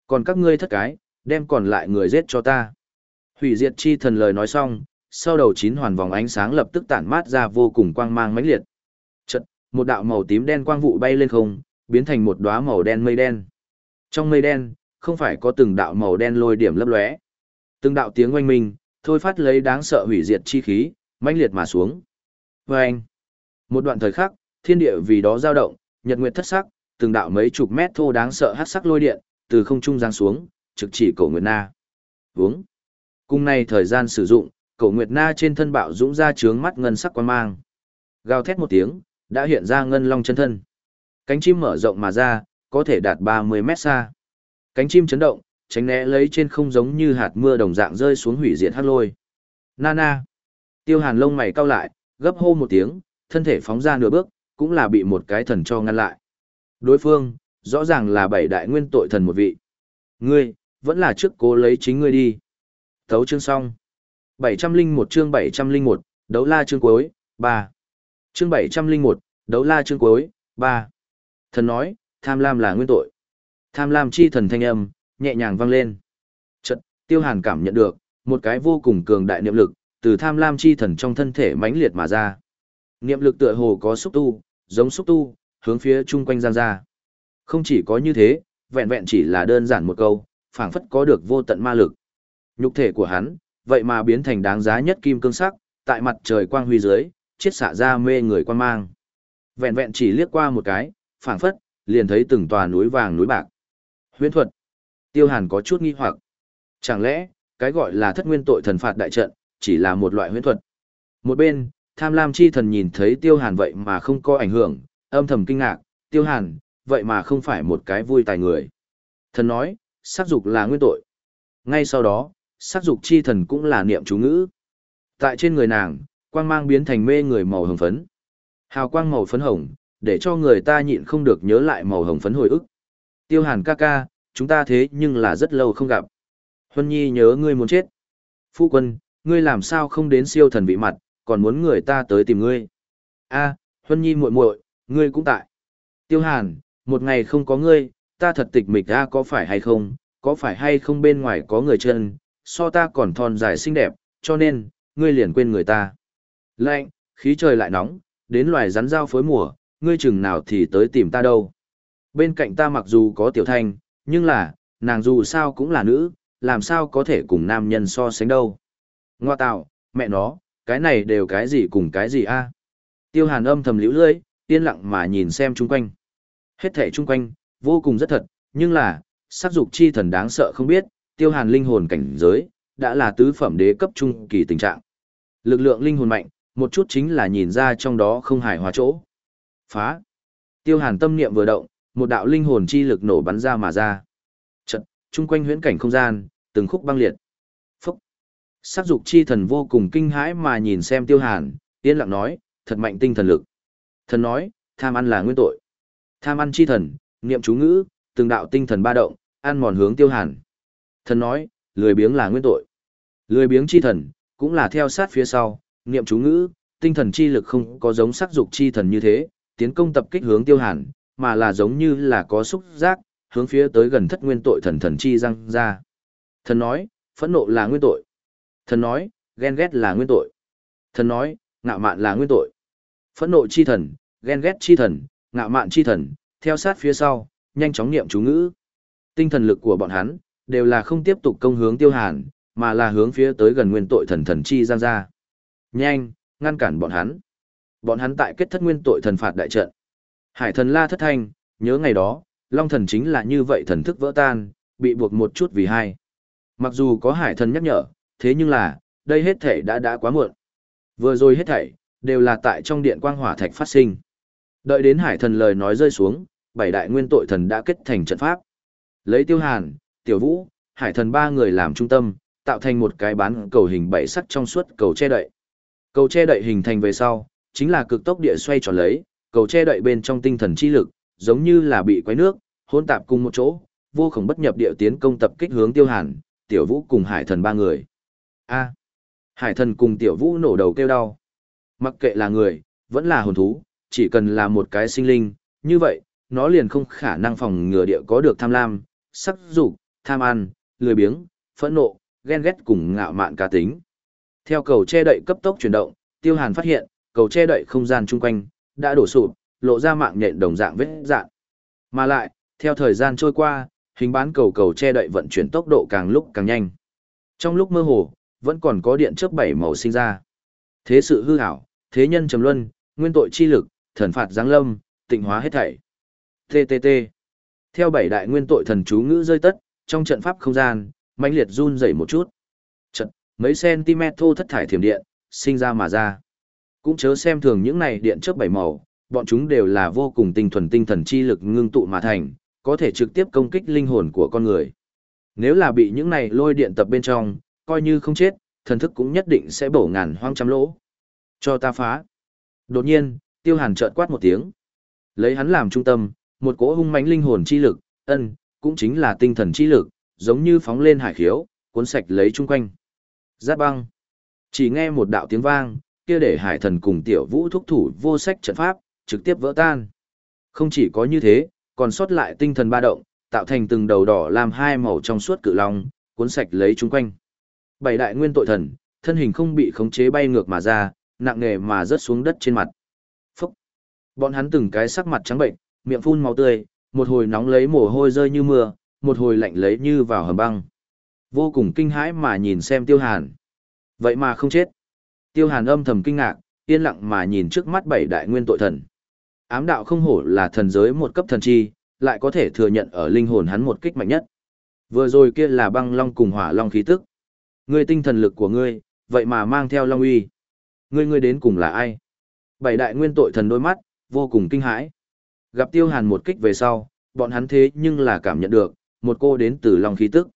Còn các ngươi thất cái, đem còn lại người giết cho ta. Hủy diệt chi thần lời nói xong, sau đầu chín hoàn vòng ánh sáng lập tức tản mát ra vô cùng quang mang mãnh liệt. Chợt, một đạo màu tím đen quang vụ bay lên không, biến thành một đóa màu đen mây đen. Trong mây đen, không phải có từng đạo màu đen lôi điểm lấp lóe. Từng đạo tiếng oanh minh, thôi phát lấy đáng sợ hủy diệt chi khí, mãnh liệt mà xuống. Oanh! Một đoạn thời khắc, thiên địa vì đó dao động, nhật nguyệt thất sắc, từng đạo mấy chục mét thô đáng sợ hắc sắc lôi điện, từ không trung giáng xuống, trực chỉ cổ Nguyệt Na. Uống. Cùng này thời gian sử dụng, cổ Nguyệt Na trên thân bạo dũng ra trướng mắt ngân sắc quan mang. Gào thét một tiếng, đã hiện ra ngân long chân thân. Cánh chim mở rộng mà ra, có thể đạt 30 mét xa. Cánh chim chấn động, tránh né lấy trên không giống như hạt mưa đồng dạng rơi xuống hủy diệt hắc lôi. Nana. Tiêu Hàn lông mày cau lại, gấp hô một tiếng, thân thể phóng ra nửa bước, cũng là bị một cái thần cho ngăn lại. Đối phương, rõ ràng là bảy đại nguyên tội thần một vị. Ngươi, vẫn là trước cố lấy chính ngươi đi. Thấu chương xong. 701 chương 701, đấu la chương cuối, 3. Chương 701, đấu la chương cuối, 3. Thần nói, tham lam là nguyên tội. Tham lam chi thần thanh âm, nhẹ nhàng vang lên. Chật, tiêu hàn cảm nhận được, một cái vô cùng cường đại niệm lực, từ tham lam chi thần trong thân thể mãnh liệt mà ra. Niệm lực tựa hồ có xúc tu, giống xúc tu, hướng phía chung quanh gian ra. Không chỉ có như thế, vẹn vẹn chỉ là đơn giản một câu, phảng phất có được vô tận ma lực. Nhục thể của hắn, vậy mà biến thành đáng giá nhất kim cương sắc, tại mặt trời quang huy dưới, chiết xạ ra mê người quan mang. Vẹn vẹn chỉ liếc qua một cái, phảng phất, liền thấy từng tòa núi vàng núi bạc. Huyễn thuật. Tiêu Hàn có chút nghi hoặc. Chẳng lẽ, cái gọi là thất nguyên tội thần phạt đại trận, chỉ là một loại huyễn thuật. Một bên, tham lam chi thần nhìn thấy Tiêu Hàn vậy mà không có ảnh hưởng, âm thầm kinh ngạc, Tiêu Hàn, vậy mà không phải một cái vui tài người. Thần nói, sát dục là nguyên tội. Ngay sau đó, sắc dục chi thần cũng là niệm chú ngữ. Tại trên người nàng, quang mang biến thành mê người màu hồng phấn. Hào quang màu phấn hồng, để cho người ta nhịn không được nhớ lại màu hồng phấn hồi ức. Tiêu hàn ca ca, chúng ta thế nhưng là rất lâu không gặp. Huân Nhi nhớ ngươi muốn chết. Phu quân, ngươi làm sao không đến siêu thần vị mặt, còn muốn người ta tới tìm ngươi. A, Huân Nhi muội muội, ngươi cũng tại. Tiêu Hàn, một ngày không có ngươi, ta thật tịch mịch ra có phải hay không, có phải hay không bên ngoài có người chân, so ta còn thon dài xinh đẹp, cho nên, ngươi liền quên người ta. Lạnh, khí trời lại nóng, đến loài rắn giao phối mùa, ngươi chừng nào thì tới tìm ta đâu. Bên cạnh ta mặc dù có tiểu thanh, nhưng là, nàng dù sao cũng là nữ, làm sao có thể cùng nam nhân so sánh đâu. Ngoa tạo, mẹ nó, cái này đều cái gì cùng cái gì a? Tiêu hàn âm thầm liễu lưỡi, yên lặng mà nhìn xem chung quanh. Hết thể chung quanh, vô cùng rất thật, nhưng là, sắc dục chi thần đáng sợ không biết, tiêu hàn linh hồn cảnh giới, đã là tứ phẩm đế cấp trung kỳ tình trạng. Lực lượng linh hồn mạnh, một chút chính là nhìn ra trong đó không hài hòa chỗ. Phá. Tiêu hàn tâm niệm vừa động, một đạo linh hồn chi lực nổ bắn ra mà ra. Trận, chung quanh huyễn cảnh không gian, từng khúc băng liệt. Phúc. Sắc dục chi thần vô cùng kinh hãi mà nhìn xem tiêu hàn, yên lặng nói, thật mạnh tinh thần lực. Thần nói, tham ăn là nguyên tội. Tham ăn chi thần, niệm chú ngữ, từng đạo tinh thần ba động, ăn mòn hướng tiêu hàn. Thần nói, lười biếng là nguyên tội. Lười biếng chi thần, cũng là theo sát phía sau, niệm chú ngữ, tinh thần chi lực không có giống sắc dục chi thần như thế, tiến công tập kích hướng tiêu hàn, mà là giống như là có xúc giác, hướng phía tới gần thất nguyên tội thần thần chi răng ra. Thần nói, phẫn nộ là nguyên tội. Thần nói, ghen ghét là nguyên tội. Thần nói, ngạo mạn là nguyên tội. Phẫn nộ chi thần, ghen ghét chi thần, ngạo mạn chi thần, theo sát phía sau, nhanh chóng niệm chú ngữ. Tinh thần lực của bọn hắn, đều là không tiếp tục công hướng tiêu hàn, mà là hướng phía tới gần nguyên tội thần thần chi giang ra. Nhanh, ngăn cản bọn hắn. Bọn hắn tại kết thất nguyên tội thần phạt đại trận. Hải thần la thất thanh, nhớ ngày đó, long thần chính là như vậy thần thức vỡ tan, bị buộc một chút vì hai. Mặc dù có hải thần nhắc nhở, thế nhưng là, đây hết thể đã đã quá muộn. Vừa rồi hết thảy, đều là tại trong điện quang hỏa thạch phát sinh. Đợi đến hải thần lời nói rơi xuống, bảy đại nguyên tội thần đã kết thành trận pháp. Lấy tiêu hàn, tiểu vũ, hải thần ba người làm trung tâm, tạo thành một cái bán cầu hình bảy sắc trong suốt cầu che đậy. Cầu che đậy hình thành về sau, chính là cực tốc địa xoay tròn lấy, cầu che đậy bên trong tinh thần chi lực, giống như là bị quấy nước, hỗn tạp cùng một chỗ, vô cùng bất nhập địa tiến công tập kích hướng tiêu hàn, tiểu vũ cùng hải thần ba người. A. hải thần cùng tiểu vũ nổ đầu kêu đau. Mặc kệ là người, vẫn là hồn thú, chỉ cần là một cái sinh linh, như vậy, nó liền không khả năng phòng ngừa địa có được tham lam, sắc dục, tham ăn, lười biếng, phẫn nộ, ghen ghét cùng ngạo mạn cá tính. Theo cầu che đậy cấp tốc chuyển động, Tiêu Hàn phát hiện, cầu che đậy không gian chung quanh đã đổ sụp, lộ ra mạng nhện đồng dạng vết dạng. Mà lại, theo thời gian trôi qua, hình bán cầu cầu che đậy vận chuyển tốc độ càng lúc càng nhanh. Trong lúc mơ hồ, vẫn còn có điện chớp bảy màu sinh ra. Thế sự hư ảo, thế nhân trầm luân, nguyên tội chi lực, thần phạt giáng lâm, tịnh hóa hết thảy. TTT. Theo bảy đại nguyên tội thần chú ngữ rơi tất, trong trận pháp không gian, mãnh liệt run rẩy một chút. Trận, mấy cm thô thất thải thiểm điện, sinh ra mà ra. Cũng chớ xem thường những này điện chớp bảy màu, bọn chúng đều là vô cùng tinh thuần tinh thần chi lực ngưng tụ mà thành, có thể trực tiếp công kích linh hồn của con người. Nếu là bị những này lôi điện tập bên trong, coi như không chết, thần thức cũng nhất định sẽ bổ ngàn hoang trăm lỗ. Cho ta phá. Đột nhiên, tiêu hàn trợn quát một tiếng. Lấy hắn làm trung tâm, một cỗ hung mãnh linh hồn chi lực, ân, cũng chính là tinh thần chi lực, giống như phóng lên hải khiếu, cuốn sạch lấy chung quanh. Giáp băng. Chỉ nghe một đạo tiếng vang, kia để hải thần cùng tiểu vũ thúc thủ vô sách trận pháp, trực tiếp vỡ tan. Không chỉ có như thế, còn sót lại tinh thần ba động, tạo thành từng đầu đỏ làm hai màu trong suốt cự long, cuốn sạch lấy chung quanh. Bảy đại nguyên tội thần, thân hình không bị khống chế bay ngược mà ra, nặng nề mà rớt xuống đất trên mặt. Phúc! Bọn hắn từng cái sắc mặt trắng bệnh, miệng phun máu tươi, một hồi nóng lấy mồ hôi rơi như mưa, một hồi lạnh lấy như vào hầm băng. Vô cùng kinh hãi mà nhìn xem tiêu hàn. Vậy mà không chết. Tiêu hàn âm thầm kinh ngạc, yên lặng mà nhìn trước mắt bảy đại nguyên tội thần. Ám đạo không hổ là thần giới một cấp thần chi, lại có thể thừa nhận ở linh hồn hắn một kích mạnh nhất. Vừa rồi kia là băng long cùng hỏa long khí tức. Ngươi tinh thần lực của ngươi, vậy mà mang theo long uy. Ngươi ngươi đến cùng là ai? Bảy đại nguyên tội thần đôi mắt, vô cùng kinh hãi. Gặp tiêu hàn một kích về sau, bọn hắn thế nhưng là cảm nhận được, một cô đến từ long khí tức.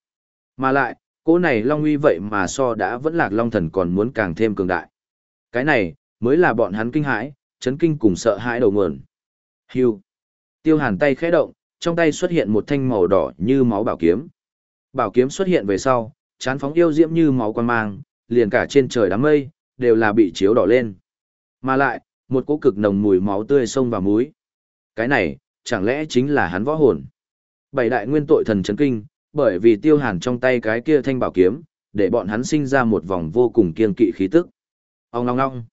Mà lại, cô này long uy vậy mà so đã vẫn lạc long thần còn muốn càng thêm cường đại. Cái này, mới là bọn hắn kinh hãi, chấn kinh cùng sợ hãi đầu nguồn. Hưu. Tiêu hàn tay khẽ động, trong tay xuất hiện một thanh màu đỏ như máu bảo kiếm. Bảo kiếm xuất hiện về sau, chán phóng yêu diễm như máu quan mang, liền cả trên trời đám mây, đều là bị chiếu đỏ lên. Mà lại, một cỗ cực nồng mùi máu tươi sông và muối cái này, chẳng lẽ chính là hắn võ hồn? Bảy đại nguyên tội thần chấn kinh, bởi vì tiêu hàn trong tay cái kia thanh bảo kiếm, để bọn hắn sinh ra một vòng vô cùng kiên kỵ khí tức. Ông ngong ngong.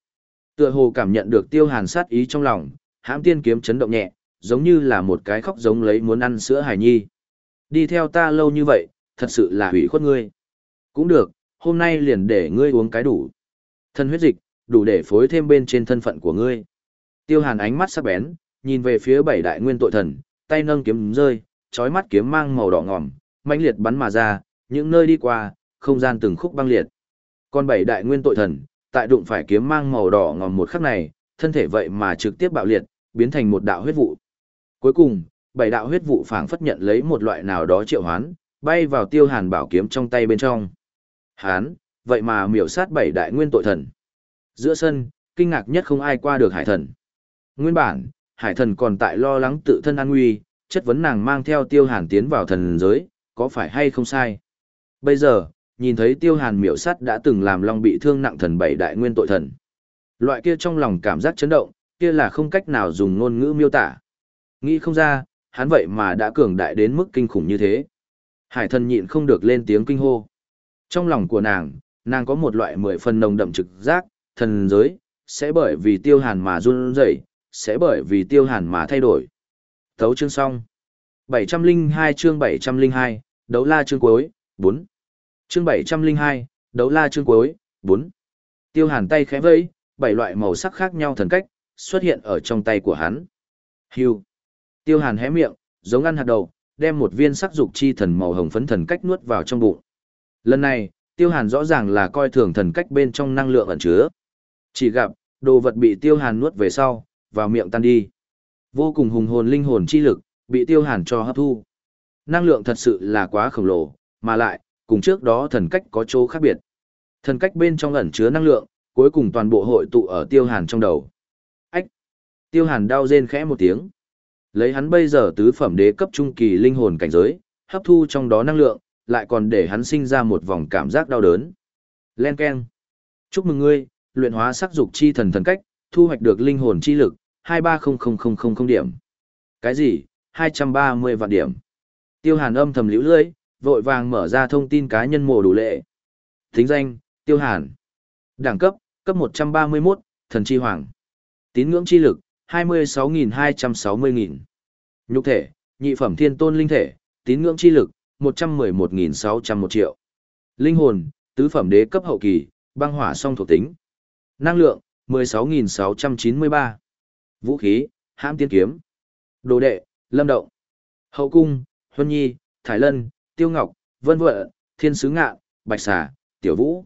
Tựa hồ cảm nhận được tiêu hàn sát ý trong lòng, hãm tiên kiếm chấn động nhẹ, giống như là một cái khóc giống lấy muốn ăn sữa hài nhi. Đi theo ta lâu như vậy, thật sự là hủy khuất ngươi. Cũng được, hôm nay liền để ngươi uống cái đủ. Thân huyết dịch, đủ để phối thêm bên trên thân phận của ngươi. Tiêu hàn ánh mắt sắc bén, nhìn về phía bảy đại nguyên tội thần, tay nâng kiếm rơi, trói mắt kiếm mang màu đỏ ngòm, mãnh liệt bắn mà ra, những nơi đi qua, không gian từng khúc băng liệt. Còn bảy đại nguyên tội thần, tại đụng phải kiếm mang màu đỏ ngòm một khắc này, thân thể vậy mà trực tiếp bạo liệt, biến thành một đạo huyết vụ. Cuối cùng, bảy đạo huyết vụ phảng phất nhận lấy một loại nào đó triệu hoán, bay vào tiêu hàn bảo kiếm trong tay bên trong. Hán, vậy mà miểu sát bảy đại nguyên tội thần. Giữa sân, kinh ngạc nhất không ai qua được hải thần. Nguyên bản, hải thần còn tại lo lắng tự thân an nguy, chất vấn nàng mang theo tiêu hàn tiến vào thần giới, có phải hay không sai. Bây giờ, nhìn thấy tiêu hàn miểu sắt đã từng làm long bị thương nặng thần bảy đại nguyên tội thần. Loại kia trong lòng cảm giác chấn động, kia là không cách nào dùng ngôn ngữ miêu tả. Nghĩ không ra, hắn vậy mà đã cường đại đến mức kinh khủng như thế. Hải thần nhịn không được lên tiếng kinh hô. Trong lòng của nàng, nàng có một loại mười phần nồng đậm trực giác, thần giới, sẽ bởi vì tiêu hàn mà run rẩy, sẽ bởi vì tiêu hàn mà thay đổi. Thấu chương xong. 702 chương 702, đấu la chương cuối, 4. Chương 702, đấu la chương cuối, 4. Tiêu hàn tay khẽ vẫy, bảy loại màu sắc khác nhau thần cách, xuất hiện ở trong tay của hắn. Hưu. Tiêu hàn hé miệng, giống ăn hạt đầu, đem một viên sắc dục chi thần màu hồng phấn thần cách nuốt vào trong bụng. Lần này, tiêu hàn rõ ràng là coi thường thần cách bên trong năng lượng ẩn chứa. Chỉ gặp, đồ vật bị tiêu hàn nuốt về sau, vào miệng tan đi. Vô cùng hùng hồn linh hồn chi lực, bị tiêu hàn cho hấp thu. Năng lượng thật sự là quá khổng lồ, mà lại, cùng trước đó thần cách có chỗ khác biệt. Thần cách bên trong ẩn chứa năng lượng, cuối cùng toàn bộ hội tụ ở tiêu hàn trong đầu. Ách! Tiêu hàn đau rên khẽ một tiếng. Lấy hắn bây giờ tứ phẩm đế cấp trung kỳ linh hồn cảnh giới, hấp thu trong đó năng lượng, lại còn để hắn sinh ra một vòng cảm giác đau đớn. Len Ken. Chúc mừng ngươi, luyện hóa sắc dục chi thần thần cách, thu hoạch được linh hồn chi lực, 2300000 điểm. Cái gì? 230 vạn điểm. Tiêu Hàn âm thầm liễu lưỡi, vội vàng mở ra thông tin cá nhân mổ đủ lệ. Thính danh, Tiêu Hàn. Đẳng cấp, cấp 131, thần chi hoàng. Tín ngưỡng chi lực, 26.260.000. Nhục thể, nhị phẩm thiên tôn linh thể, tín ngưỡng chi lực, 111.601 triệu. Linh hồn, tứ phẩm đế cấp hậu kỳ, băng hỏa song thuộc tính. Năng lượng, 16.693. Vũ khí, hãm tiên kiếm. Đồ đệ, lâm động. Hậu cung, Huân Nhi, Thái Lân, Tiêu Ngọc, Vân Vợ, Thiên Sứ Ngạ, Bạch Xà, Tiểu Vũ.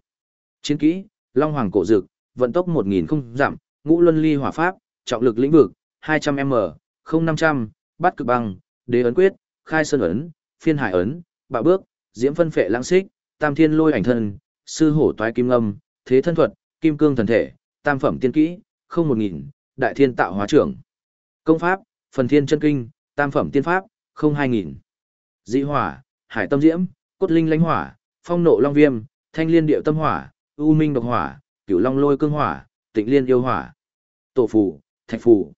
Chiến kỹ, Long Hoàng Cổ Dực, vận tốc 1.000 không giảm, ngũ luân ly hỏa pháp, trọng lực lĩnh vực, 200m, 0500, bắt cực băng, đế ấn quyết, khai sơn ấn, phiên hải ấn, bạo bước, diễm phân phệ lãng xích, tam thiên lôi ảnh thân, sư hổ toái kim âm, thế thân thuật, kim cương thần thể, tam phẩm tiên kỹ, không một nghìn, đại thiên tạo hóa trưởng. Công pháp, phần thiên chân kinh, tam phẩm tiên pháp, không hai nghìn. Dị hỏa, hải tâm diễm, cốt linh lãnh hỏa, phong nộ long viêm, thanh liên điệu tâm hỏa, u minh độc hỏa, cửu long lôi cương hỏa, tịnh liên yêu hỏa. Tổ phù, thạch phù.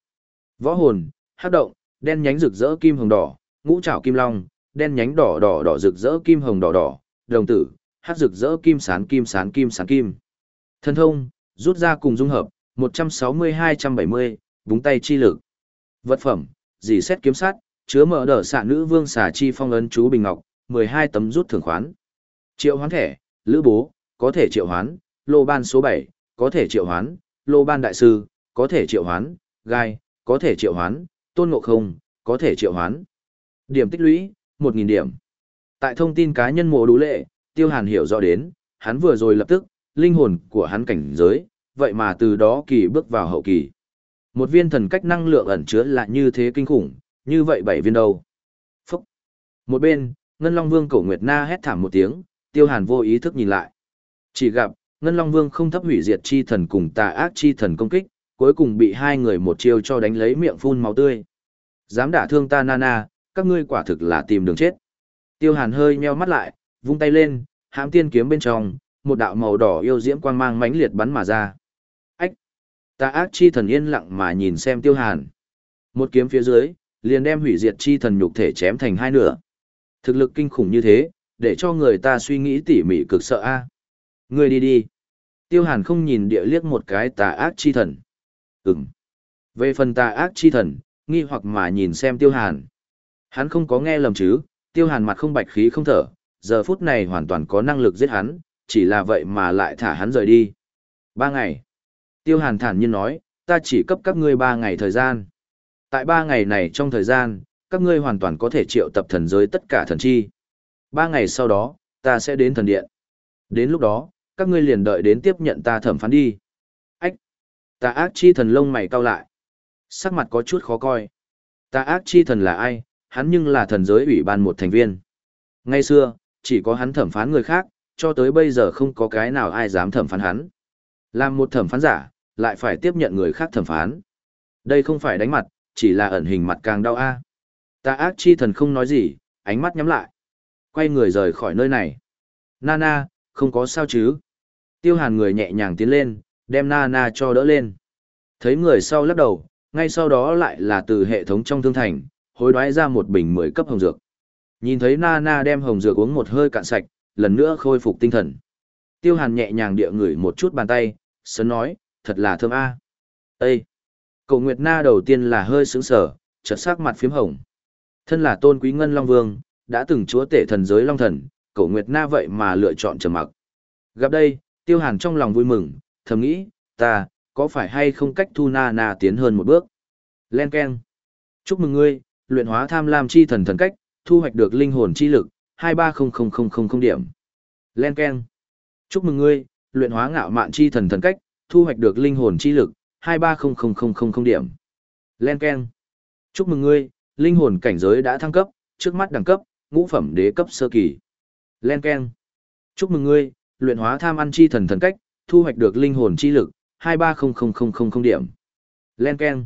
Võ hồn, hắc động, đen nhánh rực rỡ kim hồng đỏ, ngũ trảo kim long, đen nhánh đỏ đỏ đỏ rực rỡ kim hồng đỏ đỏ, đồng tử, hắc rực rỡ kim sán kim sán kim sán kim. Thân thông, rút ra cùng dung hợp, 160-270, búng tay chi lực. Vật phẩm, dì xét kiếm sát, chứa mở đỡ xạ nữ vương xà chi phong ấn chú bình ngọc, 12 tấm rút thưởng khoán. Triệu hoán thẻ, lữ bố, có thể triệu hoán, lô ban số 7, có thể triệu hoán, lô ban đại sư, có thể triệu hoán, gai, có thể triệu hoán, tôn ngộ không, có thể triệu hoán. Điểm tích lũy, 1.000 điểm. Tại thông tin cá nhân mộ đủ lệ, Tiêu Hàn hiểu rõ đến, hắn vừa rồi lập tức, linh hồn của hắn cảnh giới, vậy mà từ đó kỳ bước vào hậu kỳ. Một viên thần cách năng lượng ẩn chứa là như thế kinh khủng, như vậy bảy viên đâu. Phúc. Một bên, Ngân Long Vương Cổ Nguyệt Na hét thảm một tiếng, Tiêu Hàn vô ý thức nhìn lại. Chỉ gặp, Ngân Long Vương không thấp hủy diệt chi thần cùng tà ác chi thần công kích, cuối cùng bị hai người một chiêu cho đánh lấy miệng phun máu tươi. Dám đả thương ta Nana, các ngươi quả thực là tìm đường chết. Tiêu Hàn hơi nheo mắt lại, vung tay lên, hãm tiên kiếm bên trong, một đạo màu đỏ yêu diễm quang mang mãnh liệt bắn mà ra. Tà ác chi thần yên lặng mà nhìn xem Tiêu Hàn. Một kiếm phía dưới, liền đem hủy diệt chi thần nhục thể chém thành hai nửa. Thực lực kinh khủng như thế, để cho người ta suy nghĩ tỉ mỉ cực sợ a. Ngươi đi đi. Tiêu Hàn không nhìn địa liếc một cái tà ác chi thần. Ừm. Về phần tà ác chi thần, nghi hoặc mà nhìn xem Tiêu Hàn. Hắn không có nghe lầm chứ, Tiêu Hàn mặt không bạch khí không thở, giờ phút này hoàn toàn có năng lực giết hắn, chỉ là vậy mà lại thả hắn rời đi. Ba ngày. Tiêu Hàn thản nhiên nói, ta chỉ cấp các ngươi ba ngày thời gian. Tại ba ngày này trong thời gian, các ngươi hoàn toàn có thể triệu tập thần giới tất cả thần chi. Ba ngày sau đó, ta sẽ đến thần điện. Đến lúc đó, các ngươi liền đợi đến tiếp nhận ta thẩm phán đi. Tà ác chi thần lông mày cau lại. Sắc mặt có chút khó coi. Ta ác chi thần là ai, hắn nhưng là thần giới ủy ban một thành viên. Ngay xưa, chỉ có hắn thẩm phán người khác, cho tới bây giờ không có cái nào ai dám thẩm phán hắn. Làm một thẩm phán giả, lại phải tiếp nhận người khác thẩm phán. Đây không phải đánh mặt, chỉ là ẩn hình mặt càng đau a. À. Ác chi thần không nói gì, ánh mắt nhắm lại. Quay người rời khỏi nơi này. Nana, không có sao chứ. Tiêu hàn người nhẹ nhàng tiến lên, đem Nana cho đỡ lên. Thấy người sau lắc đầu, ngay sau đó lại là từ hệ thống trong thương thành, hối đoái ra một bình 10 cấp hồng dược. Nhìn thấy Nana đem hồng dược uống một hơi cạn sạch, lần nữa khôi phục tinh thần. Tiêu hàn nhẹ nhàng địa ngửi một chút bàn tay, sớm nói, thật là thơm a. À. Ê! Cậu Nguyệt Na đầu tiên là hơi sững sờ, chợt sắc mặt phím hồng. Thân là tôn quý ngân Long Vương, đã từng chúa tể thần giới Long Thần, cậu Nguyệt Na vậy mà lựa chọn trầm mặc. Gặp đây, Tiêu Hàn trong lòng vui mừng, thầm nghĩ, ta, có phải hay không cách thu Na Na tiến hơn một bước? Len Ken. Chúc mừng ngươi, luyện hóa tham lam chi thần thần cách, thu hoạch được linh hồn chi lực, 230000 điểm. Len Ken. Chúc mừng ngươi, luyện hóa ngạo mạn chi thần thần cách, thu hoạch được linh hồn chi lực, 2300000 điểm. Len Ken. Chúc mừng ngươi, linh hồn cảnh giới đã thăng cấp, trước mắt đẳng cấp, ngũ phẩm đế cấp sơ kỳ. Len Ken. Chúc mừng ngươi, luyện hóa tham ăn chi thần thần cách, thu hoạch được linh hồn chi lực, 2300000 điểm. Len Ken.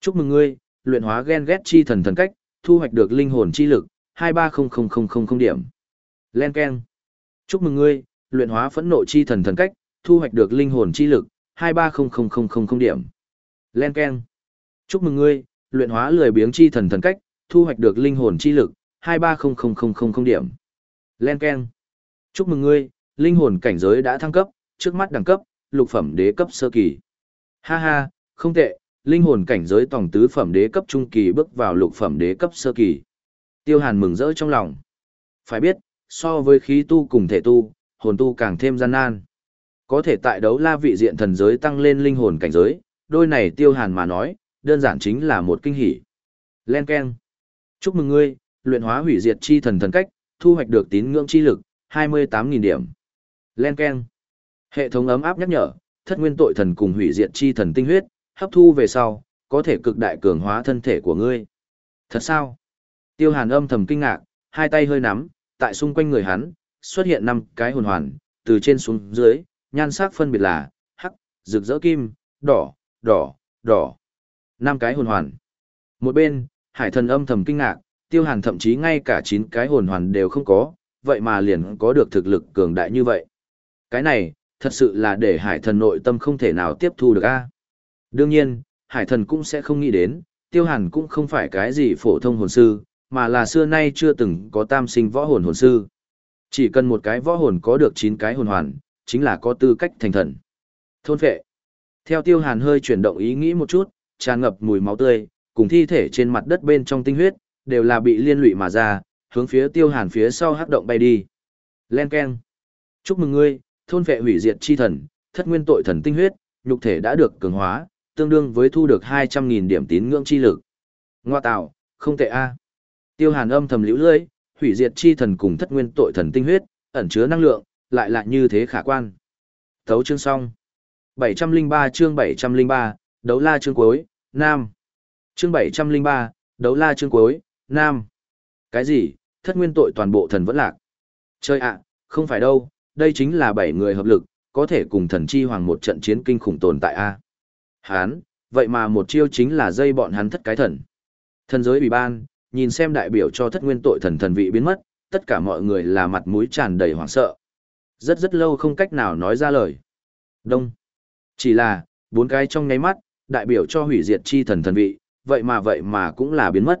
Chúc mừng ngươi, luyện hóa gen ghét chi thần thần cách, thu hoạch được linh hồn chi lực, 2300000 điểm. Len Ken. Chúc mừng ngươi, luyện hóa phẫn nộ chi thần thần cách, thu hoạch được linh hồn chi lực, 230000 điểm. Len Ken. Chúc mừng ngươi, luyện hóa lười biếng chi thần thần cách, thu hoạch được linh hồn chi lực, 230000 điểm. Len Ken. Chúc mừng ngươi, linh hồn cảnh giới đã thăng cấp, trước mắt đẳng cấp, lục phẩm đế cấp sơ kỳ. Ha ha, không tệ, linh hồn cảnh giới tổng tứ phẩm đế cấp trung kỳ bước vào lục phẩm đế cấp sơ kỳ. Tiêu Hàn mừng rỡ trong lòng. Phải biết, so với khí tu cùng thể tu, hồn tu càng thêm gian nan. Có thể tại đấu la vị diện thần giới tăng lên linh hồn cảnh giới, đôi này Tiêu Hàn mà nói, đơn giản chính là một kinh hỉ. Len Ken. Chúc mừng ngươi, luyện hóa hủy diệt chi thần thần cách, thu hoạch được tín ngưỡng chi lực, 28.000 điểm. Len Ken. Hệ thống ấm áp nhắc nhở, thất nguyên tội thần cùng hủy diệt chi thần tinh huyết, hấp thu về sau, có thể cực đại cường hóa thân thể của ngươi. Thật sao? Tiêu Hàn âm thầm kinh ngạc, hai tay hơi nắm, tại xung quanh người hắn, xuất hiện năm cái hồn hoàn, từ trên xuống dưới, nhan sắc phân biệt là hắc, rực rỡ kim, đỏ, đỏ, đỏ. Năm cái hồn hoàn. Một bên, Hải Thần âm thầm kinh ngạc, Tiêu Hàn thậm chí ngay cả chín cái hồn hoàn đều không có, vậy mà liền có được thực lực cường đại như vậy. Cái này, thật sự là để Hải Thần nội tâm không thể nào tiếp thu được a. Đương nhiên, Hải Thần cũng sẽ không nghĩ đến, Tiêu Hàn cũng không phải cái gì phổ thông hồn sư, mà là xưa nay chưa từng có tam sinh võ hồn hồn sư. Chỉ cần một cái võ hồn có được 9 cái hồn hoàn, chính là có tư cách thành thần. Thôn phệ. Theo Tiêu Hàn hơi chuyển động ý nghĩ một chút, tràn ngập mùi máu tươi, cùng thi thể trên mặt đất bên trong tinh huyết, đều là bị liên lụy mà ra, hướng phía Tiêu Hàn phía sau hắc động bay đi. Len keng. Chúc mừng ngươi, thôn phệ hủy diệt chi thần, thất nguyên tội thần tinh huyết, nhục thể đã được cường hóa, tương đương với thu được 200.000 điểm tín ngưỡng chi lực. Ngoa tạo, không tệ a. Tiêu Hàn âm thầm liễu lưỡi, hủy diệt chi thần cùng thất nguyên tội thần tinh huyết, ẩn chứa năng lượng, lại là như thế khả quan. Thấu chương xong. 703 chương 703, đấu la chương cuối, Nam. Chương 703, đấu la chương cuối, Nam. Cái gì, thất nguyên tội toàn bộ thần vẫn lạc. Chơi ạ, không phải đâu, đây chính là bảy người hợp lực, có thể cùng thần chi hoàng một trận chiến kinh khủng tồn tại a. Hán, vậy mà một chiêu chính là dây bọn hắn thất cái thần. Thần giới ủy ban, nhìn xem đại biểu cho thất nguyên tội thần thần vị biến mất, tất cả mọi người là mặt mũi tràn đầy hoảng sợ. Rất rất lâu không cách nào nói ra lời. Đông. Chỉ là, bốn cái trong nháy mắt, đại biểu cho hủy diệt chi thần thần vị, vậy mà vậy mà cũng là biến mất.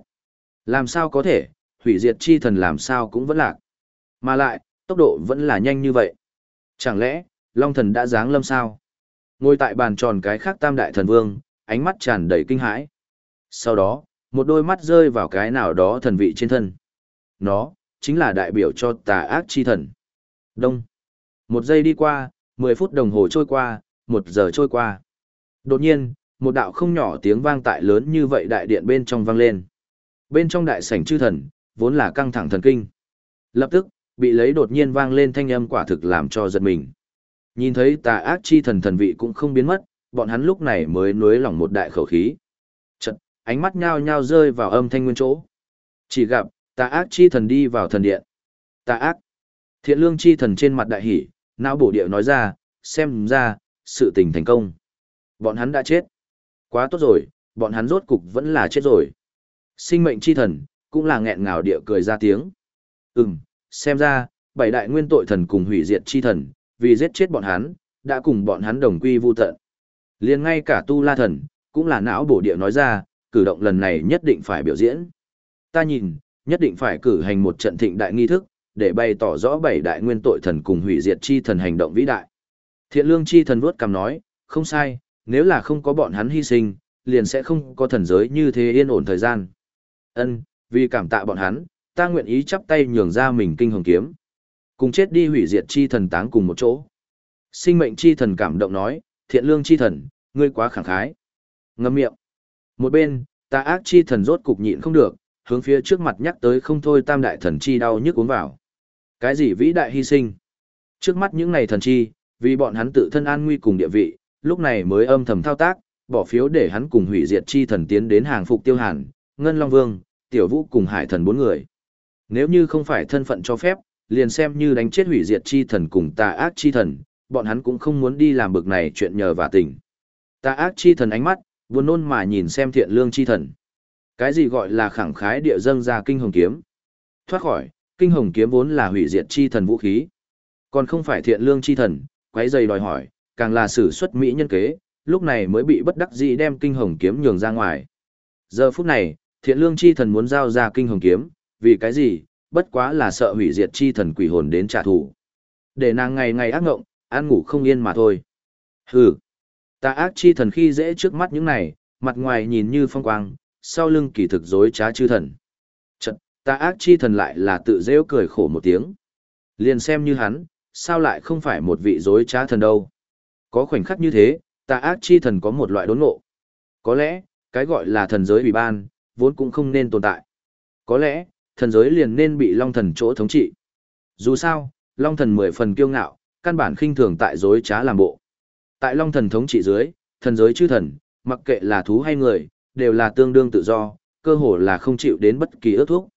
Làm sao có thể, hủy diệt chi thần làm sao cũng vẫn lạc. Mà lại, tốc độ vẫn là nhanh như vậy. Chẳng lẽ, Long thần đã giáng lâm sao? Ngồi tại bàn tròn cái khác tam đại thần vương, ánh mắt tràn đầy kinh hãi. Sau đó, một đôi mắt rơi vào cái nào đó thần vị trên thân. Nó, chính là đại biểu cho tà ác chi thần. Đông. Một giây đi qua, mười phút đồng hồ trôi qua, một giờ trôi qua. Đột nhiên, một đạo không nhỏ tiếng vang tại lớn như vậy đại điện bên trong vang lên. Bên trong đại sảnh chư thần, vốn là căng thẳng thần kinh. Lập tức, bị lấy đột nhiên vang lên thanh âm quả thực làm cho giật mình. Nhìn thấy tà ác chi thần thần vị cũng không biến mất, bọn hắn lúc này mới nuối lòng một đại khẩu khí ánh mắt nhao nhao rơi vào âm thanh nguyên chỗ. Chỉ gặp, tà ác chi thần đi vào thần điện. Tà ác. Thiện lương chi thần trên mặt đại hỷ, não bổ địa nói ra, xem ra, sự tình thành công. Bọn hắn đã chết. Quá tốt rồi, bọn hắn rốt cục vẫn là chết rồi. Sinh mệnh chi thần, cũng là nghẹn ngào địa cười ra tiếng. Ừm, xem ra, bảy đại nguyên tội thần cùng hủy diệt chi thần, vì giết chết bọn hắn, đã cùng bọn hắn đồng quy vu tận. liền ngay cả tu la thần, cũng là não bổ địa nói ra, cử động lần này nhất định phải biểu diễn. Ta nhìn, nhất định phải cử hành một trận thịnh đại nghi thức, để bày tỏ rõ bảy đại nguyên tội thần cùng hủy diệt chi thần hành động vĩ đại. Thiện lương chi thần vuốt cằm nói, không sai, nếu là không có bọn hắn hy sinh, liền sẽ không có thần giới như thế yên ổn thời gian. Ân, vì cảm tạ bọn hắn, ta nguyện ý chắp tay nhường ra mình kinh hồng kiếm. Cùng chết đi hủy diệt chi thần táng cùng một chỗ. Sinh mệnh chi thần cảm động nói, thiện lương chi thần, ngươi quá khẳng khái. Ngâm miệng. Một bên, ta ác chi thần rốt cục nhịn không được, hướng phía trước mặt nhắc tới không thôi tam đại thần chi đau nhức uống vào. Cái gì vĩ đại hy sinh? Trước mắt những này thần chi, vì bọn hắn tự thân an nguy cùng địa vị, lúc này mới âm thầm thao tác, bỏ phiếu để hắn cùng hủy diệt chi thần tiến đến hàng phục tiêu hàn, Ngân Long Vương, Tiểu Vũ cùng Hải thần bốn người. Nếu như không phải thân phận cho phép, liền xem như đánh chết hủy diệt chi thần cùng tà ác chi thần, bọn hắn cũng không muốn đi làm bực này chuyện nhờ và tình. Tà ác chi thần ánh mắt, buồn nôn mà nhìn xem thiện lương chi thần. Cái gì gọi là khẳng khái địa dâng ra kinh hồng kiếm? Thoát khỏi, kinh hồng kiếm vốn là hủy diệt chi thần vũ khí. Còn không phải thiện lương chi thần, quấy dày đòi hỏi, càng là sử xuất mỹ nhân kế, lúc này mới bị bất đắc dĩ đem kinh hồng kiếm nhường ra ngoài. Giờ phút này, thiện lương chi thần muốn giao ra kinh hồng kiếm, vì cái gì, bất quá là sợ hủy diệt chi thần quỷ hồn đến trả thù. Để nàng ngày ngày ác ngộng, ăn ngủ không yên mà thôi. Hừ. ta ác chi thần khi dễ trước mắt những này, mặt ngoài nhìn như phong quang, sau lưng kỳ thực dối trá chư thần. Tà ác chi thần lại là tự rêu cười khổ một tiếng. Liền xem như hắn, sao lại không phải một vị dối trá thần đâu. Có khoảnh khắc như thế, tà ác chi thần có một loại đốn ngộ. Có lẽ, cái gọi là thần giới ủy ban, vốn cũng không nên tồn tại. Có lẽ, thần giới liền nên bị long thần chỗ thống trị. Dù sao, long thần mười phần kiêu ngạo, căn bản khinh thường tại dối trá làm bộ. Tại long thần thống trị dưới, thần giới chư thần, mặc kệ là thú hay người, đều là tương đương tự do, cơ hồ là không chịu đến bất kỳ ước thúc.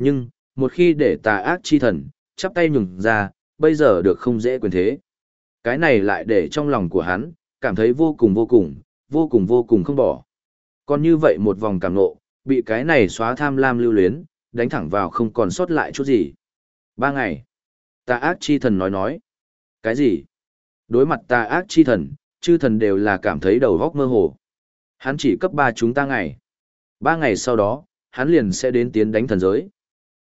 Nhưng, một khi để tà ác chi thần, chắp tay nhường ra, bây giờ được không dễ quyền thế. Cái này lại để trong lòng của hắn, cảm thấy vô cùng vô cùng, vô cùng vô cùng không bỏ. Còn như vậy một vòng cảm nộ, bị cái này xóa tham lam lưu luyến, đánh thẳng vào không còn sót lại chút gì. Ba ngày. Tà ác chi thần nói nói. Cái gì? Đối mặt tà ác chi thần, chư thần đều là cảm thấy đầu góc mơ hồ. Hắn chỉ cấp ba chúng ta ngày. Ba ngày sau đó, hắn liền sẽ đến tiến đánh thần giới.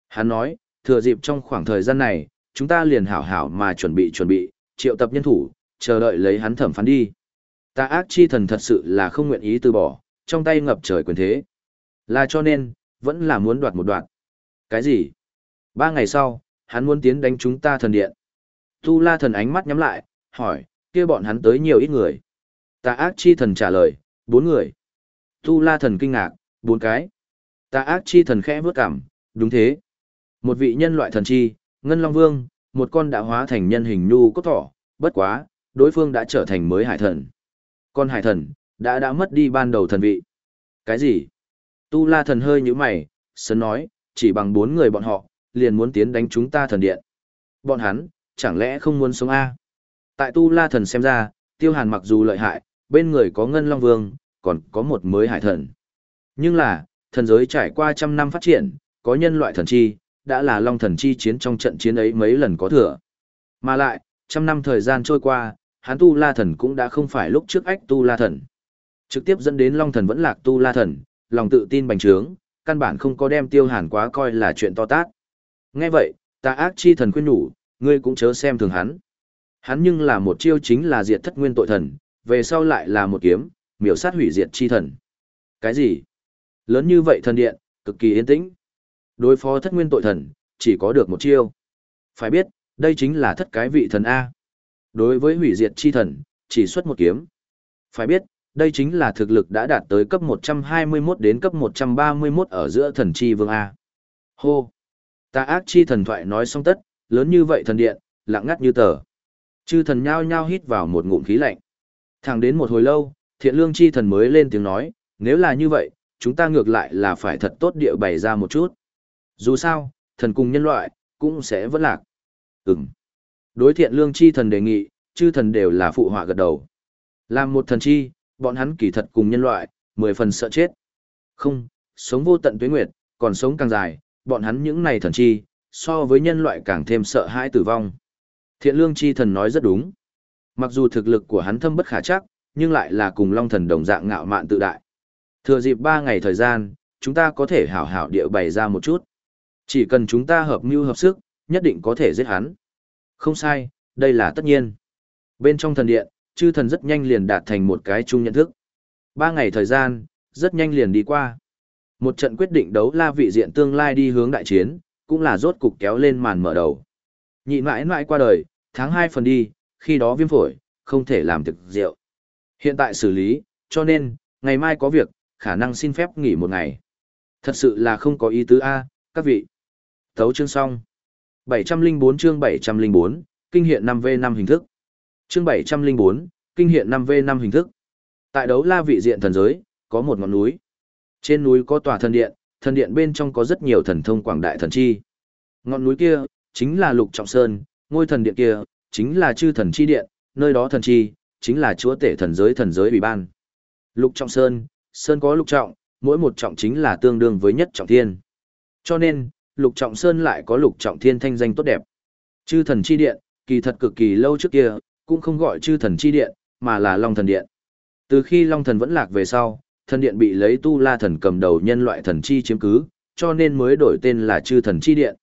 Hắn nói, thừa dịp trong khoảng thời gian này, chúng ta liền hảo hảo mà chuẩn bị chuẩn bị, triệu tập nhân thủ, chờ đợi lấy hắn thẩm phán đi. Ta ác chi thần thật sự là không nguyện ý từ bỏ, trong tay ngập trời quyền thế. Là cho nên, vẫn là muốn đoạt một đoạn. Cái gì? Ba ngày sau, hắn muốn tiến đánh chúng ta thần điện. Tu la thần ánh mắt nhắm lại, hỏi, kia bọn hắn tới nhiều ít người. Ta ác chi thần trả lời, bốn người. Tu la thần kinh ngạc, bốn cái. Ta ác chi thần khẽ vướt cảm, đúng thế. Một vị nhân loại thần chi, Ngân Long Vương, một con đã hóa thành nhân hình nhu cốt thỏ, bất quá, đối phương đã trở thành mới hải thần. Con hải thần, đã đã mất đi ban đầu thần vị. Cái gì? Tu la thần hơi như mày, sớm nói, chỉ bằng bốn người bọn họ, liền muốn tiến đánh chúng ta thần điện. Bọn hắn, chẳng lẽ không muốn sống A? Tại Tu la thần xem ra, tiêu hàn mặc dù lợi hại, bên người có ngân long vương, còn có một mới hải thần. Nhưng là, thần giới trải qua trăm năm phát triển, có nhân loại thần chi, đã là long thần chi chiến trong trận chiến ấy mấy lần có thừa. Mà lại, trăm năm thời gian trôi qua, hắn tu la thần cũng đã không phải lúc trước ách tu la thần. Trực tiếp dẫn đến long thần vẫn lạc tu la thần, lòng tự tin bành trướng, căn bản không có đem tiêu hàn quá coi là chuyện to tát. Nghe vậy, ta ác chi thần khuyên nhủ, ngươi cũng chớ xem thường hắn. Hắn nhưng là một chiêu chính là diệt thất nguyên tội thần, về sau lại là một kiếm, miểu sát hủy diệt chi thần. Cái gì? Lớn như vậy thần điện, cực kỳ yên tĩnh. Đối phó thất nguyên tội thần, chỉ có được một chiêu. Phải biết, đây chính là thất cái vị thần A. Đối với hủy diệt chi thần, chỉ xuất một kiếm. Phải biết, đây chính là thực lực đã đạt tới cấp 121 đến cấp 131 ở giữa thần chi vương A. Hô! Ta ác chi thần thoại nói xong tất, lớn như vậy thần điện, lặng ngắt như tờ. Chư thần nhao nhao hít vào một ngụm khí lạnh. Thẳng đến một hồi lâu, thiện lương chi thần mới lên tiếng nói, nếu là như vậy, chúng ta ngược lại là phải thật tốt địa bày ra một chút. Dù sao, thần cùng nhân loại, cũng sẽ vẫn lạc. Ừm. Đối thiện lương chi thần đề nghị, chư thần đều là phụ họa gật đầu. Làm một thần chi, Bọn hắn kỳ thật cùng nhân loại, mười phần sợ chết. Không, sống vô tận tuế nguyệt, còn sống càng dài, bọn hắn những này thần chi, so với nhân loại càng thêm sợ hãi tử vong. Thiện lương chi thần nói rất đúng. Mặc dù thực lực của hắn thâm bất khả chắc, nhưng lại là cùng long thần đồng dạng ngạo mạn tự đại. Thừa dịp ba ngày thời gian, chúng ta có thể hảo hảo địa bày ra một chút. Chỉ cần chúng ta hợp mưu hợp sức, nhất định có thể giết hắn. Không sai, đây là tất nhiên. Bên trong thần điện, chư thần rất nhanh liền đạt thành một cái chung nhận thức. Ba ngày thời gian, rất nhanh liền đi qua. Một trận quyết định đấu la vị diện tương lai đi hướng đại chiến, cũng là rốt cục kéo lên màn mở đầu. Nhị mãi mãi qua đời, tháng 2 phần đi, khi đó viêm phổi, không thể làm thực rượu. Hiện tại xử lý, cho nên, ngày mai có việc, khả năng xin phép nghỉ một ngày. Thật sự là không có ý tứ A, các vị. Thấu chương xong. 704 chương 704, kinh hiện 5V5 hình thức. Chương 704, kinh hiện 5V5 hình thức. Tại đấu la vị diện thần giới, có một ngọn núi. Trên núi có tòa thần điện, thần điện bên trong có rất nhiều thần thông quảng đại thần chi. Ngọn núi kia, chính là Lục Trọng Sơn, ngôi thần điện kia, chính là chư thần chi điện, nơi đó thần chi, chính là chúa tể thần giới thần giới ủy ban. Lục Trọng Sơn, Sơn có lục trọng, mỗi một trọng chính là tương đương với nhất trọng thiên. Cho nên, Lục Trọng Sơn lại có Lục Trọng Thiên thanh danh tốt đẹp. Chư thần chi điện, kỳ thật cực kỳ lâu trước kia, cũng không gọi chư thần chi điện, mà là Long thần điện. Từ khi Long thần vẫn lạc về sau, thần điện bị lấy tu la thần cầm đầu nhân loại thần chi chiếm cứ, cho nên mới đổi tên là chư thần chi điện.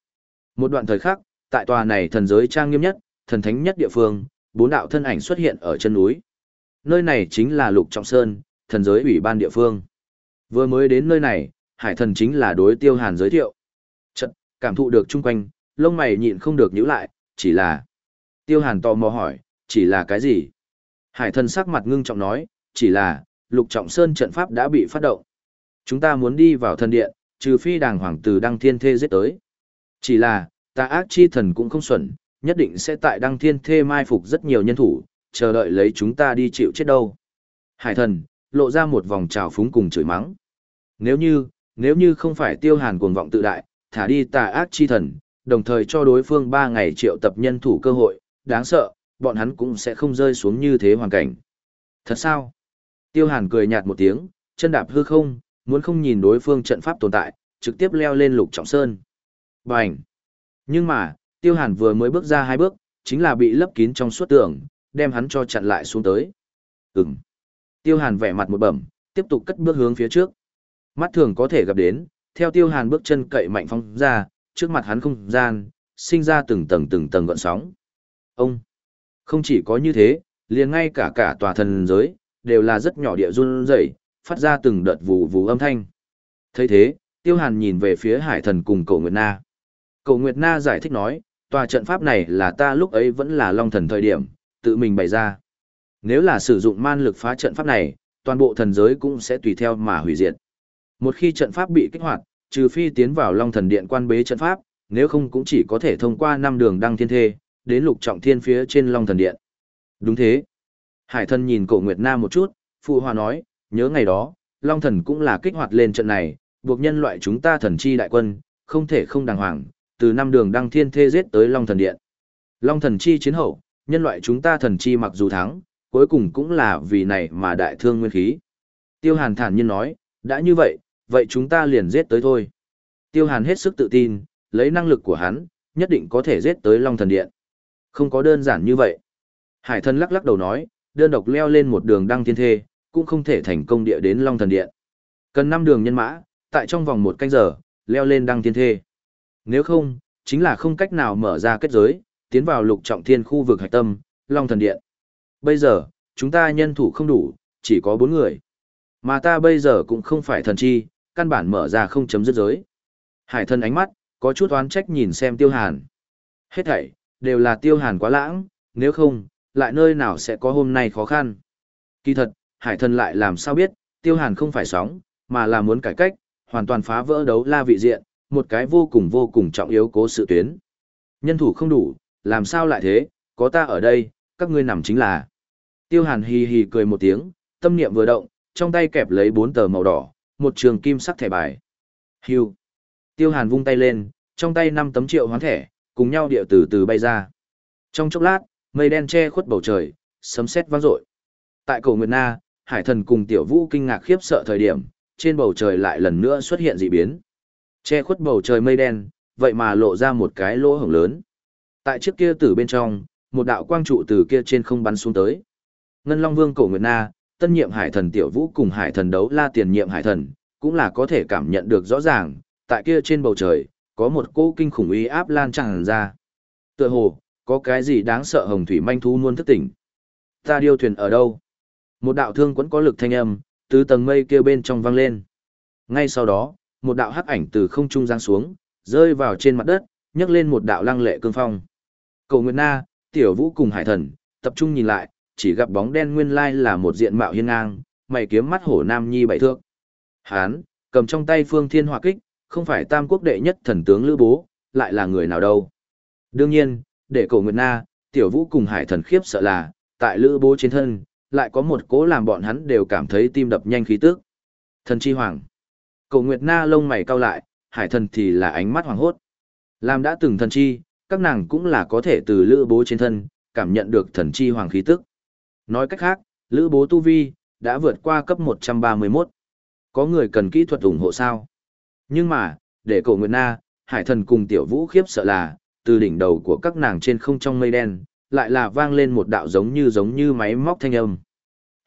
Một đoạn thời khắc, tại tòa này thần giới trang nghiêm nhất, thần thánh nhất địa phương, bốn đạo thân ảnh xuất hiện ở chân núi. Nơi này chính là Lục Trọng Sơn, thần giới ủy ban địa phương. Vừa mới đến nơi này, hải thần chính là đối tiêu hàn giới thiệu. Cảm thụ được chung quanh, lông mày nhịn không được nhíu lại, chỉ là... Tiêu hàn tò mò hỏi, chỉ là cái gì? Hải thần sắc mặt ngưng trọng nói, chỉ là, lục trọng sơn trận pháp đã bị phát động. Chúng ta muốn đi vào thần điện, trừ phi đàng hoàng từ đăng thiên thê giết tới. Chỉ là, ta ác chi thần cũng không xuẩn, nhất định sẽ tại đăng thiên thê mai phục rất nhiều nhân thủ, chờ đợi lấy chúng ta đi chịu chết đâu. Hải thần, lộ ra một vòng trào phúng cùng chửi mắng. Nếu như, nếu như không phải tiêu hàn cuồng vọng tự đại, thả đi tà ác chi thần, đồng thời cho đối phương 3 ngày triệu tập nhân thủ cơ hội, đáng sợ, bọn hắn cũng sẽ không rơi xuống như thế hoàn cảnh. Thật sao? Tiêu hàn cười nhạt một tiếng, chân đạp hư không, muốn không nhìn đối phương trận pháp tồn tại, trực tiếp leo lên lục trọng sơn. Bành! Nhưng mà, tiêu hàn vừa mới bước ra hai bước, chính là bị lấp kín trong suốt tường, đem hắn cho chặn lại xuống tới. Ừm! Tiêu hàn vẻ mặt một bẩm, tiếp tục cất bước hướng phía trước. Mắt thường có thể gặp đến, theo tiêu hàn bước chân cậy mạnh phong ra, trước mặt hắn không gian, sinh ra từng tầng từng tầng gọn sóng. Ông! Không chỉ có như thế, liền ngay cả cả tòa thần giới, đều là rất nhỏ địa run rẩy, phát ra từng đợt vù vù âm thanh. thấy thế, tiêu hàn nhìn về phía hải thần cùng cổ Nguyệt Na. Cổ Nguyệt Na giải thích nói, tòa trận pháp này là ta lúc ấy vẫn là long thần thời điểm, tự mình bày ra. Nếu là sử dụng man lực phá trận pháp này, toàn bộ thần giới cũng sẽ tùy theo mà hủy diệt. Một khi trận pháp bị kích hoạt, trừ phi tiến vào Long Thần Điện quan bế trận pháp, nếu không cũng chỉ có thể thông qua năm đường đăng thiên thê, đến lục trọng thiên phía trên Long Thần Điện. Đúng thế. Hải thân nhìn cổ Nguyệt Nam một chút, phụ hòa nói, nhớ ngày đó, Long Thần cũng là kích hoạt lên trận này, buộc nhân loại chúng ta thần chi đại quân, không thể không đàng hoàng, từ năm đường đăng thiên thê giết tới Long Thần Điện. Long Thần chi chiến hậu, nhân loại chúng ta thần chi mặc dù thắng, cuối cùng cũng là vì này mà đại thương nguyên khí. Tiêu Hàn thản nhiên nói, đã như vậy, vậy chúng ta liền giết tới thôi. Tiêu Hàn hết sức tự tin, lấy năng lực của hắn, nhất định có thể giết tới Long Thần Điện. Không có đơn giản như vậy. Hải thân lắc lắc đầu nói, đơn độc leo lên một đường đăng thiên thê, cũng không thể thành công địa đến Long Thần Điện. Cần 5 đường nhân mã, tại trong vòng một canh giờ, leo lên đăng thiên thê. Nếu không, chính là không cách nào mở ra kết giới, tiến vào lục trọng thiên khu vực hạch tâm, Long Thần Điện. Bây giờ, chúng ta nhân thủ không đủ, chỉ có 4 người. Mà ta bây giờ cũng không phải thần chi, căn bản mở ra không chấm dứt giới. Hải thân ánh mắt, có chút oán trách nhìn xem tiêu hàn. Hết thảy, đều là tiêu hàn quá lãng, nếu không, lại nơi nào sẽ có hôm nay khó khăn. Kỳ thật, hải thần lại làm sao biết, tiêu hàn không phải sóng, mà là muốn cải cách, hoàn toàn phá vỡ đấu la vị diện, một cái vô cùng vô cùng trọng yếu cố sự tuyến. Nhân thủ không đủ, làm sao lại thế, có ta ở đây, các ngươi nằm chính là. Tiêu hàn hì hì cười một tiếng, tâm niệm vừa động, trong tay kẹp lấy bốn tờ màu đỏ, một trường kim sắc thẻ bài. Hưu. Tiêu Hàn vung tay lên, trong tay năm tấm triệu hoán thẻ, cùng nhau điệu từ từ bay ra. Trong chốc lát, mây đen che khuất bầu trời, sấm sét vang dội. Tại cổ Nguyệt Na, hải thần cùng tiểu vũ kinh ngạc khiếp sợ thời điểm, trên bầu trời lại lần nữa xuất hiện dị biến. Che khuất bầu trời mây đen, vậy mà lộ ra một cái lỗ hổng lớn. Tại trước kia tử bên trong, một đạo quang trụ từ kia trên không bắn xuống tới. Ngân Long Vương Cổ Nguyệt Na, tân nhiệm hải thần tiểu vũ cùng hải thần đấu la tiền nhiệm hải thần, cũng là có thể cảm nhận được rõ ràng, tại kia trên bầu trời, có một cỗ kinh khủng uy áp lan tràn ra. Tựa hồ, có cái gì đáng sợ hồng thủy manh thú muôn thức tỉnh. Ta điêu thuyền ở đâu? Một đạo thương quẫn có lực thanh âm, từ tầng mây kia bên trong vang lên. Ngay sau đó, một đạo hắc ảnh từ không trung giáng xuống, rơi vào trên mặt đất, nhấc lên một đạo lăng lệ cương phong. Cầu Nguyệt Na, Tiểu Vũ cùng Hải Thần, tập trung nhìn lại, chỉ gặp bóng đen nguyên lai là một diện mạo hiên ngang, mày kiếm mắt hổ nam nhi bảy thước. Hán, cầm trong tay phương thiên hỏa kích, không phải tam quốc đệ nhất thần tướng Lữ Bố, lại là người nào đâu. Đương nhiên, để cổ Nguyệt Na, Tiểu Vũ cùng Hải Thần khiếp sợ là, tại Lữ Bố trên thân, lại có một cố làm bọn hắn đều cảm thấy tim đập nhanh khí tức. Thần chi hoàng. Cổ Nguyệt Na lông mày cau lại, Hải Thần thì là ánh mắt hoàng hốt. Làm đã từng thần chi, các nàng cũng là có thể từ Lữ Bố trên thân, cảm nhận được thần chi hoàng khí tức. Nói cách khác, Lữ Bố Tu Vi, đã vượt qua cấp 131. Có người cần kỹ thuật ủng hộ sao? Nhưng mà, để cổ Nguyệt Na, Hải Thần cùng Tiểu Vũ khiếp sợ là, từ đỉnh đầu của các nàng trên không trong mây đen, lại là vang lên một đạo giống như giống như máy móc thanh âm.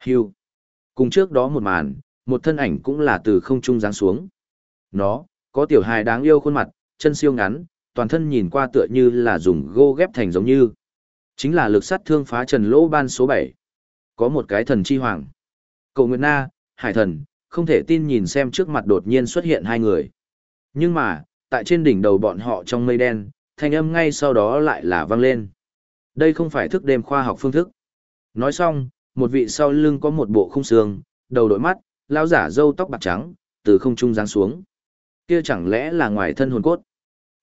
Hưu. Cùng trước đó một màn, một thân ảnh cũng là từ không trung giáng xuống. Nó, có tiểu hài đáng yêu khuôn mặt, chân siêu ngắn, toàn thân nhìn qua tựa như là dùng gô ghép thành giống như. Chính là lực sát thương phá trần lỗ ban số 7. Có một cái thần chi hoàng. Cầu Nguyệt Na, Hải thần, không thể tin nhìn xem trước mặt đột nhiên xuất hiện hai người. Nhưng mà, tại trên đỉnh đầu bọn họ trong mây đen, thanh âm ngay sau đó lại là vang lên. Đây không phải thức đêm khoa học phương thức. Nói xong, một vị sau lưng có một bộ khung xương, đầu đội mắt, lão giả râu tóc bạc trắng, từ không trung giáng xuống. Kia chẳng lẽ là ngoài thân hồn cốt?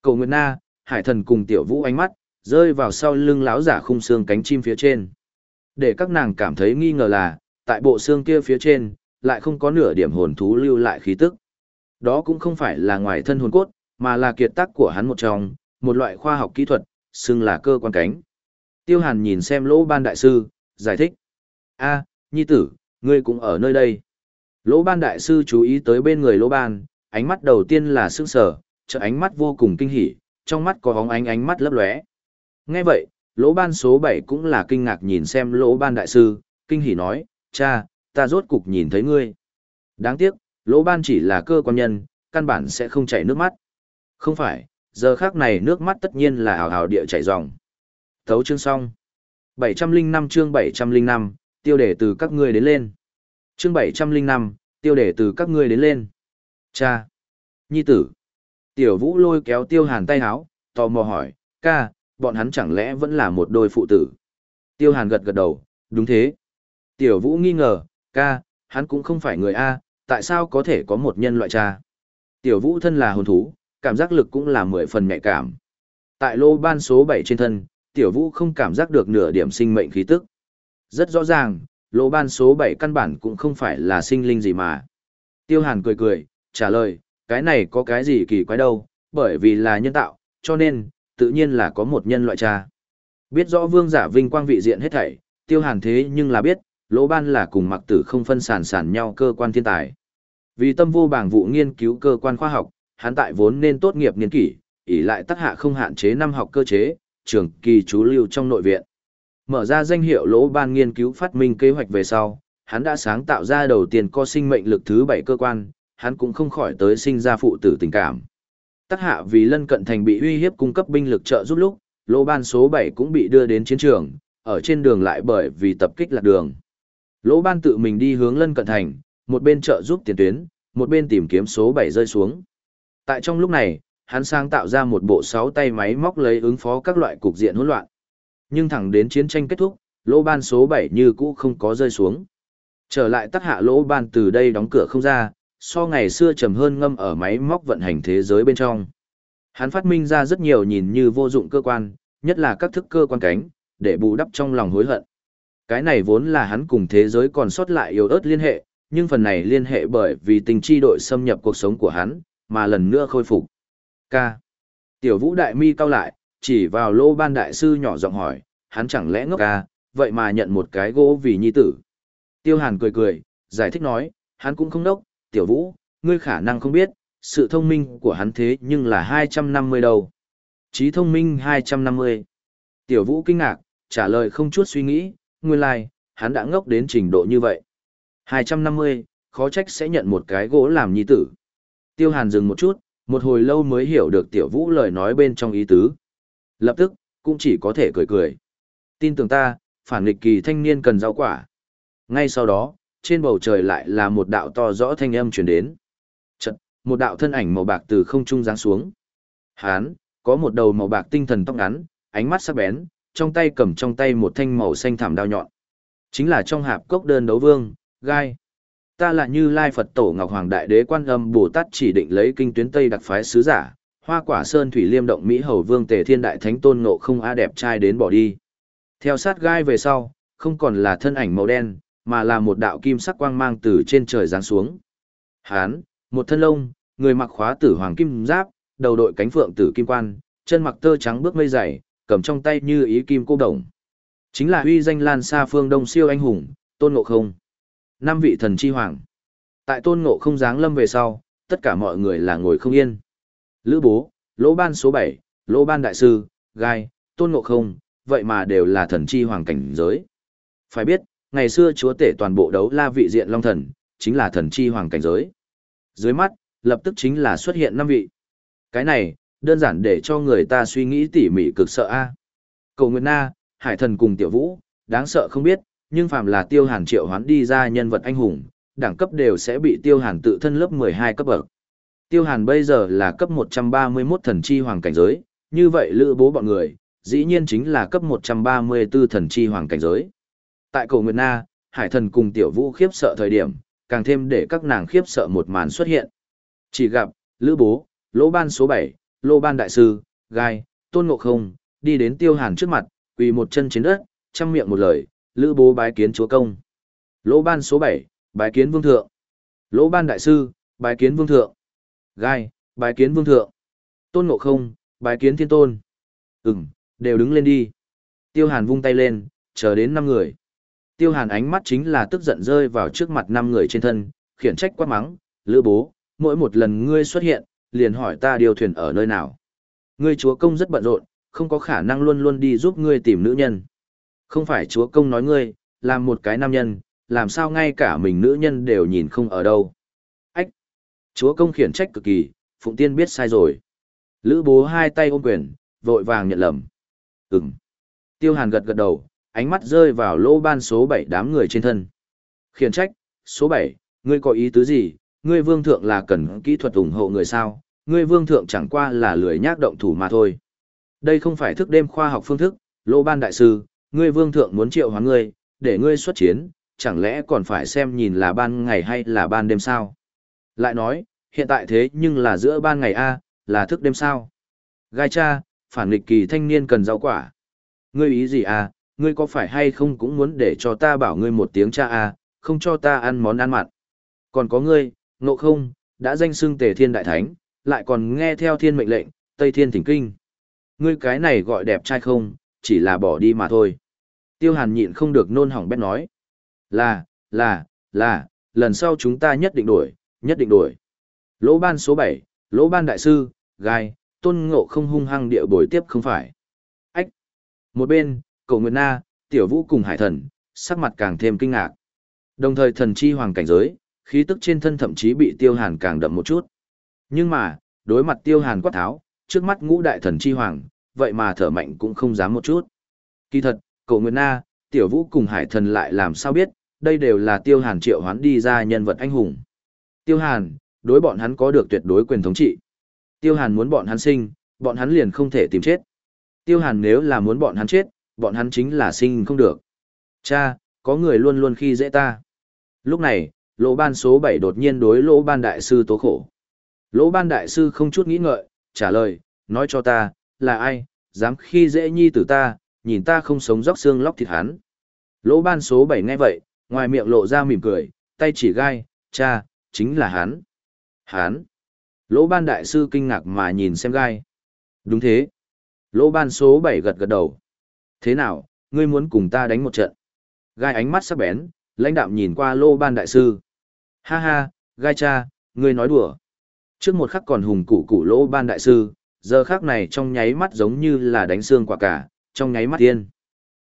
Cầu Nguyệt Na, Hải Thần cùng Tiểu Vũ ánh mắt rơi vào sau lưng lão giả khung xương cánh chim phía trên. Để các nàng cảm thấy nghi ngờ là, tại bộ xương kia phía trên, lại không có nửa điểm hồn thú lưu lại khí tức. Đó cũng không phải là ngoài thân hồn cốt, mà là kiệt tác của hắn một trong, một loại khoa học kỹ thuật, xưng là cơ quan cánh. Tiêu Hàn nhìn xem lỗ ban đại sư, giải thích. a nhi tử, ngươi cũng ở nơi đây. Lỗ ban đại sư chú ý tới bên người lỗ ban, ánh mắt đầu tiên là sững sờ, chợt ánh mắt vô cùng kinh hỉ, trong mắt có bóng ánh ánh mắt lấp lóe. Nghe vậy, lỗ ban số 7 cũng là kinh ngạc nhìn xem lỗ ban đại sư, kinh hỉ nói, cha, ta rốt cục nhìn thấy ngươi. Đáng tiếc, lỗ ban chỉ là cơ quan nhân, căn bản sẽ không chảy nước mắt. Không phải, giờ khác này nước mắt tất nhiên là hào hào địa chảy ròng. Thấu chương xong. 705 chương 705, tiêu đề từ các ngươi đến lên. Chương 705, tiêu đề từ các ngươi đến lên. Cha. Nhi tử. Tiểu vũ lôi kéo tiêu hàn tay háo, tò mò hỏi, ca, bọn hắn chẳng lẽ vẫn là một đôi phụ tử. Tiêu hàn gật gật đầu, đúng thế. Tiểu vũ nghi ngờ, ca, hắn cũng không phải người A, tại sao có thể có một nhân loại cha. Tiểu vũ thân là hồn thú, cảm giác lực cũng là mười phần nhạy cảm. Tại lô ban số 7 trên thân, tiểu vũ không cảm giác được nửa điểm sinh mệnh khí tức. Rất rõ ràng, lô ban số 7 căn bản cũng không phải là sinh linh gì mà. Tiêu hàn cười cười, trả lời, cái này có cái gì kỳ quái đâu, bởi vì là nhân tạo, cho nên, tự nhiên là có một nhân loại cha. Biết rõ vương giả vinh quang vị diện hết thảy, tiêu hàn thế nhưng là biết, lỗ ban là cùng mặc tử không phân sản sản nhau cơ quan thiên tài. Vì tâm vô bảng vụ nghiên cứu cơ quan khoa học, hắn tại vốn nên tốt nghiệp nghiên kỷ, ỷ lại tác hạ không hạn chế năm học cơ chế, trường kỳ chú lưu trong nội viện. Mở ra danh hiệu lỗ ban nghiên cứu phát minh kế hoạch về sau, hắn đã sáng tạo ra đầu tiên co sinh mệnh lực thứ bảy cơ quan, hắn cũng không khỏi tới sinh ra phụ tử tình cảm. Tác hạ vì lân cận thành bị uy hiếp cung cấp binh lực trợ giúp lúc, lỗ ban số 7 cũng bị đưa đến chiến trường, ở trên đường lại bởi vì tập kích lạc đường. Lỗ ban tự mình đi hướng lân cận thành, một bên trợ giúp tiền tuyến, một bên tìm kiếm số 7 rơi xuống. Tại trong lúc này, hắn sáng tạo ra một bộ sáu tay máy móc lấy ứng phó các loại cục diện hỗn loạn. Nhưng thẳng đến chiến tranh kết thúc, lỗ ban số 7 như cũ không có rơi xuống. Trở lại tắc hạ lỗ ban từ đây đóng cửa không ra, so ngày xưa trầm hơn ngâm ở máy móc vận hành thế giới bên trong. Hắn phát minh ra rất nhiều nhìn như vô dụng cơ quan, nhất là các thức cơ quan cánh, để bù đắp trong lòng hối hận. Cái này vốn là hắn cùng thế giới còn sót lại yếu ớt liên hệ, nhưng phần này liên hệ bởi vì tình chi đội xâm nhập cuộc sống của hắn, mà lần nữa khôi phục. K. Tiểu vũ đại mi cao lại, chỉ vào lô ban đại sư nhỏ giọng hỏi, hắn chẳng lẽ ngốc ca, vậy mà nhận một cái gỗ vì nhi tử. Tiêu Hàn cười cười, giải thích nói, hắn cũng không đốc, tiểu vũ, ngươi khả năng không biết, sự thông minh của hắn thế nhưng là 250 đầu. Trí thông minh 250. Tiểu vũ kinh ngạc, trả lời không chút suy nghĩ, nguyên lai, like, hắn đã ngốc đến trình độ như vậy. 250, khó trách sẽ nhận một cái gỗ làm nhi tử. Tiêu Hàn dừng một chút, một hồi lâu mới hiểu được tiểu vũ lời nói bên trong ý tứ. Lập tức, cũng chỉ có thể cười cười. Tin tưởng ta, phản nghịch kỳ thanh niên cần rau quả. Ngay sau đó, trên bầu trời lại là một đạo to rõ thanh âm truyền đến. Chật, một đạo thân ảnh màu bạc từ không trung giáng xuống. Hán, có một đầu màu bạc tinh thần tóc ngắn, ánh mắt sắc bén, trong tay cầm trong tay một thanh màu xanh thảm đao nhọn. Chính là trong hạp cốc đơn đấu vương, gai. Ta là như Lai Phật Tổ Ngọc Hoàng Đại Đế Quan Âm Bồ Tát chỉ định lấy kinh tuyến Tây đặc phái sứ giả, hoa quả sơn thủy liêm động Mỹ Hầu Vương Tề Thiên Đại Thánh Tôn Ngộ không a đẹp trai đến bỏ đi. Theo sát gai về sau, không còn là thân ảnh màu đen, mà là một đạo kim sắc quang mang từ trên trời giáng xuống. Hán, một thân lông, người mặc khóa tử hoàng kim giáp, đầu đội cánh phượng tử kim quan, chân mặc tơ trắng bước mây dày, cầm trong tay như ý kim cô đồng. Chính là uy danh lan xa phương đông siêu anh hùng, Tôn Ngộ Không. Năm vị thần chi hoàng. Tại Tôn Ngộ Không giáng lâm về sau, tất cả mọi người là ngồi không yên. Lữ bố, lỗ ban số 7, lỗ ban đại sư, gai, Tôn Ngộ Không, vậy mà đều là thần chi hoàng cảnh giới. Phải biết, ngày xưa chúa tể toàn bộ đấu la vị diện long thần, chính là thần chi hoàng cảnh giới. Dưới mắt, lập tức chính là xuất hiện năm vị. Cái này, đơn giản để cho người ta suy nghĩ tỉ mỉ cực sợ a. Cầu Nguyệt Na, Hải Thần cùng Tiểu Vũ, đáng sợ không biết, nhưng phàm là Tiêu Hàn triệu hoán đi ra nhân vật anh hùng, đẳng cấp đều sẽ bị Tiêu Hàn tự thân lớp 12 cấp bậc. Tiêu Hàn bây giờ là cấp 131 thần chi hoàng cảnh giới, như vậy lữ bố bọn người, dĩ nhiên chính là cấp 134 thần chi hoàng cảnh giới. Tại cầu Nguyệt Na, Hải Thần cùng Tiểu Vũ khiếp sợ thời điểm, càng thêm để các nàng khiếp sợ một màn xuất hiện. Chỉ gặp, Lữ Bố, Lỗ Ban số 7, Lô Ban Đại Sư, Gai, Tôn Ngộ Không, đi đến Tiêu Hàn trước mặt, quỳ một chân trên đất, chăm miệng một lời, Lữ Bố bái kiến chúa công. Lỗ Ban số 7, bái kiến vương thượng. Lỗ Ban Đại Sư, bái kiến vương thượng. Gai, bái kiến vương thượng. Tôn Ngộ Không, bái kiến thiên tôn. Ừm, đều đứng lên đi. Tiêu Hàn vung tay lên, chờ đến năm người. Tiêu Hàn ánh mắt chính là tức giận rơi vào trước mặt năm người trên thân, khiển trách quát mắng, lữ bố, mỗi một lần ngươi xuất hiện, liền hỏi ta điều thuyền ở nơi nào. Ngươi chúa công rất bận rộn, không có khả năng luôn luôn đi giúp ngươi tìm nữ nhân. Không phải chúa công nói ngươi, làm một cái nam nhân, làm sao ngay cả mình nữ nhân đều nhìn không ở đâu. Ách! Chúa công khiển trách cực kỳ, Phụng Tiên biết sai rồi. Lữ bố hai tay ôm quyền, vội vàng nhận lầm. Ừm. Tiêu Hàn gật gật đầu, ánh mắt rơi vào lỗ ban số 7 đám người trên thân. Khiển trách, số 7, ngươi có ý tứ gì, ngươi vương thượng là cần kỹ thuật ủng hộ người sao, ngươi vương thượng chẳng qua là lười nhác động thủ mà thôi. Đây không phải thức đêm khoa học phương thức, lỗ ban đại sư, ngươi vương thượng muốn triệu hóa ngươi, để ngươi xuất chiến, chẳng lẽ còn phải xem nhìn là ban ngày hay là ban đêm sao? Lại nói, hiện tại thế nhưng là giữa ban ngày A, là thức đêm sao? Gai cha, phản nghịch kỳ thanh niên cần rau quả. Ngươi ý gì à, ngươi có phải hay không cũng muốn để cho ta bảo ngươi một tiếng cha à, không cho ta ăn món ăn mặn. Còn có ngươi, ngộ không, đã danh xưng tề thiên đại thánh, lại còn nghe theo thiên mệnh lệnh, Tây Thiên Thỉnh Kinh. Ngươi cái này gọi đẹp trai không, chỉ là bỏ đi mà thôi. Tiêu hàn nhịn không được nôn hỏng bét nói. Là, là, là, lần sau chúng ta nhất định đổi, nhất định đổi. Lỗ ban số 7, lỗ ban đại sư, gai, tôn ngộ không hung hăng địa bồi tiếp không phải. Ách! Một bên, cậu Nguyệt Na, tiểu vũ cùng hải thần, sắc mặt càng thêm kinh ngạc. Đồng thời thần chi hoàng cảnh giới, khí tức trên thân thậm chí bị tiêu hàn càng đậm một chút. Nhưng mà, đối mặt tiêu hàn quát tháo, trước mắt ngũ đại thần chi hoàng, vậy mà thở mạnh cũng không dám một chút. Kỳ thật, cậu Nguyệt Na, tiểu vũ cùng hải thần lại làm sao biết, đây đều là tiêu hàn triệu hoán đi ra nhân vật anh hùng. Tiêu hàn, đối bọn hắn có được tuyệt đối quyền thống trị. Tiêu hàn muốn bọn hắn sinh, bọn hắn liền không thể tìm chết. Tiêu hàn nếu là muốn bọn hắn chết, bọn hắn chính là sinh không được. Cha, có người luôn luôn khi dễ ta. Lúc này, lỗ ban số 7 đột nhiên đối lỗ ban đại sư tố khổ. Lỗ ban đại sư không chút nghĩ ngợi, trả lời, nói cho ta, là ai, dám khi dễ nhi tử ta, nhìn ta không sống róc xương lóc thịt hắn. Lỗ ban số 7 nghe vậy, ngoài miệng lộ ra mỉm cười, tay chỉ gai, cha, chính là hắn. Hắn. Lỗ ban đại sư kinh ngạc mà nhìn xem gai. Đúng thế. Lỗ ban số 7 gật gật đầu. Thế nào, ngươi muốn cùng ta đánh một trận? Gai ánh mắt sắc bén, lãnh đạm nhìn qua lô ban đại sư. Ha ha, gai cha, ngươi nói đùa. Trước một khắc còn hùng củ củ lô ban đại sư, giờ khắc này trong nháy mắt giống như là đánh xương quả cả, trong nháy mắt tiên.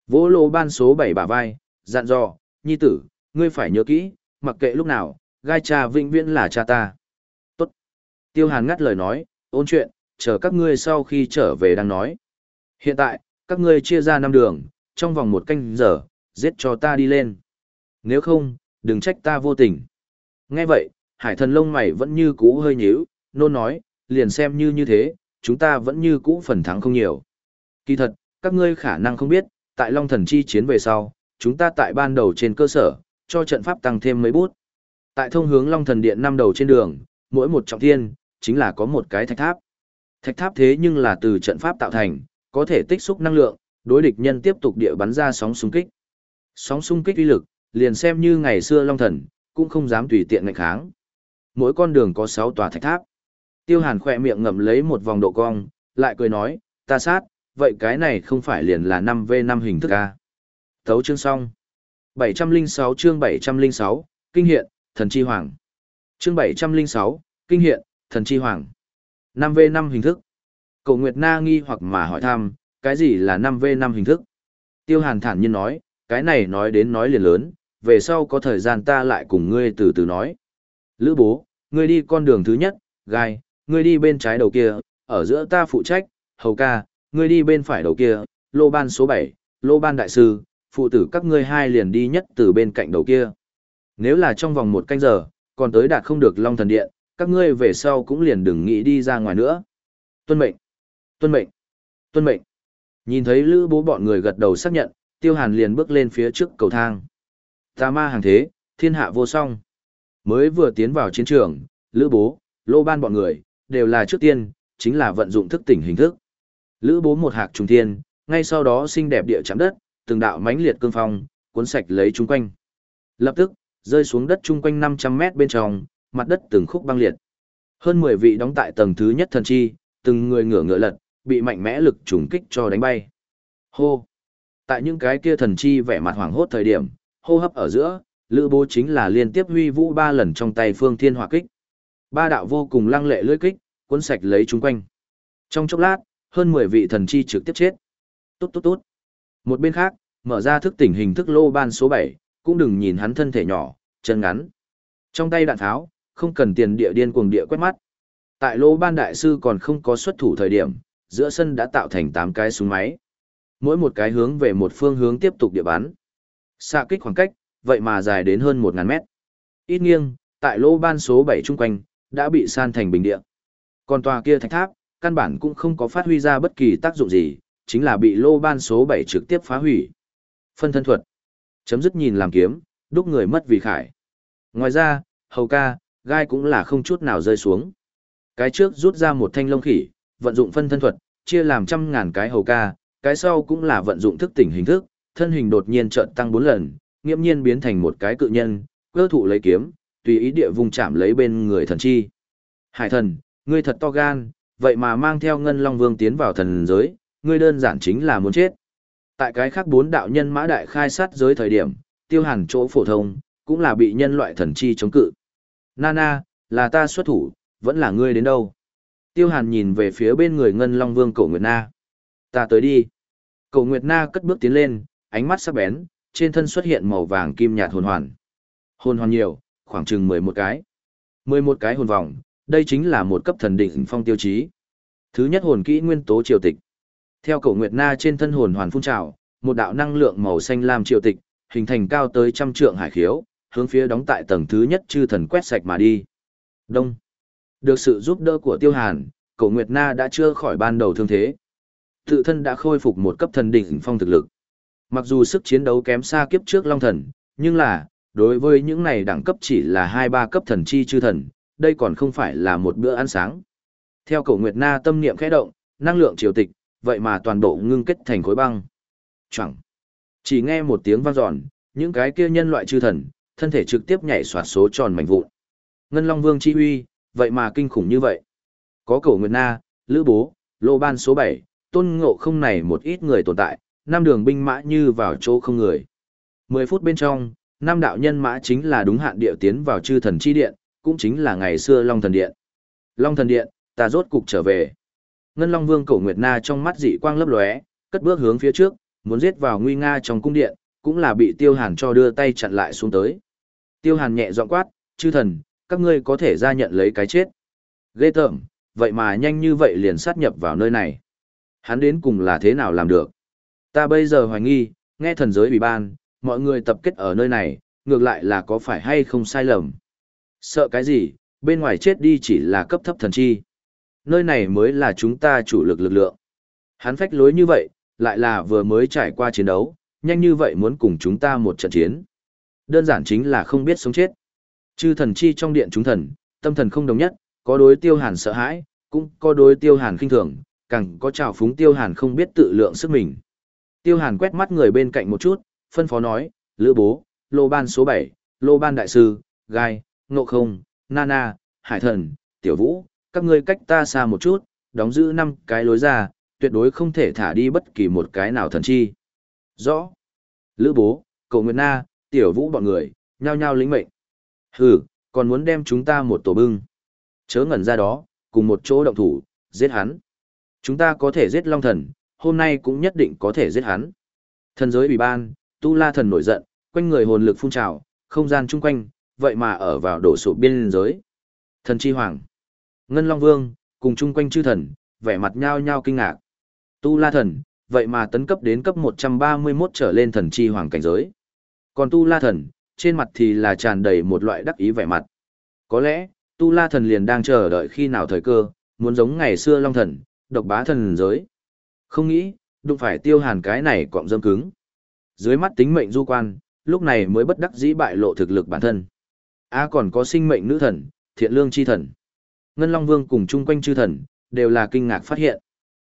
Vỗ lô ban số 7 bả vai, dặn dò, nhi tử, ngươi phải nhớ kỹ, mặc kệ lúc nào, gai cha vĩnh viễn là cha ta. Tốt. Tiêu hàn ngắt lời nói, ôn chuyện, chờ các ngươi sau khi trở về đang nói. Hiện tại, các ngươi chia ra năm đường, trong vòng một canh giờ, giết cho ta đi lên. Nếu không, đừng trách ta vô tình. Nghe vậy, hải thần lông mày vẫn như cũ hơi nhíu, nôn nói, liền xem như như thế, chúng ta vẫn như cũ phần thắng không nhiều. Kỳ thật, các ngươi khả năng không biết, tại Long Thần Chi chiến về sau, chúng ta tại ban đầu trên cơ sở, cho trận pháp tăng thêm mấy bút. Tại thông hướng Long Thần Điện năm đầu trên đường, mỗi một trọng thiên, chính là có một cái thạch tháp. Thạch tháp thế nhưng là từ trận pháp tạo thành, có thể tích xúc năng lượng, đối địch nhân tiếp tục địa bắn ra sóng xung kích. Sóng xung kích uy lực, liền xem như ngày xưa Long Thần, cũng không dám tùy tiện ngạch kháng. Mỗi con đường có 6 tòa thạch tháp. Tiêu Hàn khỏe miệng ngậm lấy một vòng độ cong, lại cười nói, ta sát, vậy cái này không phải liền là 5v5 hình thức a Thấu chương xong. 706 chương 706, Kinh hiện, Thần Chi Hoàng. Chương 706, Kinh hiện, Thần Chi Hoàng. 5v5 hình thức. Cậu Nguyệt Na nghi hoặc mà hỏi thăm, cái gì là 5v5 hình thức? Tiêu Hàn thản nhiên nói, cái này nói đến nói liền lớn, về sau có thời gian ta lại cùng ngươi từ từ nói. Lữ bố, ngươi đi con đường thứ nhất, gai, ngươi đi bên trái đầu kia, ở giữa ta phụ trách, hầu ca, ngươi đi bên phải đầu kia, lô ban số 7, lô ban đại sư, phụ tử các ngươi hai liền đi nhất từ bên cạnh đầu kia. Nếu là trong vòng một canh giờ, còn tới đạt không được Long Thần Điện, các ngươi về sau cũng liền đừng nghĩ đi ra ngoài nữa. Tuân mệnh, tuân mệnh, tuân mệnh. Nhìn thấy lữ bố bọn người gật đầu xác nhận, tiêu hàn liền bước lên phía trước cầu thang. Tà ma hàng thế, thiên hạ vô song. Mới vừa tiến vào chiến trường, lữ bố, lô ban bọn người, đều là trước tiên, chính là vận dụng thức tỉnh hình thức. Lữ bố một hạc trùng thiên, ngay sau đó xinh đẹp địa chạm đất, từng đạo mãnh liệt cương phong, cuốn sạch lấy chung quanh. Lập tức, rơi xuống đất chung quanh 500 mét bên trong, mặt đất từng khúc băng liệt. Hơn 10 vị đóng tại tầng thứ nhất thần chi, từng người ngửa ngựa lật, bị mạnh mẽ lực trùng kích cho đánh bay. Hô! Tại những cái kia thần chi vẻ mặt hoảng hốt thời điểm, hô hấp ở giữa, lữ bố chính là liên tiếp huy vũ ba lần trong tay phương thiên hỏa kích. Ba đạo vô cùng lăng lệ lưỡi kích, cuốn sạch lấy chúng quanh. Trong chốc lát, hơn 10 vị thần chi trực tiếp chết. Tốt tốt tốt. Một bên khác, mở ra thức tỉnh hình thức lô ban số 7, cũng đừng nhìn hắn thân thể nhỏ, chân ngắn. Trong tay đạn tháo, không cần tiền địa điên cuồng địa quét mắt. Tại lô ban đại sư còn không có xuất thủ thời điểm, giữa sân đã tạo thành 8 cái súng máy. Mỗi một cái hướng về một phương hướng tiếp tục địa bắn. Xạ kích khoảng cách, vậy mà dài đến hơn 1.000 mét. Ít nghiêng, tại lô ban số 7 chung quanh, đã bị san thành bình địa. Còn tòa kia thạch tháp, căn bản cũng không có phát huy ra bất kỳ tác dụng gì, chính là bị lô ban số 7 trực tiếp phá hủy. Phân thân thuật. Chấm dứt nhìn làm kiếm, đúc người mất vì khải. Ngoài ra, hầu ca, gai cũng là không chút nào rơi xuống. Cái trước rút ra một thanh lông khỉ, vận dụng phân thân thuật, chia làm trăm ngàn cái hầu ca, cái sau cũng là vận dụng thức tỉnh hình thức, thân hình đột nhiên chợt tăng 4 lần, nghiêm nhiên biến thành một cái cự nhân, cơ thụ lấy kiếm, tùy ý địa vùng chạm lấy bên người thần chi. Hải thần, ngươi thật to gan, vậy mà mang theo ngân long vương tiến vào thần giới, ngươi đơn giản chính là muốn chết. Tại cái khác bốn đạo nhân mã đại khai sát giới thời điểm, tiêu hàn chỗ phổ thông, cũng là bị nhân loại thần chi chống cự. Nana, là ta xuất thủ, vẫn là ngươi đến đâu? Tiêu hàn nhìn về phía bên người ngân long vương cổ Nguyệt Na. Ta tới đi. Cổ Nguyệt Na cất bước tiến lên, ánh mắt sắc bén, trên thân xuất hiện màu vàng kim nhạt hồn hoàn. Hồn hoàn nhiều, khoảng chừng 11 cái. 11 cái hồn vòng, đây chính là một cấp thần định phong tiêu chí. Thứ nhất hồn kỹ nguyên tố triều tịch. Theo cổ Nguyệt Na trên thân hồn hoàn phun trào, một đạo năng lượng màu xanh lam triều tịch, hình thành cao tới trăm trượng hải khiếu, hướng phía đóng tại tầng thứ nhất chư thần quét sạch mà đi. Đông. Được sự giúp đỡ của Tiêu Hàn, cổ Nguyệt Na đã chưa khỏi ban đầu thương thế. Tự thân đã khôi phục một cấp thần đỉnh phong thực lực. Mặc dù sức chiến đấu kém xa kiếp trước Long Thần, nhưng là, đối với những này đẳng cấp chỉ là 2-3 cấp thần chi chư thần, đây còn không phải là một bữa ăn sáng. Theo cổ Nguyệt Na tâm niệm khẽ động, năng lượng triều tịch, vậy mà toàn bộ ngưng kết thành khối băng. Chẳng. Chỉ nghe một tiếng vang dọn, những cái kia nhân loại chư thần, thân thể trực tiếp nhảy xoạt số tròn mảnh vụn. Ngân Long Vương chi uy, vậy mà kinh khủng như vậy. Có cổ Nguyệt Na, Lữ Bố, Lô Ban số 7, tôn ngộ không này một ít người tồn tại, năm đường binh mã như vào chỗ không người. 10 phút bên trong, năm đạo nhân mã chính là đúng hạn địa tiến vào chư thần chi điện, cũng chính là ngày xưa Long Thần Điện. Long Thần Điện, ta rốt cục trở về. Ngân Long Vương Cổ Nguyệt Na trong mắt dị quang lấp lóe, cất bước hướng phía trước, muốn giết vào nguy nga trong cung điện, cũng là bị Tiêu Hàn cho đưa tay chặn lại xuống tới. Tiêu Hàn nhẹ giọng quát, chư thần, các ngươi có thể ra nhận lấy cái chết. Ghê tởm, vậy mà nhanh như vậy liền sát nhập vào nơi này. Hắn đến cùng là thế nào làm được? Ta bây giờ hoài nghi, nghe thần giới ủy ban, mọi người tập kết ở nơi này, ngược lại là có phải hay không sai lầm. Sợ cái gì, bên ngoài chết đi chỉ là cấp thấp thần chi. Nơi này mới là chúng ta chủ lực lực lượng. Hắn phách lối như vậy, lại là vừa mới trải qua chiến đấu, nhanh như vậy muốn cùng chúng ta một trận chiến. Đơn giản chính là không biết sống chết. Chư thần chi trong điện chúng thần, tâm thần không đồng nhất, có đối tiêu hàn sợ hãi, cũng có đối tiêu hàn khinh thường, càng có trào phúng tiêu hàn không biết tự lượng sức mình. Tiêu hàn quét mắt người bên cạnh một chút, phân phó nói, lữ bố, lô ban số 7, lô ban đại sư, gai, ngộ không, nana, hải thần, tiểu vũ, các ngươi cách ta xa một chút, đóng giữ năm cái lối ra, tuyệt đối không thể thả đi bất kỳ một cái nào thần chi. Rõ. Lữ bố, cầu Nguyệt Na, tiểu vũ bọn người, nhao nhao lĩnh mệnh. Hừ, còn muốn đem chúng ta một tổ bưng. Chớ ngẩn ra đó, cùng một chỗ động thủ, giết hắn. Chúng ta có thể giết Long Thần, hôm nay cũng nhất định có thể giết hắn. Thần giới ủy ban, Tu La Thần nổi giận, quanh người hồn lực phun trào, không gian chung quanh, vậy mà ở vào đổ sụp biên giới. Thần Chi Hoàng, Ngân Long Vương, cùng chung quanh chư thần, vẻ mặt nhao nhao kinh ngạc. Tu La Thần, vậy mà tấn cấp đến cấp 131 trở lên thần chi hoàng cảnh giới. Còn Tu La Thần, trên mặt thì là tràn đầy một loại đắc ý vẻ mặt. Có lẽ, Tu La Thần liền đang chờ đợi khi nào thời cơ, muốn giống ngày xưa Long Thần, độc bá thần giới. Không nghĩ, đụng phải tiêu hàn cái này cọng dâm cứng. Dưới mắt tính mệnh du quan, lúc này mới bất đắc dĩ bại lộ thực lực bản thân. A còn có sinh mệnh nữ thần, thiện lương chi thần. Ngân Long Vương cùng chung quanh chư thần, đều là kinh ngạc phát hiện.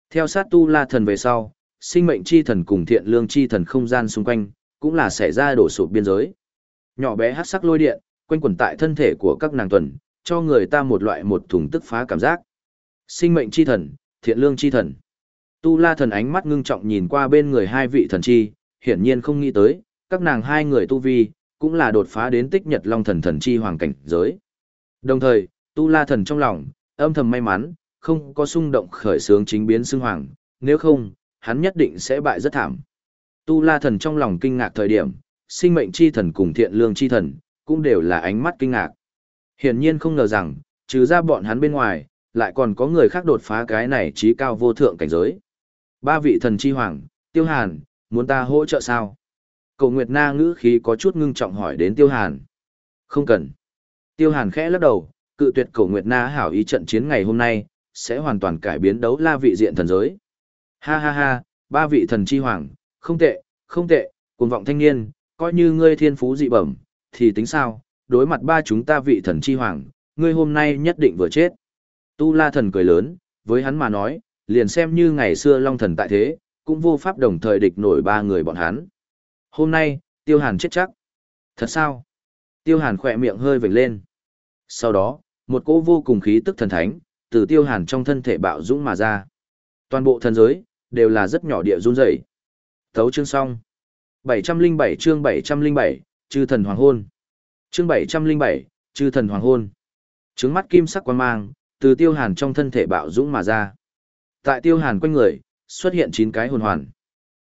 Theo sát tu la thần về sau, sinh mệnh chi thần cùng thiện lương chi thần không gian xung quanh, cũng là xảy ra đổ sụp biên giới. Nhỏ bé hát sắc lôi điện, quanh quẩn tại thân thể của các nàng tuần, cho người ta một loại một thùng tức phá cảm giác. Sinh mệnh chi thần, thiện lương chi thần. Tu la thần ánh mắt ngưng trọng nhìn qua bên người hai vị thần chi, hiển nhiên không nghĩ tới, các nàng hai người tu vi, cũng là đột phá đến tích nhật long thần thần chi hoàng cảnh giới. Đồng thời, tu la thần trong lòng, âm thầm may mắn, không có xung động khởi sướng chính biến xưng hoàng, nếu không, hắn nhất định sẽ bại rất thảm. Tu la thần trong lòng kinh ngạc thời điểm, sinh mệnh chi thần cùng thiện lương chi thần, cũng đều là ánh mắt kinh ngạc. Hiển nhiên không ngờ rằng, trừ ra bọn hắn bên ngoài, lại còn có người khác đột phá cái này trí cao vô thượng cảnh giới. Ba vị thần chi hoàng, tiêu hàn, muốn ta hỗ trợ sao? Cổ Nguyệt Na ngữ khí có chút ngưng trọng hỏi đến tiêu hàn. Không cần. Tiêu hàn khẽ lắc đầu, cự tuyệt cổ Nguyệt Na hảo ý trận chiến ngày hôm nay, sẽ hoàn toàn cải biến đấu la vị diện thần giới. Ha ha ha, ba vị thần chi hoàng, không tệ, không tệ, cùng vọng thanh niên, coi như ngươi thiên phú dị bẩm, thì tính sao, đối mặt ba chúng ta vị thần chi hoàng, ngươi hôm nay nhất định vừa chết. Tu la thần cười lớn, với hắn mà nói, liền xem như ngày xưa long thần tại thế, cũng vô pháp đồng thời địch nổi ba người bọn hắn. Hôm nay, tiêu hàn chết chắc. Thật sao? Tiêu hàn khỏe miệng hơi vểnh lên. Sau đó, một cỗ vô cùng khí tức thần thánh, từ tiêu hàn trong thân thể bạo dũng mà ra. Toàn bộ thần giới, đều là rất nhỏ địa run rẩy. Thấu chương xong. 707 chương 707, chư thần hoàng hôn. Chương 707, chư thần hoàng hôn. Trứng mắt kim sắc quan mang, từ tiêu hàn trong thân thể bạo dũng mà ra. Tại tiêu hàn quanh người, xuất hiện 9 cái hồn hoàn.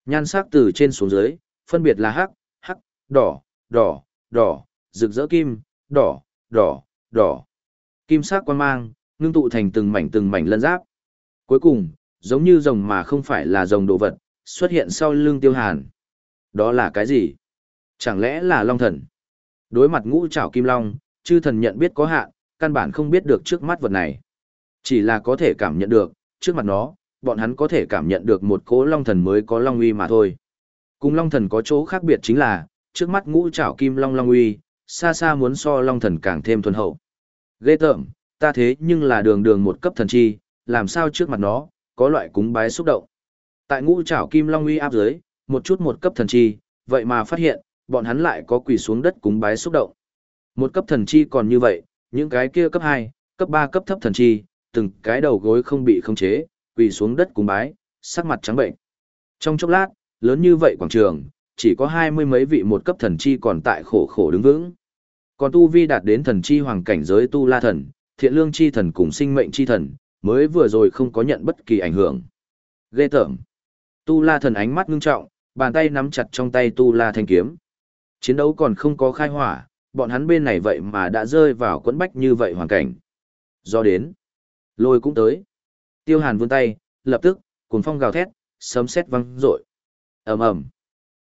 Nhan sắc từ trên xuống dưới, phân biệt là hắc, hắc, đỏ, đỏ, đỏ, rực rỡ kim, đỏ, đỏ, đỏ. Kim sắc quan mang, ngưng tụ thành từng mảnh từng mảnh lân giáp. Cuối cùng, giống như rồng mà không phải là rồng đồ vật, xuất hiện sau lưng tiêu hàn. Đó là cái gì? Chẳng lẽ là long thần? Đối mặt ngũ trảo kim long, chư thần nhận biết có hạn, căn bản không biết được trước mắt vật này. Chỉ là có thể cảm nhận được, trước mặt nó, bọn hắn có thể cảm nhận được một cỗ long thần mới có long uy mà thôi. Cùng long thần có chỗ khác biệt chính là, trước mắt ngũ trảo kim long long uy, xa xa muốn so long thần càng thêm thuần hậu. Ghê tởm, ta thế nhưng là đường đường một cấp thần chi, làm sao trước mặt nó, có loại cúng bái xúc động. Tại ngũ trảo kim long uy áp dưới, một chút một cấp thần chi, vậy mà phát hiện, bọn hắn lại có quỳ xuống đất cúng bái xúc động. Một cấp thần chi còn như vậy, những cái kia cấp 2, cấp 3 cấp thấp thần chi, từng cái đầu gối không bị khống chế, quỳ xuống đất cúng bái, sắc mặt trắng bệnh. Trong chốc lát, lớn như vậy quảng trường, chỉ có hai mươi mấy vị một cấp thần chi còn tại khổ khổ đứng vững. Còn tu vi đạt đến thần chi hoàng cảnh giới tu la thần, thiện lương chi thần cùng sinh mệnh chi thần, mới vừa rồi không có nhận bất kỳ ảnh hưởng. Ghê tởm. Tu la thần ánh mắt ngưng trọng, bàn tay nắm chặt trong tay tu la thanh kiếm. Chiến đấu còn không có khai hỏa, bọn hắn bên này vậy mà đã rơi vào quẫn bách như vậy hoàn cảnh. Do đến, lôi cũng tới. Tiêu hàn vươn tay, lập tức, cuồng phong gào thét, sấm sét vang rội. ầm ầm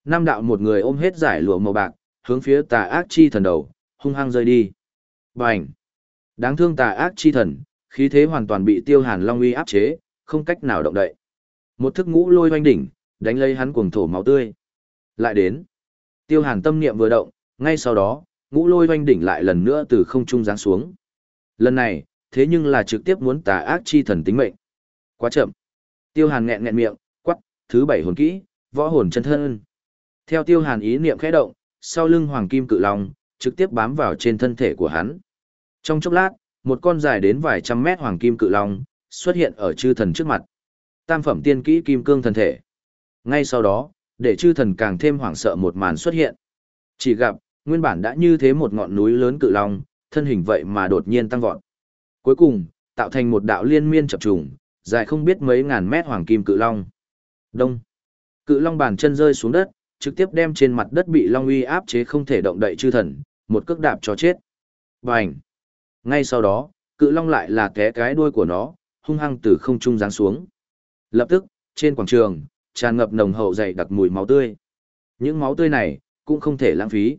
Nam đạo một người ôm hết giải lụa màu bạc, hướng phía tà ác chi thần đầu, hung hăng rơi đi. Bành! Đáng thương tà ác chi thần, khí thế hoàn toàn bị tiêu hàn long uy áp chế, không cách nào động đậy. Một thức ngũ lôi hoanh đỉnh, đánh lấy hắn cuồng thổ máu tươi. Lại đến. Tiêu hàn tâm niệm vừa động, ngay sau đó, ngũ lôi hoanh đỉnh lại lần nữa từ không trung giáng xuống. Lần này, thế nhưng là trực tiếp muốn tà ác chi thần tính mệnh. Quá chậm. Tiêu hàn nghẹn nghẹn miệng, quắc, thứ bảy hồn kỹ, võ hồn chân thân. Theo tiêu hàn ý niệm khẽ động, sau lưng hoàng kim cự long, trực tiếp bám vào trên thân thể của hắn. Trong chốc lát, một con dài đến vài trăm mét hoàng kim cự long, xuất hiện ở chư thần trước mặt. Tam phẩm tiên kỹ kim cương thần thể. Ngay sau đó, để chư thần càng thêm hoảng sợ một màn xuất hiện. Chỉ gặp, nguyên bản đã như thế một ngọn núi lớn cự long, thân hình vậy mà đột nhiên tăng vọt. Cuối cùng, tạo thành một đạo liên miên chập trùng, dài không biết mấy ngàn mét hoàng kim cự long. Đông. Cự long bàn chân rơi xuống đất, trực tiếp đem trên mặt đất bị long uy áp chế không thể động đậy chư thần, một cước đạp cho chết. Bành. Ngay sau đó, cự long lại là té cái đuôi của nó, hung hăng từ không trung giáng xuống. Lập tức, trên quảng trường, tràn ngập nồng hậu dày đặc mùi máu tươi. Những máu tươi này, cũng không thể lãng phí.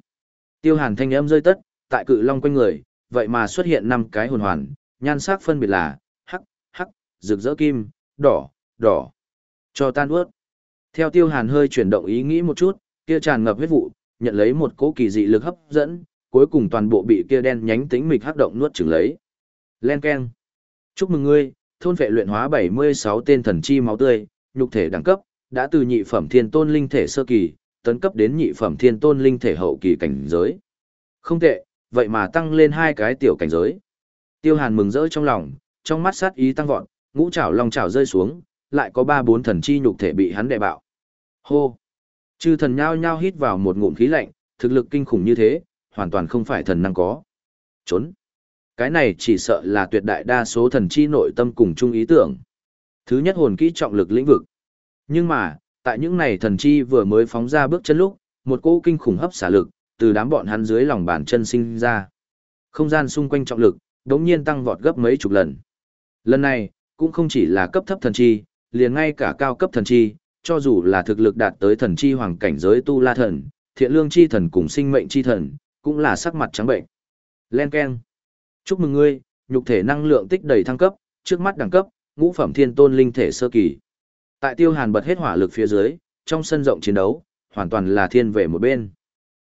Tiêu hàn thanh âm rơi tất, tại cự long quanh người, vậy mà xuất hiện năm cái hồn hoàn, nhan sắc phân biệt là, hắc, hắc, rực rỡ kim, đỏ, đỏ. Cho tan ướt. Theo tiêu hàn hơi chuyển động ý nghĩ một chút, kia tràn ngập huyết vụ, nhận lấy một cỗ kỳ dị lực hấp dẫn, cuối cùng toàn bộ bị kia đen nhánh tính mịch hắc động nuốt chửng lấy. Len keng. Chúc mừng ngươi, thôn vệ luyện hóa 76 tên thần chi máu tươi, nhục thể đẳng cấp, đã từ nhị phẩm thiên tôn linh thể sơ kỳ, tấn cấp đến nhị phẩm thiên tôn linh thể hậu kỳ cảnh giới. Không tệ, vậy mà tăng lên hai cái tiểu cảnh giới. Tiêu Hàn mừng rỡ trong lòng, trong mắt sát ý tăng vọt, ngũ trảo long trảo rơi xuống, lại có ba bốn thần chi nhục thể bị hắn đè bạo. Hô! Chư thần nhao nhao hít vào một ngụm khí lạnh, thực lực kinh khủng như thế, hoàn toàn không phải thần năng có. Trốn! Cái này chỉ sợ là tuyệt đại đa số thần chi nội tâm cùng chung ý tưởng. Thứ nhất hồn kỹ trọng lực lĩnh vực. Nhưng mà, tại những này thần chi vừa mới phóng ra bước chân lúc, một cỗ kinh khủng hấp xả lực, từ đám bọn hắn dưới lòng bàn chân sinh ra. Không gian xung quanh trọng lực, đống nhiên tăng vọt gấp mấy chục lần. Lần này, cũng không chỉ là cấp thấp thần chi, liền ngay cả cao cấp thần chi, cho dù là thực lực đạt tới thần chi hoàng cảnh giới tu la thần, thiện lương chi thần cùng sinh mệnh chi thần, cũng là sắc mặt trắng bệnh. Len Ken. Chúc mừng ngươi, nhục thể năng lượng tích đầy thăng cấp, trước mắt đẳng cấp, ngũ phẩm thiên tôn linh thể sơ kỳ. Tại tiêu hàn bật hết hỏa lực phía dưới, trong sân rộng chiến đấu, hoàn toàn là thiên về một bên.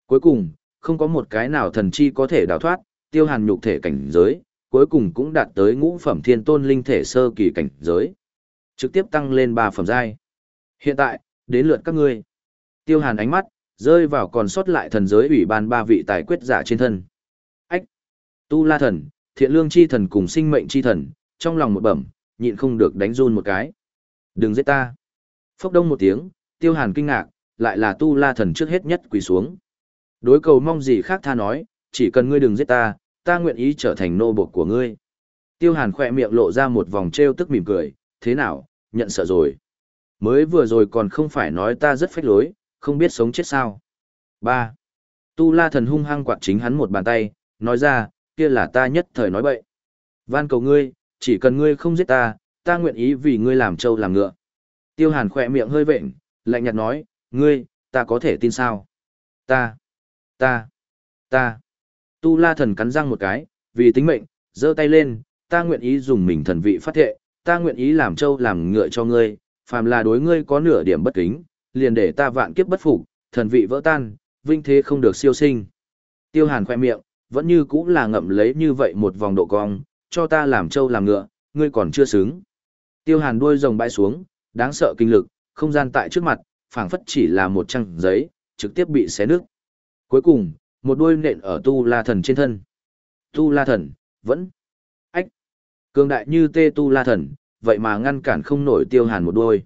Cuối cùng, không có một cái nào thần chi có thể đào thoát, tiêu hàn nhục thể cảnh giới, cuối cùng cũng đạt tới ngũ phẩm thiên tôn linh thể sơ kỳ cảnh giới. Trực tiếp tăng lên ba phẩm giai. Hiện tại, đến lượt các ngươi. Tiêu hàn ánh mắt, rơi vào còn sót lại thần giới ủy ban ba vị tài quyết giả trên thân. Ách! Tu la thần, thiện lương chi thần cùng sinh mệnh chi thần, trong lòng một bẩm, nhịn không được đánh run một cái. Đừng giết ta. Phốc đông một tiếng, tiêu hàn kinh ngạc, lại là tu la thần trước hết nhất quỳ xuống. Đối cầu mong gì khác tha nói, chỉ cần ngươi đừng giết ta, ta nguyện ý trở thành nô bộc của ngươi. Tiêu hàn khỏe miệng lộ ra một vòng trêu tức mỉm cười, thế nào, nhận sợ rồi. Mới vừa rồi còn không phải nói ta rất phách lối, không biết sống chết sao. 3. Tu la thần hung hăng quạt chính hắn một bàn tay, nói ra, kia là ta nhất thời nói bậy. Van cầu ngươi, chỉ cần ngươi không giết ta, ta nguyện ý vì ngươi làm trâu làm ngựa. Tiêu hàn khỏe miệng hơi vệnh, lạnh nhạt nói, ngươi, ta có thể tin sao? Ta, ta, ta. Tu la thần cắn răng một cái, vì tính mệnh, giơ tay lên, ta nguyện ý dùng mình thần vị phát thệ, ta nguyện ý làm trâu làm ngựa cho ngươi, phàm là đối ngươi có nửa điểm bất kính, liền để ta vạn kiếp bất phục, thần vị vỡ tan, vinh thế không được siêu sinh. Tiêu hàn khoe miệng, vẫn như cũng là ngậm lấy như vậy một vòng độ cong, cho ta làm trâu làm ngựa, ngươi còn chưa xứng. Tiêu hàn đuôi rồng bãi xuống, đáng sợ kinh lực, không gian tại trước mặt, phảng phất chỉ là một trang giấy, trực tiếp bị xé nước. Cuối cùng, một đuôi nện ở tu la thần trên thân. Tu la thần, vẫn, ách, cường đại như tê tu la thần, vậy mà ngăn cản không nổi tiêu hàn một đuôi.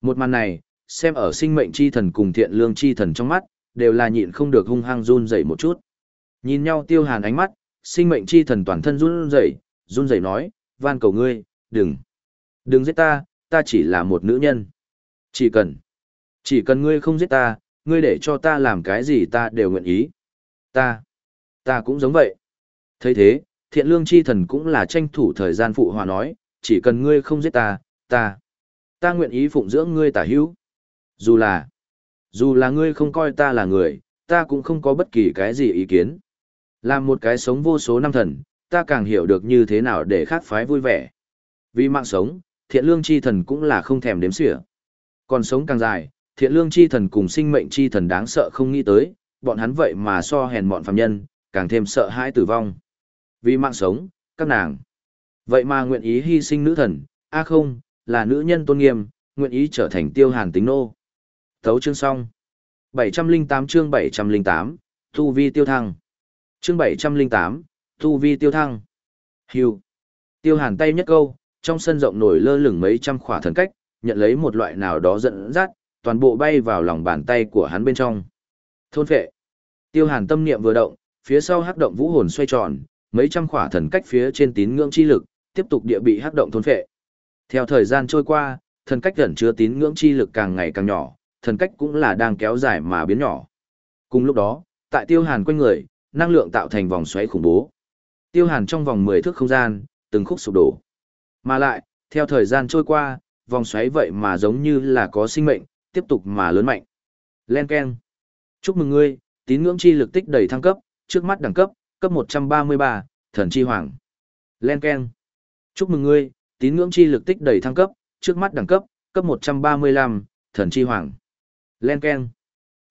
Một màn này, xem ở sinh mệnh chi thần cùng thiện lương chi thần trong mắt, đều là nhịn không được hung hăng run rẩy một chút. Nhìn nhau tiêu hàn ánh mắt, sinh mệnh chi thần toàn thân run rẩy, run rẩy nói, van cầu ngươi, đừng, đừng giết ta, ta chỉ là một nữ nhân. Chỉ cần, chỉ cần ngươi không giết ta, ngươi để cho ta làm cái gì ta đều nguyện ý. Ta, ta cũng giống vậy. thấy thế, thiện lương chi thần cũng là tranh thủ thời gian phụ hòa nói, chỉ cần ngươi không giết ta, ta, ta nguyện ý phụng dưỡng ngươi tả hữu. Dù là, dù là ngươi không coi ta là người, ta cũng không có bất kỳ cái gì ý kiến. Làm một cái sống vô số năm thần, ta càng hiểu được như thế nào để khác phái vui vẻ. Vì mạng sống, thiện lương chi thần cũng là không thèm đếm xỉa. Còn sống càng dài, thiện lương chi thần cùng sinh mệnh chi thần đáng sợ không nghĩ tới, bọn hắn vậy mà so hèn bọn phàm nhân, càng thêm sợ hãi tử vong. Vì mạng sống, các nàng. Vậy mà nguyện ý hy sinh nữ thần, a không, là nữ nhân tôn nghiêm, nguyện ý trở thành tiêu hàn tính nô. Thấu chương xong. 708 chương 708, Tu Vi Tiêu Thăng. Chương 708, Tu Vi Tiêu Thăng. Hưu. Tiêu hàn tay nhất câu, trong sân rộng nổi lơ lửng mấy trăm khỏa thần cách, nhận lấy một loại nào đó dẫn dắt, toàn bộ bay vào lòng bàn tay của hắn bên trong. Thôn phệ. Tiêu hàn tâm niệm vừa động, phía sau hắc động vũ hồn xoay tròn, mấy trăm khỏa thần cách phía trên tín ngưỡng chi lực, tiếp tục địa bị hắc động thôn phệ. Theo thời gian trôi qua, thần cách gần chứa tín ngưỡng chi lực càng ngày càng nhỏ, thần cách cũng là đang kéo dài mà biến nhỏ. Cùng lúc đó, tại tiêu hàn quanh người, năng lượng tạo thành vòng xoáy khủng bố. Tiêu hàn trong vòng 10 thước không gian, từng khúc sụp đổ. Mà lại, theo thời gian trôi qua, vòng xoáy vậy mà giống như là có sinh mệnh, tiếp tục mà lớn mạnh. Len Ken. Chúc mừng ngươi, tín ngưỡng chi lực tích đầy thăng cấp, trước mắt đẳng cấp, cấp 133, thần chi hoàng. Len Ken. Chúc mừng ngươi, tín ngưỡng chi lực tích đầy thăng cấp, trước mắt đẳng cấp, cấp 135, thần chi hoàng. Len Ken.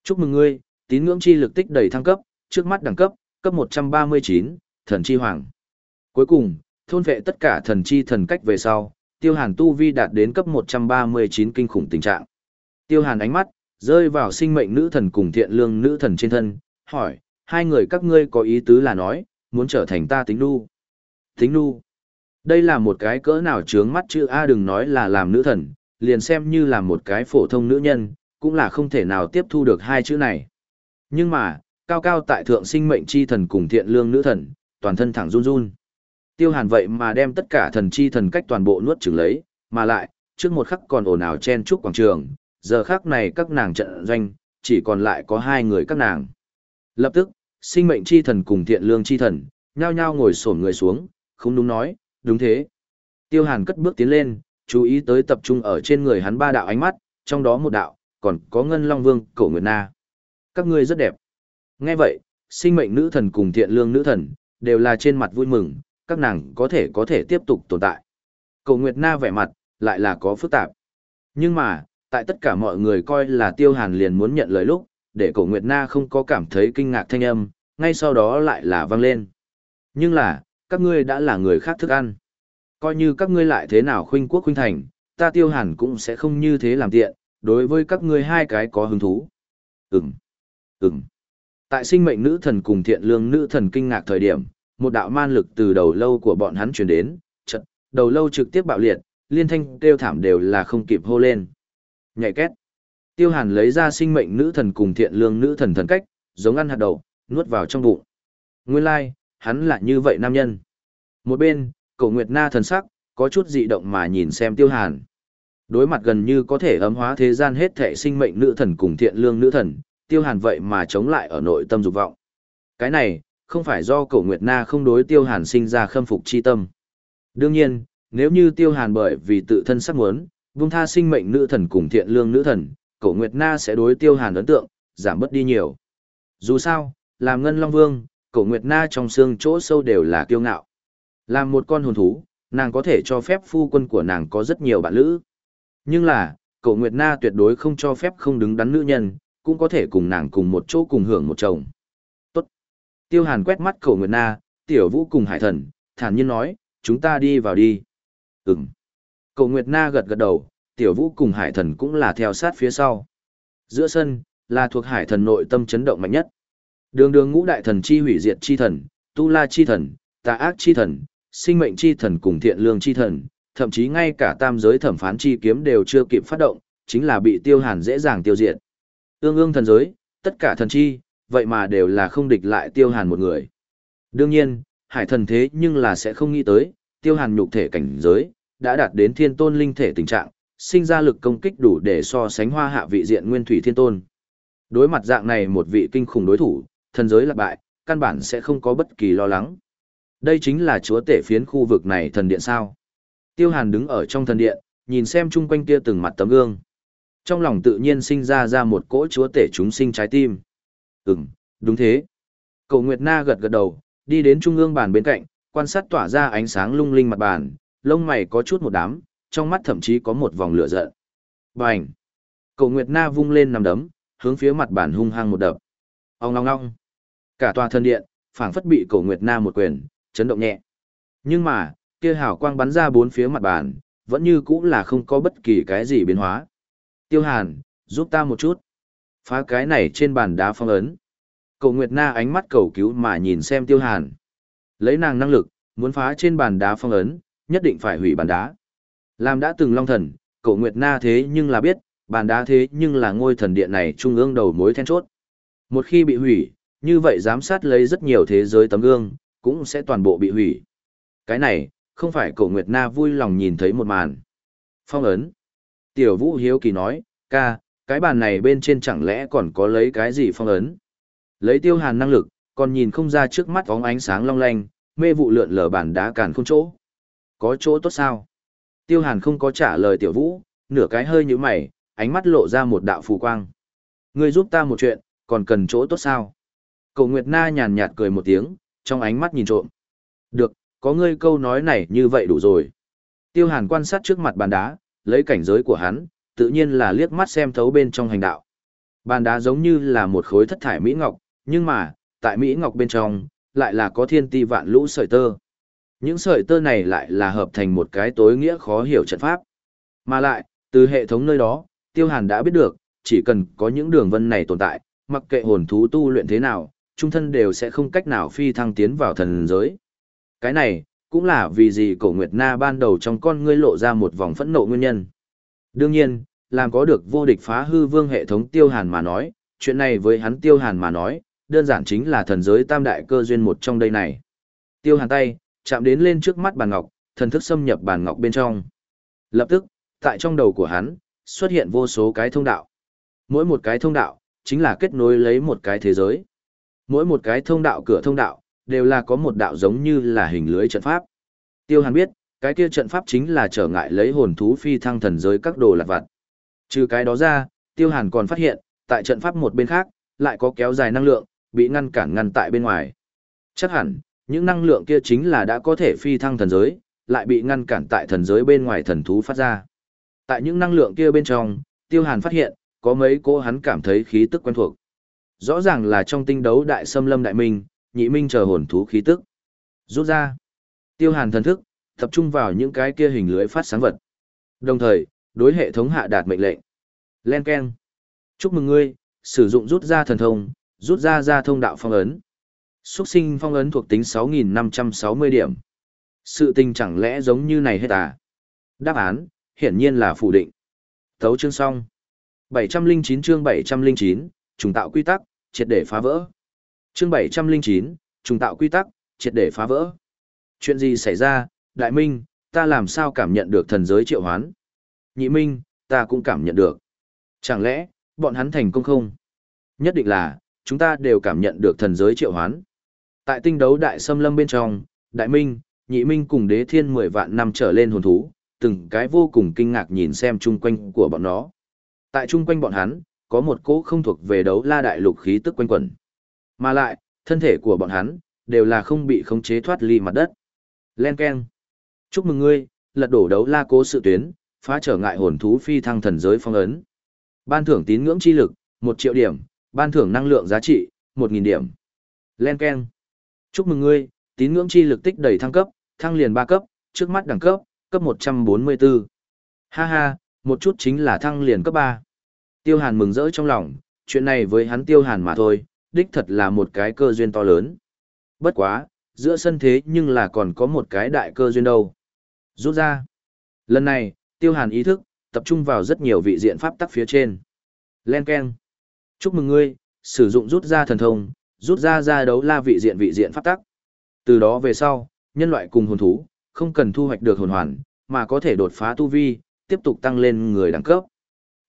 Chúc mừng ngươi, tín ngưỡng chi lực tích đầy thăng cấp, trước mắt đẳng cấp, cấp 139, thần chi hoàng. Cuối cùng, thôn vệ tất cả thần chi thần cách về sau, tiêu hàn tu vi đạt đến cấp 139 kinh khủng tình trạng. Tiêu hàn ánh mắt, rơi vào sinh mệnh nữ thần cùng thiện lương nữ thần trên thân, hỏi, hai người các ngươi có ý tứ là nói, muốn trở thành ta tính nu. Tính nu. Đây là một cái cỡ nào trướng mắt chữ A đừng nói là làm nữ thần, liền xem như là một cái phổ thông nữ nhân, cũng là không thể nào tiếp thu được hai chữ này. Nhưng mà, cao cao tại thượng sinh mệnh chi thần cùng thiện lương nữ thần, toàn thân thẳng run run. Tiêu hàn vậy mà đem tất cả thần chi thần cách toàn bộ nuốt chửng lấy, mà lại, trước một khắc còn ồn ào chen chúc quảng trường, giờ khắc này các nàng trận doanh, chỉ còn lại có hai người các nàng. Lập tức, sinh mệnh chi thần cùng thiện lương chi thần, nhao nhao ngồi xổm người xuống, không đúng nói, đúng thế. Tiêu hàn cất bước tiến lên, chú ý tới tập trung ở trên người hắn ba đạo ánh mắt, trong đó một đạo, còn có ngân long vương, cổ nguyệt na. Các ngươi rất đẹp. Nghe vậy, sinh mệnh nữ thần cùng thiện lương nữ thần, đều là trên mặt vui mừng, các nàng có thể có thể tiếp tục tồn tại. Cổ nguyệt na vẻ mặt, lại là có phức tạp. Nhưng mà, tại tất cả mọi người coi là tiêu hàn liền muốn nhận lời lúc, để cổ nguyệt na không có cảm thấy kinh ngạc thanh âm, ngay sau đó lại là vang lên. Nhưng là, các ngươi đã là người khác thức ăn. Coi như các ngươi lại thế nào khuynh quốc khuynh thành, ta tiêu hàn cũng sẽ không như thế làm tiện, đối với các ngươi hai cái có hứng thú. Ừm, ừm. Tại sinh mệnh nữ thần cùng thiện lương nữ thần kinh ngạc thời điểm, một đạo man lực từ đầu lâu của bọn hắn truyền đến, chật, đầu lâu trực tiếp bạo liệt, liên thanh kêu thảm đều là không kịp hô lên. Nhảy két. Tiêu Hàn lấy ra sinh mệnh nữ thần cùng thiện lương nữ thần thần cách, giống ăn hạt đậu, nuốt vào trong bụng. Nguyên lai, like, hắn là như vậy nam nhân. Một bên, Cổ Nguyệt Na thần sắc, có chút dị động mà nhìn xem Tiêu Hàn. Đối mặt gần như có thể ấm hóa thế gian hết thể sinh mệnh nữ thần cùng thiện lương nữ thần, Tiêu Hàn vậy mà chống lại ở nội tâm dục vọng. Cái này, không phải do Cổ Nguyệt Na không đối Tiêu Hàn sinh ra khâm phục chi tâm. Đương nhiên, nếu như Tiêu Hàn bởi vì tự thân sắc muốn, vung tha sinh mệnh nữ thần cùng thiện lương nữ thần, Cổ Nguyệt Na sẽ đối Tiêu Hàn ấn tượng, giảm bớt đi nhiều. Dù sao, làm Ngân Long Vương, Cổ Nguyệt Na trong xương chỗ sâu đều là kiêu ngạo. Làm một con hồn thú, nàng có thể cho phép phu quân của nàng có rất nhiều bạn lữ. Nhưng là, Cổ Nguyệt Na tuyệt đối không cho phép không đứng đắn nữ nhân, cũng có thể cùng nàng cùng một chỗ cùng hưởng một chồng. Tiêu Hàn quét mắt Cổ Nguyệt Na, Tiểu Vũ cùng Hải Thần, thản nhiên nói, chúng ta đi vào đi. Ừm. Cổ Nguyệt Na gật gật đầu, Tiểu Vũ cùng Hải Thần cũng là theo sát phía sau. Giữa sân, là thuộc Hải Thần nội tâm chấn động mạnh nhất. Đường đường ngũ đại thần chi hủy diệt chi thần, tu la chi thần, tà ác chi thần, sinh mệnh chi thần cùng thiện lương chi thần, thậm chí ngay cả tam giới thẩm phán chi kiếm đều chưa kịp phát động, chính là bị tiêu hàn dễ dàng tiêu diệt. Ương ương thần giới, tất cả thần chi, vậy mà đều là không địch lại tiêu hàn một người. Đương nhiên, hải thần thế nhưng là sẽ không nghĩ tới, tiêu hàn nhục thể cảnh giới, đã đạt đến thiên tôn linh thể tình trạng, sinh ra lực công kích đủ để so sánh hoa hạ vị diện nguyên thủy thiên tôn. Đối mặt dạng này một vị kinh khủng đối thủ, thần giới lạc bại, căn bản sẽ không có bất kỳ lo lắng. Đây chính là chúa tể phiến khu vực này thần điện sao. Tiêu hàn đứng ở trong thần điện, nhìn xem chung quanh kia từng mặt tấm gương. Trong lòng tự nhiên sinh ra ra một cỗ chúa tể chúng sinh trái tim. Ừm, đúng thế. Cậu Nguyệt Na gật gật đầu, đi đến trung ương bàn bên cạnh, quan sát tỏa ra ánh sáng lung linh mặt bàn, lông mày có chút một đám, trong mắt thậm chí có một vòng lửa giận. Bành! Cậu Nguyệt Na vung lên nằm đấm, hướng phía mặt bàn hung hăng một đập. Ông ngong ngong! Cả tòa thân điện, phảng phất bị cậu Nguyệt Na một quyền, chấn động nhẹ. Nhưng mà, kia hào quang bắn ra bốn phía mặt bàn, vẫn như cũ là không có bất kỳ cái gì biến hóa. Tiêu Hàn, giúp ta một chút. Phá cái này trên bàn đá phong ấn. Cậu Nguyệt Na ánh mắt cầu cứu mà nhìn xem Tiêu Hàn. Lấy nàng năng lực, muốn phá trên bàn đá phong ấn, nhất định phải hủy bàn đá. Làm đã từng long thần, cậu Nguyệt Na thế nhưng là biết, bàn đá thế nhưng là ngôi thần điện này trung ương đầu mối then chốt. Một khi bị hủy, như vậy giám sát lấy rất nhiều thế giới tấm gương, cũng sẽ toàn bộ bị hủy. Cái này, không phải cậu Nguyệt Na vui lòng nhìn thấy một màn. Phong ấn. Tiểu Vũ Hiếu Kỳ nói, ca, cái bàn này bên trên chẳng lẽ còn có lấy cái gì phong ấn? Lấy tiêu hàn năng lực, còn nhìn không ra trước mắt vóng ánh sáng long lanh, mê vụ lượn lờ bàn đá càn không chỗ. Có chỗ tốt sao? Tiêu hàn không có trả lời tiểu vũ, nửa cái hơi như mày, ánh mắt lộ ra một đạo phù quang. Ngươi giúp ta một chuyện, còn cần chỗ tốt sao? Cậu Nguyệt Na nhàn nhạt cười một tiếng, trong ánh mắt nhìn trộm. Được, có ngươi câu nói này như vậy đủ rồi. Tiêu hàn quan sát trước mặt bàn đá, lấy cảnh giới của hắn, tự nhiên là liếc mắt xem thấu bên trong hành đạo. Bàn đá giống như là một khối thất thải mỹ ngọc, nhưng mà, tại mỹ ngọc bên trong, lại là có thiên ti vạn lũ sợi tơ. Những sợi tơ này lại là hợp thành một cái tối nghĩa khó hiểu trận pháp. Mà lại, từ hệ thống nơi đó, Tiêu Hàn đã biết được, chỉ cần có những đường vân này tồn tại, mặc kệ hồn thú tu luyện thế nào, trung thân đều sẽ không cách nào phi thăng tiến vào thần giới. Cái này, cũng là vì gì cổ Nguyệt Na ban đầu trong con ngươi lộ ra một vòng phẫn nộ nguyên nhân. Đương nhiên, làm có được vô địch phá hư vương hệ thống tiêu hàn mà nói, chuyện này với hắn tiêu hàn mà nói, đơn giản chính là thần giới tam đại cơ duyên một trong đây này. Tiêu hàn tay, chạm đến lên trước mắt bàn ngọc, thần thức xâm nhập bàn ngọc bên trong. Lập tức, tại trong đầu của hắn, xuất hiện vô số cái thông đạo. Mỗi một cái thông đạo, chính là kết nối lấy một cái thế giới. Mỗi một cái thông đạo cửa thông đạo, đều là có một đạo giống như là hình lưới trận pháp. Tiêu Hàn biết, cái kia trận pháp chính là trở ngại lấy hồn thú phi thăng thần giới các đồ lặt vặt. Trừ cái đó ra, Tiêu Hàn còn phát hiện, tại trận pháp một bên khác, lại có kéo dài năng lượng, bị ngăn cản ngăn tại bên ngoài. Chắc hẳn, những năng lượng kia chính là đã có thể phi thăng thần giới, lại bị ngăn cản tại thần giới bên ngoài thần thú phát ra. Tại những năng lượng kia bên trong, Tiêu Hàn phát hiện, có mấy cô hắn cảm thấy khí tức quen thuộc. Rõ ràng là trong tinh đấu đại xâm lâm đại minh, nhị minh chờ hồn thú khí tức. Rút ra. Tiêu Hàn thần thức, tập trung vào những cái kia hình lưới phát sáng vật. Đồng thời, đối hệ thống hạ đạt mệnh lệnh. Len Ken. Chúc mừng ngươi, sử dụng rút ra thần thông, rút ra ra thông đạo phong ấn. Xuất sinh phong ấn thuộc tính 6.560 điểm. Sự tình chẳng lẽ giống như này hết à? Đáp án, hiển nhiên là phủ định. Thấu chương xong. 709 chương 709, trùng tạo quy tắc, triệt để phá vỡ. Chương 709, trùng tạo quy tắc, triệt để phá vỡ. Chuyện gì xảy ra, Đại Minh, ta làm sao cảm nhận được thần giới triệu hoán? Nhị Minh, ta cũng cảm nhận được. Chẳng lẽ, bọn hắn thành công không? Nhất định là, chúng ta đều cảm nhận được thần giới triệu hoán. Tại tinh đấu đại xâm lâm bên trong, Đại Minh, Nhị Minh cùng đế thiên 10 vạn năm trở lên hồn thú, từng cái vô cùng kinh ngạc nhìn xem chung quanh của bọn nó. Tại chung quanh bọn hắn, có một cỗ không thuộc về đấu la đại lục khí tức quanh quẩn. Mà lại, thân thể của bọn hắn, đều là không bị khống chế thoát ly mặt đất. Len keng. Chúc mừng ngươi, lật đổ đấu la cố sự tuyến, phá trở ngại hồn thú phi thăng thần giới phong ấn. Ban thưởng tín ngưỡng chi lực, 1 triệu điểm, ban thưởng năng lượng giá trị, 1.000 điểm. Len Ken. Chúc mừng ngươi, tín ngưỡng chi lực tích đầy thăng cấp, thăng liền 3 cấp, trước mắt đẳng cấp, cấp 144. Ha ha, một chút chính là thăng liền cấp 3. Tiêu Hàn mừng rỡ trong lòng, chuyện này với hắn Tiêu Hàn mà thôi, đích thật là một cái cơ duyên to lớn. Bất quá, giữa sân thế nhưng là còn có một cái đại cơ duyên đâu. Rút ra. Lần này, Tiêu Hàn ý thức, tập trung vào rất nhiều vị diện pháp tắc phía trên. Len Ken. Chúc mừng ngươi, sử dụng rút ra thần thông, rút ra ra đấu la vị diện vị diện pháp tắc. Từ đó về sau, nhân loại cùng hồn thú, không cần thu hoạch được hồn hoàn, mà có thể đột phá tu vi, tiếp tục tăng lên người đẳng cấp.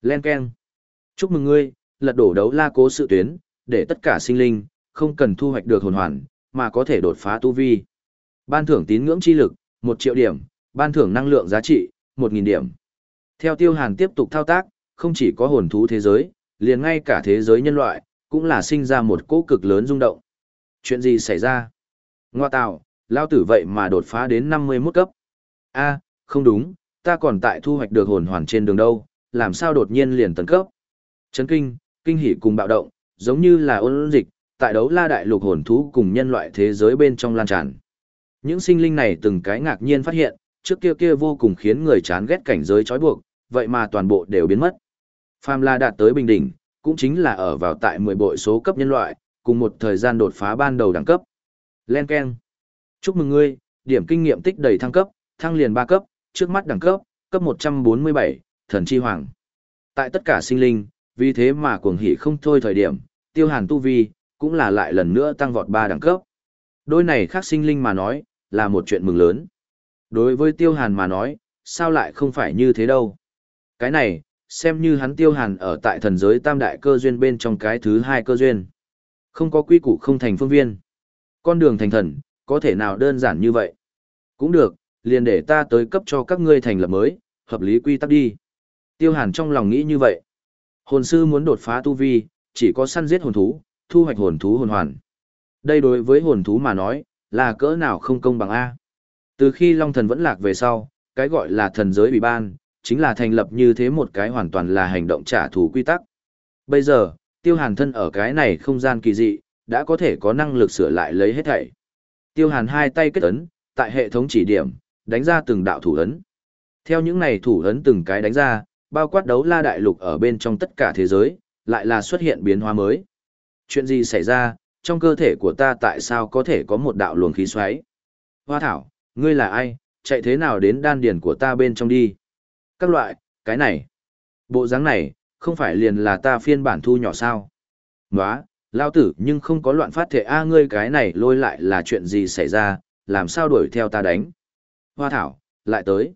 Len Ken. Chúc mừng ngươi, lật đổ đấu la cố sự tuyến, để tất cả sinh linh, không cần thu hoạch được hồn hoàn, mà có thể đột phá tu vi. Ban thưởng tín ngưỡng chi lực, 1 triệu điểm, ban thưởng năng lượng giá trị, 1.000 điểm. Theo tiêu hàn tiếp tục thao tác, không chỉ có hồn thú thế giới, liền ngay cả thế giới nhân loại, cũng là sinh ra một cỗ cực lớn rung động. Chuyện gì xảy ra? Ngoa tạo, lao tử vậy mà đột phá đến 51 cấp. a không đúng, ta còn tại thu hoạch được hồn hoàn trên đường đâu, làm sao đột nhiên liền tấn cấp? Chấn kinh, kinh hỉ cùng bạo động, giống như là ôn dịch, tại đấu la đại lục hồn thú cùng nhân loại thế giới bên trong lan tràn. Những sinh linh này từng cái ngạc nhiên phát hiện, trước kia kia vô cùng khiến người chán ghét cảnh giới trói buộc, vậy mà toàn bộ đều biến mất. Phàm La đạt tới bình đỉnh, cũng chính là ở vào tại 10 bội số cấp nhân loại, cùng một thời gian đột phá ban đầu đẳng cấp. Len Ken. Chúc mừng ngươi, điểm kinh nghiệm tích đầy thăng cấp, thăng liền 3 cấp, trước mắt đẳng cấp, cấp 147, thần chi hoàng. Tại tất cả sinh linh, vì thế mà cuồng hỉ không thôi thời điểm, tiêu hàn tu vi, cũng là lại lần nữa tăng vọt 3 đẳng cấp. Đôi này khác sinh linh mà nói, là một chuyện mừng lớn. Đối với tiêu hàn mà nói, sao lại không phải như thế đâu. Cái này, xem như hắn tiêu hàn ở tại thần giới tam đại cơ duyên bên trong cái thứ hai cơ duyên. Không có quy củ không thành phương viên. Con đường thành thần, có thể nào đơn giản như vậy? Cũng được, liền để ta tới cấp cho các ngươi thành lập mới, hợp lý quy tắc đi. Tiêu hàn trong lòng nghĩ như vậy. Hồn sư muốn đột phá tu vi, chỉ có săn giết hồn thú, thu hoạch hồn thú hồn hoàn. Đây đối với hồn thú mà nói, là cỡ nào không công bằng A. Từ khi Long Thần vẫn lạc về sau, cái gọi là thần giới ủy ban, chính là thành lập như thế một cái hoàn toàn là hành động trả thù quy tắc. Bây giờ, tiêu hàn thân ở cái này không gian kỳ dị, đã có thể có năng lực sửa lại lấy hết thảy. Tiêu hàn hai tay kết ấn, tại hệ thống chỉ điểm, đánh ra từng đạo thủ ấn. Theo những này thủ ấn từng cái đánh ra, bao quát đấu la đại lục ở bên trong tất cả thế giới, lại là xuất hiện biến hóa mới. Chuyện gì xảy ra, trong cơ thể của ta tại sao có thể có một đạo luồng khí xoáy? Hoa thảo, ngươi là ai, chạy thế nào đến đan điền của ta bên trong đi? Các loại, cái này, bộ dáng này, không phải liền là ta phiên bản thu nhỏ sao? Nóa, lao tử nhưng không có loạn phát thể A ngươi cái này lôi lại là chuyện gì xảy ra, làm sao đuổi theo ta đánh? Hoa thảo, lại tới.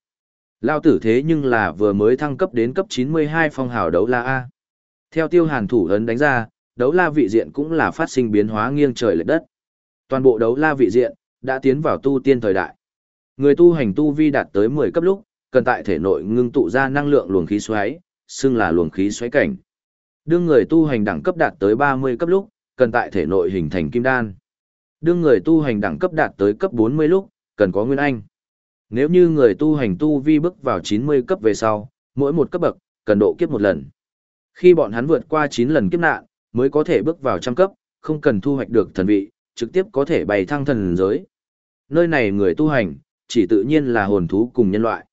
Lao tử thế nhưng là vừa mới thăng cấp đến cấp 92 phong hào đấu la A. Theo tiêu hàn thủ ấn đánh ra, đấu la vị diện cũng là phát sinh biến hóa nghiêng trời lệch đất. Toàn bộ đấu la vị diện đã tiến vào tu tiên thời đại. Người tu hành tu vi đạt tới 10 cấp lúc, cần tại thể nội ngưng tụ ra năng lượng luồng khí xoáy, xưng là luồng khí xoáy cảnh. Đương người tu hành đẳng cấp đạt tới 30 cấp lúc, cần tại thể nội hình thành kim đan. Đương người tu hành đẳng cấp đạt tới cấp 40 lúc, cần có nguyên anh. Nếu như người tu hành tu vi bước vào 90 cấp về sau, mỗi một cấp bậc, cần độ kiếp một lần. Khi bọn hắn vượt qua 9 lần kiếp nạn, mới có thể bước vào trăm cấp, không cần thu hoạch được thần vị, trực tiếp có thể bày thăng thần giới. Nơi này người tu hành, chỉ tự nhiên là hồn thú cùng nhân loại.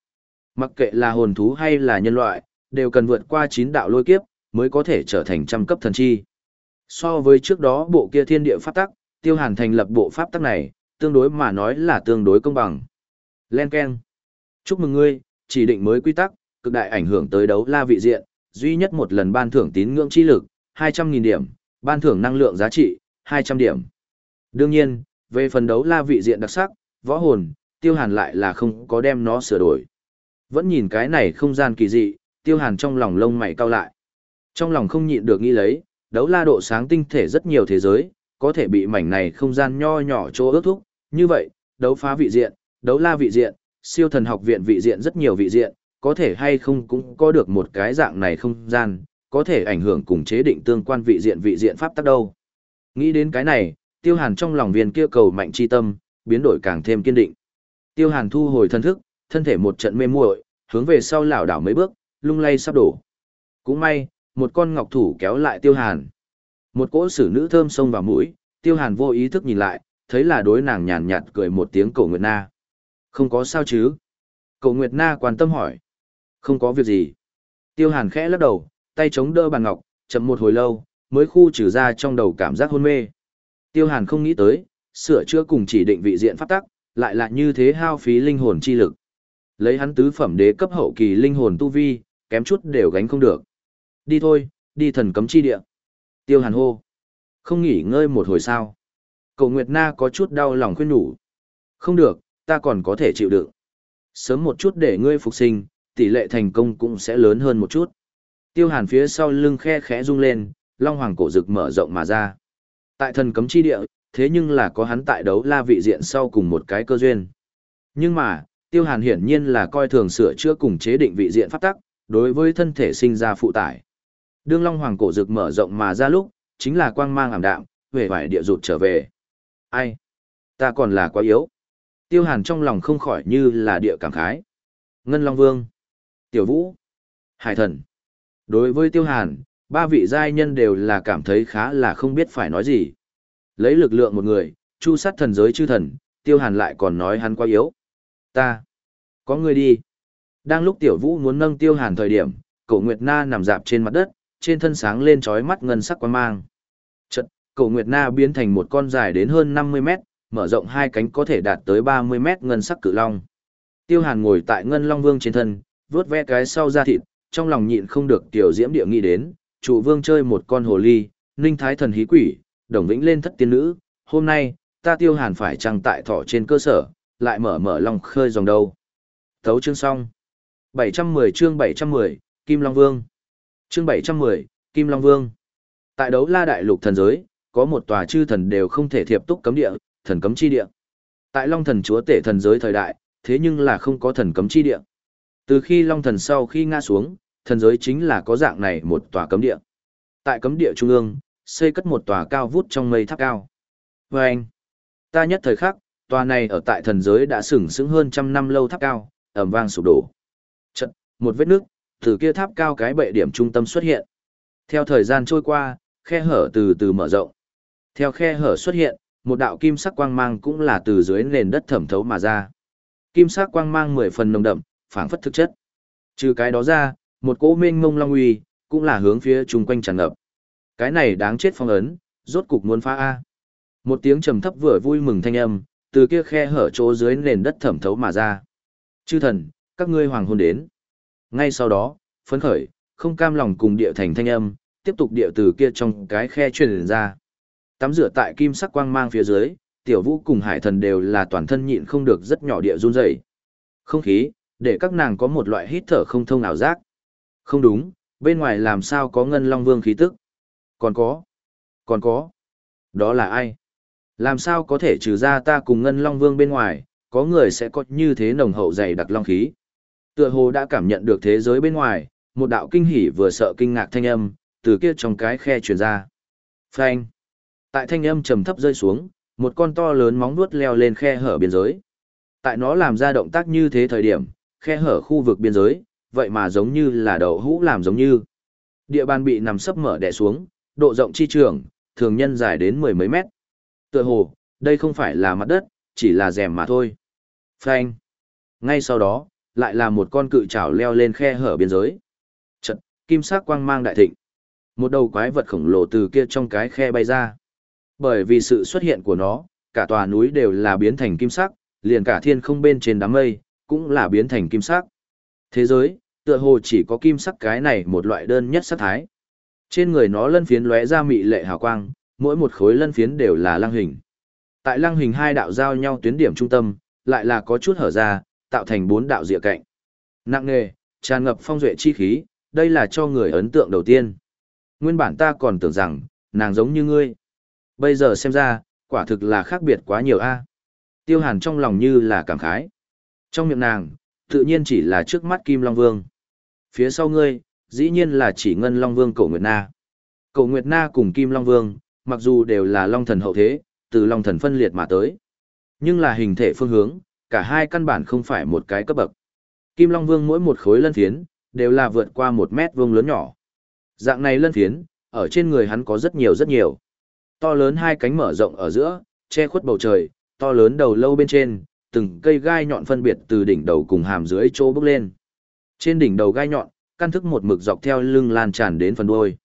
Mặc kệ là hồn thú hay là nhân loại, đều cần vượt qua 9 đạo lôi kiếp, mới có thể trở thành trăm cấp thần chi. So với trước đó bộ kia thiên địa pháp tắc, tiêu hàn thành lập bộ pháp tắc này, tương đối mà nói là tương đối công bằng. Len Ken. Chúc mừng ngươi, chỉ định mới quy tắc, cực đại ảnh hưởng tới đấu la vị diện, duy nhất một lần ban thưởng tín ngưỡng chi lực, 200.000 điểm, ban thưởng năng lượng giá trị, 200 điểm. Đương nhiên, về phần đấu la vị diện đặc sắc, võ hồn, tiêu hàn lại là không có đem nó sửa đổi. Vẫn nhìn cái này không gian kỳ dị, tiêu hàn trong lòng lông mày cao lại. Trong lòng không nhịn được nghĩ lấy, đấu la độ sáng tinh thể rất nhiều thế giới, có thể bị mảnh này không gian nho nhỏ chỗ ước thúc. Như vậy, đấu phá vị diện, đấu la vị diện, siêu thần học viện vị diện rất nhiều vị diện, có thể hay không cũng có được một cái dạng này không gian, có thể ảnh hưởng cùng chế định tương quan vị diện vị diện pháp tắc đâu. Nghĩ đến cái này, tiêu hàn trong lòng viên kia cầu mạnh chi tâm, biến đổi càng thêm kiên định. Tiêu hàn thu hồi thân thức, thân thể một trận mê muội, hướng về sau lảo đảo mấy bước, lung lay sắp đổ. Cũng may, một con ngọc thủ kéo lại tiêu hàn. Một cỗ sử nữ thơm xông vào mũi, tiêu hàn vô ý thức nhìn lại, thấy là đối nàng nhàn nhạt cười một tiếng cổ nguyệt na. Không có sao chứ? Cổ nguyệt na quan tâm hỏi. Không có việc gì. Tiêu hàn khẽ lắc đầu, tay chống đỡ bàn ngọc, chậm một hồi lâu, mới khu trừ ra trong đầu cảm giác hôn mê. Tiêu hàn không nghĩ tới, sửa chữa cùng chỉ định vị diện pháp tắc, lại là như thế hao phí linh hồn chi lực. Lấy hắn tứ phẩm đế cấp hậu kỳ linh hồn tu vi, kém chút đều gánh không được. Đi thôi, đi thần cấm chi địa. Tiêu hàn hô. Không nghỉ ngơi một hồi sao. Cậu Nguyệt Na có chút đau lòng khuyên nhủ. Không được, ta còn có thể chịu đựng. Sớm một chút để ngươi phục sinh, tỷ lệ thành công cũng sẽ lớn hơn một chút. Tiêu hàn phía sau lưng khe khẽ rung lên, long hoàng cổ rực mở rộng mà ra. Tại thần cấm chi địa, thế nhưng là có hắn tại đấu la vị diện sau cùng một cái cơ duyên. Nhưng mà, tiêu hàn hiển nhiên là coi thường sửa chữa cùng chế định vị diện pháp tắc, đối với thân thể sinh ra phụ tải. Đương long hoàng cổ rực mở rộng mà ra lúc, chính là quang mang ảm đạm, về vải địa rụt trở về. Ai? Ta còn là quá yếu. Tiêu hàn trong lòng không khỏi như là địa cảm khái. Ngân Long Vương. Tiểu Vũ. Hải Thần. Đối với Tiêu Hàn, ba vị giai nhân đều là cảm thấy khá là không biết phải nói gì. Lấy lực lượng một người, chu sát thần giới chư thần, Tiêu Hàn lại còn nói hắn quá yếu. Ta. Có người đi. Đang lúc Tiểu Vũ muốn nâng Tiêu Hàn thời điểm, Cổ Nguyệt Na nằm dạp trên mặt đất, trên thân sáng lên trói mắt ngân sắc quan mang. Chật, Cổ Nguyệt Na biến thành một con dài đến hơn 50 mét, mở rộng hai cánh có thể đạt tới 30 mét ngân sắc cự long. Tiêu Hàn ngồi tại Ngân Long Vương trên thân, vướt ve cái sau da thịt, trong lòng nhịn không được tiểu diễm địa nghĩ đến, chủ vương chơi một con hồ ly, ninh thái thần hí quỷ, đồng vĩnh lên thất tiên nữ, hôm nay, ta Tiêu Hàn phải trăng tại thọ trên cơ sở, lại mở mở lòng khơi dòng đâu. Thấu chương xong. 710 chương 710, Kim Long Vương. Chương 710, Kim Long Vương. Tại đấu la đại lục thần giới, có một tòa chư thần đều không thể thiệp túc cấm địa, thần cấm chi địa. Tại Long thần chúa tể thần giới thời đại, thế nhưng là không có thần cấm chi địa. Từ khi Long thần sau khi ngã xuống, thần giới chính là có dạng này một tòa cấm địa. Tại cấm địa trung ương, xây cất một tòa cao vút trong mây tháp cao. Và anh, ta nhất thời khắc, tòa này ở tại thần giới đã sừng sững hơn trăm năm lâu tháp cao, ẩm vang sụp đổ. Chật, một vết nước, từ kia tháp cao cái bệ điểm trung tâm xuất hiện. Theo thời gian trôi qua, khe hở từ từ mở rộng. Theo khe hở xuất hiện, một đạo kim sắc quang mang cũng là từ dưới nền đất thẩm thấu mà ra. Kim sắc quang mang mười phần nồng đậm, phảng phất thực chất. Trừ cái đó ra, một cỗ mênh mông long uy cũng là hướng phía chung quanh tràn ngập. Cái này đáng chết phong ấn, rốt cục muốn phá a. Một tiếng trầm thấp vừa vui mừng thanh âm, từ kia khe hở chỗ dưới nền đất thẩm thấu mà ra. Chư thần, các ngươi hoàng hôn đến. Ngay sau đó, phấn khởi, không cam lòng cùng địa thành thanh âm, tiếp tục địa từ kia trong cái khe truyền ra. Tắm rửa tại kim sắc quang mang phía dưới, tiểu vũ cùng hải thần đều là toàn thân nhịn không được rất nhỏ địa run rẩy. Không khí, để các nàng có một loại hít thở không thông ảo giác. Không đúng, bên ngoài làm sao có ngân long vương khí tức? Còn có, còn có. Đó là ai? Làm sao có thể trừ ra ta cùng ngân long vương bên ngoài, có người sẽ có như thế nồng hậu dày đặc long khí? Tựa hồ đã cảm nhận được thế giới bên ngoài, một đạo kinh hỉ vừa sợ kinh ngạc thanh âm, từ kia trong cái khe truyền ra. Phanh. Tại thanh âm trầm thấp rơi xuống, một con to lớn móng vuốt leo lên khe hở biên giới. Tại nó làm ra động tác như thế thời điểm, khe hở khu vực biên giới, vậy mà giống như là đầu hũ làm giống như. Địa bàn bị nằm sấp mở đè xuống, độ rộng chi trường, thường nhân dài đến mười mấy mét. Tựa hồ, đây không phải là mặt đất, chỉ là rèm mà thôi. Phanh. Ngay sau đó, lại là một con cự trảo leo lên khe hở biên giới. Chật, kim sắc quang mang đại thịnh. Một đầu quái vật khổng lồ từ kia trong cái khe bay ra. Bởi vì sự xuất hiện của nó, cả tòa núi đều là biến thành kim sắc, liền cả thiên không bên trên đám mây, cũng là biến thành kim sắc. Thế giới, tựa hồ chỉ có kim sắc cái này một loại đơn nhất sắc thái. Trên người nó lân phiến lóe ra mị lệ hào quang, mỗi một khối lân phiến đều là lăng hình. Tại lăng hình hai đạo giao nhau tuyến điểm trung tâm, lại là có chút hở ra, tạo thành bốn đạo dịa cạnh. Nặng nề, tràn ngập phong duệ chi khí, đây là cho người ấn tượng đầu tiên. Nguyên bản ta còn tưởng rằng, nàng giống như ngươi. Bây giờ xem ra, quả thực là khác biệt quá nhiều a. Tiêu hàn trong lòng như là cảm khái. Trong miệng nàng, tự nhiên chỉ là trước mắt Kim Long Vương. Phía sau ngươi, dĩ nhiên là chỉ Ngân Long Vương Cổ Nguyệt Na. Cổ Nguyệt Na cùng Kim Long Vương, mặc dù đều là Long Thần hậu thế, từ Long Thần phân liệt mà tới. Nhưng là hình thể phương hướng, cả hai căn bản không phải một cái cấp bậc. Kim Long Vương mỗi một khối lân phiến, đều là vượt qua một mét vuông lớn nhỏ. Dạng này lân phiến, ở trên người hắn có rất nhiều rất nhiều. To lớn hai cánh mở rộng ở giữa, che khuất bầu trời, to lớn đầu lâu bên trên, từng cây gai nhọn phân biệt từ đỉnh đầu cùng hàm dưới chỗ bước lên. Trên đỉnh đầu gai nhọn, căn thức một mực dọc theo lưng lan tràn đến phần đuôi.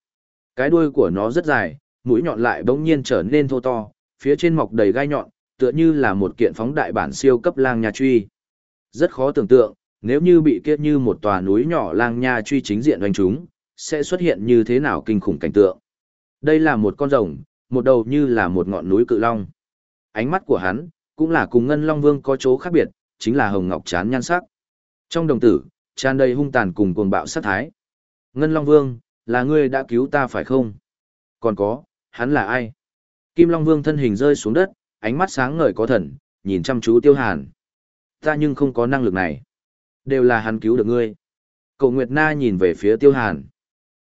Cái đuôi của nó rất dài, mũi nhọn lại bỗng nhiên trở nên thô to, phía trên mọc đầy gai nhọn, tựa như là một kiện phóng đại bản siêu cấp lang nha truy. Rất khó tưởng tượng, Nếu như bị kiếp như một tòa núi nhỏ lang nha truy chính diện doanh chúng, sẽ xuất hiện như thế nào kinh khủng cảnh tượng. Đây là một con rồng, một đầu như là một ngọn núi cự long. Ánh mắt của hắn, cũng là cùng Ngân Long Vương có chỗ khác biệt, chính là hồng ngọc chán nhan sắc. Trong đồng tử, tràn đầy hung tàn cùng cuồng bạo sát thái. Ngân Long Vương, là ngươi đã cứu ta phải không? Còn có, hắn là ai? Kim Long Vương thân hình rơi xuống đất, ánh mắt sáng ngời có thần, nhìn chăm chú Tiêu Hàn. Ta nhưng không có năng lực này. Đều là hắn cứu được ngươi. Cậu Nguyệt Na nhìn về phía Tiêu Hàn.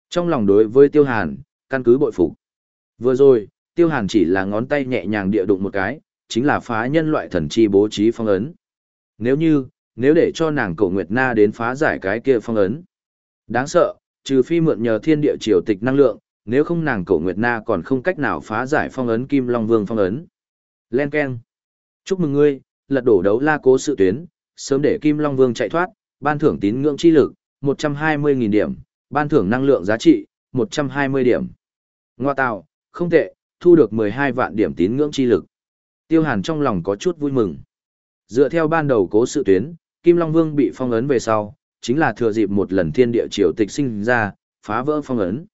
Trong lòng đối với Tiêu Hàn, căn cứ bội phục. Vừa rồi, Tiêu Hàn chỉ là ngón tay nhẹ nhàng địa đụng một cái, chính là phá nhân loại thần chi bố trí phong ấn. Nếu như, nếu để cho nàng cổ Nguyệt Na đến phá giải cái kia phong ấn. Đáng sợ, trừ phi mượn nhờ thiên địa triều tịch năng lượng, nếu không nàng cổ Nguyệt Na còn không cách nào phá giải phong ấn Kim Long Vương phong ấn. Len Ken. Chúc mừng ngươi, lật đổ đấu la cố sự tuyến, sớm để Kim Long Vương chạy thoát, ban thưởng tín ngưỡng chi lực, 120.000 điểm, ban thưởng năng lượng giá trị, 120 điểm. Ngoa tạo, không tệ, thu được 12 vạn điểm tín ngưỡng chi lực. Tiêu Hàn trong lòng có chút vui mừng. Dựa theo ban đầu cố sự tuyến, Kim Long Vương bị phong ấn về sau, chính là thừa dịp một lần thiên địa triều tịch sinh ra, phá vỡ phong ấn.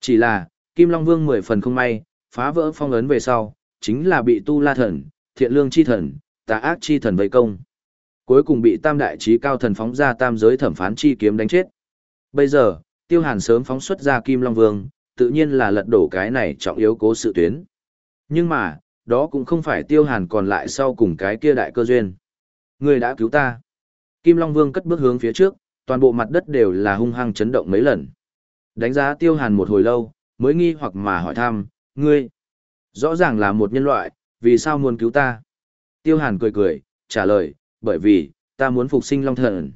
Chỉ là, Kim Long Vương mười phần không may, phá vỡ phong ấn về sau, chính là bị tu la thần, thiện lương chi thần, tà ác chi thần vây công. Cuối cùng bị tam đại trí cao thần phóng ra tam giới thẩm phán chi kiếm đánh chết. Bây giờ, Tiêu Hàn sớm phóng xuất ra Kim Long Vương, tự nhiên là lật đổ cái này trọng yếu cố sự tuyến. Nhưng mà, đó cũng không phải Tiêu Hàn còn lại sau cùng cái kia đại cơ duyên. Người đã cứu ta. Kim Long Vương cất bước hướng phía trước, toàn bộ mặt đất đều là hung hăng chấn động mấy lần. Đánh giá Tiêu Hàn một hồi lâu, mới nghi hoặc mà hỏi thăm, ngươi, rõ ràng là một nhân loại, vì sao muốn cứu ta? Tiêu Hàn cười cười, trả lời, bởi vì, ta muốn phục sinh Long Thần.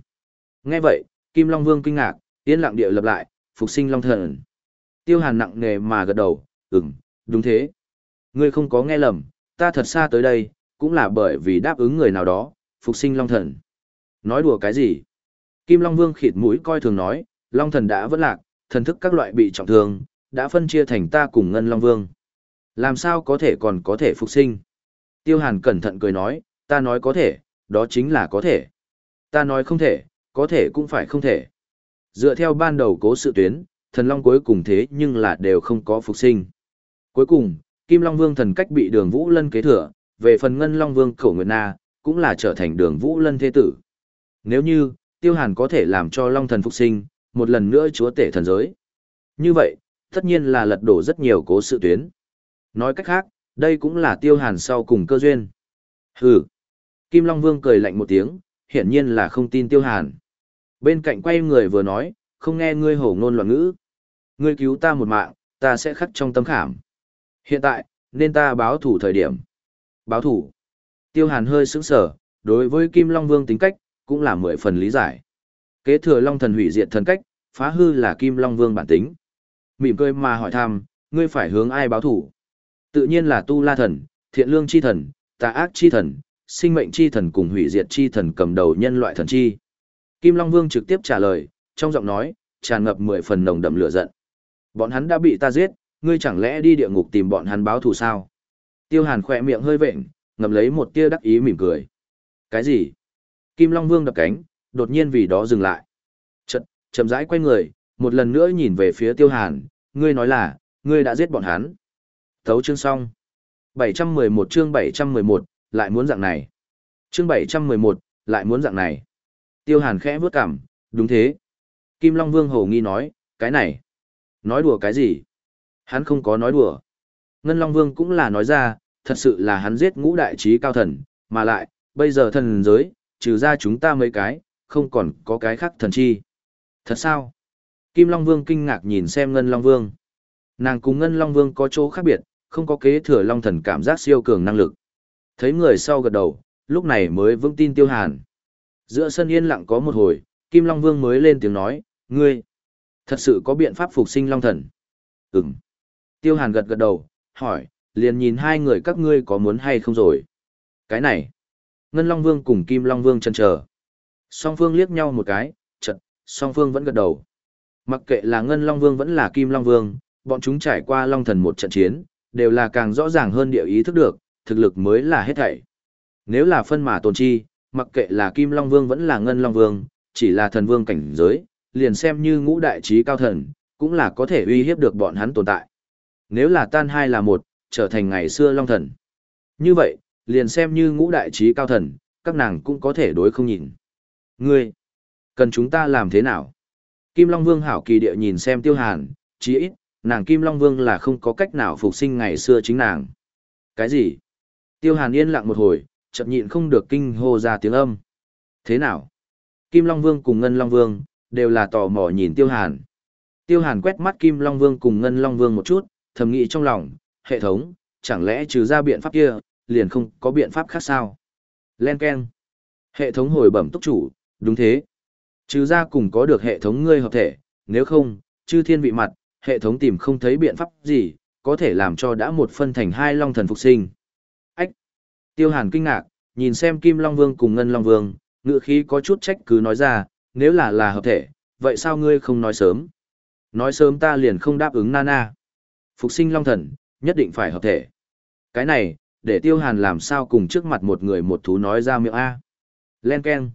Nghe vậy, Kim Long Vương kinh ngạc, yên lặng địa lập lại, phục sinh Long Thần. Tiêu Hàn nặng nề mà gật đầu, ừm, đúng thế. Ngươi không có nghe lầm, ta thật xa tới đây, cũng là bởi vì đáp ứng người nào đó, phục sinh Long Thần. Nói đùa cái gì? Kim Long Vương khịt mũi coi thường nói, Long Thần đã vẫn lạc, thần thức các loại bị trọng thương, đã phân chia thành ta cùng Ngân Long Vương. Làm sao có thể còn có thể phục sinh? Tiêu Hàn cẩn thận cười nói, ta nói có thể, đó chính là có thể. Ta nói không thể, có thể cũng phải không thể. Dựa theo ban đầu cố sự tuyến, thần long cuối cùng thế nhưng là đều không có phục sinh. Cuối cùng, Kim Long Vương thần cách bị đường Vũ Lân kế thừa, về phần Ngân Long Vương Khẩu Nguyệt Na, cũng là trở thành đường Vũ Lân thế tử. Nếu như, Tiêu Hàn có thể làm cho Long thần phục sinh, một lần nữa chúa tể thần giới. Như vậy, tất nhiên là lật đổ rất nhiều cố sự tuyến. Nói cách khác, đây cũng là Tiêu Hàn sau cùng cơ duyên. Hừ. Kim Long Vương cười lạnh một tiếng, hiển nhiên là không tin Tiêu Hàn. Bên cạnh quay người vừa nói, không nghe ngươi hổ ngôn loạn ngữ. Ngươi cứu ta một mạng, ta sẽ khắc trong tâm khảm. Hiện tại, nên ta báo thủ thời điểm. Báo thủ. Tiêu Hàn hơi sững sờ, đối với Kim Long Vương tính cách, cũng là mười phần lý giải. Kế thừa Long thần hủy diệt thần cách, phá hư là Kim Long Vương bản tính. Mỉm cười mà hỏi thăm, ngươi phải hướng ai báo thủ? Tự nhiên là Tu La thần, Thiện Lương chi thần, Tà ác chi thần, Sinh mệnh chi thần cùng hủy diệt chi thần cầm đầu nhân loại thần chi. Kim Long Vương trực tiếp trả lời, trong giọng nói, tràn ngập mười phần nồng đậm lửa giận. Bọn hắn đã bị ta giết, ngươi chẳng lẽ đi địa ngục tìm bọn hắn báo thù sao? Tiêu Hàn khỏe miệng hơi vện, ngậm lấy một tia đắc ý mỉm cười. Cái gì? Kim Long Vương đập cánh, đột nhiên vì đó dừng lại. Chật, chậm rãi quay người, một lần nữa nhìn về phía Tiêu Hàn, ngươi nói là, ngươi đã giết bọn hắn. Thấu chương xong. 711 chương 711, lại muốn dạng này. Chương 711, lại muốn dạng này. Tiêu Hàn khẽ bước cằm, đúng thế. Kim Long Vương hồ nghi nói, cái này. Nói đùa cái gì? Hắn không có nói đùa. Ngân Long Vương cũng là nói ra, thật sự là hắn giết ngũ đại trí cao thần, mà lại, bây giờ thần giới, trừ ra chúng ta mấy cái, không còn có cái khác thần chi. Thật sao? Kim Long Vương kinh ngạc nhìn xem Ngân Long Vương. Nàng cùng Ngân Long Vương có chỗ khác biệt, không có kế thừa Long thần cảm giác siêu cường năng lực. Thấy người sau gật đầu, lúc này mới vững tin Tiêu Hàn. Giữa sân yên lặng có một hồi, Kim Long Vương mới lên tiếng nói, ngươi, thật sự có biện pháp phục sinh Long thần. Ừm. Tiêu Hàn gật gật đầu, hỏi, liền nhìn hai người các ngươi có muốn hay không rồi. Cái này, Ngân Long Vương cùng Kim Long Vương chân chờ. Song Phương liếc nhau một cái, chật, Song Phương vẫn gật đầu. Mặc kệ là Ngân Long Vương vẫn là Kim Long Vương, bọn chúng trải qua Long Thần một trận chiến, đều là càng rõ ràng hơn địa ý thức được, thực lực mới là hết thảy. Nếu là phân mà tồn chi, mặc kệ là Kim Long Vương vẫn là Ngân Long Vương, chỉ là thần vương cảnh giới, liền xem như ngũ đại trí cao thần, cũng là có thể uy hiếp được bọn hắn tồn tại. Nếu là tan hai là một, trở thành ngày xưa long thần. Như vậy, liền xem như ngũ đại trí cao thần, các nàng cũng có thể đối không nhìn. Ngươi, cần chúng ta làm thế nào? Kim Long Vương hảo kỳ địa nhìn xem tiêu hàn, chí ít, nàng Kim Long Vương là không có cách nào phục sinh ngày xưa chính nàng. Cái gì? Tiêu hàn yên lặng một hồi, chậm nhịn không được kinh hô ra tiếng âm. Thế nào? Kim Long Vương cùng Ngân Long Vương, đều là tò mò nhìn Tiêu Hàn. Tiêu Hàn quét mắt Kim Long Vương cùng Ngân Long Vương một chút, thầm nghĩ trong lòng, hệ thống, chẳng lẽ trừ ra biện pháp kia, liền không có biện pháp khác sao? Len Ken. Hệ thống hồi bẩm túc chủ, đúng thế. Trừ ra cùng có được hệ thống ngươi hợp thể, nếu không, chư thiên vị mặt, hệ thống tìm không thấy biện pháp gì, có thể làm cho đã một phân thành hai long thần phục sinh. Ách! Tiêu Hàn kinh ngạc, nhìn xem Kim Long Vương cùng Ngân Long Vương, ngựa khí có chút trách cứ nói ra, nếu là là hợp thể, vậy sao ngươi không nói sớm? Nói sớm ta liền không đáp ứng Nana. Phục sinh Long Thần, nhất định phải hợp thể. Cái này, để Tiêu Hàn làm sao cùng trước mặt một người một thú nói ra miệng A. Len Ken.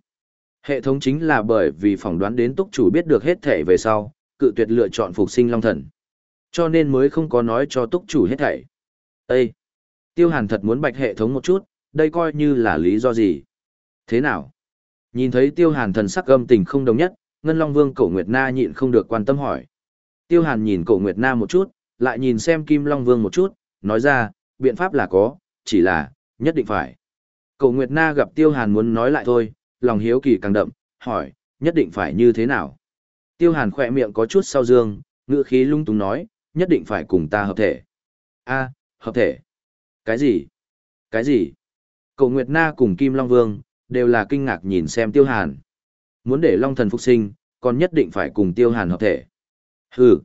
Hệ thống chính là bởi vì phỏng đoán đến túc chủ biết được hết thể về sau, cự tuyệt lựa chọn phục sinh Long Thần. Cho nên mới không có nói cho túc chủ hết thảy. Ê! Tiêu Hàn thật muốn bạch hệ thống một chút, đây coi như là lý do gì? Thế nào? Nhìn thấy Tiêu Hàn thần sắc âm tình không đồng nhất, Ngân Long Vương Cổ Nguyệt Na nhịn không được quan tâm hỏi. Tiêu Hàn nhìn Cổ Nguyệt Na một chút, lại nhìn xem Kim Long Vương một chút, nói ra, biện pháp là có, chỉ là, nhất định phải. Cổ Nguyệt Na gặp Tiêu Hàn muốn nói lại thôi, lòng hiếu kỳ càng đậm, hỏi, nhất định phải như thế nào? Tiêu Hàn khỏe miệng có chút sau dương, ngữ khí lung tung nói, nhất định phải cùng ta hợp thể. A, hợp thể? Cái gì? Cái gì? Cổ Nguyệt Na cùng Kim Long Vương, đều là kinh ngạc nhìn xem tiêu hàn. Muốn để Long thần phục sinh, còn nhất định phải cùng tiêu hàn hợp thể. Hừ.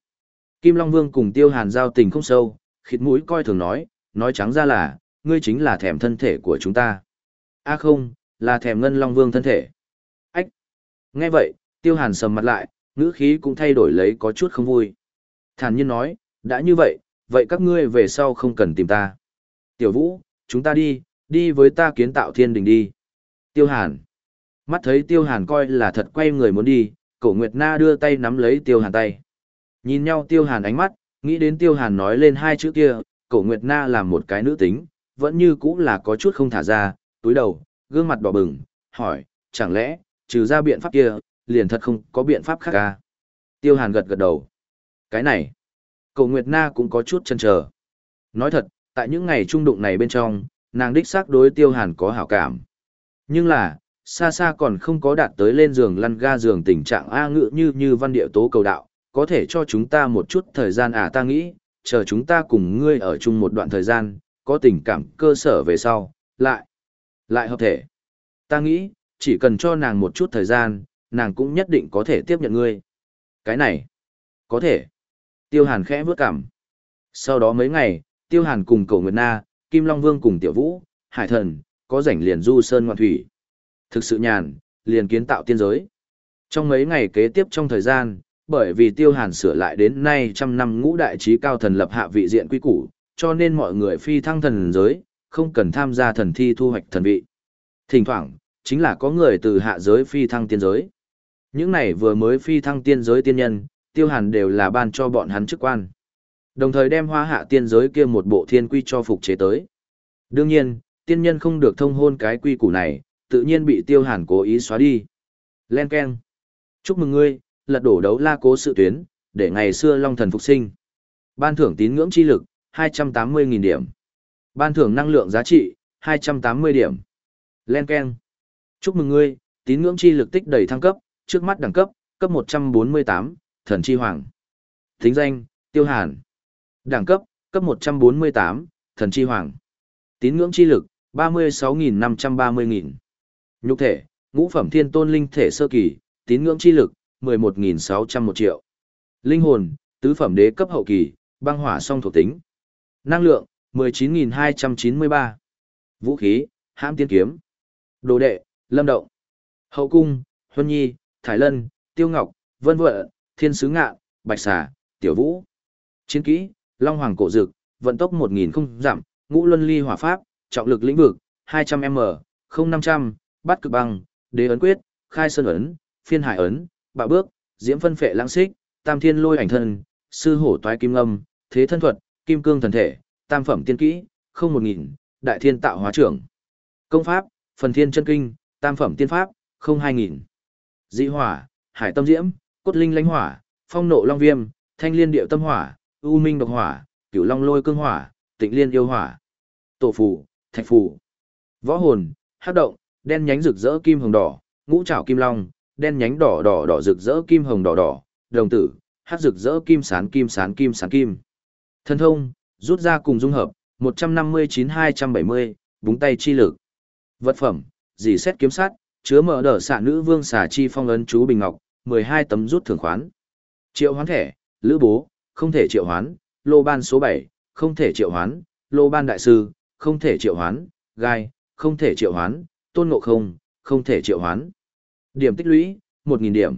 Kim Long Vương cùng tiêu hàn giao tình không sâu, khịt mũi coi thường nói, nói trắng ra là, ngươi chính là thèm thân thể của chúng ta. A không, là thèm ngân Long Vương thân thể. Ách. Nghe vậy, tiêu hàn sầm mặt lại, ngữ khí cũng thay đổi lấy có chút không vui. Thản nhiên nói, đã như vậy, vậy các ngươi về sau không cần tìm ta. Tiểu Vũ, chúng ta đi, đi với ta kiến tạo thiên đình đi. Tiêu Hàn. Mắt thấy Tiêu Hàn coi là thật quay người muốn đi, cổ Nguyệt Na đưa tay nắm lấy Tiêu Hàn tay. Nhìn nhau Tiêu Hàn ánh mắt, nghĩ đến Tiêu Hàn nói lên hai chữ kia, cổ Nguyệt Na làm một cái nữ tính, vẫn như cũng là có chút không thả ra, túi đầu, gương mặt đỏ bừng, hỏi, chẳng lẽ, trừ ra biện pháp kia, liền thật không có biện pháp khác à? Tiêu Hàn gật gật đầu. Cái này, Cầu Nguyệt Na cũng có chút chần chờ. Nói thật, tại những ngày trung đụng này bên trong, nàng đích xác đối Tiêu Hàn có hảo cảm. Nhưng là, xa xa còn không có đạt tới lên giường lăn ga giường tình trạng A ngự như như văn địa tố cầu đạo, có thể cho chúng ta một chút thời gian à ta nghĩ, chờ chúng ta cùng ngươi ở chung một đoạn thời gian, có tình cảm cơ sở về sau, lại, lại hợp thể. Ta nghĩ, chỉ cần cho nàng một chút thời gian, nàng cũng nhất định có thể tiếp nhận ngươi. Cái này, có thể. Tiêu Hàn khẽ vước cảm. Sau đó mấy ngày, Tiêu Hàn cùng Cổ Nguyệt Na, Kim Long Vương cùng Tiểu Vũ, Hải Thần, có rảnh liền du sơn ngoạn thủy. Thực sự nhàn, liền kiến tạo tiên giới. Trong mấy ngày kế tiếp trong thời gian, bởi vì tiêu hàn sửa lại đến nay trăm năm ngũ đại trí cao thần lập hạ vị diện quy củ, cho nên mọi người phi thăng thần giới, không cần tham gia thần thi thu hoạch thần vị. Thỉnh thoảng, chính là có người từ hạ giới phi thăng tiên giới. Những này vừa mới phi thăng tiên giới tiên nhân, tiêu hàn đều là ban cho bọn hắn chức quan. Đồng thời đem hoa hạ tiên giới kia một bộ thiên quy cho phục chế tới. Đương nhiên, tiên nhân không được thông hôn cái quy củ này, tự nhiên bị tiêu hàn cố ý xóa đi. Len Ken. Chúc mừng ngươi, lật đổ đấu la cố sự tuyến, để ngày xưa Long Thần phục sinh. Ban thưởng tín ngưỡng chi lực, 280.000 điểm. Ban thưởng năng lượng giá trị, 280 điểm. Len Ken. Chúc mừng ngươi, tín ngưỡng chi lực tích đầy thăng cấp, trước mắt đẳng cấp, cấp 148, thần chi hoàng. Thính danh, tiêu hàn. Đẳng cấp, cấp 148, thần chi hoàng. Tín ngưỡng chi lực, 36.530.000. Nhục thể, ngũ phẩm thiên tôn linh thể sơ kỳ, tín ngưỡng chi lực, 11.601 triệu. Linh hồn, tứ phẩm đế cấp hậu kỳ, băng hỏa song thuộc tính. Năng lượng, 19.293. Vũ khí, hãm tiên kiếm. Đồ đệ, lâm động. Hậu cung, huân nhi, thái lân, tiêu ngọc, vân vợ, thiên sứ ngạ, bạch xà, tiểu vũ. Chiến kỹ, long hoàng cổ dực, vận tốc 1.000 không giảm, ngũ luân ly hỏa pháp, trọng lực lĩnh vực, 200m, 0500, bắt cực băng, đế ấn quyết, khai sơn ấn, phiên hải ấn, bạo bước, diễm phân phệ lãng xích, tam thiên lôi ảnh thân, sư hổ toái kim âm, thế thân thuật, kim cương thần thể, tam phẩm tiên kỹ, không một nghìn, đại thiên tạo hóa trưởng. Công pháp, phần thiên chân kinh, tam phẩm tiên pháp, không hai nghìn. Dị hỏa, hải tâm diễm, cốt linh lãnh hỏa, phong nộ long viêm, thanh liên điệu tâm hỏa, u minh độc hỏa, cửu long lôi cương hỏa, tịnh liên yêu hỏa. Tổ phù, thạch phù. Võ hồn, hát động, đen nhánh rực rỡ kim hồng đỏ, ngũ trảo kim long, đen nhánh đỏ đỏ đỏ rực rỡ kim hồng đỏ đỏ, đồng tử, hát rực rỡ kim sán kim sán kim sán kim thần thông, rút ra cùng dung hợp, 159-270, búng tay chi lực. Vật phẩm, dì xét kiếm sát, chứa mở đỡ xạ nữ vương xà chi phong ấn chú bình ngọc, 12 tấm rút thưởng khoán. Triệu hoán thẻ, lữ bố, không thể triệu hoán, lô ban số 7, không thể triệu hoán, lô ban đại sư, không thể triệu hoán, gai, không thể triệu hoán, tôn ngộ không, không thể triệu hoán. Điểm tích lũy, 1.000 điểm.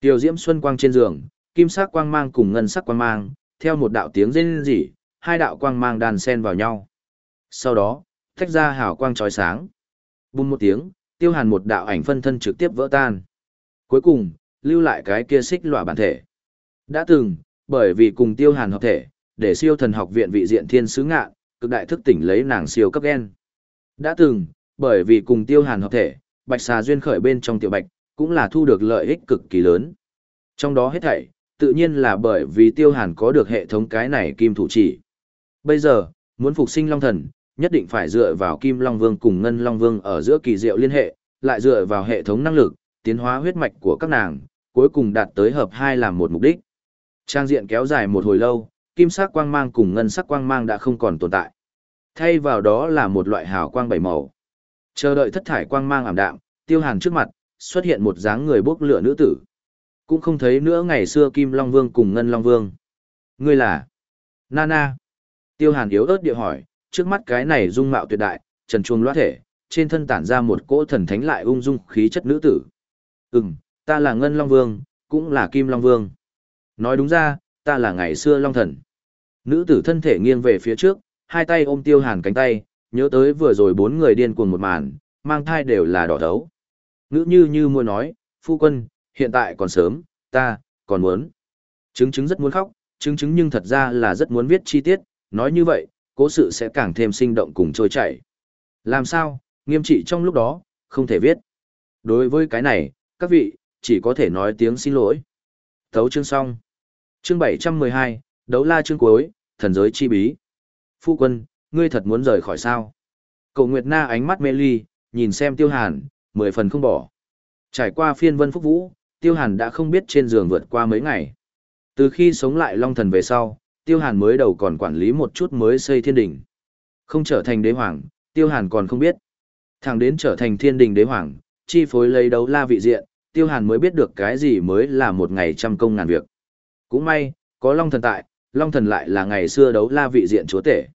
Tiểu diễm xuân quang trên giường, kim sắc quang mang cùng ngân sắc quang mang, theo một đạo tiếng rên rỉ, hai đạo quang mang đàn xen vào nhau. Sau đó, tách ra hào quang chói sáng. Bùm một tiếng, tiêu hàn một đạo ảnh phân thân trực tiếp vỡ tan. Cuối cùng, lưu lại cái kia xích lỏa bản thể. Đã từng, bởi vì cùng tiêu hàn hợp thể, để siêu thần học viện vị diện thiên sứ ngạ, cực đại thức tỉnh lấy nàng siêu cấp gen. Đã từng, bởi vì cùng tiêu hàn hợp thể, bạch xà duyên khởi bên trong tiểu bạch, cũng là thu được lợi ích cực kỳ lớn. Trong đó hết thảy, tự nhiên là bởi vì tiêu hàn có được hệ thống cái này kim thủ chỉ. Bây giờ, muốn phục sinh long thần, nhất định phải dựa vào kim long vương cùng ngân long vương ở giữa kỳ diệu liên hệ, lại dựa vào hệ thống năng lực, tiến hóa huyết mạch của các nàng, cuối cùng đạt tới hợp hai làm một mục đích. Trang diện kéo dài một hồi lâu, kim sắc quang mang cùng ngân sắc quang mang đã không còn tồn tại. Thay vào đó là một loại hào quang bảy màu. Chờ đợi thất thải quang mang ảm đạm, tiêu hàn trước mặt, xuất hiện một dáng người bốc lửa nữ tử. Cũng không thấy nữa ngày xưa Kim Long Vương cùng Ngân Long Vương. Ngươi là? Nana. Tiêu hàn yếu ớt địa hỏi, trước mắt cái này dung mạo tuyệt đại, trần chuông loát thể, trên thân tản ra một cỗ thần thánh lại ung dung khí chất nữ tử. Ừm, ta là Ngân Long Vương, cũng là Kim Long Vương. Nói đúng ra, ta là ngày xưa Long Thần. Nữ tử thân thể nghiêng về phía trước, hai tay ôm tiêu hàn cánh tay, nhớ tới vừa rồi bốn người điên cuồng một màn, mang thai đều là đỏ thấu. nữ như như mua nói, phu quân, hiện tại còn sớm, ta, còn muốn. Chứng chứng rất muốn khóc, chứng chứng nhưng thật ra là rất muốn viết chi tiết, nói như vậy, cố sự sẽ càng thêm sinh động cùng trôi chảy. Làm sao, nghiêm trị trong lúc đó, không thể viết. Đối với cái này, các vị, chỉ có thể nói tiếng xin lỗi. Thấu chương xong. Chương 712, đấu la chương cuối, thần giới chi bí. Phu quân, ngươi thật muốn rời khỏi sao? Cậu Nguyệt Na ánh mắt mê ly, nhìn xem tiêu hàn, mười phần không bỏ. Trải qua phiên vân phúc vũ, tiêu hàn đã không biết trên giường vượt qua mấy ngày. Từ khi sống lại long thần về sau, tiêu hàn mới đầu còn quản lý một chút mới xây thiên đình. Không trở thành đế hoàng, tiêu hàn còn không biết. Thẳng đến trở thành thiên đình đế hoàng, chi phối lấy đấu la vị diện, tiêu hàn mới biết được cái gì mới là một ngày trăm công ngàn việc. Cũng may, có long thần tại, long thần lại là ngày xưa đấu la vị diện chúa tể.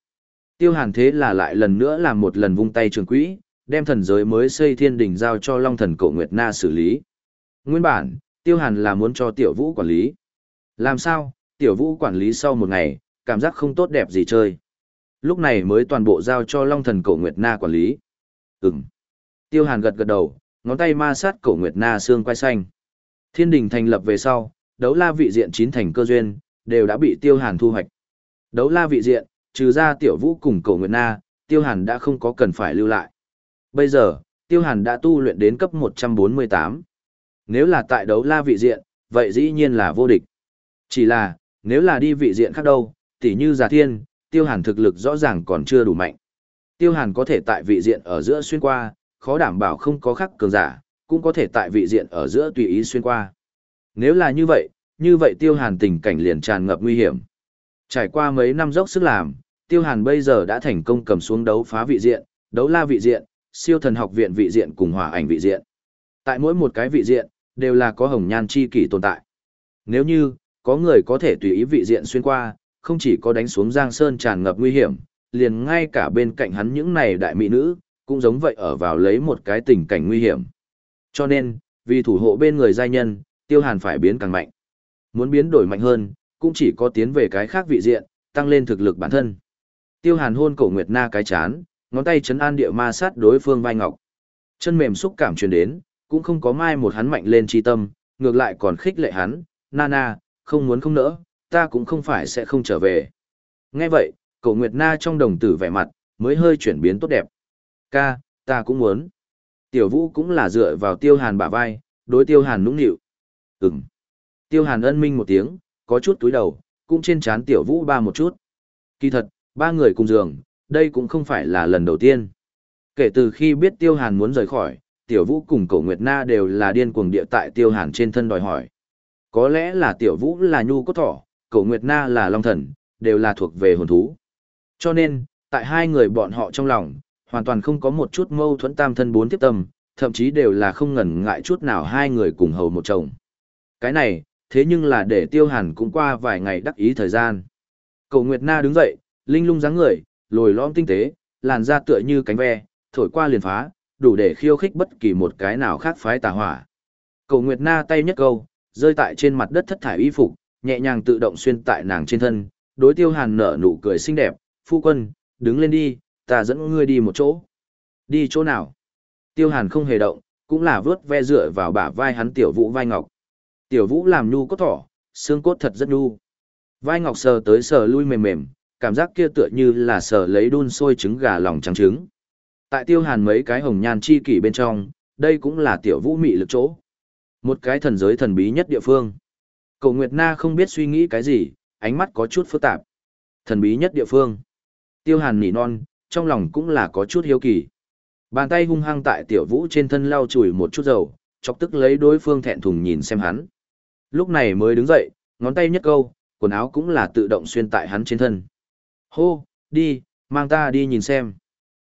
Tiêu hàn thế là lại lần nữa làm một lần vung tay trường quỹ, đem thần giới mới xây thiên đình giao cho long thần cổ Nguyệt Na xử lý. Nguyên bản, tiêu hàn là muốn cho tiểu vũ quản lý. Làm sao, tiểu vũ quản lý sau một ngày, cảm giác không tốt đẹp gì chơi. Lúc này mới toàn bộ giao cho long thần cổ Nguyệt Na quản lý. Ừm. Tiêu hàn gật gật đầu, ngón tay ma sát cổ Nguyệt Na xương quai xanh. Thiên đình thành lập về sau, đấu la vị diện chín thành cơ duyên, đều đã bị tiêu hàn thu hoạch. Đấu la vị diện, trừ ra tiểu vũ cùng cổ Nguyệt Na, tiêu hàn đã không có cần phải lưu lại. Bây giờ, tiêu hàn đã tu luyện đến cấp 148. Nếu là tại đấu la vị diện, vậy dĩ nhiên là vô địch. Chỉ là, nếu là đi vị diện khác đâu, tỉ như giả thiên, tiêu hàn thực lực rõ ràng còn chưa đủ mạnh. Tiêu hàn có thể tại vị diện ở giữa xuyên qua, khó đảm bảo không có khắc cường giả, cũng có thể tại vị diện ở giữa tùy ý xuyên qua. Nếu là như vậy, như vậy tiêu hàn tình cảnh liền tràn ngập nguy hiểm. Trải qua mấy năm dốc sức làm, tiêu hàn bây giờ đã thành công cầm xuống đấu phá vị diện, đấu la vị diện, siêu thần học viện vị diện cùng hỏa ảnh vị diện. Tại mỗi một cái vị diện, đều là có hồng nhan chi kỷ tồn tại. Nếu như, có người có thể tùy ý vị diện xuyên qua, không chỉ có đánh xuống Giang Sơn tràn ngập nguy hiểm, liền ngay cả bên cạnh hắn những này đại mỹ nữ, cũng giống vậy ở vào lấy một cái tình cảnh nguy hiểm. Cho nên, vì thủ hộ bên người giai nhân, tiêu hàn phải biến càng mạnh. Muốn biến đổi mạnh hơn, cũng chỉ có tiến về cái khác vị diện, tăng lên thực lực bản thân. Tiêu hàn hôn cổ Nguyệt Na cái chán, ngón tay chấn an địa ma sát đối phương vai ngọc. Chân mềm xúc cảm truyền đến, cũng không có mai một hắn mạnh lên chi tâm, ngược lại còn khích lệ hắn, Nana, không muốn không nỡ, ta cũng không phải sẽ không trở về. Nghe vậy, cậu Nguyệt Na trong đồng tử vẻ mặt, mới hơi chuyển biến tốt đẹp. Ca, ta cũng muốn. Tiểu vũ cũng là dựa vào tiêu hàn bả vai, đối tiêu hàn nũng nịu. Ừm. Tiêu hàn ân minh một tiếng, có chút túi đầu, cũng trên trán tiểu vũ ba một chút. Kỳ thật, ba người cùng giường, đây cũng không phải là lần đầu tiên. Kể từ khi biết tiêu hàn muốn rời khỏi, tiểu vũ cùng cổ Nguyệt Na đều là điên cuồng địa tại tiêu hàn trên thân đòi hỏi. Có lẽ là tiểu vũ là nhu cốt thỏ, cổ Nguyệt Na là long thần, đều là thuộc về hồn thú. Cho nên, tại hai người bọn họ trong lòng, hoàn toàn không có một chút mâu thuẫn tam thân bốn tiếp tâm, thậm chí đều là không ngần ngại chút nào hai người cùng hầu một chồng. Cái này, thế nhưng là để tiêu hàn cũng qua vài ngày đắc ý thời gian. Cầu Nguyệt Na đứng dậy, linh lung dáng người, lồi lõm tinh tế, làn da tựa như cánh ve, thổi qua liền phá, đủ để khiêu khích bất kỳ một cái nào khác phái tà hỏa. Cầu Nguyệt Na tay nhất câu, rơi tại trên mặt đất thất thải y phục, nhẹ nhàng tự động xuyên tại nàng trên thân, đối tiêu hàn nở nụ cười xinh đẹp, phu quân, đứng lên đi, ta dẫn ngươi đi một chỗ. Đi chỗ nào? Tiêu hàn không hề động, cũng là vớt ve dựa vào bả vai hắn tiểu vũ vai ngọc. Tiểu vũ làm nhu cốt thỏ, xương cốt thật rất nhu. Vai ngọc sờ tới sờ lui mềm mềm, cảm giác kia tựa như là sờ lấy đun sôi trứng gà lòng trắng trứng. Tại tiêu hàn mấy cái hồng nhan chi kỷ bên trong, đây cũng là tiểu vũ mị lực chỗ. Một cái thần giới thần bí nhất địa phương. Cầu Nguyệt Na không biết suy nghĩ cái gì, ánh mắt có chút phức tạp. Thần bí nhất địa phương. Tiêu hàn nỉ non, trong lòng cũng là có chút hiếu kỳ. Bàn tay hung hăng tại tiểu vũ trên thân lau chùi một chút dầu, chọc tức lấy đối phương thẹn thùng nhìn xem hắn. Lúc này mới đứng dậy, ngón tay nhất câu, quần áo cũng là tự động xuyên tại hắn trên thân. Hô, đi, mang ta đi nhìn xem.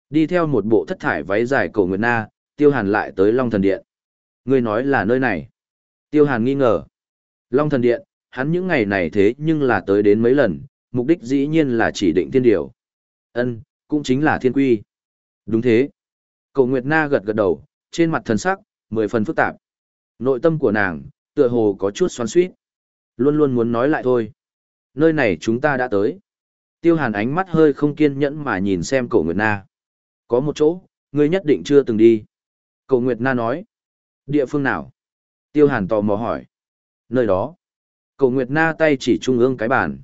Đi theo một bộ thất thải váy dài cổ Nguyệt Na, Tiêu Hàn lại tới Long Thần Điện. Ngươi nói là nơi này. Tiêu Hàn nghi ngờ. Long Thần Điện, hắn những ngày này thế nhưng là tới đến mấy lần, mục đích dĩ nhiên là chỉ định thiên điều. Ân, cũng chính là thiên quy. Đúng thế. Cổ Nguyệt Na gật gật đầu, trên mặt thần sắc, mười phần phức tạp. Nội tâm của nàng, tựa hồ có chút xoắn suýt. Luôn luôn muốn nói lại thôi. Nơi này chúng ta đã tới. Tiêu Hàn ánh mắt hơi không kiên nhẫn mà nhìn xem Cổ Nguyệt Na. Có một chỗ, ngươi nhất định chưa từng đi. Cổ Nguyệt Na nói. Địa phương nào? Tiêu Hàn tò mò hỏi. Nơi đó. Cổ Nguyệt Na tay chỉ trung ương cái bàn.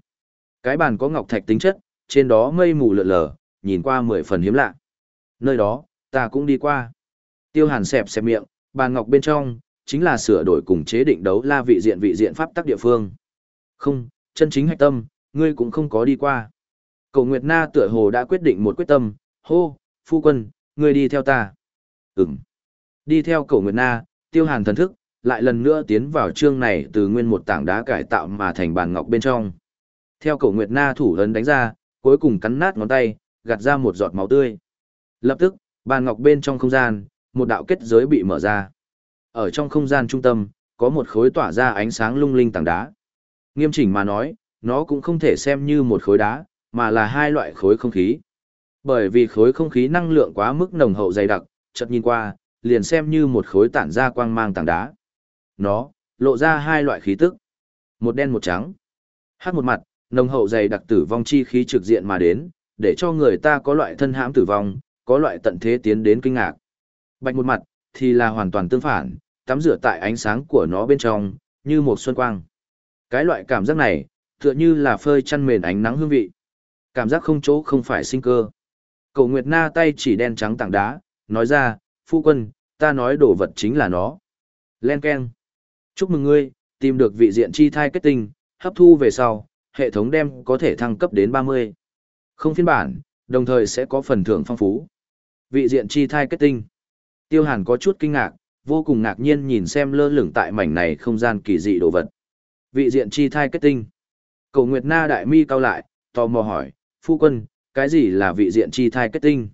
Cái bàn có ngọc thạch tính chất, trên đó mây mù lượn lờ, nhìn qua mười phần hiếm lạ. Nơi đó, ta cũng đi qua. Tiêu Hàn xẹp xẹp miệng, bàn ngọc bên trong, chính là sửa đổi cùng chế định đấu la vị diện vị diện pháp tắc địa phương. Không, chân chính hạch tâm, ngươi cũng không có đi qua. Cầu Nguyệt Na tựa hồ đã quyết định một quyết tâm, hô, phu quân, ngươi đi theo ta. Ừm. Đi theo cầu Nguyệt Na, tiêu hàn thần thức, lại lần nữa tiến vào chương này từ nguyên một tảng đá cải tạo mà thành bàn ngọc bên trong. Theo cầu Nguyệt Na thủ lớn đánh ra, cuối cùng cắn nát ngón tay, gạt ra một giọt máu tươi. Lập tức, bàn ngọc bên trong không gian, một đạo kết giới bị mở ra. Ở trong không gian trung tâm, có một khối tỏa ra ánh sáng lung linh tảng đá. Nghiêm chỉnh mà nói, nó cũng không thể xem như một khối đá, mà là hai loại khối không khí. Bởi vì khối không khí năng lượng quá mức nồng hậu dày đặc, chợt nhìn qua, liền xem như một khối tản ra quang mang tảng đá. Nó, lộ ra hai loại khí tức. Một đen một trắng. Hát một mặt, nồng hậu dày đặc tử vong chi khí trực diện mà đến, để cho người ta có loại thân hãm tử vong, có loại tận thế tiến đến kinh ngạc. Bạch một mặt, thì là hoàn toàn tương phản, tắm rửa tại ánh sáng của nó bên trong, như một xuân quang. Cái loại cảm giác này, tựa như là phơi chăn mền ánh nắng hương vị. Cảm giác không chỗ không phải sinh cơ. Cầu Nguyệt Na tay chỉ đen trắng tảng đá, nói ra, phu quân, ta nói đồ vật chính là nó. Len Ken. Chúc mừng ngươi, tìm được vị diện chi thai kết tinh, hấp thu về sau, hệ thống đem có thể thăng cấp đến 30. Không phiên bản, đồng thời sẽ có phần thưởng phong phú. Vị diện chi thai kết tinh. Tiêu Hàn có chút kinh ngạc, vô cùng ngạc nhiên nhìn xem lơ lửng tại mảnh này không gian kỳ dị đồ vật. Vị diện chi thai kết tinh. Cầu Nguyệt Na đại mi cao lại, tò mò hỏi, phu quân, cái gì là vị diện chi thai kết tinh?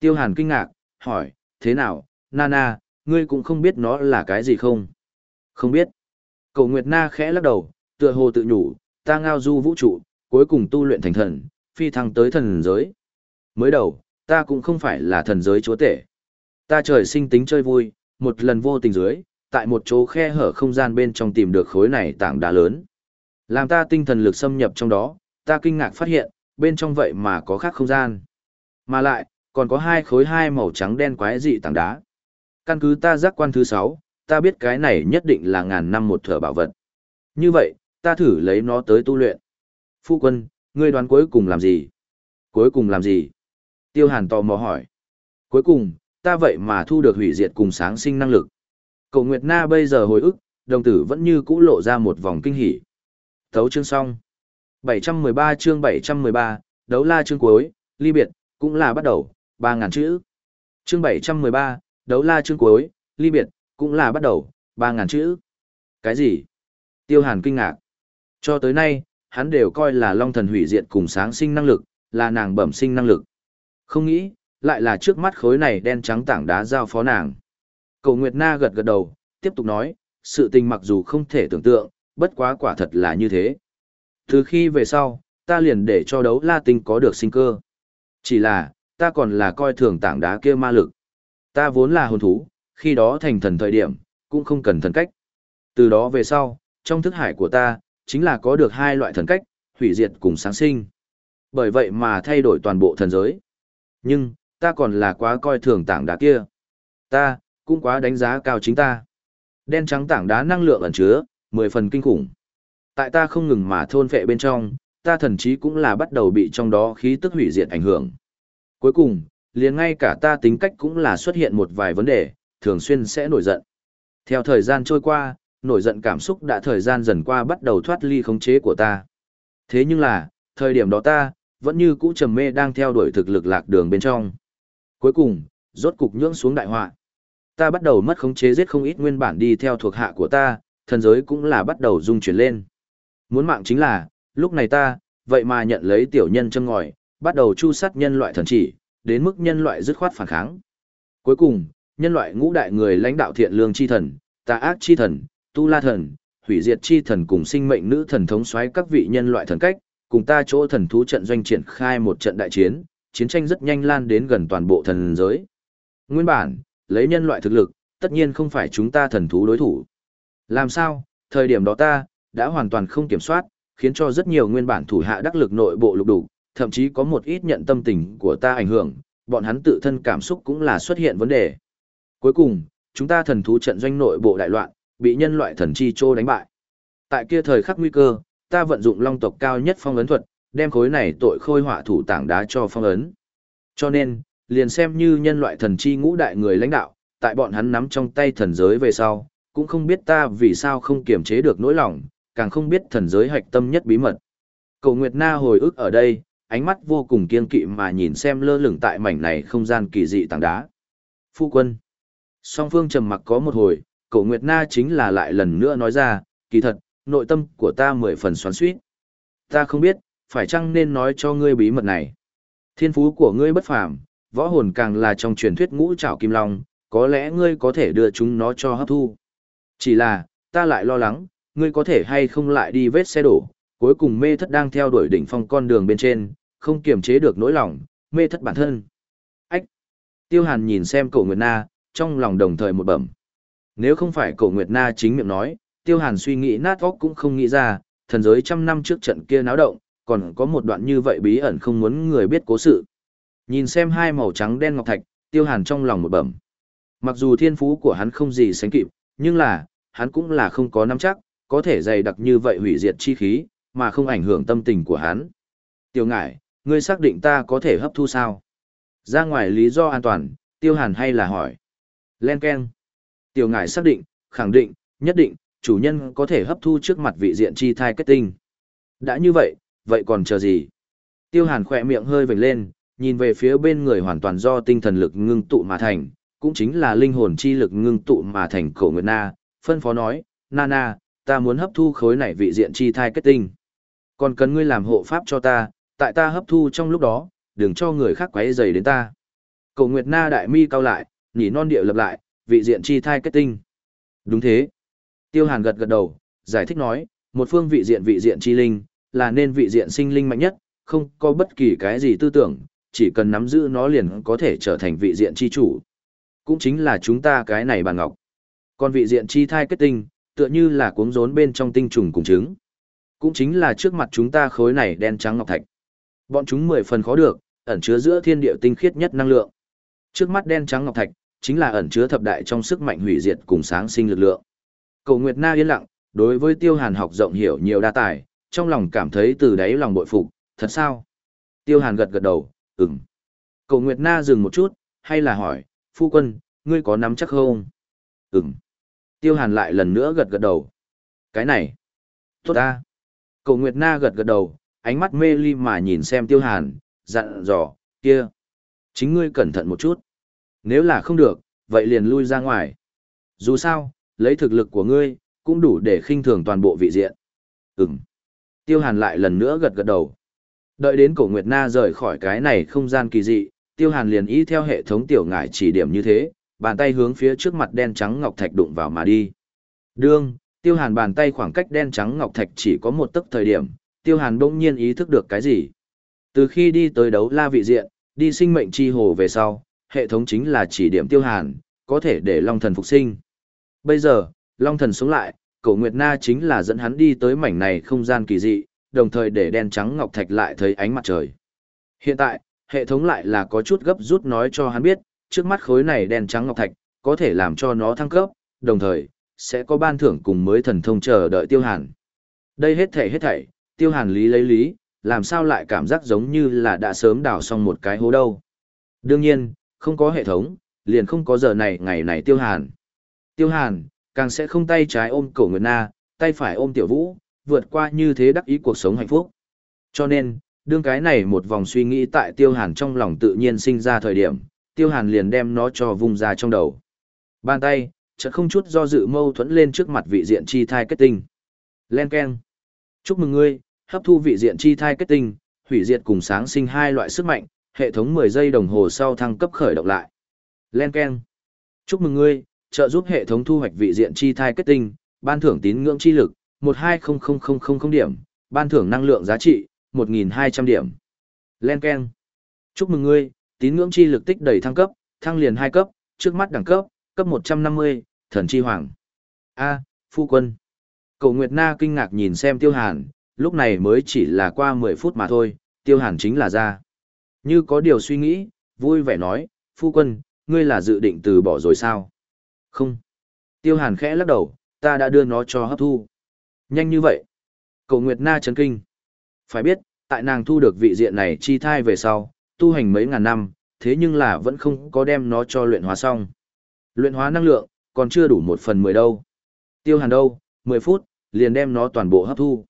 Tiêu Hàn kinh ngạc, hỏi, thế nào, Nana, ngươi cũng không biết nó là cái gì không? Không biết. Cầu Nguyệt Na khẽ lắc đầu, tựa hồ tự nhủ, ta ngao du vũ trụ, cuối cùng tu luyện thành thần, phi thăng tới thần giới. Mới đầu, ta cũng không phải là thần giới chúa tể. Ta trời sinh tính chơi vui, một lần vô tình dưới, tại một chỗ khe hở không gian bên trong tìm được khối này tảng đá lớn. Làm ta tinh thần lực xâm nhập trong đó, ta kinh ngạc phát hiện, bên trong vậy mà có khác không gian. Mà lại, còn có hai khối hai màu trắng đen quái dị tảng đá. Căn cứ ta giác quan thứ sáu, ta biết cái này nhất định là ngàn năm một thở bảo vật. Như vậy, ta thử lấy nó tới tu luyện. Phu quân, ngươi đoán cuối cùng làm gì? Cuối cùng làm gì? Tiêu Hàn tò mò hỏi. Cuối cùng, ta vậy mà thu được hủy diệt cùng sáng sinh năng lực. Cậu Nguyệt Na bây giờ hồi ức, đồng tử vẫn như cũ lộ ra một vòng kinh hỉ. Thấu chương xong. 713 chương 713, đấu la chương cuối, ly biệt, cũng là bắt đầu, 3.000 chữ. Chương 713, đấu la chương cuối, ly biệt, cũng là bắt đầu, 3.000 chữ. Cái gì? Tiêu Hàn kinh ngạc. Cho tới nay, hắn đều coi là Long Thần hủy diệt cùng sáng sinh năng lực, là nàng bẩm sinh năng lực. Không nghĩ, lại là trước mắt khối này đen trắng tảng đá giao phó nàng. Cầu Nguyệt Na gật gật đầu, tiếp tục nói, sự tình mặc dù không thể tưởng tượng, bất quá quả thật là như thế. Từ khi về sau, ta liền để cho đấu la tinh có được sinh cơ. Chỉ là, ta còn là coi thường tảng đá kia ma lực. Ta vốn là hồn thú, khi đó thành thần thời điểm, cũng không cần thần cách. Từ đó về sau, trong thức hải của ta, chính là có được hai loại thần cách, hủy diệt cùng sáng sinh. Bởi vậy mà thay đổi toàn bộ thần giới. Nhưng, ta còn là quá coi thường tảng đá kia. Ta, cũng quá đánh giá cao chính ta. Đen trắng tảng đá năng lượng ẩn chứa, mười phần kinh khủng. Tại ta không ngừng mà thôn phệ bên trong, ta thần chí cũng là bắt đầu bị trong đó khí tức hủy diệt ảnh hưởng. Cuối cùng, liền ngay cả ta tính cách cũng là xuất hiện một vài vấn đề, thường xuyên sẽ nổi giận. Theo thời gian trôi qua, nổi giận cảm xúc đã thời gian dần qua bắt đầu thoát ly khống chế của ta. Thế nhưng là, thời điểm đó ta, vẫn như cũ trầm mê đang theo đuổi thực lực lạc đường bên trong. Cuối cùng, rốt cục nhưỡng xuống đại họa. Ta bắt đầu mất khống chế giết không ít nguyên bản đi theo thuộc hạ của ta, thần giới cũng là bắt đầu rung chuyển lên. Muốn mạng chính là, lúc này ta, vậy mà nhận lấy tiểu nhân châm ngòi, bắt đầu chu sát nhân loại thần chỉ, đến mức nhân loại dứt khoát phản kháng. Cuối cùng, nhân loại ngũ đại người lãnh đạo thiện lương chi thần, tà ác chi thần, tu la thần, hủy diệt chi thần cùng sinh mệnh nữ thần thống soái các vị nhân loại thần cách, cùng ta chỗ thần thú trận doanh triển khai một trận đại chiến, chiến tranh rất nhanh lan đến gần toàn bộ thần giới. Nguyên bản, lấy nhân loại thực lực, tất nhiên không phải chúng ta thần thú đối thủ. Làm sao, thời điểm đó ta, đã hoàn toàn không kiểm soát, khiến cho rất nhiều nguyên bản thủ hạ đắc lực nội bộ lục đủ, thậm chí có một ít nhận tâm tình của ta ảnh hưởng, bọn hắn tự thân cảm xúc cũng là xuất hiện vấn đề. Cuối cùng, chúng ta thần thú trận doanh nội bộ đại loạn, bị nhân loại thần chi trô đánh bại. Tại kia thời khắc nguy cơ, ta vận dụng long tộc cao nhất phong ấn thuật, đem khối này tội khôi họa thủ tảng đá cho phong ấn. Cho nên, liền xem như nhân loại thần chi ngũ đại người lãnh đạo, tại bọn hắn nắm trong tay thần giới về sau, cũng không biết ta vì sao không kiềm chế được nỗi lòng, càng không biết thần giới hạch tâm nhất bí mật. Cầu Nguyệt Na hồi ức ở đây, ánh mắt vô cùng kiên kỵ mà nhìn xem lơ lửng tại mảnh này không gian kỳ dị tảng đá. Phu quân. Song phương trầm mặc có một hồi, Cầu Nguyệt Na chính là lại lần nữa nói ra, kỳ thật, nội tâm của ta mười phần xoắn suýt. Ta không biết, phải chăng nên nói cho ngươi bí mật này. Thiên phú của ngươi bất phàm, võ hồn càng là trong truyền thuyết ngũ trảo kim long, có lẽ ngươi có thể đưa chúng nó cho hấp thu. Chỉ là, ta lại lo lắng, ngươi có thể hay không lại đi vết xe đổ, cuối cùng mê thất đang theo đuổi đỉnh phong con đường bên trên, không kiềm chế được nỗi lòng, mê thất bản thân. Ách! Tiêu Hàn nhìn xem cổ Nguyệt Na, trong lòng đồng thời một bẩm. Nếu không phải cổ Nguyệt Na chính miệng nói, Tiêu Hàn suy nghĩ nát óc cũng không nghĩ ra, thần giới trăm năm trước trận kia náo động, còn có một đoạn như vậy bí ẩn không muốn người biết cố sự. Nhìn xem hai màu trắng đen ngọc thạch, Tiêu Hàn trong lòng một bẩm. Mặc dù thiên phú của hắn không gì sánh kịp, nhưng là, hắn cũng là không có nắm chắc, có thể dày đặc như vậy hủy diệt chi khí, mà không ảnh hưởng tâm tình của hắn. Tiêu ngải, ngươi xác định ta có thể hấp thu sao? Ra ngoài lý do an toàn, tiêu hàn hay là hỏi? Len Ken. Tiêu ngải xác định, khẳng định, nhất định, chủ nhân có thể hấp thu trước mặt vị diện chi thai kết tinh. Đã như vậy, vậy còn chờ gì? Tiêu hàn khỏe miệng hơi vểnh lên, nhìn về phía bên người hoàn toàn do tinh thần lực ngưng tụ mà thành, cũng chính là linh hồn chi lực ngưng tụ mà thành cổ nguyệt na, phân phó nói, Nana, ta muốn hấp thu khối này vị diện chi thai kết tinh. Còn cần ngươi làm hộ pháp cho ta, tại ta hấp thu trong lúc đó, đừng cho người khác quấy rầy đến ta. Cổ Nguyệt Na đại mi cao lại, nhỉ non địa lập lại, vị diện chi thai kết tinh. Đúng thế. Tiêu Hàn gật gật đầu, giải thích nói, một phương vị diện vị diện chi linh, là nên vị diện sinh linh mạnh nhất, không có bất kỳ cái gì tư tưởng, chỉ cần nắm giữ nó liền có thể trở thành vị diện chi chủ. Cũng chính là chúng ta cái này bà ngọc. Còn vị diện chi thai kết tinh, tựa như là cuống rốn bên trong tinh trùng cùng trứng. Cũng chính là trước mặt chúng ta khối này đen trắng ngọc thạch. Bọn chúng mười phần khó được, ẩn chứa giữa thiên địa tinh khiết nhất năng lượng. Trước mắt đen trắng ngọc thạch, chính là ẩn chứa thập đại trong sức mạnh hủy diệt cùng sáng sinh lực lượng. Cầu Nguyệt Na yên lặng, đối với Tiêu Hàn học rộng hiểu nhiều đa tài, trong lòng cảm thấy từ đáy lòng bội phục, thật sao? Tiêu Hàn gật gật đầu, ừm. Cầu Nguyệt Na dừng một chút, hay là hỏi, phu quân, ngươi có nắm chắc không? Ừm. Tiêu Hàn lại lần nữa gật gật đầu. Cái này. Tốt ta. Cầu Nguyệt Na gật gật đầu, ánh mắt mê ly mà nhìn xem Tiêu Hàn, dặn dò, kia. Chính ngươi cẩn thận một chút. Nếu là không được, vậy liền lui ra ngoài. Dù sao, lấy thực lực của ngươi, cũng đủ để khinh thường toàn bộ vị diện. Ừm. Tiêu Hàn lại lần nữa gật gật đầu. Đợi đến cổ Nguyệt Na rời khỏi cái này không gian kỳ dị, Tiêu Hàn liền ý theo hệ thống tiểu ngải chỉ điểm như thế, bàn tay hướng phía trước mặt đen trắng ngọc thạch đụng vào mà đi. Đương, Tiêu Hàn bàn tay khoảng cách đen trắng ngọc thạch chỉ có một tấc thời điểm, Tiêu Hàn bỗng nhiên ý thức được cái gì. Từ khi đi tới đấu la vị diện, đi sinh mệnh chi hồ về sau, hệ thống chính là chỉ điểm Tiêu Hàn, có thể để Long Thần phục sinh. Bây giờ, Long Thần sống lại, Cổ Nguyệt Na chính là dẫn hắn đi tới mảnh này không gian kỳ dị, đồng thời để đen trắng ngọc thạch lại thấy ánh mặt trời. Hiện tại, hệ thống lại là có chút gấp rút nói cho hắn biết, trước mắt khối này đen trắng ngọc thạch, có thể làm cho nó thăng cấp, đồng thời, sẽ có ban thưởng cùng mới thần thông chờ đợi tiêu hàn. Đây hết thảy hết thảy, tiêu hàn lý lấy lý, làm sao lại cảm giác giống như là đã sớm đào xong một cái hố đâu. Đương nhiên, không có hệ thống, liền không có giờ này ngày này tiêu hàn. Tiêu hàn, càng sẽ không tay trái ôm cổ Nguyệt Na, tay phải ôm tiểu vũ, vượt qua như thế đắc ý cuộc sống hạnh phúc. Cho nên, đương cái này một vòng suy nghĩ tại tiêu hàn trong lòng tự nhiên sinh ra thời điểm, tiêu hàn liền đem nó cho vung ra trong đầu. Bàn tay, chợt không chút do dự mâu thuẫn lên trước mặt vị diện chi thai kết tinh. Len Ken. Chúc mừng ngươi, hấp thu vị diện chi thai kết tinh, hủy diệt cùng sáng sinh hai loại sức mạnh, hệ thống 10 giây đồng hồ sau thăng cấp khởi động lại. Len Ken. Chúc mừng ngươi, trợ giúp hệ thống thu hoạch vị diện chi thai kết tinh, ban thưởng tín ngưỡng chi lực, 120000 điểm, ban thưởng năng lượng giá trị, 1.200 điểm. Len Ken. Chúc mừng ngươi, tín ngưỡng chi lực tích đầy thăng cấp, thăng liền 2 cấp, trước mắt đẳng cấp, cấp 150, thần chi hoàng. A, phu quân. Cầu Nguyệt Na kinh ngạc nhìn xem Tiêu Hàn, lúc này mới chỉ là qua 10 phút mà thôi, Tiêu Hàn chính là ra. Như có điều suy nghĩ, vui vẻ nói, phu quân, ngươi là dự định từ bỏ rồi sao? Không. Tiêu Hàn khẽ lắc đầu, ta đã đưa nó cho hấp thu. Nhanh như vậy. Cầu Nguyệt Na chấn kinh. Phải biết, tại nàng thu được vị diện này chi thai về sau, tu hành mấy ngàn năm, thế nhưng là vẫn không có đem nó cho luyện hóa xong. Luyện hóa năng lượng, còn chưa đủ một phần mười đâu. Tiêu hàn đâu, mười phút, liền đem nó toàn bộ hấp thu.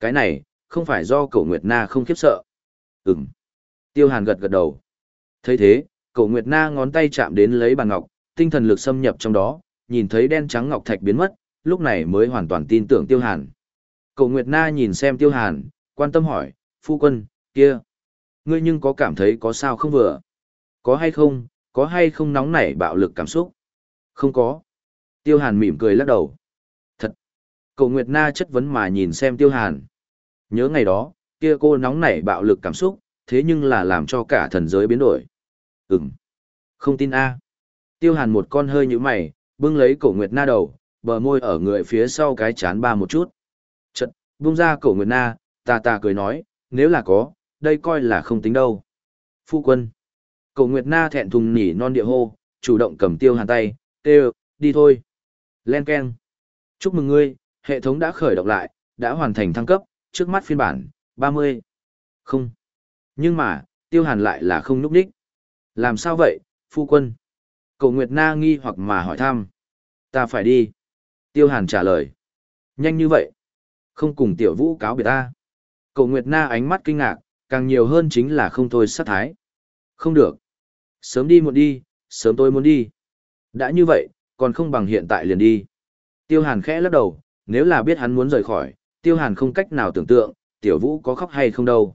Cái này, không phải do cậu Nguyệt Na không khiếp sợ. Ừm. Tiêu hàn gật gật đầu. thấy thế, cậu Nguyệt Na ngón tay chạm đến lấy bàn ngọc, tinh thần lực xâm nhập trong đó, nhìn thấy đen trắng ngọc thạch biến mất, lúc này mới hoàn toàn tin tưởng Tiêu Hàn. Cậu Nguyệt Na nhìn xem Tiêu Hàn, quan tâm hỏi, phu quân, kia, ngươi nhưng có cảm thấy có sao không vừa? Có hay không, có hay không nóng nảy bạo lực cảm xúc? Không có. Tiêu Hàn mỉm cười lắc đầu. Thật. Cậu Nguyệt Na chất vấn mà nhìn xem Tiêu Hàn. Nhớ ngày đó, kia cô nóng nảy bạo lực cảm xúc, thế nhưng là làm cho cả thần giới biến đổi. Ừm. Không tin a Tiêu Hàn một con hơi như mày, bưng lấy cổ Nguyệt Na đầu, bờ môi ở người phía sau cái chán ba một chút. Chật, bung ra cổ Nguyệt Na, ta ta cười nói, nếu là có, đây coi là không tính đâu. Phu quân. Cổ Nguyệt Na thẹn thùng nỉ non địa hô, chủ động cầm tiêu hàn tay, kêu, đi thôi. Len Ken. Chúc mừng ngươi, hệ thống đã khởi động lại, đã hoàn thành thăng cấp, trước mắt phiên bản, 30. Không. Nhưng mà, tiêu hàn lại là không núp đích. Làm sao vậy, phu quân? Cậu Nguyệt Na nghi hoặc mà hỏi thăm. Ta phải đi. Tiêu hàn trả lời. Nhanh như vậy. Không cùng tiểu vũ cáo biệt ta. Cậu Nguyệt Na ánh mắt kinh ngạc, càng nhiều hơn chính là không thôi sát thái. Không được. Sớm đi một đi, sớm tôi muốn đi. Đã như vậy, còn không bằng hiện tại liền đi. Tiêu hàn khẽ lắc đầu, nếu là biết hắn muốn rời khỏi, tiêu hàn không cách nào tưởng tượng, tiểu vũ có khóc hay không đâu.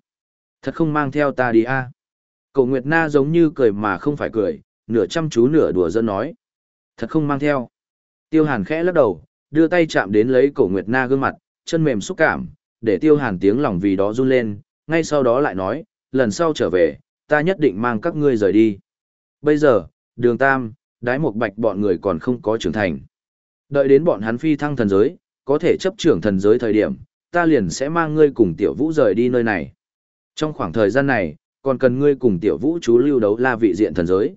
Thật không mang theo ta đi a à? Cậu Nguyệt Na giống như cười mà không phải cười, nửa chăm chú nửa đùa dân nói. Thật không mang theo. Tiêu hàn khẽ lắc đầu, đưa tay chạm đến lấy cổ Nguyệt Na gương mặt, chân mềm xúc cảm, để tiêu hàn tiếng lòng vì đó run lên, ngay sau đó lại nói, lần sau trở về, ta nhất định mang các ngươi rời đi. Bây giờ, đường tam, đái một bạch bọn người còn không có trưởng thành. Đợi đến bọn hắn phi thăng thần giới, có thể chấp trưởng thần giới thời điểm, ta liền sẽ mang ngươi cùng tiểu vũ rời đi nơi này. Trong khoảng thời gian này, còn cần ngươi cùng tiểu vũ chú lưu đấu la vị diện thần giới.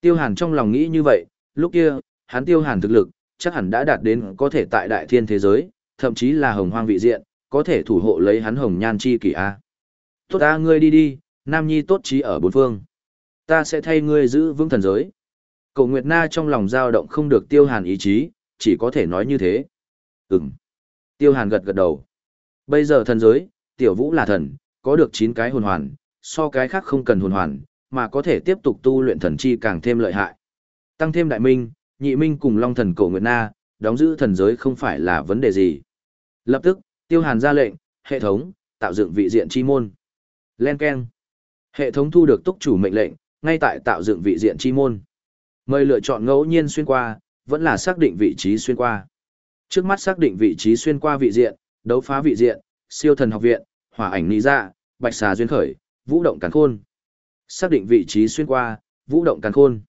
Tiêu Hàn trong lòng nghĩ như vậy, lúc kia, hắn Tiêu Hàn thực lực, chắc hẳn đã đạt đến có thể tại đại thiên thế giới, thậm chí là hồng hoang vị diện, có thể thủ hộ lấy hắn hồng nhan chi kỷ A. Tốt ta ngươi đi đi, Nam Nhi tốt trí ở bốn phương. Ta sẽ thay ngươi giữ vững thần giới. Cổ Nguyệt Na trong lòng dao động không được Tiêu Hàn ý chí, chỉ có thể nói như thế. Ừm. Tiêu Hàn gật gật đầu. Bây giờ thần giới, Tiểu Vũ là thần, có được 9 cái hồn hoàn, so cái khác không cần hồn hoàn, mà có thể tiếp tục tu luyện thần chi càng thêm lợi hại. Tăng thêm đại minh, nhị minh cùng long thần cổ nguyệt na, đóng giữ thần giới không phải là vấn đề gì. Lập tức, Tiêu Hàn ra lệnh, hệ thống, tạo dựng vị diện chi môn. Len Ken. Hệ thống thu được túc chủ mệnh lệnh, ngay tại tạo dựng vị diện chi môn. Mời lựa chọn ngẫu nhiên xuyên qua, vẫn là xác định vị trí xuyên qua. Trước mắt xác định vị trí xuyên qua vị diện, đấu phá vị diện, siêu thần học viện, hỏa ảnh lý dạ, bạch xà duyên khởi, vũ động càn khôn. Xác định vị trí xuyên qua, vũ động càn khôn.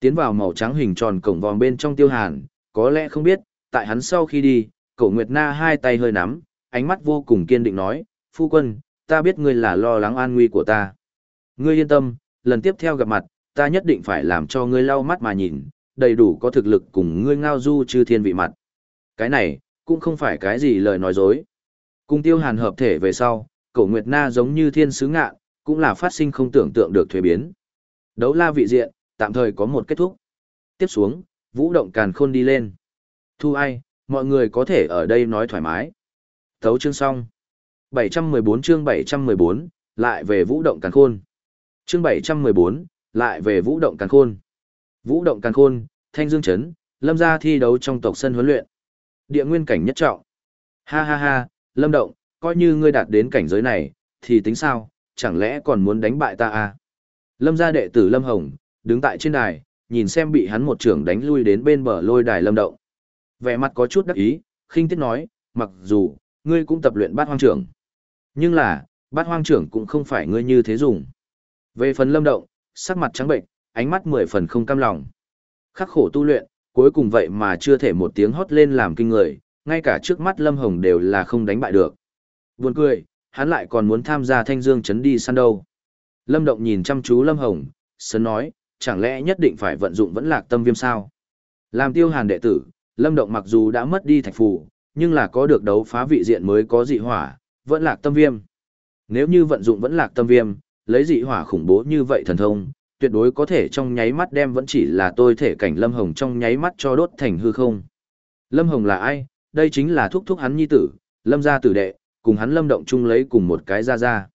Tiến vào màu trắng hình tròn cổng vòng bên trong tiêu hàn, có lẽ không biết, tại hắn sau khi đi, cổ Nguyệt Na hai tay hơi nắm, ánh mắt vô cùng kiên định nói, phu quân, ta biết ngươi là lo lắng an nguy của ta. Ngươi yên tâm, lần tiếp theo gặp mặt, ta nhất định phải làm cho ngươi lau mắt mà nhìn, đầy đủ có thực lực cùng ngươi ngao du chư thiên vị mặt. Cái này, cũng không phải cái gì lời nói dối. Cùng tiêu hàn hợp thể về sau, cổ Nguyệt Na giống như thiên sứ ngạ, cũng là phát sinh không tưởng tượng được thuế biến. Đấu la vị diện, tạm thời có một kết thúc. Tiếp xuống, vũ động càn khôn đi lên. Thu ai, mọi người có thể ở đây nói thoải mái. Thấu chương xong. 714 chương 714, lại về vũ động càn khôn. Chương 714, lại về vũ động càn khôn. Vũ động càn khôn, thanh dương chấn, lâm gia thi đấu trong tộc sân huấn luyện. Địa nguyên cảnh nhất trọng. Ha ha ha, lâm động, coi như ngươi đạt đến cảnh giới này, thì tính sao, chẳng lẽ còn muốn đánh bại ta à? Lâm gia đệ tử Lâm Hồng, đứng tại trên đài, nhìn xem bị hắn một trưởng đánh lui đến bên bờ lôi đài Lâm Động. Vẻ mặt có chút đắc ý, khinh tiết nói, mặc dù, ngươi cũng tập luyện bát hoang trưởng. Nhưng là, bát hoang trưởng cũng không phải ngươi như thế dùng. Về phần Lâm Động, sắc mặt trắng bệnh, ánh mắt mười phần không cam lòng. Khắc khổ tu luyện, cuối cùng vậy mà chưa thể một tiếng hót lên làm kinh người, ngay cả trước mắt Lâm Hồng đều là không đánh bại được. Buồn cười, hắn lại còn muốn tham gia thanh dương chấn đi săn đâu. Lâm Động nhìn chăm chú Lâm Hồng, sớm nói, chẳng lẽ nhất định phải vận dụng vẫn lạc tâm viêm sao? Làm tiêu hàn đệ tử, Lâm Động mặc dù đã mất đi thạch phù, nhưng là có được đấu phá vị diện mới có dị hỏa, vẫn lạc tâm viêm. Nếu như vận dụng vẫn lạc tâm viêm, lấy dị hỏa khủng bố như vậy thần thông, tuyệt đối có thể trong nháy mắt đem vẫn chỉ là tôi thể cảnh Lâm Hồng trong nháy mắt cho đốt thành hư không. Lâm Hồng là ai? Đây chính là thúc thúc hắn nhi tử, Lâm gia tử đệ, cùng hắn lâm động chung lấy cùng một cái ra ra.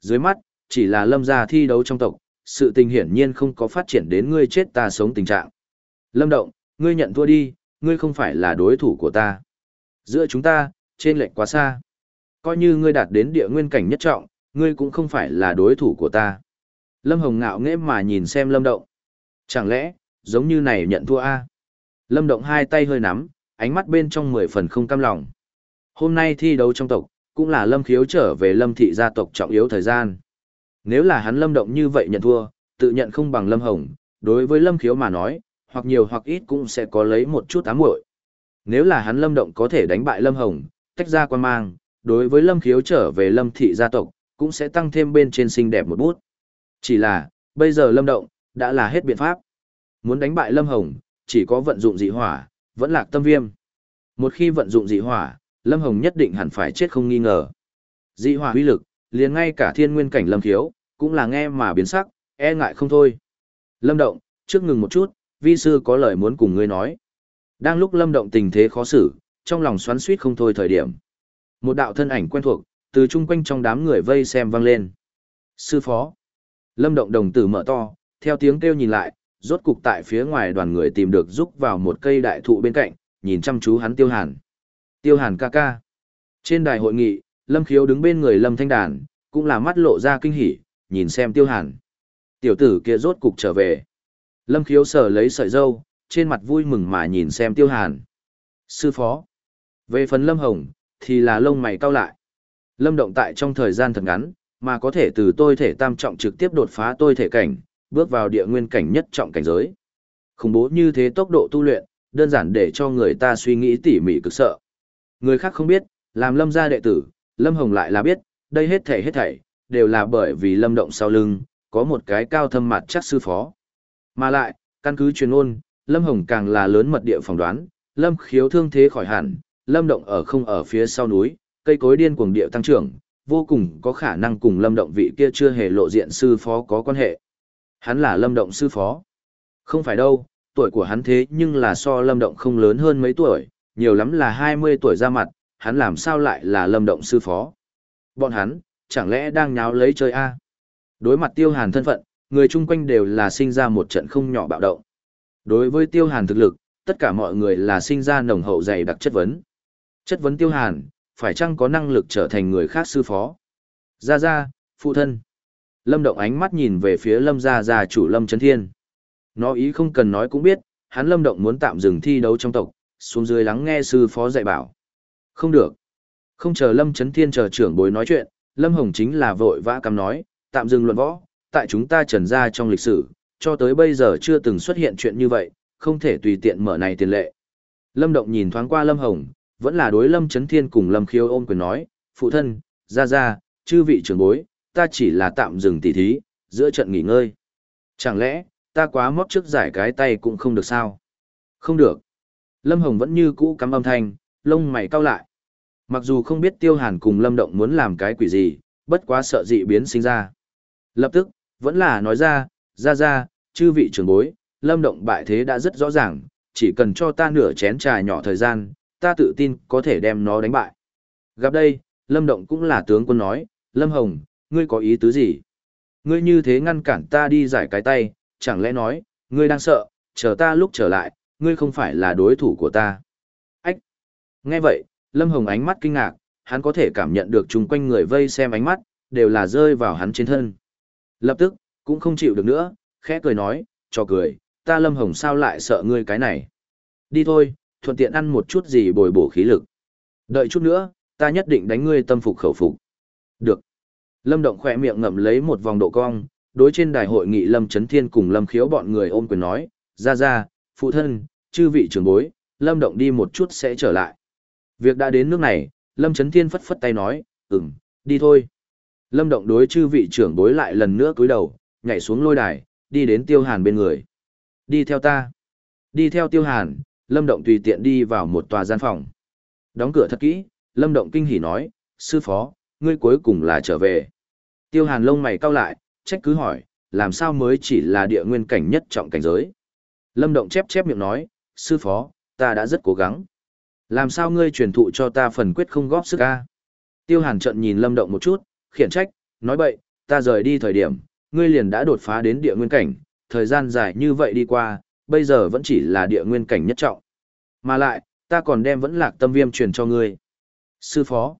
Dưới mắt, chỉ là lâm gia thi đấu trong tộc, sự tình hiển nhiên không có phát triển đến ngươi chết ta sống tình trạng. Lâm động, ngươi nhận thua đi, ngươi không phải là đối thủ của ta. Giữa chúng ta, trên lệnh quá xa. Coi như ngươi đạt đến địa nguyên cảnh nhất trọng, ngươi cũng không phải là đối thủ của ta. Lâm Hồng ngạo nghễ mà nhìn xem Lâm Động. Chẳng lẽ, giống như này nhận thua a? Lâm Động hai tay hơi nắm, ánh mắt bên trong mười phần không cam lòng. Hôm nay thi đấu trong tộc, cũng là lâm khiếu trở về lâm thị gia tộc trọng yếu thời gian. Nếu là hắn lâm động như vậy nhận thua, tự nhận không bằng lâm hồng, đối với lâm khiếu mà nói, hoặc nhiều hoặc ít cũng sẽ có lấy một chút ám muội. Nếu là hắn lâm động có thể đánh bại lâm hồng, tách ra quan mang, đối với lâm khiếu trở về lâm thị gia tộc, cũng sẽ tăng thêm bên trên xinh đẹp một bút. Chỉ là, bây giờ lâm động, đã là hết biện pháp. Muốn đánh bại lâm hồng, chỉ có vận dụng dị hỏa, vẫn lạc tâm viêm. Một khi vận dụng dị hỏa, Lâm Hồng nhất định hẳn phải chết không nghi ngờ. Dị hỏa uy lực, liền ngay cả thiên nguyên cảnh Lâm Khiếu, cũng là nghe mà biến sắc, e ngại không thôi. Lâm Động, trước ngừng một chút, vi sư có lời muốn cùng ngươi nói. Đang lúc Lâm Động tình thế khó xử, trong lòng xoắn suýt không thôi thời điểm. Một đạo thân ảnh quen thuộc, từ chung quanh trong đám người vây xem vang lên. Sư phó. Lâm Động đồng tử mở to, theo tiếng kêu nhìn lại, rốt cục tại phía ngoài đoàn người tìm được rúc vào một cây đại thụ bên cạnh, nhìn chăm chú hắn tiêu hàn. Tiêu hàn ca ca. Trên đài hội nghị, Lâm Khiếu đứng bên người Lâm Thanh Đàn, cũng là mắt lộ ra kinh hỉ, nhìn xem tiêu hàn. Tiểu tử kia rốt cục trở về. Lâm Khiếu sở lấy sợi dâu, trên mặt vui mừng mà nhìn xem tiêu hàn. Sư phó. Về phần Lâm Hồng, thì là lông mày cau lại. Lâm động tại trong thời gian thật ngắn, mà có thể từ tôi thể tam trọng trực tiếp đột phá tôi thể cảnh, bước vào địa nguyên cảnh nhất trọng cảnh giới. Khủng bố như thế tốc độ tu luyện, đơn giản để cho người ta suy nghĩ tỉ mỉ cực sợ. Người khác không biết, làm lâm gia đệ tử, lâm hồng lại là biết, đây hết thảy hết thảy, đều là bởi vì lâm động sau lưng, có một cái cao thâm mặt chắc sư phó. Mà lại, căn cứ truyền ôn, Lâm Hồng càng là lớn mật địa phỏng đoán, Lâm khiếu thương thế khỏi hẳn, Lâm động ở không ở phía sau núi, cây cối điên cuồng địa tăng trưởng, vô cùng có khả năng cùng Lâm động vị kia chưa hề lộ diện sư phó có quan hệ. Hắn là Lâm động sư phó. Không phải đâu, tuổi của hắn thế nhưng là so Lâm động không lớn hơn mấy tuổi, nhiều lắm là 20 tuổi ra mặt, hắn làm sao lại là Lâm động sư phó. Bọn hắn, chẳng lẽ đang nháo lấy chơi a? Đối mặt Tiêu Hàn thân phận, người chung quanh đều là sinh ra một trận không nhỏ bạo động. Đối với Tiêu Hàn thực lực, tất cả mọi người là sinh ra nồng hậu dày đặc chất vấn. Chất vấn Tiêu Hàn, phải chăng có năng lực trở thành người khác sư phó? Gia Gia, phụ thân. Lâm Động ánh mắt nhìn về phía Lâm Gia Gia chủ Lâm Trấn Thiên. Nó ý không cần nói cũng biết, hắn Lâm Động muốn tạm dừng thi đấu trong tộc, xuống dưới lắng nghe sư phó dạy bảo. Không được. Không chờ Lâm Trấn Thiên chờ trưởng bối nói chuyện, Lâm Hồng chính là vội vã cắm nói, tạm dừng luận võ, tại chúng ta trần ra trong lịch sử, cho tới bây giờ chưa từng xuất hiện chuyện như vậy, không thể tùy tiện mở này tiền lệ. Lâm Động nhìn thoáng qua Lâm Hồng, vẫn là đối Lâm Chấn Thiên cùng Lâm Khiêu ôm quyền nói, phụ thân, ra ra, chư vị trưởng bối, ta chỉ là tạm dừng tỉ thí, giữa trận nghỉ ngơi. Chẳng lẽ, ta quá mót trước giải cái tay cũng không được sao? Không được. Lâm Hồng vẫn như cũ cắm âm thanh, lông mày cau lại. Mặc dù không biết Tiêu Hàn cùng Lâm Động muốn làm cái quỷ gì, bất quá sợ dị biến sinh ra. Lập tức, vẫn là nói ra, ra ra, chư vị trưởng bối, Lâm Động bại thế đã rất rõ ràng, chỉ cần cho ta nửa chén trà nhỏ thời gian, ta tự tin có thể đem nó đánh bại. Gặp đây, Lâm Động cũng là tướng quân nói, Lâm Hồng, ngươi có ý tứ gì? Ngươi như thế ngăn cản ta đi giải cái tay, chẳng lẽ nói, ngươi đang sợ, chờ ta lúc trở lại, ngươi không phải là đối thủ của ta. Ách! Nghe vậy, Lâm Hồng ánh mắt kinh ngạc, hắn có thể cảm nhận được chung quanh người vây xem ánh mắt, đều là rơi vào hắn trên thân. Lập tức, cũng không chịu được nữa, khẽ cười nói, cho cười, ta Lâm Hồng sao lại sợ ngươi cái này. Đi thôi, thuận tiện ăn một chút gì bồi bổ khí lực. Đợi chút nữa, ta nhất định đánh ngươi tâm phục khẩu phục. Được. Lâm Động khỏe miệng ngậm lấy một vòng độ cong, đối trên đài hội nghị Lâm Trấn Thiên cùng Lâm Khiếu bọn người ôm quyền nói, ra ra, phụ thân, chư vị trưởng bối, Lâm Động đi một chút sẽ trở lại. Việc đã đến nước này, Lâm Trấn Thiên phất phất tay nói, ừm, đi thôi. Lâm Động đối chư vị trưởng bối lại lần nữa cúi đầu, nhảy xuống lôi đài, đi đến Tiêu Hàn bên người. Đi theo ta. Đi theo Tiêu Hàn, Lâm Động tùy tiện đi vào một tòa gian phòng. Đóng cửa thật kỹ, Lâm Động kinh hỉ nói, sư phó, ngươi cuối cùng là trở về. Tiêu Hàn lông mày cau lại, trách cứ hỏi, làm sao mới chỉ là địa nguyên cảnh nhất trọng cảnh giới. Lâm Động chép chép miệng nói, sư phó, ta đã rất cố gắng. Làm sao ngươi truyền thụ cho ta phần quyết không góp sức ca? Tiêu Hàn trận nhìn Lâm Động một chút, khiển trách, nói bậy, ta rời đi thời điểm, ngươi liền đã đột phá đến địa nguyên cảnh, thời gian dài như vậy đi qua, bây giờ vẫn chỉ là địa nguyên cảnh nhất trọng. Mà lại, ta còn đem vẫn lạc tâm viêm truyền cho ngươi. Sư phó.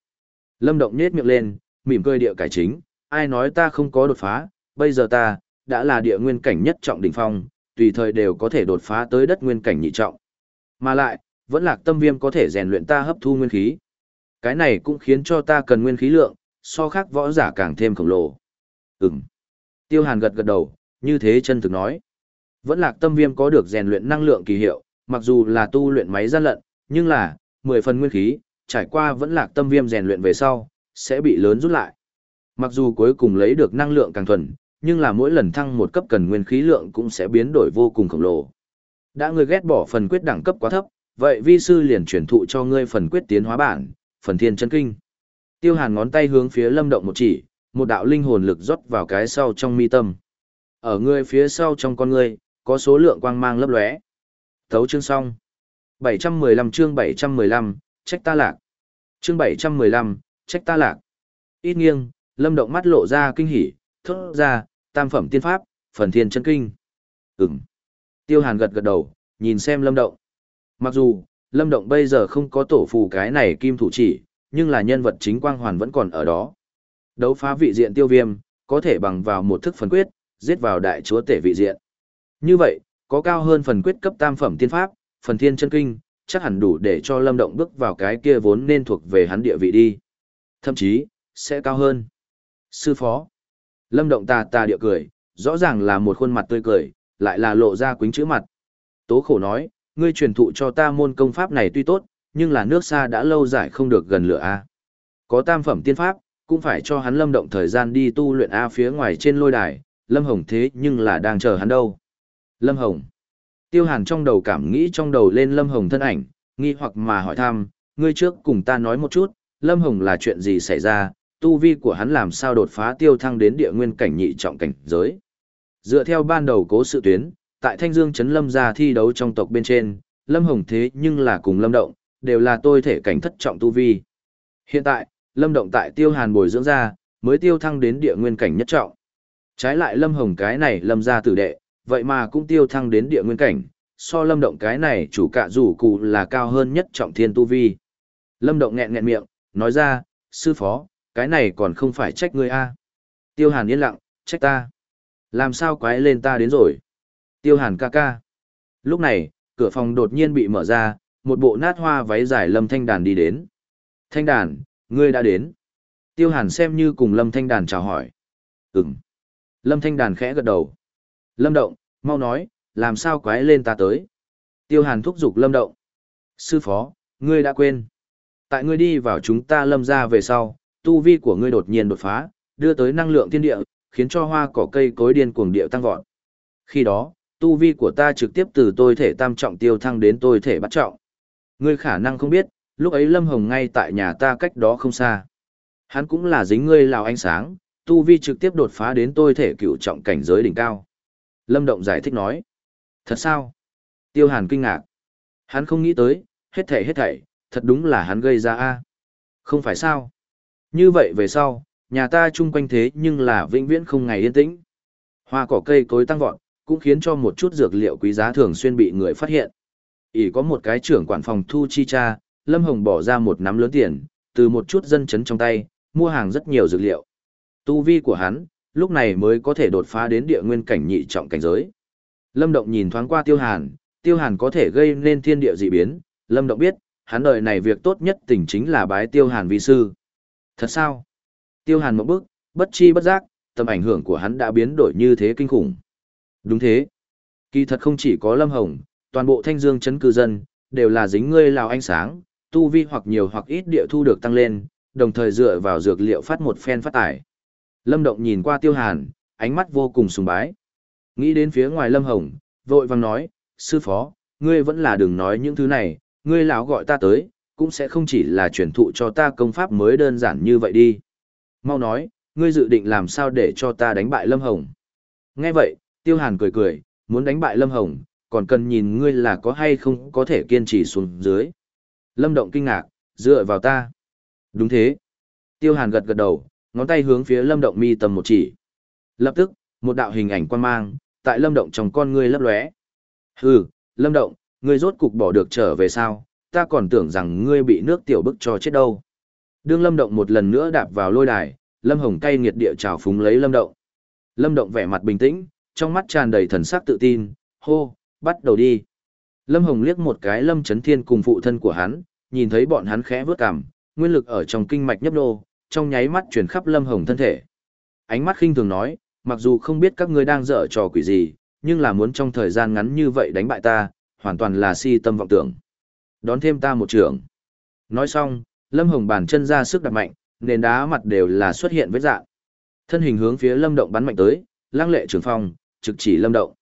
Lâm Động nhết miệng lên, mỉm cười địa cải chính, ai nói ta không có đột phá, bây giờ ta, đã là địa nguyên cảnh nhất trọng đỉnh phong, tùy thời đều có thể đột phá tới đất nguyên cảnh nhị trọng. Mà lại, vẫn lạc tâm viêm có thể rèn luyện ta hấp thu nguyên khí. Cái này cũng khiến cho ta cần nguyên khí lượng, so khác võ giả càng thêm khổng lồ. Ừm. Tiêu Hàn gật gật đầu, như thế chân thực nói. Vẫn lạc tâm viêm có được rèn luyện năng lượng kỳ hiệu, mặc dù là tu luyện máy gian lận, nhưng là, 10 phần nguyên khí, trải qua vẫn lạc tâm viêm rèn luyện về sau, sẽ bị lớn rút lại. Mặc dù cuối cùng lấy được năng lượng càng thuần, nhưng là mỗi lần thăng một cấp cần nguyên khí lượng cũng sẽ biến đổi vô cùng khổng lồ. Đã người ghét bỏ phần quyết đẳng cấp quá thấp, vậy vi sư liền chuyển thụ cho ngươi phần quyết tiến hóa bản, phần thiên chân kinh. Tiêu hàn ngón tay hướng phía lâm động một chỉ, một đạo linh hồn lực rót vào cái sau trong mi tâm. Ở ngươi phía sau trong con ngươi, có số lượng quang mang lấp lóe. Thấu chương xong. 715 chương 715, trách ta lạc. Chương 715, trách ta lạc. Ít nghiêng, lâm động mắt lộ ra kinh hỉ, thốt ra, tam phẩm tiên pháp, phần thiên chân kinh. Ừm. Tiêu hàn gật gật đầu, nhìn xem lâm động. Mặc dù, lâm động bây giờ không có tổ phù cái này kim thủ chỉ, nhưng là nhân vật chính quang hoàn vẫn còn ở đó. Đấu phá vị diện tiêu viêm, có thể bằng vào một thức phần quyết, giết vào đại chúa tể vị diện. Như vậy, có cao hơn phần quyết cấp tam phẩm tiên pháp, phần thiên chân kinh, chắc hẳn đủ để cho lâm động bước vào cái kia vốn nên thuộc về hắn địa vị đi. Thậm chí, sẽ cao hơn. Sư phó. Lâm động tà tà địa cười, rõ ràng là một khuôn mặt tươi cười, lại là lộ ra quính chữ mặt. Tố khổ nói, ngươi truyền thụ cho ta môn công pháp này tuy tốt, nhưng là nước xa đã lâu dài không được gần lửa A. Có tam phẩm tiên pháp, cũng phải cho hắn lâm động thời gian đi tu luyện A phía ngoài trên lôi đài, lâm hồng thế nhưng là đang chờ hắn đâu. Lâm Hồng. Tiêu Hàn trong đầu cảm nghĩ trong đầu lên Lâm Hồng thân ảnh, nghi hoặc mà hỏi thăm, ngươi trước cùng ta nói một chút, Lâm Hồng là chuyện gì xảy ra, tu vi của hắn làm sao đột phá tiêu thăng đến địa nguyên cảnh nhị trọng cảnh giới. Dựa theo ban đầu cố sự tuyến, tại Thanh Dương Trấn Lâm gia thi đấu trong tộc bên trên, Lâm Hồng thế nhưng là cùng Lâm Động, đều là tôi thể cảnh thất trọng tu vi. Hiện tại, Lâm Động tại Tiêu Hàn bồi dưỡng ra, mới tiêu thăng đến địa nguyên cảnh nhất trọng. Trái lại Lâm Hồng cái này Lâm gia tử đệ, vậy mà cũng tiêu thăng đến địa nguyên cảnh, so Lâm Động cái này chủ cạ rủ cụ là cao hơn nhất trọng thiên tu vi. Lâm Động nghẹn nghẹn miệng, nói ra, sư phó, cái này còn không phải trách ngươi a Tiêu Hàn yên lặng, trách ta. Làm sao quái lên ta đến rồi? Tiêu Hàn ca ca. Lúc này, cửa phòng đột nhiên bị mở ra, một bộ nát hoa váy dài Lâm Thanh Đàn đi đến. Thanh Đàn, ngươi đã đến. Tiêu Hàn xem như cùng Lâm Thanh Đàn chào hỏi. Ừm. Lâm Thanh Đàn khẽ gật đầu. Lâm Động, mau nói, làm sao quái lên ta tới. Tiêu Hàn thúc giục Lâm Động. Sư phó, ngươi đã quên. Tại ngươi đi vào chúng ta lâm ra về sau, tu vi của ngươi đột nhiên đột phá, đưa tới năng lượng thiên địa, khiến cho hoa cỏ cây cối điên cuồng địa tăng vọt. Khi đó, tu vi của ta trực tiếp từ tôi thể tam trọng tiêu thăng đến tôi thể bắt trọng. Ngươi khả năng không biết, lúc ấy Lâm Hồng ngay tại nhà ta cách đó không xa. Hắn cũng là dính ngươi lào ánh sáng, tu vi trực tiếp đột phá đến tôi thể cựu trọng cảnh giới đỉnh cao. Lâm Động giải thích nói. Thật sao? Tiêu Hàn kinh ngạc. Hắn không nghĩ tới, hết thảy hết thảy, thật đúng là hắn gây ra a. Không phải sao? Như vậy về sau, nhà ta chung quanh thế nhưng là vĩnh viễn không ngày yên tĩnh. Hoa cỏ cây cối tăng vọt, cũng khiến cho một chút dược liệu quý giá thường xuyên bị người phát hiện. ỉ có một cái trưởng quản phòng thu chi cha, Lâm Hồng bỏ ra một nắm lớn tiền, từ một chút dân chấn trong tay, mua hàng rất nhiều dược liệu. Tu vi của hắn, lúc này mới có thể đột phá đến địa nguyên cảnh nhị trọng cảnh giới. Lâm Động nhìn thoáng qua Tiêu Hàn, Tiêu Hàn có thể gây nên thiên địa dị biến, Lâm Động biết, hắn đời này việc tốt nhất tình chính là bái Tiêu Hàn vi sư. Thật sao? Tiêu Hàn một bước, bất chi bất giác, tầm ảnh hưởng của hắn đã biến đổi như thế kinh khủng. Đúng thế. Kỳ thật không chỉ có Lâm Hồng, toàn bộ thanh dương chấn cư dân, đều là dính ngươi lào ánh sáng, tu vi hoặc nhiều hoặc ít địa thu được tăng lên, đồng thời dựa vào dược liệu phát một phen phát tải. Lâm Động nhìn qua Tiêu Hàn, ánh mắt vô cùng sùng bái. Nghĩ đến phía ngoài Lâm Hồng, vội vàng nói, sư phó, ngươi vẫn là đừng nói những thứ này, ngươi lão gọi ta tới, cũng sẽ không chỉ là truyền thụ cho ta công pháp mới đơn giản như vậy đi. Mau nói, ngươi dự định làm sao để cho ta đánh bại Lâm Hồng. Nghe vậy, Tiêu Hàn cười cười, muốn đánh bại Lâm Hồng, còn cần nhìn ngươi là có hay không có thể kiên trì xuống dưới. Lâm Động kinh ngạc, dựa vào ta. Đúng thế. Tiêu Hàn gật gật đầu, ngón tay hướng phía Lâm Động mi tầm một chỉ. Lập tức, một đạo hình ảnh quan mang, tại Lâm Động trong con ngươi lấp lóe. Hừ, Lâm Động, ngươi rốt cục bỏ được trở về sao, ta còn tưởng rằng ngươi bị nước tiểu bức cho chết đâu. Đương Lâm Động một lần nữa đạp vào lôi đài, Lâm Hồng cay nghiệt địa trào phúng lấy Lâm Động. Lâm Động vẻ mặt bình tĩnh, trong mắt tràn đầy thần sắc tự tin, hô, bắt đầu đi. Lâm Hồng liếc một cái Lâm Chấn Thiên cùng phụ thân của hắn, nhìn thấy bọn hắn khẽ vớt cằm, nguyên lực ở trong kinh mạch nhấp nô, trong nháy mắt chuyển khắp Lâm Hồng thân thể. Ánh mắt khinh thường nói, mặc dù không biết các ngươi đang dở trò quỷ gì, nhưng là muốn trong thời gian ngắn như vậy đánh bại ta, hoàn toàn là si tâm vọng tưởng. Đón thêm ta một trường. Nói xong, Lâm Hồng bàn chân ra sức đặt mạnh, nền đá mặt đều là xuất hiện vết dạng. Thân hình hướng phía Lâm Động bắn mạnh tới, lang lệ trường phong, trực chỉ Lâm Động.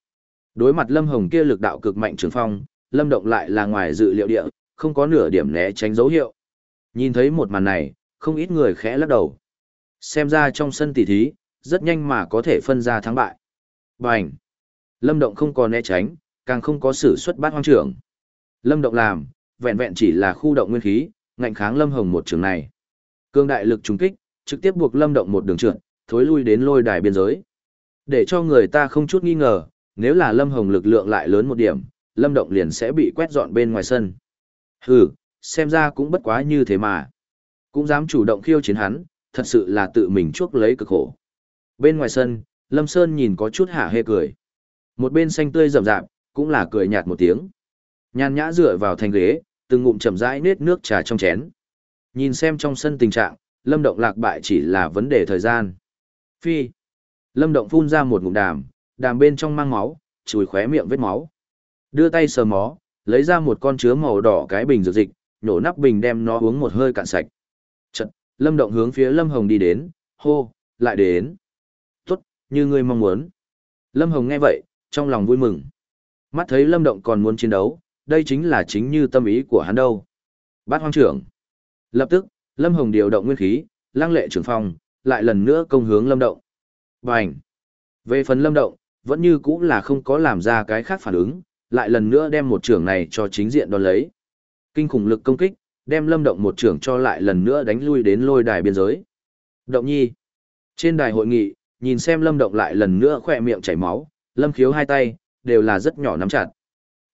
Đối mặt Lâm Hồng kia lực đạo cực mạnh trường phong, Lâm Động lại là ngoài dự liệu địa, không có nửa điểm né tránh dấu hiệu. Nhìn thấy một màn này, không ít người khẽ lắc đầu. Xem ra trong sân tỷ thí, rất nhanh mà có thể phân ra thắng bại. Bành! Lâm Động không còn né tránh, càng không có sự xuất bát hoang trưởng. Lâm Động làm, vẹn vẹn chỉ là khu động nguyên khí, ngạnh kháng Lâm Hồng một trường này. Cương đại lực trùng kích, trực tiếp buộc Lâm Động một đường trượt, thối lui đến lôi đài biên giới. Để cho người ta không chút nghi ngờ, nếu là Lâm Hồng lực lượng lại lớn một điểm, Lâm Động liền sẽ bị quét dọn bên ngoài sân. Hừ, xem ra cũng bất quá như thế mà. Cũng dám chủ động khiêu chiến hắn, thật sự là tự mình chuốc lấy cực khổ. Bên ngoài sân, Lâm Sơn nhìn có chút hả hê cười. Một bên xanh tươi rậm rạp, cũng là cười nhạt một tiếng. Nhàn nhã dựa vào thành ghế, từng ngụm chậm rãi nết nước trà trong chén. Nhìn xem trong sân tình trạng, Lâm Động lạc bại chỉ là vấn đề thời gian. Phi. Lâm Động phun ra một ngụm đàm, đàm bên trong mang máu, chùi khóe miệng vết máu. Đưa tay sờ mó, lấy ra một con chứa màu đỏ cái bình dược dịch, nhổ nắp bình đem nó uống một hơi cạn sạch. Lâm Động hướng phía Lâm Hồng đi đến, hô, lại đến. Tốt, như ngươi mong muốn. Lâm Hồng nghe vậy, trong lòng vui mừng. Mắt thấy Lâm Động còn muốn chiến đấu, đây chính là chính như tâm ý của hắn đâu. Bát hoang trưởng. Lập tức, Lâm Hồng điều động nguyên khí, lăng lệ trưởng phong, lại lần nữa công hướng Lâm Động. Bành! Về phần Lâm Động, vẫn như cũ là không có làm ra cái khác phản ứng, lại lần nữa đem một trưởng này cho chính diện đón lấy. Kinh khủng lực công kích, đem Lâm Động một trưởng cho lại lần nữa đánh lui đến lôi đài biên giới. Động nhi! Trên đài hội nghị, nhìn xem Lâm Động lại lần nữa khỏe miệng chảy máu, Lâm Khiếu hai tay, đều là rất nhỏ nắm chặt.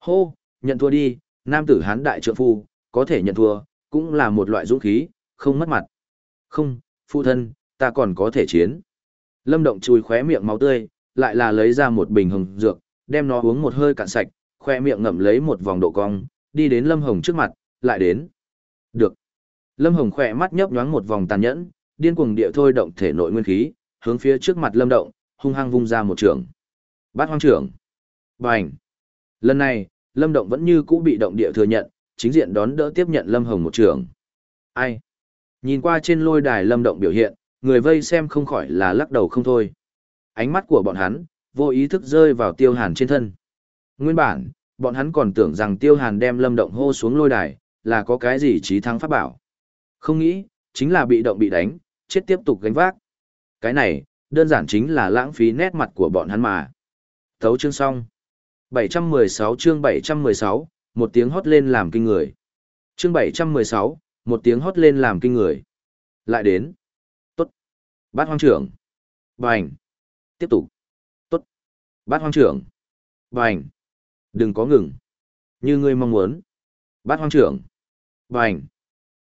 Hô, nhận thua đi, nam tử hán đại trượng phu, có thể nhận thua, cũng là một loại dũng khí, không mất mặt. Không, phụ thân, ta còn có thể chiến. Lâm Động chùi khóe miệng máu tươi, lại là lấy ra một bình hồng dược, đem nó uống một hơi cạn sạch, khoe miệng ngậm lấy một vòng độ cong, đi đến Lâm Hồng trước mặt, lại đến. Được. Lâm Hồng khỏe mắt nhấp nhoáng một vòng tàn nhẫn, điên cuồng địa thôi động thể nội nguyên khí, hướng phía trước mặt Lâm Động, hung hăng vung ra một trường. Bát hoang trưởng. Bành. Lần này, Lâm Động vẫn như cũ bị động địa thừa nhận, chính diện đón đỡ tiếp nhận Lâm Hồng một trường. Ai? Nhìn qua trên lôi đài Lâm Động biểu hiện, người vây xem không khỏi là lắc đầu không thôi. Ánh mắt của bọn hắn, vô ý thức rơi vào tiêu hàn trên thân. Nguyên bản, bọn hắn còn tưởng rằng tiêu hàn đem Lâm Động hô xuống lôi đài, là có cái gì trí thắng pháp bảo. Không nghĩ, chính là bị động bị đánh, chết tiếp tục gánh vác. Cái này, đơn giản chính là lãng phí nét mặt của bọn hắn mà. Thấu chương xong. 716 chương 716, một tiếng hót lên làm kinh người. Chương 716, một tiếng hót lên làm kinh người. Lại đến. Tốt. Bát hoang trưởng. Bành. Tiếp tục. Tốt. Bát hoang trưởng. Bành. Đừng có ngừng. Như ngươi mong muốn. Bát hoang trưởng. Bành.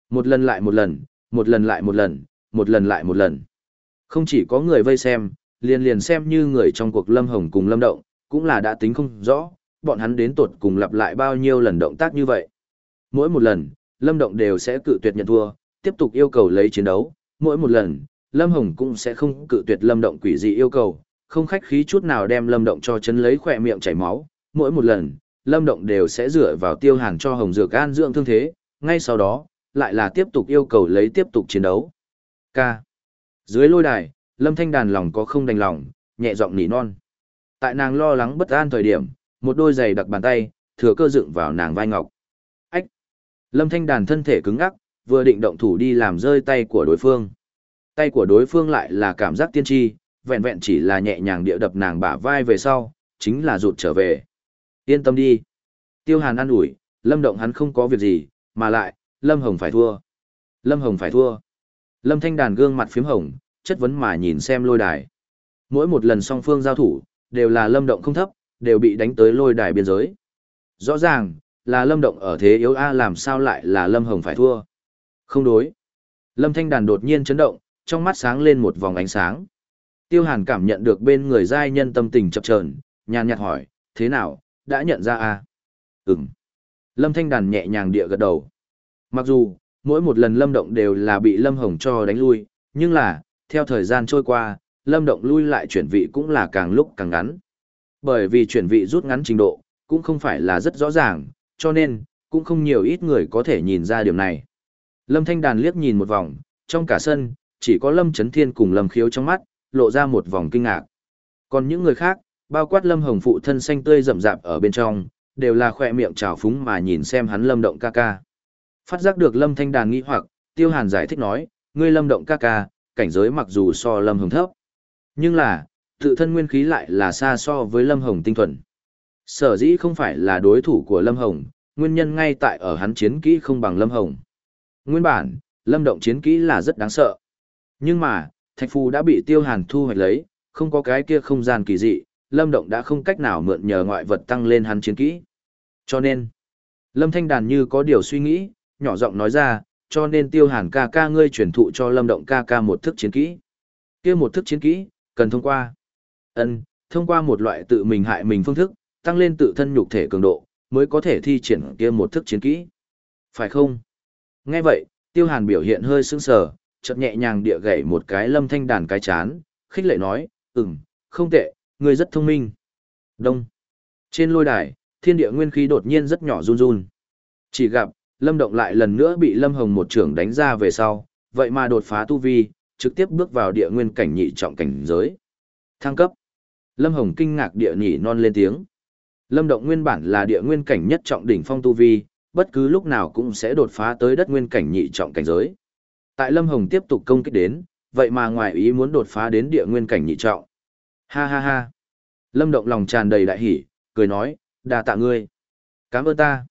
Một lần lại một lần, một lần lại một lần, một lần lại một lần. Không chỉ có người vây xem, liền liền xem như người trong cuộc Lâm Hồng cùng Lâm Động, cũng là đã tính không rõ, bọn hắn đến tột cùng lặp lại bao nhiêu lần động tác như vậy. Mỗi một lần, Lâm Động đều sẽ cự tuyệt nhận thua, tiếp tục yêu cầu lấy chiến đấu, mỗi một lần, Lâm Hồng cũng sẽ không cự tuyệt Lâm Động quỷ dị yêu cầu, không khách khí chút nào đem Lâm Động cho chấn lấy khỏe miệng chảy máu, mỗi một lần, Lâm Động đều sẽ dựa vào tiêu hàn cho Hồng Dược an dưỡng thương thế, ngay sau đó, lại là tiếp tục yêu cầu lấy tiếp tục chiến đấu. K. Dưới lôi đài, Lâm Thanh Đàn lòng có không đành lòng, nhẹ giọng nỉ non. Tại nàng lo lắng bất an thời điểm, một đôi giày đặc bàn tay, thừa cơ dựng vào nàng vai ngọc. Ách! Lâm Thanh Đàn thân thể cứng ngắc, vừa định động thủ đi làm rơi tay của đối phương. Tay của đối phương lại là cảm giác tiên tri, vẹn vẹn chỉ là nhẹ nhàng địa đập nàng bả vai về sau, chính là rụt trở về. Yên tâm đi. Tiêu Hàn ăn ủi, Lâm Động hắn không có việc gì, mà lại, Lâm Hồng phải thua. Lâm Hồng phải thua. Lâm Thanh Đàn gương mặt phím hồng, chất vấn mà nhìn xem lôi đài. Mỗi một lần song phương giao thủ, đều là lâm động không thấp, đều bị đánh tới lôi đài biên giới. Rõ ràng, là lâm động ở thế yếu A làm sao lại là lâm hồng phải thua. Không đối. Lâm thanh đàn đột nhiên chấn động, trong mắt sáng lên một vòng ánh sáng. Tiêu hàn cảm nhận được bên người giai nhân tâm tình chập chờn nhàn nhạt hỏi, thế nào, đã nhận ra A? Ừm. Lâm thanh đàn nhẹ nhàng địa gật đầu. Mặc dù, mỗi một lần lâm động đều là bị lâm hồng cho đánh lui, nhưng là, theo thời gian trôi qua, lâm động lui lại chuyển vị cũng là càng lúc càng ngắn. Bởi vì chuyển vị rút ngắn trình độ, cũng không phải là rất rõ ràng, cho nên, cũng không nhiều ít người có thể nhìn ra điểm này. Lâm Thanh Đàn liếc nhìn một vòng, trong cả sân, chỉ có Lâm Trấn Thiên cùng Lâm Khiếu trong mắt, lộ ra một vòng kinh ngạc. Còn những người khác, bao quát Lâm Hồng phụ thân xanh tươi rậm rạp ở bên trong, đều là khỏe miệng trào phúng mà nhìn xem hắn Lâm Động ca ca. Phát giác được Lâm Thanh Đàn nghĩ hoặc, Tiêu Hàn giải thích nói, ngươi Lâm Động ca ca, cảnh giới mặc dù so Lâm Hồng thấp, nhưng là, tự thân nguyên khí lại là xa so với Lâm Hồng tinh thuần. Sở dĩ không phải là đối thủ của Lâm Hồng, nguyên nhân ngay tại ở hắn chiến kỹ không bằng Lâm Hồng. Nguyên bản, Lâm Động chiến kỹ là rất đáng sợ. Nhưng mà, Thạch Phù đã bị Tiêu Hàn thu hoạch lấy, không có cái kia không gian kỳ dị, Lâm Động đã không cách nào mượn nhờ ngoại vật tăng lên hắn chiến kỹ. Cho nên, Lâm Thanh Đàn như có điều suy nghĩ, nhỏ giọng nói ra, cho nên Tiêu Hàn ca ca ngươi truyền thụ cho Lâm Động ca ca một thức chiến kỹ. Kia một thức chiến kỹ, cần thông qua. Ân, thông qua một loại tự mình hại mình phương thức, tăng lên tự thân nhục thể cường độ, mới có thể thi triển kia một thức chiến kỹ. Phải không? Nghe vậy, Tiêu Hàn biểu hiện hơi sững sờ, chợt nhẹ nhàng địa gậy một cái lâm thanh đàn cái chán, khích lệ nói, ừm, không tệ, ngươi rất thông minh. Đông. Trên lôi đài, thiên địa nguyên khí đột nhiên rất nhỏ run run. Chỉ gặp, lâm động lại lần nữa bị lâm hồng một trưởng đánh ra về sau, vậy mà đột phá tu vi, trực tiếp bước vào địa nguyên cảnh nhị trọng cảnh giới. Thăng cấp. Lâm Hồng kinh ngạc địa nhỉ non lên tiếng. Lâm Động nguyên bản là địa nguyên cảnh nhất trọng đỉnh phong tu vi, bất cứ lúc nào cũng sẽ đột phá tới đất nguyên cảnh nhị trọng cảnh giới. Tại Lâm Hồng tiếp tục công kích đến, vậy mà ngoài ý muốn đột phá đến địa nguyên cảnh nhị trọng. Ha ha ha. Lâm Động lòng tràn đầy đại hỉ, cười nói, đa tạ ngươi. Cảm ơn ta.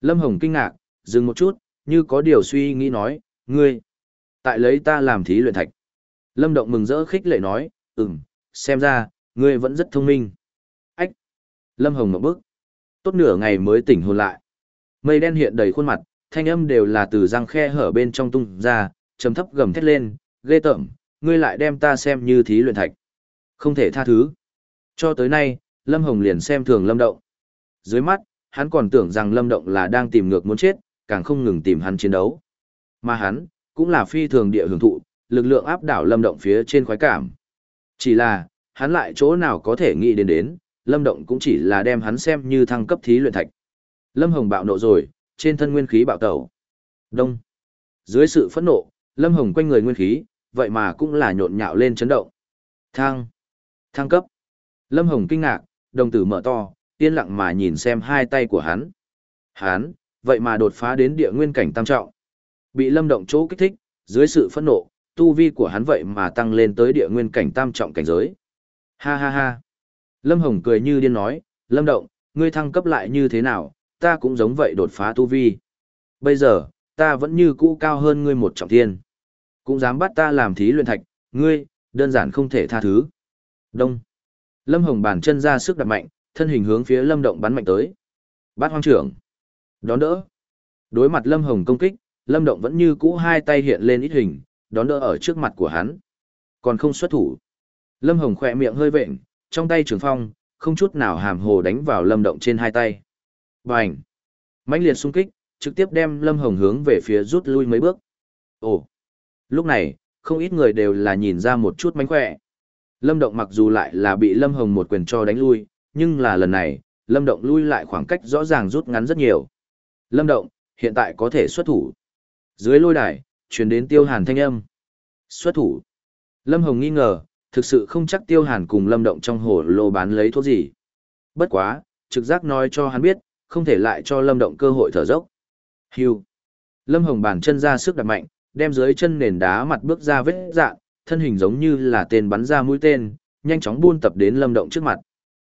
Lâm Hồng kinh ngạc, dừng một chút, như có điều suy nghĩ nói, ngươi. Tại lấy ta làm thí luyện thạch. Lâm Động mừng rỡ khích lệ nói, ừm, xem ra, ngươi vẫn rất thông minh. Ách! Lâm Hồng một bước. Tốt nửa ngày mới tỉnh hồn lại. Mây đen hiện đầy khuôn mặt, thanh âm đều là từ răng khe hở bên trong tung ra, trầm thấp gầm thét lên, ghê tởm, ngươi lại đem ta xem như thí luyện thạch. Không thể tha thứ. Cho tới nay, Lâm Hồng liền xem thường Lâm Động. Dưới mắt, hắn còn tưởng rằng Lâm Động là đang tìm ngược muốn chết, càng không ngừng tìm hắn chiến đấu. Mà hắn, cũng là phi thường địa hưởng thụ, lực lượng áp đảo Lâm Động phía trên khoái cảm. Chỉ là, hắn lại chỗ nào có thể nghĩ đến đến, Lâm Động cũng chỉ là đem hắn xem như thăng cấp thí luyện thạch. Lâm Hồng bạo nộ rồi, trên thân nguyên khí bạo tẩu. Đông. Dưới sự phẫn nộ, Lâm Hồng quanh người nguyên khí, vậy mà cũng là nhộn nhạo lên chấn động. Thăng. Thăng cấp. Lâm Hồng kinh ngạc, đồng tử mở to, yên lặng mà nhìn xem hai tay của hắn. Hắn, vậy mà đột phá đến địa nguyên cảnh tam trọng. Bị Lâm Động chỗ kích thích, dưới sự phẫn nộ, tu vi của hắn vậy mà tăng lên tới địa nguyên cảnh tam trọng cảnh giới. Ha ha ha. Lâm Hồng cười như điên nói, Lâm Động, ngươi thăng cấp lại như thế nào, ta cũng giống vậy đột phá tu vi. Bây giờ, ta vẫn như cũ cao hơn ngươi một trọng thiên. Cũng dám bắt ta làm thí luyện thạch, ngươi, đơn giản không thể tha thứ. Đông. Lâm Hồng bàn chân ra sức đặt mạnh, thân hình hướng phía Lâm Động bắn mạnh tới. Bát hoang trưởng. Đón đỡ. Đối mặt Lâm Hồng công kích, Lâm Động vẫn như cũ hai tay hiện lên ít hình, đón đỡ ở trước mặt của hắn. Còn không xuất thủ. Lâm Hồng khỏe miệng hơi vện, trong tay trường phong, không chút nào hàm hồ đánh vào Lâm Động trên hai tay. Bành! mãnh liệt xung kích, trực tiếp đem Lâm Hồng hướng về phía rút lui mấy bước. Ồ! Lúc này, không ít người đều là nhìn ra một chút mánh khỏe. Lâm Động mặc dù lại là bị Lâm Hồng một quyền cho đánh lui, nhưng là lần này, Lâm Động lui lại khoảng cách rõ ràng rút ngắn rất nhiều. Lâm Động, hiện tại có thể xuất thủ. Dưới lôi đài, truyền đến Tiêu Hàn thanh âm. Xuất thủ. Lâm Hồng nghi ngờ, thực sự không chắc Tiêu Hàn cùng Lâm Động trong hồ lô bán lấy thuốc gì. Bất quá, trực giác nói cho hắn biết, không thể lại cho Lâm Động cơ hội thở dốc. Hưu. Lâm Hồng bàn chân ra sức đặt mạnh, đem dưới chân nền đá mặt bước ra vết dạng, thân hình giống như là tên bắn ra mũi tên, nhanh chóng buôn tập đến Lâm Động trước mặt.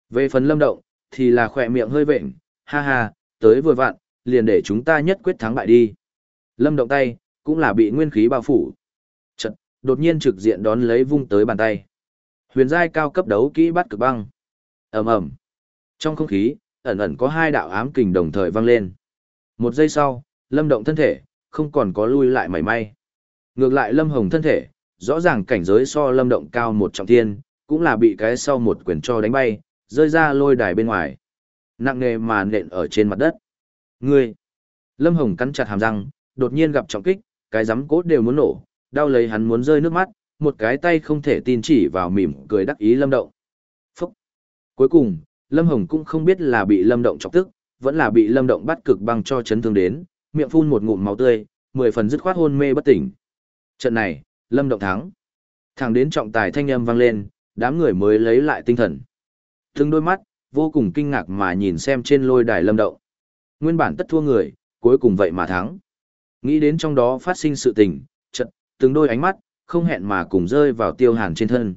Về phần Lâm Động, thì là khỏe miệng hơi vệnh, ha ha, tới vừa vặn, liền để chúng ta nhất quyết thắng bại đi. Lâm Động tay, cũng là bị nguyên khí bao phủ. Chật, đột nhiên trực diện đón lấy vung tới bàn tay. Huyền giai cao cấp đấu kỹ bắt cực băng. Ầm ầm. Trong không khí, ẩn ẩn có hai đạo ám kình đồng thời vang lên. Một giây sau, Lâm Động thân thể không còn có lui lại mảy may. Ngược lại Lâm Hồng thân thể, rõ ràng cảnh giới so Lâm Động cao một trọng thiên, cũng là bị cái sau một quyền cho đánh bay, rơi ra lôi đài bên ngoài. Nặng nề mà nện ở trên mặt đất. Ngươi! Lâm Hồng cắn chặt hàm răng, đột nhiên gặp trọng kích, cái giấm cốt đều muốn nổ, đau lấy hắn muốn rơi nước mắt, một cái tay không thể tin chỉ vào mỉm cười đắc ý Lâm Động. Phúc! Cuối cùng, Lâm Hồng cũng không biết là bị Lâm Động chọc tức, vẫn là bị Lâm Động bắt cực băng cho chấn thương đến, miệng phun một ngụm máu tươi, mười phần dứt khoát hôn mê bất tỉnh. Trận này, Lâm Động thắng. Thẳng đến trọng tài thanh âm vang lên, đám người mới lấy lại tinh thần. Từng đôi mắt, vô cùng kinh ngạc mà nhìn xem trên lôi đài Lâm Động. Nguyên bản tất thua người, cuối cùng vậy mà thắng. Nghĩ đến trong đó phát sinh sự tình, trận, từng đôi ánh mắt, không hẹn mà cùng rơi vào tiêu hàn trên thân.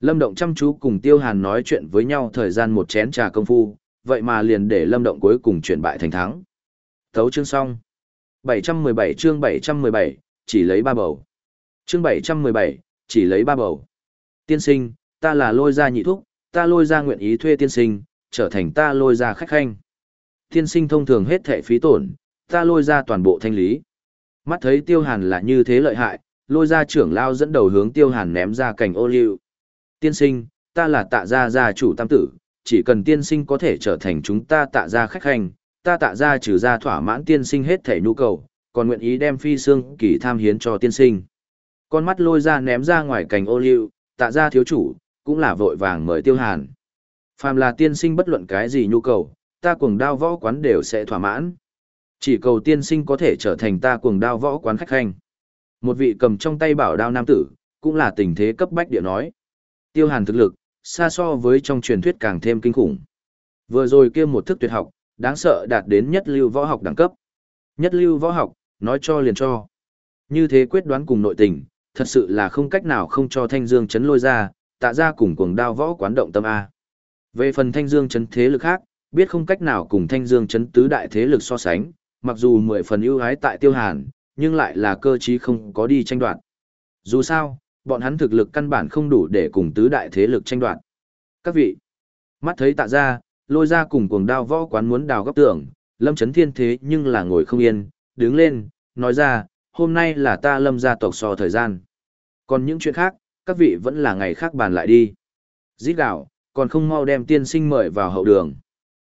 Lâm Động chăm chú cùng Tiêu Hàn nói chuyện với nhau thời gian một chén trà công phu, vậy mà liền để Lâm Động cuối cùng chuyển bại thành thắng. Thấu chương xong. 717 chương 717, chỉ lấy ba bầu. Chương 717, chỉ lấy ba bầu. Tiên sinh, ta là lôi gia nhị thúc, ta lôi ra nguyện ý thuê tiên sinh, trở thành ta lôi ra khách khanh. Tiên sinh thông thường hết thẻ phí tổn, ta lôi ra toàn bộ thanh lý. Mắt thấy tiêu hàn là như thế lợi hại, lôi ra trưởng lao dẫn đầu hướng tiêu hàn ném ra cảnh ô liu. Tiên sinh, ta là tạ gia gia chủ tam tử, chỉ cần tiên sinh có thể trở thành chúng ta tạ gia khách hành, ta tạ gia trừ ra thỏa mãn tiên sinh hết thể nhu cầu, còn nguyện ý đem phi xương kỳ tham hiến cho tiên sinh. Con mắt lôi ra ném ra ngoài cành ô liu, tạ gia thiếu chủ, cũng là vội vàng mời tiêu hàn. Phàm là tiên sinh bất luận cái gì nhu cầu, ta cuồng đao võ quán đều sẽ thỏa mãn. Chỉ cầu tiên sinh có thể trở thành ta cuồng đao võ quán khách khanh. Một vị cầm trong tay bảo đao nam tử, cũng là tình thế cấp bách địa nói. Tiêu hàn thực lực, xa so với trong truyền thuyết càng thêm kinh khủng. Vừa rồi kia một thức tuyệt học, đáng sợ đạt đến nhất lưu võ học đẳng cấp. Nhất lưu võ học, nói cho liền cho. Như thế quyết đoán cùng nội tình, thật sự là không cách nào không cho Thanh Dương chấn lôi ra, tạ ra cùng cuồng đao võ quán động tâm A. Về phần Thanh Dương chấn thế lực khác, biết không cách nào cùng Thanh Dương chấn tứ đại thế lực so sánh, mặc dù mười phần ưu ái tại Tiêu Hàn, nhưng lại là cơ trí không có đi tranh đoạt. Dù sao, bọn hắn thực lực căn bản không đủ để cùng tứ đại thế lực tranh đoạt. Các vị, mắt thấy tạ ra, lôi ra cùng cuồng đao võ quán muốn đào góc tưởng, lâm chấn thiên thế nhưng là ngồi không yên, đứng lên, nói ra, hôm nay là ta lâm gia tộc so thời gian. Còn những chuyện khác, các vị vẫn là ngày khác bàn lại đi. Dít gạo, còn không mau đem tiên sinh mời vào hậu đường.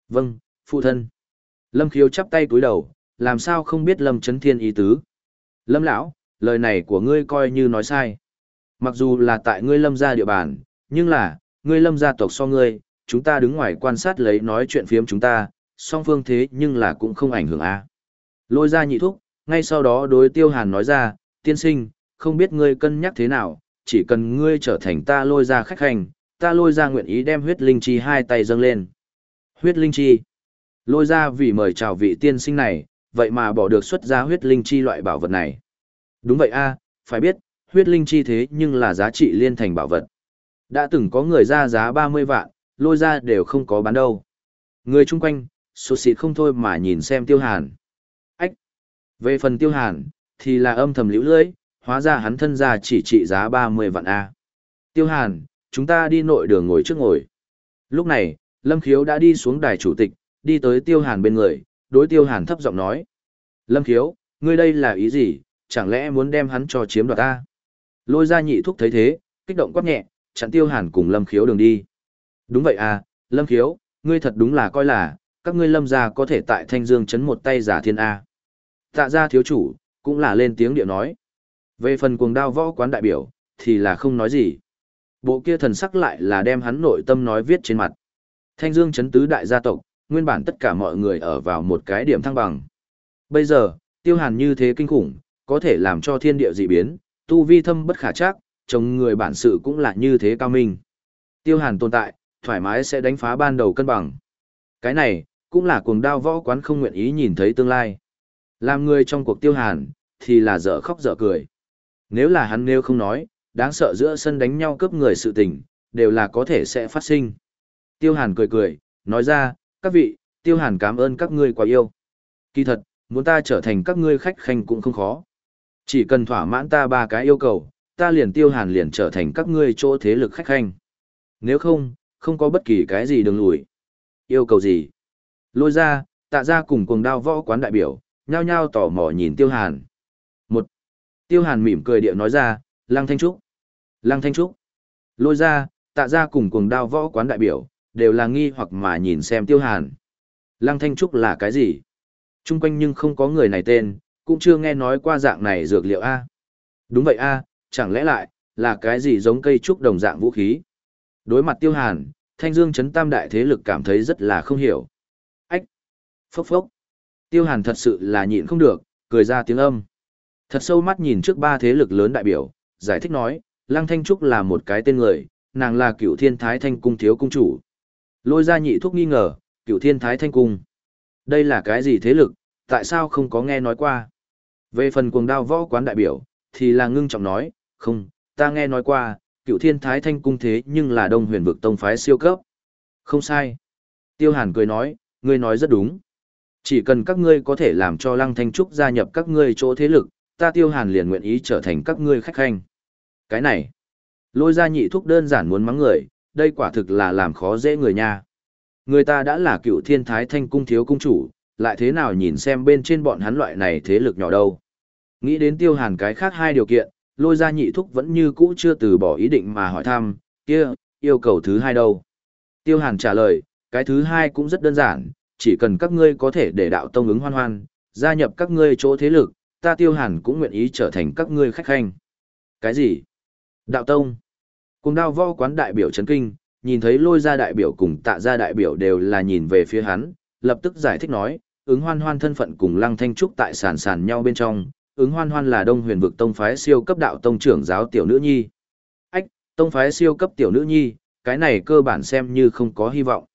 Vâng, phụ thân. Lâm khiếu chắp tay cúi đầu, làm sao không biết lâm chấn thiên ý tứ. Lâm lão, lời này của ngươi coi như nói sai. Mặc dù là tại ngươi lâm gia địa bàn, nhưng là, ngươi lâm gia tộc so ngươi, chúng ta đứng ngoài quan sát lấy nói chuyện phiếm chúng ta, song phương thế nhưng là cũng không ảnh hưởng a. Lôi ra nhị thúc, ngay sau đó đối tiêu hàn nói ra, tiên sinh, không biết ngươi cân nhắc thế nào, chỉ cần ngươi trở thành ta lôi ra khách hành, ta lôi ra nguyện ý đem huyết linh chi hai tay dâng lên. Huyết linh chi. Lôi ra vì mời chào vị tiên sinh này, vậy mà bỏ được xuất ra huyết linh chi loại bảo vật này. Đúng vậy a, phải biết, huyết linh chi thế nhưng là giá trị liên thành bảo vật. Đã từng có người ra giá 30 vạn, lôi ra đều không có bán đâu. Người chung quanh, sụt xịt không thôi mà nhìn xem tiêu hàn. Ách! Về phần tiêu hàn, thì là âm thầm liễu lưỡi, hóa ra hắn thân gia chỉ trị giá 30 vạn A. Tiêu hàn, chúng ta đi nội đường ngồi trước ngồi. Lúc này, Lâm Khiếu đã đi xuống đài chủ tịch, đi tới tiêu hàn bên người, đối tiêu hàn thấp giọng nói. Lâm Khiếu, ngươi đây là ý gì, chẳng lẽ muốn đem hắn cho chiếm đoạt ta? Lôi ra nhị thúc thấy thế, kích động quát nhẹ, chặn tiêu hàn cùng Lâm Khiếu đường đi. Đúng vậy à, Lâm Khiếu, ngươi thật đúng là coi là, các ngươi lâm gia có thể tại Thanh Dương chấn một tay giả thiên A. Tạ gia thiếu chủ, cũng là lên tiếng điệu nói. Về phần cuồng đao võ quán đại biểu, thì là không nói gì. Bộ kia thần sắc lại là đem hắn nội tâm nói viết trên mặt. Thanh Dương chấn tứ đại gia tộc, nguyên bản tất cả mọi người ở vào một cái điểm thăng bằng. Bây giờ, tiêu hàn như thế kinh khủng, có thể làm cho thiên địa dị biến, tu vi thâm bất khả chắc, chồng người bản sự cũng là như thế cao minh. Tiêu hàn tồn tại, thoải mái sẽ đánh phá ban đầu cân bằng. Cái này, cũng là cuồng đao võ quán không nguyện ý nhìn thấy tương lai. Làm người trong cuộc tiêu hàn, thì là dở khóc dở cười. Nếu là hắn nêu không nói, đáng sợ giữa sân đánh nhau cướp người sự tình, đều là có thể sẽ phát sinh. Tiêu hàn cười cười, nói ra, các vị, tiêu hàn cảm ơn các ngươi quá yêu. Kỳ thật, muốn ta trở thành các ngươi khách khanh cũng không khó. Chỉ cần thỏa mãn ta ba cái yêu cầu, ta liền tiêu hàn liền trở thành các ngươi chỗ thế lực khách khanh. Nếu không, không có bất kỳ cái gì đường lùi. Yêu cầu gì? Lôi ra, tạ ra cùng cuồng đao võ quán đại biểu, nhao nhao tò mò nhìn Tiêu Hàn. Tiêu Hàn mỉm cười điệu nói ra, Lăng Thanh Trúc. Lăng Thanh Trúc. Lôi ra, tạ ra cùng cuồng đao võ quán đại biểu, đều là nghi hoặc mà nhìn xem Tiêu Hàn. Lăng Thanh Trúc là cái gì? Trung quanh nhưng không có người này tên, cũng chưa nghe nói qua dạng này dược liệu A. Đúng vậy A, chẳng lẽ lại, là cái gì giống cây trúc đồng dạng vũ khí? Đối mặt Tiêu Hàn, Thanh Dương chấn tam đại thế lực cảm thấy rất là không hiểu. Ách! Phốc phốc! Tiêu Hàn thật sự là nhịn không được, cười ra tiếng âm. Thật sâu mắt nhìn trước ba thế lực lớn đại biểu, giải thích nói, Lăng Thanh Trúc là một cái tên người, nàng là cựu thiên thái thanh cung thiếu cung chủ. Lôi ra nhị thúc nghi ngờ, cựu thiên thái thanh cung. Đây là cái gì thế lực, tại sao không có nghe nói qua? Về phần cuồng đao võ quán đại biểu, thì là ngưng trọng nói, không, ta nghe nói qua, cựu thiên thái thanh cung thế nhưng là đông huyền vực tông phái siêu cấp. Không sai. Tiêu Hàn cười nói, ngươi nói rất đúng. Chỉ cần các ngươi có thể làm cho Lăng Thanh Trúc gia nhập các ngươi chỗ thế lực, ta Tiêu Hàn liền nguyện ý trở thành các ngươi khách khanh. Cái này, lôi ra nhị thúc đơn giản muốn mắng người, đây quả thực là làm khó dễ người nha. Người ta đã là cựu thiên thái thanh cung thiếu cung chủ, lại thế nào nhìn xem bên trên bọn hắn loại này thế lực nhỏ đâu. Nghĩ đến Tiêu Hàn cái khác hai điều kiện, lôi ra nhị thúc vẫn như cũ chưa từ bỏ ý định mà hỏi thăm, kia, yêu cầu thứ hai đâu? Tiêu hàn trả lời, cái thứ hai cũng rất đơn giản, chỉ cần các ngươi có thể để đạo tông ứng hoan hoan, gia nhập các ngươi chỗ thế lực, ta tiêu hàn cũng nguyện ý trở thành các ngươi khách khanh. Cái gì? Đạo tông? Cùng đao võ quán đại biểu chấn kinh, nhìn thấy lôi ra đại biểu cùng tạ ra đại biểu đều là nhìn về phía hắn, lập tức giải thích nói, ứng hoan hoan thân phận cùng lăng thanh trúc tại sàn sàn nhau bên trong, ứng hoan hoan là đông huyền vực tông phái siêu cấp đạo tông trưởng giáo tiểu nữ nhi. Ách, tông phái siêu cấp tiểu nữ nhi, cái này cơ bản xem như không có hy vọng.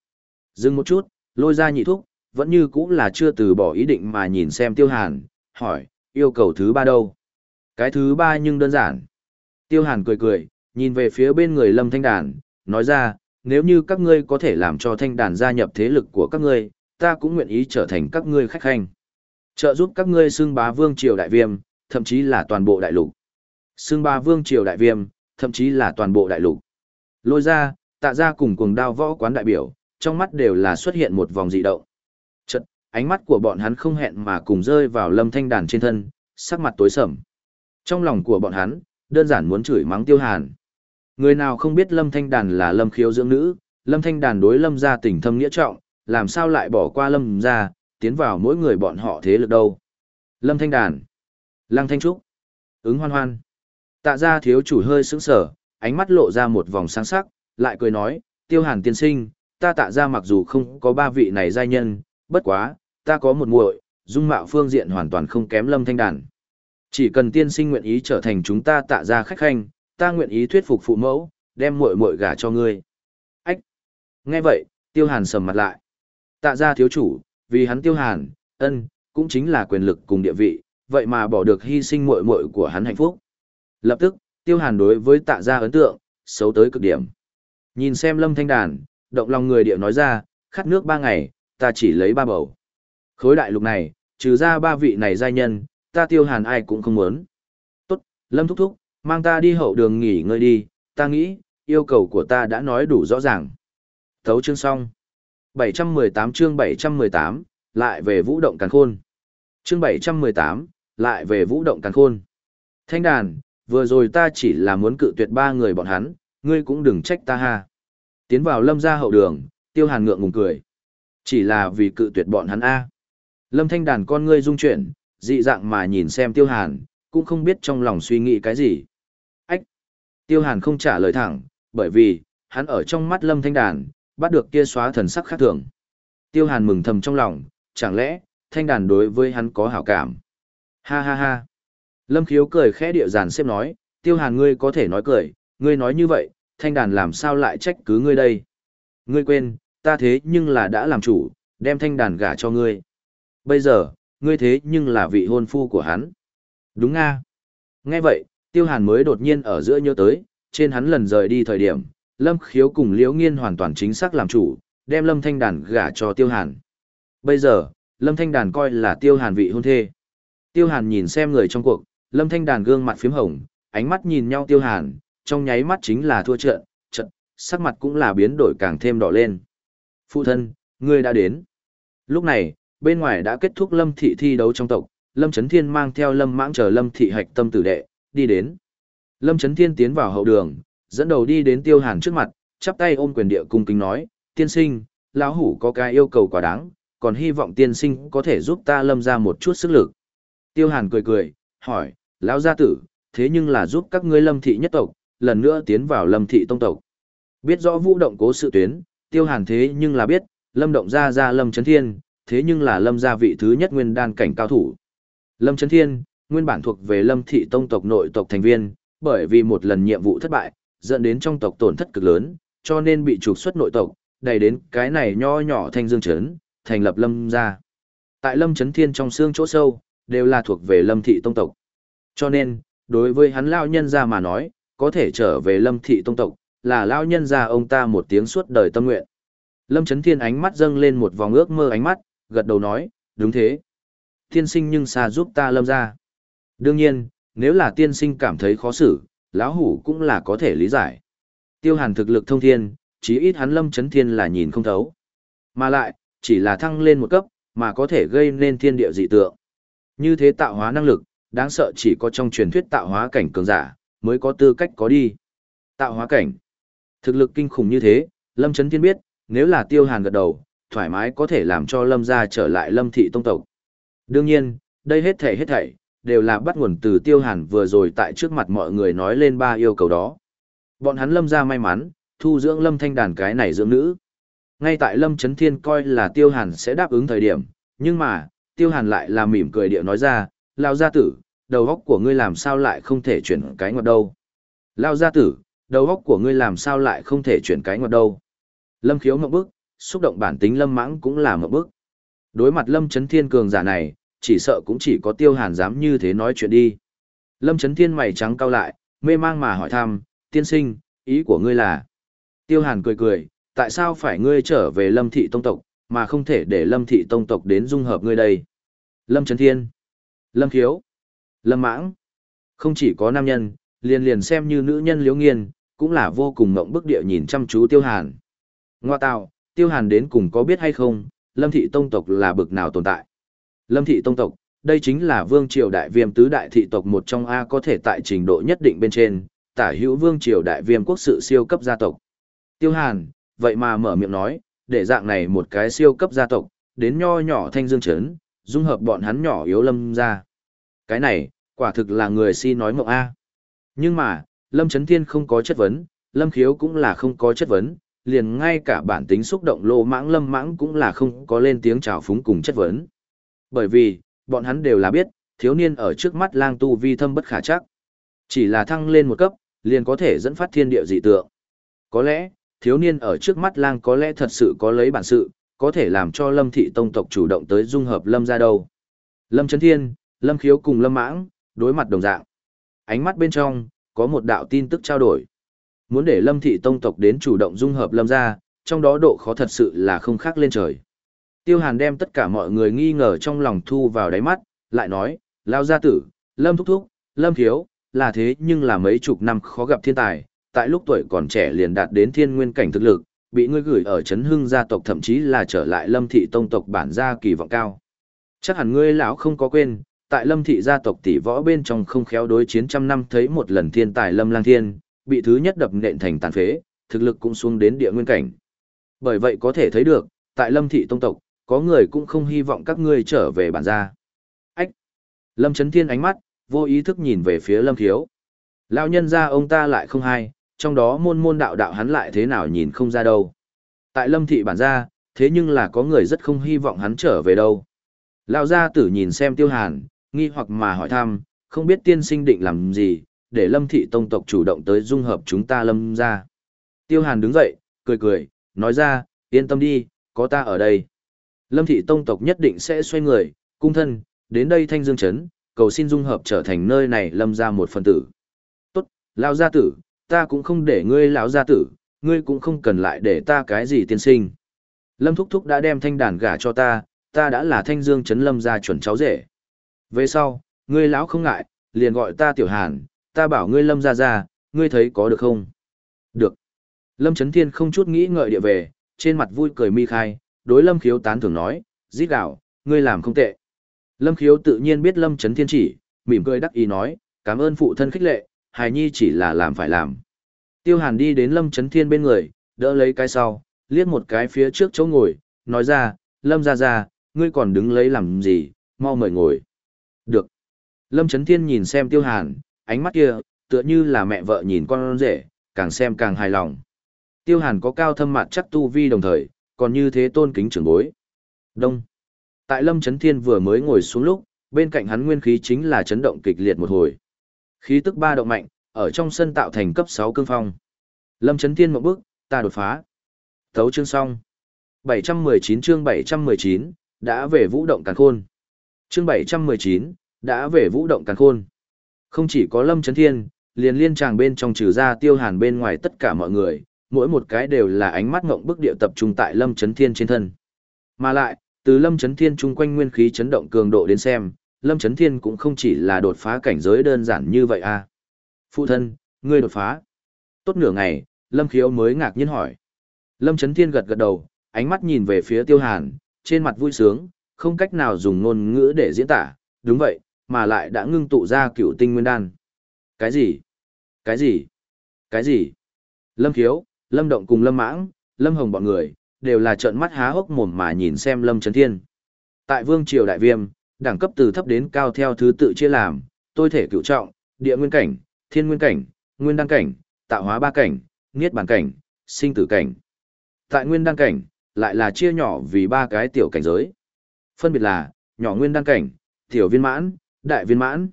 Dừng một chút, lôi ra nhị thúc, vẫn như cũng là chưa từ bỏ ý định mà nhìn xem tiêu hàn, hỏi, yêu cầu thứ ba đâu? Cái thứ ba nhưng đơn giản. Tiêu hàn cười cười, nhìn về phía bên người lâm thanh đàn, nói ra, nếu như các ngươi có thể làm cho thanh đàn gia nhập thế lực của các ngươi, ta cũng nguyện ý trở thành các ngươi khách khanh. Trợ giúp các ngươi xưng bá vương triều đại viêm, thậm chí là toàn bộ đại lục. Xưng bá vương triều đại viêm, thậm chí là toàn bộ đại lục. Lôi ra, tạ ra cùng cuồng đao võ quán đại biểu, trong mắt đều là xuất hiện một vòng dị động. Chật, ánh mắt của bọn hắn không hẹn mà cùng rơi vào lâm thanh đàn trên thân, sắc mặt tối sầm. Trong lòng của bọn hắn, đơn giản muốn chửi mắng tiêu hàn. Người nào không biết lâm thanh đàn là lâm khiếu dưỡng nữ, lâm thanh đàn đối lâm gia tình thâm nghĩa trọng, làm sao lại bỏ qua lâm gia, tiến vào mỗi người bọn họ thế lực đâu. Lâm thanh đàn, lăng thanh trúc, ứng hoan hoan. Tạ gia thiếu chủ hơi sững sờ, ánh mắt lộ ra một vòng sáng sắc, lại cười nói, tiêu hàn tiên sinh, ta tạ gia mặc dù không có ba vị này giai nhân, bất quá, ta có một muội, dung mạo phương diện hoàn toàn không kém lâm thanh đàn. Chỉ cần tiên sinh nguyện ý trở thành chúng ta tạ gia khách khanh, ta nguyện ý thuyết phục phụ mẫu, đem muội muội gả cho ngươi. Ách! Nghe vậy, tiêu hàn sầm mặt lại. Tạ gia thiếu chủ, vì hắn tiêu hàn, ân, cũng chính là quyền lực cùng địa vị, vậy mà bỏ được hy sinh muội muội của hắn hạnh phúc. Lập tức, tiêu hàn đối với tạ gia ấn tượng, xấu tới cực điểm. Nhìn xem lâm thanh đàn, động lòng người địa nói ra, khát nước ba ngày, ta chỉ lấy ba bầu. Khối đại lục này, trừ ra ba vị này giai nhân, ta tiêu hàn ai cũng không muốn. Tốt, lâm thúc thúc, mang ta đi hậu đường nghỉ ngơi đi, ta nghĩ, yêu cầu của ta đã nói đủ rõ ràng. Thấu chương xong. 718 chương 718, lại về vũ động càn khôn. Chương 718, lại về vũ động càn khôn. Thanh đàn, vừa rồi ta chỉ là muốn cự tuyệt ba người bọn hắn, ngươi cũng đừng trách ta ha. Tiến vào lâm gia hậu đường, tiêu hàn ngượng ngùng cười. Chỉ là vì cự tuyệt bọn hắn A. Lâm thanh đàn con ngươi rung chuyển, dị dạng mà nhìn xem tiêu hàn, cũng không biết trong lòng suy nghĩ cái gì. Ách! Tiêu hàn không trả lời thẳng, bởi vì, hắn ở trong mắt lâm thanh đàn, bắt được kia xóa thần sắc khác thường. Tiêu hàn mừng thầm trong lòng, chẳng lẽ, thanh đàn đối với hắn có hảo cảm. Ha ha ha! Lâm khiếu cười khẽ điệu giàn xếp nói, tiêu hàn ngươi có thể nói cười, ngươi nói như vậy, thanh đàn làm sao lại trách cứ ngươi đây? Ngươi quên, ta thế nhưng là đã làm chủ, đem thanh đàn gả cho ngươi. Bây giờ, ngươi thế nhưng là vị hôn phu của hắn. Đúng nga. Nghe vậy, tiêu hàn mới đột nhiên ở giữa nhớ tới, trên hắn lần rời đi thời điểm, lâm khiếu cùng liễu nghiên hoàn toàn chính xác làm chủ, đem lâm thanh đàn gả cho tiêu hàn. Bây giờ, lâm thanh đàn coi là tiêu hàn vị hôn thê. Tiêu hàn nhìn xem người trong cuộc, lâm thanh đàn gương mặt phím hồng, ánh mắt nhìn nhau tiêu hàn, trong nháy mắt chính là thua trận, trận, sắc mặt cũng là biến đổi càng thêm đỏ lên. Phụ thân, ngươi đã đến. Lúc này, bên ngoài đã kết thúc lâm thị thi đấu trong tộc, lâm chấn thiên mang theo lâm mãng chờ lâm thị hạch tâm tử đệ, đi đến. Lâm chấn thiên tiến vào hậu đường, dẫn đầu đi đến tiêu hàn trước mặt, chắp tay ôm quyền địa cung kính nói, tiên sinh, lão hủ có cái yêu cầu quá đáng, còn hy vọng tiên sinh có thể giúp ta lâm ra một chút sức lực. Tiêu hàn cười cười, hỏi, lão gia tử, thế nhưng là giúp các ngươi lâm thị nhất tộc, lần nữa tiến vào lâm thị tông tộc. Biết rõ vũ động cố sự tuyến, tiêu hàn thế nhưng là biết, lâm động ra ra lâm chấn thiên, thế nhưng là lâm gia vị thứ nhất nguyên đan cảnh cao thủ. Lâm chấn thiên, nguyên bản thuộc về lâm thị tông tộc nội tộc thành viên, bởi vì một lần nhiệm vụ thất bại, dẫn đến trong tộc tổn thất cực lớn, cho nên bị trục xuất nội tộc, đầy đến cái này nho nhỏ thanh dương chấn, thành lập lâm gia. Tại lâm chấn thiên trong xương chỗ sâu, đều là thuộc về lâm thị tông tộc. Cho nên, đối với hắn lao nhân gia mà nói, có thể trở về lâm thị tông tộc, là lao nhân gia ông ta một tiếng suốt đời tâm nguyện. Lâm Chấn Thiên ánh mắt dâng lên một vòng ước mơ ánh mắt, gật đầu nói, đúng thế. Tiên sinh nhưng xa giúp ta lâm ra. Đương nhiên, nếu là tiên sinh cảm thấy khó xử, lão hủ cũng là có thể lý giải. Tiêu hàn thực lực thông thiên, chí ít hắn lâm chấn thiên là nhìn không thấu. Mà lại, chỉ là thăng lên một cấp, mà có thể gây nên thiên địa dị tượng. Như thế tạo hóa năng lực, đáng sợ chỉ có trong truyền thuyết tạo hóa cảnh cường giả, mới có tư cách có đi. Tạo hóa cảnh. Thực lực kinh khủng như thế, Lâm Chấn Thiên biết, nếu là tiêu hàn gật đầu, thoải mái có thể làm cho Lâm gia trở lại Lâm thị tông tộc. Đương nhiên, đây hết thảy hết thảy, đều là bắt nguồn từ tiêu hàn vừa rồi tại trước mặt mọi người nói lên ba yêu cầu đó. Bọn hắn Lâm gia may mắn, thu dưỡng Lâm thanh đàn cái này dưỡng nữ. Ngay tại Lâm Chấn Thiên coi là tiêu hàn sẽ đáp ứng thời điểm, nhưng mà, tiêu hàn lại là mỉm cười địa nói ra, lao gia tử, đầu óc của ngươi làm sao lại không thể chuyển cái ngoặt đâu. Lao gia tử, đầu óc của ngươi làm sao lại không thể chuyển cái ngoặt đâu. Lâm khiếu ngậm bức, xúc động bản tính Lâm Mãng cũng là một bước. Đối mặt Lâm Chấn Thiên cường giả này, chỉ sợ cũng chỉ có Tiêu Hàn dám như thế nói chuyện đi. Lâm Chấn Thiên mày trắng cau lại, mê mang mà hỏi thăm, tiên sinh, ý của ngươi là. Tiêu Hàn cười cười, tại sao phải ngươi trở về Lâm Thị Tông Tộc, mà không thể để Lâm Thị Tông Tộc đến dung hợp ngươi đây? Lâm Chấn Thiên, Lâm Khiếu, Lâm Mãng. Không chỉ có nam nhân, liền liền xem như nữ nhân liễu nghiên, cũng là vô cùng mộng bức địa nhìn chăm chú Tiêu Hàn. Ngoa tạo, Tiêu Hàn đến cùng có biết hay không, Lâm Thị Tông Tộc là bực nào tồn tại? Lâm Thị Tông Tộc, đây chính là vương triều đại viêm tứ đại thị tộc một trong A có thể tại trình độ nhất định bên trên, tả hữu vương triều đại viêm quốc sự siêu cấp gia tộc. Tiêu Hàn, vậy mà mở miệng nói, để dạng này một cái siêu cấp gia tộc, đến nho nhỏ thanh dương chấn, dung hợp bọn hắn nhỏ yếu lâm ra. Cái này, quả thực là người si nói mộng A. Nhưng mà, lâm chấn thiên không có chất vấn, lâm khiếu cũng là không có chất vấn, liền ngay cả bản tính xúc động lô mãng lâm mãng cũng là không có lên tiếng chào phúng cùng chất vấn. Bởi vì, bọn hắn đều là biết, thiếu niên ở trước mắt lang tu vi thâm bất khả chắc. Chỉ là thăng lên một cấp, liền có thể dẫn phát thiên địa dị tượng. Có lẽ, thiếu niên ở trước mắt lang có lẽ thật sự có lấy bản sự, có thể làm cho lâm thị tông tộc chủ động tới dung hợp lâm ra đâu. Lâm Trấn Thiên, Lâm Khiếu cùng Lâm Mãng, đối mặt đồng dạng. Ánh mắt bên trong, có một đạo tin tức trao đổi. Muốn để lâm thị tông tộc đến chủ động dung hợp lâm gia, trong đó độ khó thật sự là không khác lên trời. Tiêu Hàn đem tất cả mọi người nghi ngờ trong lòng thu vào đáy mắt, lại nói, lao gia tử, lâm thúc thúc, lâm thiếu, là thế nhưng là mấy chục năm khó gặp thiên tài, tại lúc tuổi còn trẻ liền đạt đến thiên nguyên cảnh thực lực, bị ngươi gửi ở chấn hưng gia tộc thậm chí là trở lại lâm thị tông tộc bản gia kỳ vọng cao. Chắc hẳn ngươi lão không có quên, tại lâm thị gia tộc tỷ võ bên trong không khéo đối chiến trăm năm thấy một lần thiên tài lâm lang thiên, bị thứ nhất đập nện thành tàn phế, thực lực cũng xuống đến địa nguyên cảnh. Bởi vậy có thể thấy được, tại lâm thị tông tộc, có người cũng không hy vọng các ngươi trở về bản gia. Ách! Lâm chấn Thiên ánh mắt, vô ý thức nhìn về phía Lâm Thiếu. Lão nhân gia ông ta lại không hay, trong đó môn môn đạo đạo hắn lại thế nào nhìn không ra đâu. Tại Lâm Thị bản gia, thế nhưng là có người rất không hy vọng hắn trở về đâu. Lão gia tử nhìn xem Tiêu Hàn, nghi hoặc mà hỏi thăm, không biết tiên sinh định làm gì, để Lâm Thị tông tộc chủ động tới dung hợp chúng ta Lâm ra. Tiêu Hàn đứng dậy, cười cười, nói ra, yên tâm đi, có ta ở đây. Lâm thị tông tộc nhất định sẽ xoay người, cung thân, đến đây thanh dương chấn, cầu xin dung hợp trở thành nơi này lâm ra một phần tử. Tốt, lão gia tử, ta cũng không để ngươi lão gia tử, ngươi cũng không cần lại để ta cái gì tiên sinh. Lâm thúc thúc đã đem thanh đàn gả cho ta, ta đã là thanh dương chấn lâm gia chuẩn cháu rể. Về sau, ngươi lão không ngại, liền gọi ta tiểu hàn, ta bảo ngươi lâm gia gia, ngươi thấy có được không? Được. Lâm Chấn Thiên không chút nghĩ ngợi địa về, trên mặt vui cười mi khai, đối Lâm Khiếu tán thưởng nói, giết gạo, ngươi làm không tệ. Lâm Khiếu tự nhiên biết Lâm Trấn Thiên chỉ, mỉm cười đắc ý nói, cảm ơn phụ thân khích lệ, hài nhi chỉ là làm phải làm. Tiêu Hàn đi đến Lâm Trấn Thiên bên người, đỡ lấy cái sau, liếc một cái phía trước chỗ ngồi, nói ra, Lâm ra ra, ngươi còn đứng lấy làm gì, mau mời ngồi. Được. Lâm Trấn Thiên nhìn xem Tiêu Hàn, ánh mắt kia, tựa như là mẹ vợ nhìn con rể, càng xem càng hài lòng. Tiêu Hàn có cao thâm mặt chắc tu vi đồng thời, còn như thế tôn kính trưởng bối. Đông. Tại Lâm Chấn Thiên vừa mới ngồi xuống lúc, bên cạnh hắn nguyên khí chính là chấn động kịch liệt một hồi. Khí tức ba động mạnh, ở trong sân tạo thành cấp 6 cương phong. Lâm Chấn Thiên một bước, ta đột phá. Thấu chương xong. 719 chương 719, đã về vũ động càn khôn. Chương 719, đã về vũ động càn khôn. Không chỉ có Lâm Chấn Thiên, liền liên tràng bên trong trừ ra tiêu hàn bên ngoài tất cả mọi người, mỗi một cái đều là ánh mắt ngộng bức địa tập trung tại Lâm Chấn Thiên trên thân. Mà lại, từ Lâm Chấn Thiên chung quanh nguyên khí chấn động cường độ đến xem, Lâm Chấn Thiên cũng không chỉ là đột phá cảnh giới đơn giản như vậy a. À. Phụ thân, ngươi đột phá. Tốt nửa ngày, Lâm Khiếu mới ngạc nhiên hỏi. Lâm Chấn Thiên gật gật đầu, ánh mắt nhìn về phía Tiêu Hàn, trên mặt vui sướng, không cách nào dùng ngôn ngữ để diễn tả, đúng vậy, mà lại đã ngưng tụ ra cựu tinh nguyên đan. Cái gì? Cái gì? Cái gì? Lâm Khiếu, Lâm Động cùng Lâm Mãng, Lâm Hồng bọn người, đều là trợn mắt há hốc mồm mà nhìn xem Lâm Trấn Thiên. Tại Vương Triều Đại Viêm, đẳng cấp từ thấp đến cao theo thứ tự chia làm, tôi thể cựu trọng, địa nguyên cảnh, thiên nguyên cảnh, nguyên đăng cảnh, tạo hóa ba cảnh, niết bàn cảnh, sinh tử cảnh. Tại nguyên đăng cảnh, lại là chia nhỏ vì ba cái tiểu cảnh giới. Phân biệt là, nhỏ nguyên đăng cảnh, tiểu viên mãn, đại viên mãn.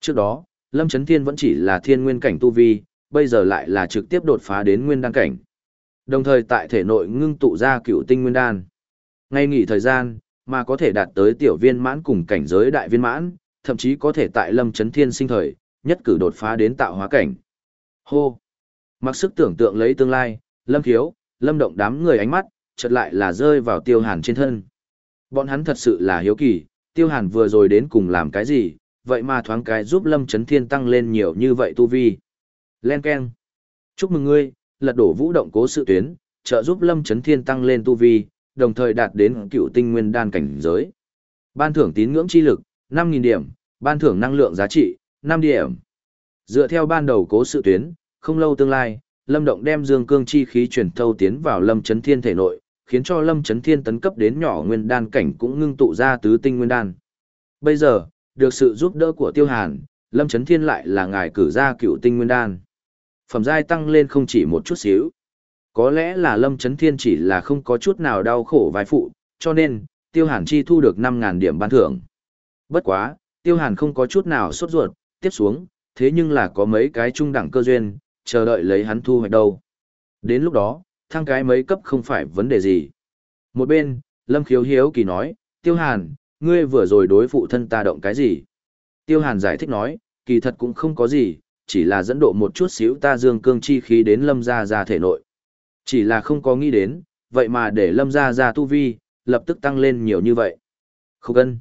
Trước đó, Lâm Trấn Thiên vẫn chỉ là thiên nguyên cảnh tu vi, bây giờ lại là trực tiếp đột phá đến nguyên đăng cảnh. Đồng thời tại thể nội ngưng tụ ra cựu tinh nguyên đan. Ngay nghỉ thời gian, mà có thể đạt tới tiểu viên mãn cùng cảnh giới đại viên mãn, thậm chí có thể tại lâm chấn thiên sinh thời, nhất cử đột phá đến tạo hóa cảnh. Hô! Mặc sức tưởng tượng lấy tương lai, lâm thiếu, lâm động đám người ánh mắt, chợt lại là rơi vào tiêu hàn trên thân. Bọn hắn thật sự là hiếu kỳ, tiêu hàn vừa rồi đến cùng làm cái gì, vậy mà thoáng cái giúp lâm chấn thiên tăng lên nhiều như vậy tu vi. Len Ken! Chúc mừng ngươi, lật đổ vũ động cố sự tuyến, trợ giúp lâm chấn thiên tăng lên tu vi, đồng thời đạt đến cựu tinh nguyên đan cảnh giới. Ban thưởng tín ngưỡng chi lực, 5.000 điểm, ban thưởng năng lượng giá trị, 5 điểm. Dựa theo ban đầu cố sự tuyến, không lâu tương lai, Lâm Động đem dương cương chi khí chuyển thâu tiến vào Lâm Chấn Thiên thể nội, khiến cho Lâm Chấn Thiên tấn cấp đến nhỏ nguyên đan cảnh cũng ngưng tụ ra tứ tinh nguyên đan. Bây giờ, được sự giúp đỡ của Tiêu Hàn, Lâm Chấn Thiên lại là ngài cử ra cựu tinh nguyên đan. Phẩm giai tăng lên không chỉ một chút xíu. Có lẽ là Lâm Chấn Thiên chỉ là không có chút nào đau khổ vai phụ, cho nên, Tiêu Hàn chi thu được 5.000 điểm ban thưởng. Bất quá, Tiêu Hàn không có chút nào sốt ruột, tiếp xuống, thế nhưng là có mấy cái trung đẳng cơ duyên, chờ đợi lấy hắn thu hoạch đâu. Đến lúc đó, thăng cái mấy cấp không phải vấn đề gì. Một bên, Lâm Khiếu Hiếu kỳ nói, Tiêu Hàn, ngươi vừa rồi đối phụ thân ta động cái gì? Tiêu Hàn giải thích nói, kỳ thật cũng không có gì, chỉ là dẫn độ một chút xíu ta dương cương chi khí đến lâm gia gia thể nội. Chỉ là không có nghĩ đến, vậy mà để lâm gia gia tu vi, lập tức tăng lên nhiều như vậy. Không cần.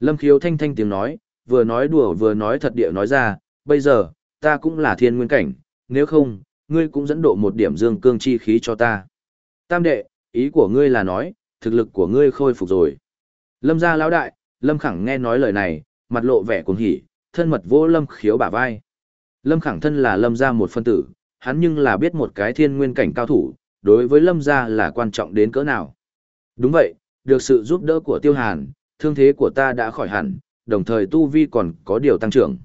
Lâm khiếu thanh thanh tiếng nói, vừa nói đùa vừa nói thật địa nói ra, bây giờ, ta cũng là thiên nguyên cảnh, nếu không, ngươi cũng dẫn độ một điểm dương cương chi khí cho ta. Tam đệ, ý của ngươi là nói, thực lực của ngươi khôi phục rồi. Lâm gia lão đại, Lâm khẳng nghe nói lời này, mặt lộ vẻ cuồng hỉ, thân mật vô Lâm khiếu bả vai. Lâm khẳng thân là Lâm gia một phân tử, hắn nhưng là biết một cái thiên nguyên cảnh cao thủ, đối với Lâm gia là quan trọng đến cỡ nào. Đúng vậy, được sự giúp đỡ của Tiêu Hàn, thương thế của ta đã khỏi hẳn, đồng thời tu vi còn có điều tăng trưởng.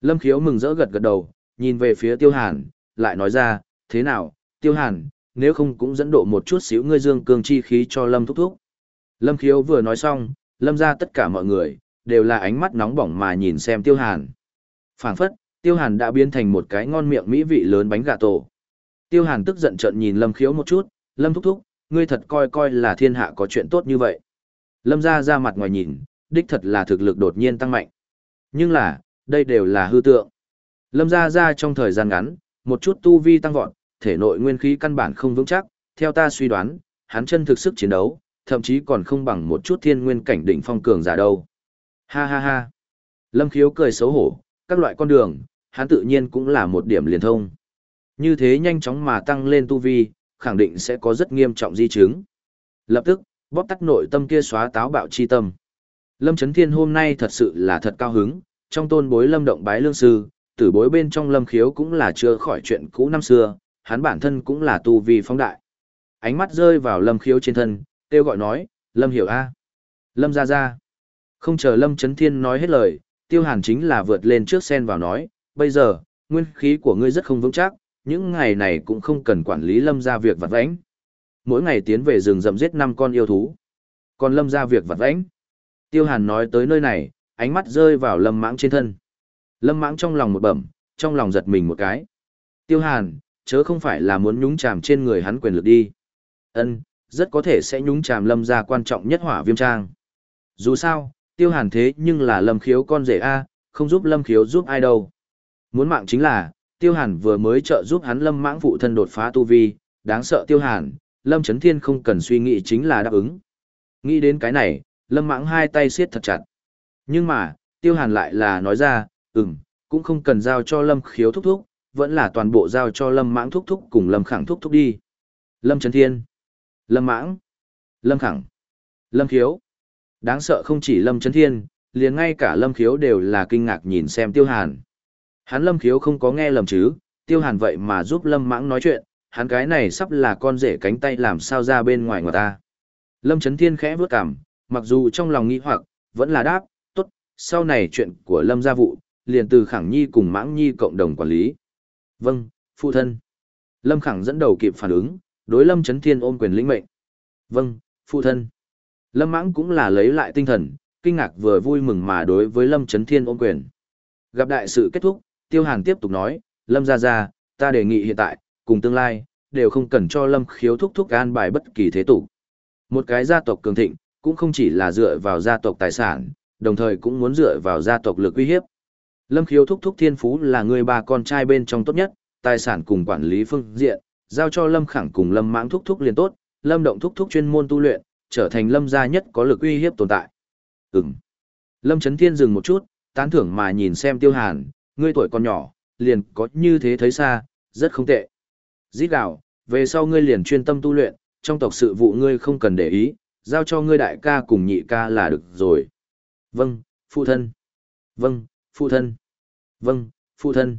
Lâm khiếu mừng rỡ gật gật đầu, nhìn về phía Tiêu Hàn, lại nói ra, thế nào, Tiêu Hàn, nếu không cũng dẫn độ một chút xíu ngươi dương cương chi khí cho Lâm thúc thúc. Lâm khiếu vừa nói xong, Lâm ra tất cả mọi người, đều là ánh mắt nóng bỏng mà nhìn xem Tiêu Hàn. phảng phất, Tiêu Hàn đã biến thành một cái ngon miệng mỹ vị lớn bánh gà tổ. Tiêu Hàn tức giận trợn nhìn Lâm khiếu một chút, Lâm thúc thúc, ngươi thật coi coi là thiên hạ có chuyện tốt như vậy. Lâm ra ra mặt ngoài nhìn, đích thật là thực lực đột nhiên tăng mạnh. Nhưng là, đây đều là hư tượng. Lâm ra ra trong thời gian ngắn, một chút tu vi tăng vọt, thể nội nguyên khí căn bản không vững chắc, theo ta suy đoán, hắn chân thực sức chiến đấu, thậm chí còn không bằng một chút thiên nguyên cảnh đỉnh phong cường giả đâu. Ha ha ha. Lâm khiếu cười xấu hổ, các loại con đường, hắn tự nhiên cũng là một điểm liền thông. Như thế nhanh chóng mà tăng lên tu vi, khẳng định sẽ có rất nghiêm trọng di chứng. Lập tức, bóp tắt nội tâm kia xóa táo bạo chi tâm. Lâm Trấn Thiên hôm nay thật sự là thật cao hứng, trong tôn bối lâm động bái lương sư, tử bối bên trong lâm khiếu cũng là chưa khỏi chuyện cũ năm xưa, hắn bản thân cũng là tu vi phóng đại. Ánh mắt rơi vào lâm khiếu trên thân, kêu gọi nói, lâm hiểu a Lâm ra ra. Không chờ lâm chấn Thiên nói hết lời, tiêu hàn chính là vượt lên trước sen vào nói, bây giờ, nguyên khí của ngươi rất không vững chắc, những ngày này cũng không cần quản lý lâm ra việc vặt vãnh. Mỗi ngày tiến về rừng rậm giết năm con yêu thú. Còn lâm ra việc vặt vãnh. Tiêu hàn nói tới nơi này, ánh mắt rơi vào lâm mãng trên thân. Lâm mãng trong lòng một bẩm, trong lòng giật mình một cái. Tiêu hàn, chớ không phải là muốn nhúng chàm trên người hắn quyền lực đi. Ân, rất có thể sẽ nhúng chàm lâm ra quan trọng nhất hỏa viêm trang. Dù sao, tiêu hàn thế nhưng là lâm khiếu con rể A, không giúp lâm khiếu giúp ai đâu. Muốn mạng chính là, tiêu hàn vừa mới trợ giúp hắn lâm mãng phụ thân đột phá tu vi, đáng sợ tiêu hàn, lâm chấn thiên không cần suy nghĩ chính là đáp ứng. Nghĩ đến cái này, lâm mãng hai tay siết thật chặt. Nhưng mà, tiêu hàn lại là nói ra, ừm, cũng không cần giao cho lâm khiếu thúc thúc, vẫn là toàn bộ giao cho lâm mãng thúc thúc cùng lâm khẳng thúc thúc đi. Lâm Trấn Thiên, Lâm Mãng, Lâm Khẳng, Lâm Khiếu. Đáng sợ không chỉ Lâm Trấn Thiên, liền ngay cả Lâm Khiếu đều là kinh ngạc nhìn xem Tiêu Hàn. Hắn Lâm Khiếu không có nghe lầm chứ, Tiêu Hàn vậy mà giúp Lâm Mãng nói chuyện, hắn cái này sắp là con rể cánh tay làm sao ra bên ngoài ngoài ta. Lâm Trấn Thiên khẽ vướt cảm, mặc dù trong lòng nghĩ hoặc, vẫn là đáp, tốt, sau này chuyện của Lâm gia vụ, liền từ Khẳng Nhi cùng Mãng Nhi cộng đồng quản lý. Vâng, phụ thân. Lâm Khẳng dẫn đầu kịp phản ứng, đối Lâm Trấn Thiên ôm quyền lĩnh mệnh. Vâng, phụ thân. Lâm Mãng cũng là lấy lại tinh thần, kinh ngạc vừa vui mừng mà đối với Lâm Trấn Thiên ôm quyền. Gặp đại sự kết thúc, Tiêu Hàn tiếp tục nói, Lâm gia gia, ta đề nghị hiện tại, cùng tương lai, đều không cần cho lâm khiếu thúc thúc an bài bất kỳ thế tục. Một cái gia tộc cường thịnh, cũng không chỉ là dựa vào gia tộc tài sản, đồng thời cũng muốn dựa vào gia tộc lực uy hiếp. Lâm khiếu thúc thúc thiên phú là người bà con trai bên trong tốt nhất, tài sản cùng quản lý phương diện, giao cho lâm khẳng cùng lâm mãng thúc thúc liền tốt, lâm động thúc thúc chuyên môn tu luyện, trở thành lâm gia nhất có lực uy hiếp tồn tại. Ừm. Lâm Trấn Thiên dừng một chút, tán thưởng mà nhìn xem Tiêu Hàn, ngươi tuổi còn nhỏ, liền có như thế thấy xa, rất không tệ. Dít gạo, về sau ngươi liền chuyên tâm tu luyện, trong tộc sự vụ ngươi không cần để ý, giao cho ngươi đại ca cùng nhị ca là được rồi. Vâng, phụ thân. Vâng, phụ thân. Vâng, phụ thân.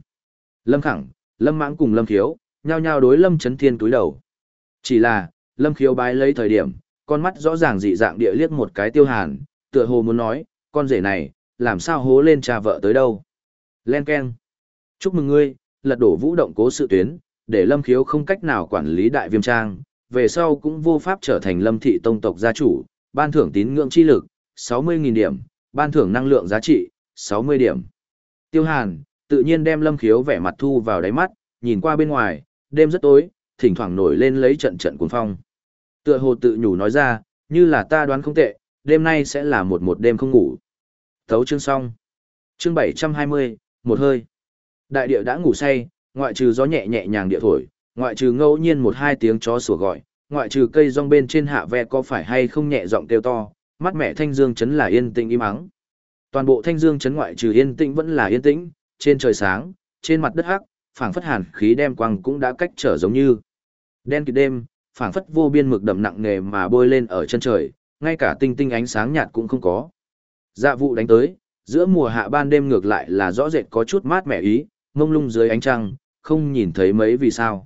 Lâm Khẳng, Lâm Mãng cùng Lâm Khiếu, nhao nhao đối Lâm Trấn Thiên túi đầu. Chỉ là, Lâm Khiếu bái lấy thời điểm, con mắt rõ ràng dị dạng địa liếc một cái tiêu hàn, tựa hồ muốn nói, con rể này, làm sao hố lên cha vợ tới đâu. Len Ken. Chúc mừng ngươi, lật đổ vũ động cố sự tuyến, để Lâm Khiếu không cách nào quản lý đại viêm trang, về sau cũng vô pháp trở thành Lâm thị tông tộc gia chủ, ban thưởng tín ngưỡng chi lực, 60.000 điểm, ban thưởng năng lượng giá trị, 60 điểm. Tiêu Hàn, tự nhiên đem Lâm Khiếu vẻ mặt thu vào đáy mắt, nhìn qua bên ngoài, đêm rất tối, thỉnh thoảng nổi lên lấy trận trận cuồng phong. Tựa hồ tự nhủ nói ra, như là ta đoán không tệ, đêm nay sẽ là một một đêm không ngủ. Thấu chương xong. Chương 720, một hơi. Đại địa đã ngủ say, ngoại trừ gió nhẹ nhẹ nhàng địa thổi, ngoại trừ ngẫu nhiên một hai tiếng chó sủa gọi, ngoại trừ cây rong bên trên hạ ve có phải hay không nhẹ giọng kêu to, mắt mẹ thanh dương chấn là yên tĩnh im ắng. Toàn bộ thanh dương chấn ngoại trừ yên tĩnh vẫn là yên tĩnh, trên trời sáng, trên mặt đất hắc, phảng phất hàn khí đem quang cũng đã cách trở giống như. Đen kịt đêm, phảng phất vô biên mực đậm nặng nề mà bôi lên ở chân trời, ngay cả tinh tinh ánh sáng nhạt cũng không có. Dạ vụ đánh tới, giữa mùa hạ ban đêm ngược lại là rõ rệt có chút mát mẻ ý, mông lung dưới ánh trăng, không nhìn thấy mấy vì sao.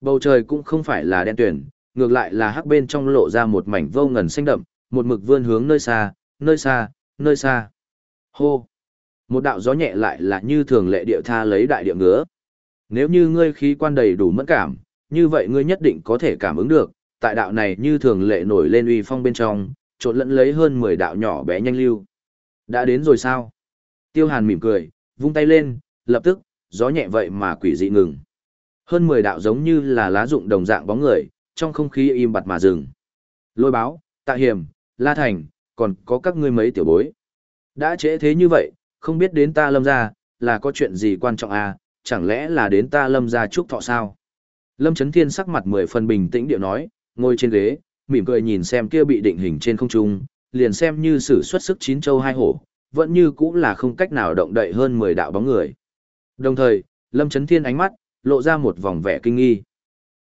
Bầu trời cũng không phải là đen tuyển, ngược lại là hắc bên trong lộ ra một mảnh vô ngần xanh đậm, một mực vươn hướng nơi xa, nơi xa, nơi xa. Hô! Một đạo gió nhẹ lại là như thường lệ địa tha lấy đại địa ngứa. Nếu như ngươi khí quan đầy đủ mẫn cảm, như vậy ngươi nhất định có thể cảm ứng được, tại đạo này như thường lệ nổi lên uy phong bên trong, trộn lẫn lấy hơn 10 đạo nhỏ bé nhanh lưu. Đã đến rồi sao? Tiêu Hàn mỉm cười, vung tay lên, lập tức, gió nhẹ vậy mà quỷ dị ngừng. Hơn 10 đạo giống như là lá rụng đồng dạng bóng người, trong không khí im bặt mà dừng. Lôi báo, tạ hiểm, la thành, còn có các ngươi mấy tiểu bối. Đã trễ thế như vậy, không biết đến ta lâm ra, là có chuyện gì quan trọng à, chẳng lẽ là đến ta lâm ra chúc thọ sao? Lâm Trấn Thiên sắc mặt mười phần bình tĩnh điệu nói, ngồi trên ghế, mỉm cười nhìn xem kia bị định hình trên không trung, liền xem như sử xuất sức chín châu hai hổ, vẫn như cũng là không cách nào động đậy hơn 10 đạo bóng người. Đồng thời, Lâm Trấn Thiên ánh mắt, lộ ra một vòng vẻ kinh nghi.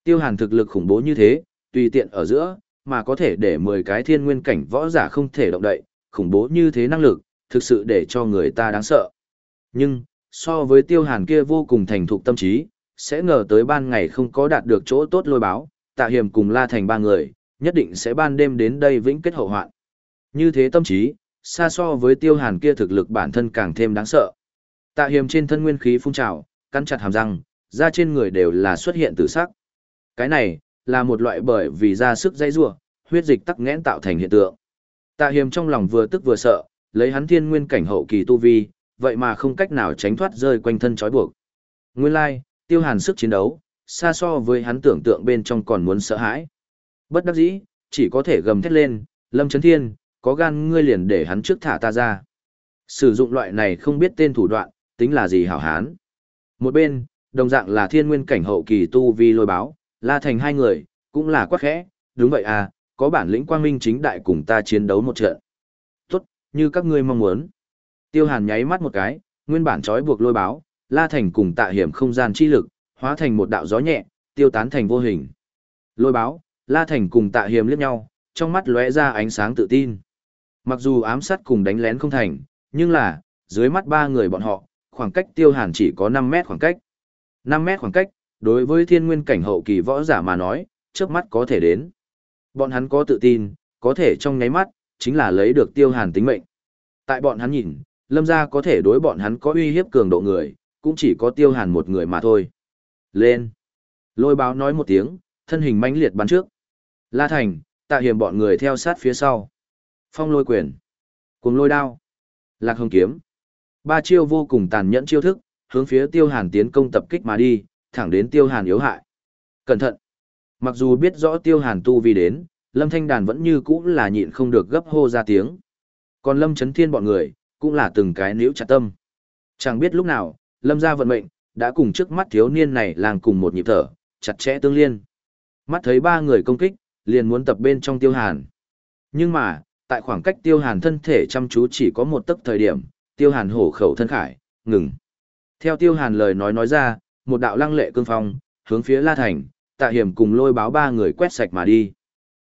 Tiêu hàn thực lực khủng bố như thế, tùy tiện ở giữa, mà có thể để 10 cái thiên nguyên cảnh võ giả không thể động đậy, khủng bố như thế năng lực, thực sự để cho người ta đáng sợ. Nhưng, so với tiêu hàn kia vô cùng thành thục tâm trí, sẽ ngờ tới ban ngày không có đạt được chỗ tốt lôi báo, tạ hiểm cùng la thành ba người, nhất định sẽ ban đêm đến đây vĩnh kết hậu hoạn. Như thế tâm trí, xa so với tiêu hàn kia thực lực bản thân càng thêm đáng sợ. Tạ hiểm trên thân nguyên khí phun trào, cắn chặt hàm răng, da trên người đều là xuất hiện tử sắc. Cái này, là một loại bởi vì da sức dây rua, huyết dịch tắc nghẽn tạo thành hiện tượng. Tạ hiểm trong lòng vừa tức vừa sợ, lấy hắn thiên nguyên cảnh hậu kỳ tu vi, vậy mà không cách nào tránh thoát rơi quanh thân trói buộc. Nguyên lai, tiêu hàn sức chiến đấu, xa so với hắn tưởng tượng bên trong còn muốn sợ hãi. Bất đắc dĩ, chỉ có thể gầm thét lên, Lâm chấn Thiên, có gan ngươi liền để hắn trước thả ta ra. Sử dụng loại này không biết tên thủ đoạn, tính là gì hảo hán. Một bên, đồng dạng là thiên nguyên cảnh hậu kỳ tu vi lôi báo, la thành hai người, cũng là quá khẽ, đúng vậy à, có bản lĩnh quang minh chính đại cùng ta chiến đấu một trận. Như các ngươi mong muốn. Tiêu hàn nháy mắt một cái, nguyên bản trói buộc lôi báo, la thành cùng tạ hiểm không gian chi lực, hóa thành một đạo gió nhẹ, tiêu tán thành vô hình. Lôi báo, La Thành cùng Tạ Hiểm liếc nhau, trong mắt lóe ra ánh sáng tự tin. Mặc dù ám sát cùng đánh lén không thành, nhưng là, dưới mắt ba người bọn họ, khoảng cách tiêu hàn chỉ có 5 mét khoảng cách. 5 mét khoảng cách, đối với thiên nguyên cảnh hậu kỳ võ giả mà nói, trước mắt có thể đến. Bọn hắn có tự tin, có thể trong nháy mắt, chính là lấy được tiêu hàn tính mệnh. Tại bọn hắn nhìn, lâm gia có thể đối bọn hắn có uy hiếp cường độ người, cũng chỉ có tiêu hàn một người mà thôi. Lên! Lôi báo nói một tiếng, thân hình mãnh liệt bắn trước. La Thành, tạ hiểm bọn người theo sát phía sau. Phong lôi quyền. Cùng lôi đao. Lạc hồng kiếm. Ba chiêu vô cùng tàn nhẫn chiêu thức, hướng phía tiêu hàn tiến công tập kích mà đi, thẳng đến tiêu hàn yếu hại. Cẩn thận! Mặc dù biết rõ tiêu hàn tu vi đến, lâm thanh đàn vẫn như cũ là nhịn không được gấp hô ra tiếng. Còn lâm chấn thiên bọn người, cũng là từng cái níu chặt tâm. Chẳng biết lúc nào, lâm ra vận mệnh, đã cùng trước mắt thiếu niên này làng cùng một nhịp thở, chặt chẽ tương liên. Mắt thấy ba người công kích, liền muốn tập bên trong tiêu hàn. Nhưng mà, tại khoảng cách tiêu hàn thân thể chăm chú chỉ có một tấc thời điểm, tiêu hàn hổ khẩu thân khải, ngừng. Theo tiêu hàn lời nói nói ra, một đạo lăng lệ cương phong, hướng phía La Thành, tạ hiểm cùng lôi báo ba người quét sạch mà đi.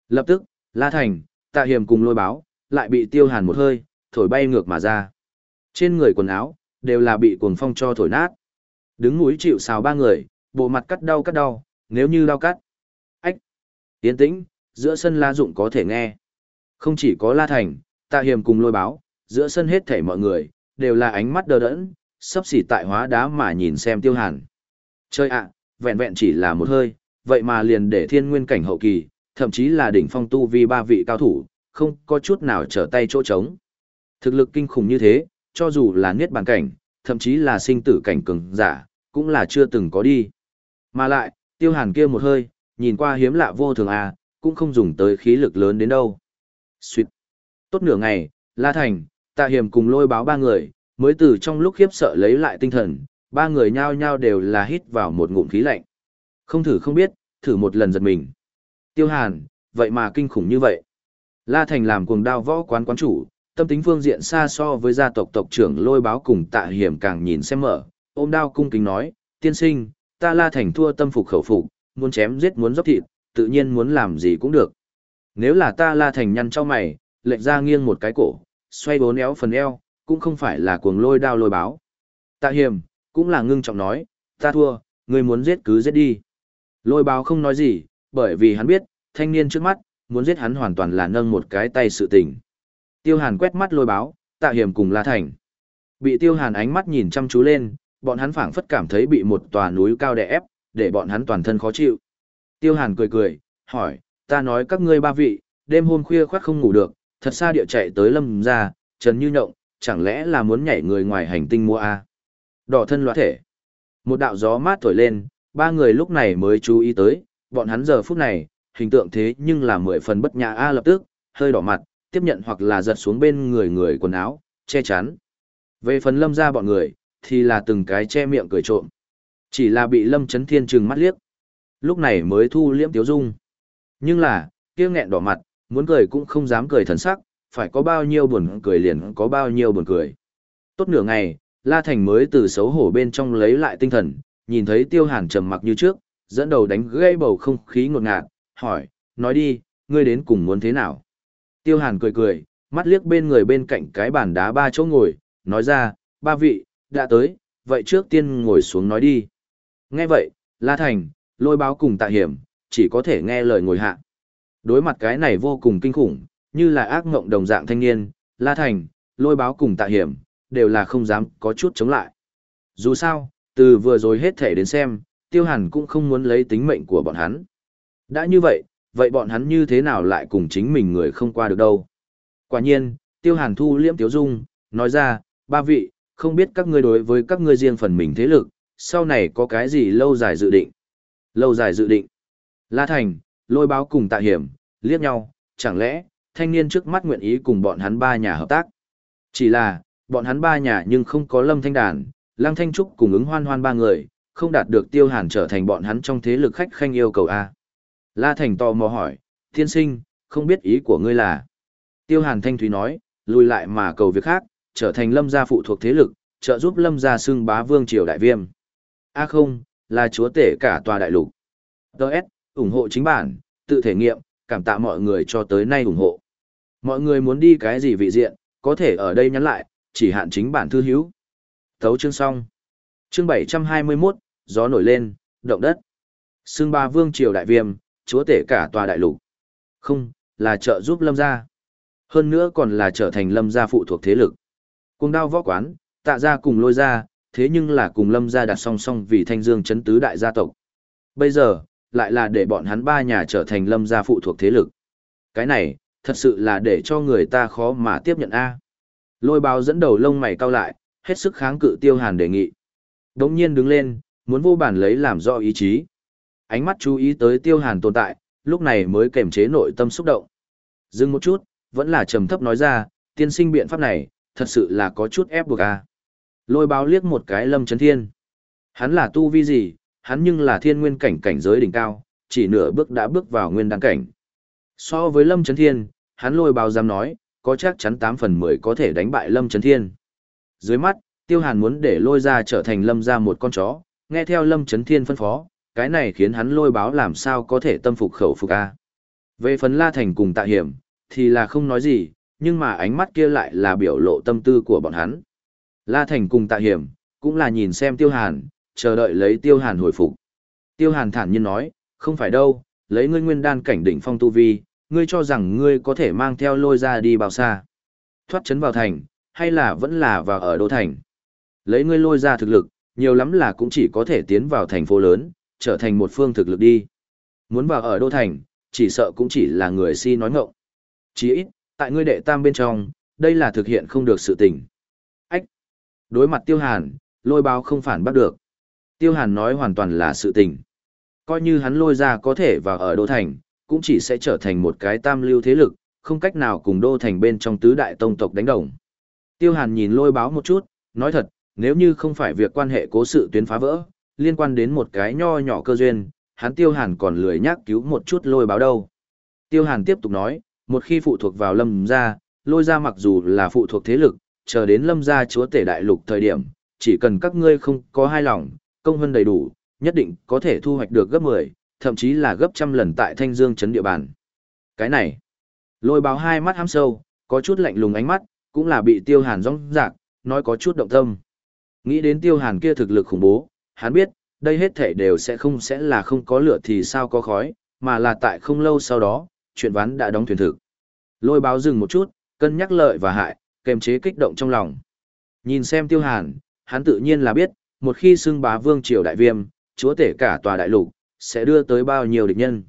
Lập tức, La Thành, tạ hiểm cùng lôi báo, lại bị tiêu hàn một hơi, thổi bay ngược mà ra. Trên người quần áo, đều là bị cuồng phong cho thổi nát. Đứng núi chịu xào ba người, bộ mặt cắt đau cắt đau, nếu như đau cắt. Ách! Tiến tĩnh, giữa sân la dụng có thể nghe. Không chỉ có La Thành, tạ hiểm cùng lôi báo, giữa sân hết thảy mọi người, đều là ánh mắt đờ đẫn, sắp xỉ tại hóa đá mà nhìn xem tiêu hàn. Chơi ạ, vẹn vẹn chỉ là một hơi, vậy mà liền để thiên nguyên cảnh hậu kỳ, thậm chí là đỉnh phong tu vi ba vị cao thủ, không có chút nào trở tay chỗ trống. Thực lực kinh khủng như thế, cho dù là niết bàn cảnh, thậm chí là sinh tử cảnh cường giả, cũng là chưa từng có đi. Mà lại, tiêu hàn kia một hơi, nhìn qua hiếm lạ vô thường à, cũng không dùng tới khí lực lớn đến đâu. Xuyệt. Tốt nửa ngày, La Thành, Tạ Hiểm cùng lôi báo ba người, mới từ trong lúc khiếp sợ lấy lại tinh thần, ba người nhao nhao đều là hít vào một ngụm khí lạnh. Không thử không biết, thử một lần giật mình. Tiêu Hàn, vậy mà kinh khủng như vậy. La Thành làm cuồng đao võ quán quán chủ, tâm tính phương diện xa so với gia tộc tộc trưởng lôi báo cùng tạ hiểm càng nhìn xem mở, ôm đao cung kính nói, tiên sinh, ta La Thành thua tâm phục khẩu phục, muốn chém giết muốn dốc thịt, tự nhiên muốn làm gì cũng được. Nếu là ta La Thành nhăn cho mày, lệch ra nghiêng một cái cổ, xoay bốn éo phần eo, cũng không phải là cuồng lôi đao lôi báo. Tạ hiểm, cũng là ngưng trọng nói, ta thua, ngươi muốn giết cứ giết đi. Lôi báo không nói gì, bởi vì hắn biết, thanh niên trước mắt, muốn giết hắn hoàn toàn là nâng một cái tay sự tình. Tiêu hàn quét mắt lôi báo, tạ hiểm cùng La Thành. Bị tiêu hàn ánh mắt nhìn chăm chú lên, bọn hắn phảng phất cảm thấy bị một tòa núi cao đè ép, để bọn hắn toàn thân khó chịu. Tiêu hàn cười cười, hỏi, ta nói các ngươi ba vị, đêm hôm khuya khoác không ngủ được, thật xa địa chạy tới lâm ra, trần như nhộng, chẳng lẽ là muốn nhảy người ngoài hành tinh mua A. Đỏ thân loạn thể. Một đạo gió mát thổi lên, ba người lúc này mới chú ý tới, bọn hắn giờ phút này, hình tượng thế nhưng là mười phần bất nhã A lập tức, hơi đỏ mặt, tiếp nhận hoặc là giật xuống bên người người quần áo, che chắn. Về phần lâm ra bọn người, thì là từng cái che miệng cười trộm. Chỉ là bị lâm chấn thiên trừng mắt liếc. Lúc này mới thu liễm tiếu dung. Nhưng là, kia nghẹn đỏ mặt, muốn cười cũng không dám cười thần sắc, phải có bao nhiêu buồn cười liền có bao nhiêu buồn cười. Tốt nửa ngày, La Thành mới từ xấu hổ bên trong lấy lại tinh thần, nhìn thấy Tiêu Hàn trầm mặc như trước, dẫn đầu đánh gây bầu không khí ngột ngạt, hỏi, nói đi, ngươi đến cùng muốn thế nào? Tiêu Hàn cười cười, mắt liếc bên người bên cạnh cái bàn đá ba chỗ ngồi, nói ra, ba vị, đã tới, vậy trước tiên ngồi xuống nói đi. Nghe vậy, La Thành, lôi báo cùng tạ hiểm, chỉ có thể nghe lời ngồi hạ. Đối mặt cái này vô cùng kinh khủng, như là ác ngộng đồng dạng thanh niên, La Thành, lôi báo cùng tạ hiểm, đều là không dám có chút chống lại. Dù sao, từ vừa rồi hết thể đến xem, tiêu hàn cũng không muốn lấy tính mệnh của bọn hắn. Đã như vậy, vậy bọn hắn như thế nào lại cùng chính mình người không qua được đâu. Quả nhiên, tiêu hàn thu liễm tiếu dung, nói ra, ba vị, không biết các ngươi đối với các ngươi riêng phần mình thế lực, sau này có cái gì lâu dài dự định. Lâu dài dự định. La Thành, lôi báo cùng tạ hiểm, liếc nhau, chẳng lẽ, thanh niên trước mắt nguyện ý cùng bọn hắn ba nhà hợp tác. Chỉ là, bọn hắn ba nhà nhưng không có lâm thanh đàn, lăng thanh trúc cùng ứng hoan hoan ba người, không đạt được tiêu hàn trở thành bọn hắn trong thế lực khách khanh yêu cầu A. La Thành tò mò hỏi, thiên sinh, không biết ý của ngươi là. Tiêu hàn thanh thúy nói, lùi lại mà cầu việc khác, trở thành lâm gia phụ thuộc thế lực, trợ giúp lâm gia xưng bá vương triều đại viêm. A không, là chúa tể cả tòa đại lục. ts ủng hộ chính bản, tự thể nghiệm, cảm tạ mọi người cho tới nay ủng hộ. Mọi người muốn đi cái gì vị diện, có thể ở đây nhắn lại, chỉ hạn chính bản thư hữu. Thấu chương xong. Chương 721, gió nổi lên, động đất. Sương ba vương triều đại viêm, chúa tể cả tòa đại lục. Không, là trợ giúp lâm gia. Hơn nữa còn là trở thành lâm gia phụ thuộc thế lực. Cùng đao võ quán, tạ gia cùng lôi gia, thế nhưng là cùng lâm gia đặt song song vì thanh dương chấn tứ đại gia tộc. Bây giờ, lại là để bọn hắn ba nhà trở thành lâm gia phụ thuộc thế lực. Cái này, thật sự là để cho người ta khó mà tiếp nhận a. Lôi báo dẫn đầu lông mày cau lại, hết sức kháng cự tiêu hàn đề nghị. Đống nhiên đứng lên, muốn vô bản lấy làm rõ ý chí. Ánh mắt chú ý tới tiêu hàn tồn tại, lúc này mới kềm chế nội tâm xúc động. Dừng một chút, vẫn là trầm thấp nói ra, tiên sinh biện pháp này, thật sự là có chút ép buộc à. Lôi báo liếc một cái lâm chấn thiên. Hắn là tu vi gì, hắn nhưng là thiên nguyên cảnh cảnh giới đỉnh cao, chỉ nửa bước đã bước vào nguyên đăng cảnh. So với lâm chấn thiên, hắn lôi báo dám nói, có chắc chắn 8 phần 10 có thể đánh bại lâm chấn thiên. Dưới mắt, tiêu hàn muốn để lôi ra trở thành lâm ra một con chó, nghe theo lâm chấn thiên phân phó, cái này khiến hắn lôi báo làm sao có thể tâm phục khẩu phục a. Về phần La Thành cùng Tạ Hiểm, thì là không nói gì, nhưng mà ánh mắt kia lại là biểu lộ tâm tư của bọn hắn. La Thành cùng Tạ Hiểm, cũng là nhìn xem Tiêu Hàn, chờ đợi lấy Tiêu Hàn hồi phục. Tiêu Hàn thản nhiên nói, không phải đâu, lấy ngươi nguyên đan cảnh đỉnh phong tu vi, ngươi cho rằng ngươi có thể mang theo lôi ra đi bao xa. Thoát chấn vào thành, hay là vẫn là vào ở đô thành. Lấy ngươi lôi ra thực lực, nhiều lắm là cũng chỉ có thể tiến vào thành phố lớn, trở thành một phương thực lực đi. Muốn vào ở đô thành, chỉ sợ cũng chỉ là người si nói ngọng. Chỉ ít, tại ngươi đệ tam bên trong, đây là thực hiện không được sự tình. Ách! Đối mặt tiêu hàn, lôi báo không phản bắt được. Tiêu hàn nói hoàn toàn là sự tình. Coi như hắn lôi ra có thể vào ở đô thành, cũng chỉ sẽ trở thành một cái tam lưu thế lực, không cách nào cùng đô thành bên trong tứ đại tông tộc đánh đồng. Tiêu hàn nhìn lôi báo một chút, nói thật, nếu như không phải việc quan hệ cố sự tuyến phá vỡ, liên quan đến một cái nho nhỏ cơ duyên, hắn tiêu hàn còn lười nhắc cứu một chút lôi báo đâu. Tiêu hàn tiếp tục nói, một khi phụ thuộc vào lâm gia, lôi gia mặc dù là phụ thuộc thế lực, chờ đến lâm gia chúa tể đại lục thời điểm, chỉ cần các ngươi không có hai lòng, công hơn đầy đủ, nhất định có thể thu hoạch được gấp 10, thậm chí là gấp trăm lần tại thanh dương chấn địa bàn. Cái này, lôi báo hai mắt hám sâu, có chút lạnh lùng ánh mắt, cũng là bị tiêu hàn rong rạc, nói có chút động tâm. Nghĩ đến tiêu hàn kia thực lực khủng bố, hắn biết, đây hết thể đều sẽ không sẽ là không có lửa thì sao có khói, mà là tại không lâu sau đó, chuyện ván đã đóng thuyền thực. Lôi báo dừng một chút, cân nhắc lợi và hại, kềm chế kích động trong lòng. Nhìn xem tiêu hàn, hắn tự nhiên là biết, một khi xưng bá vương triều đại viêm, chúa tể cả tòa đại lục, sẽ đưa tới bao nhiêu địch nhân.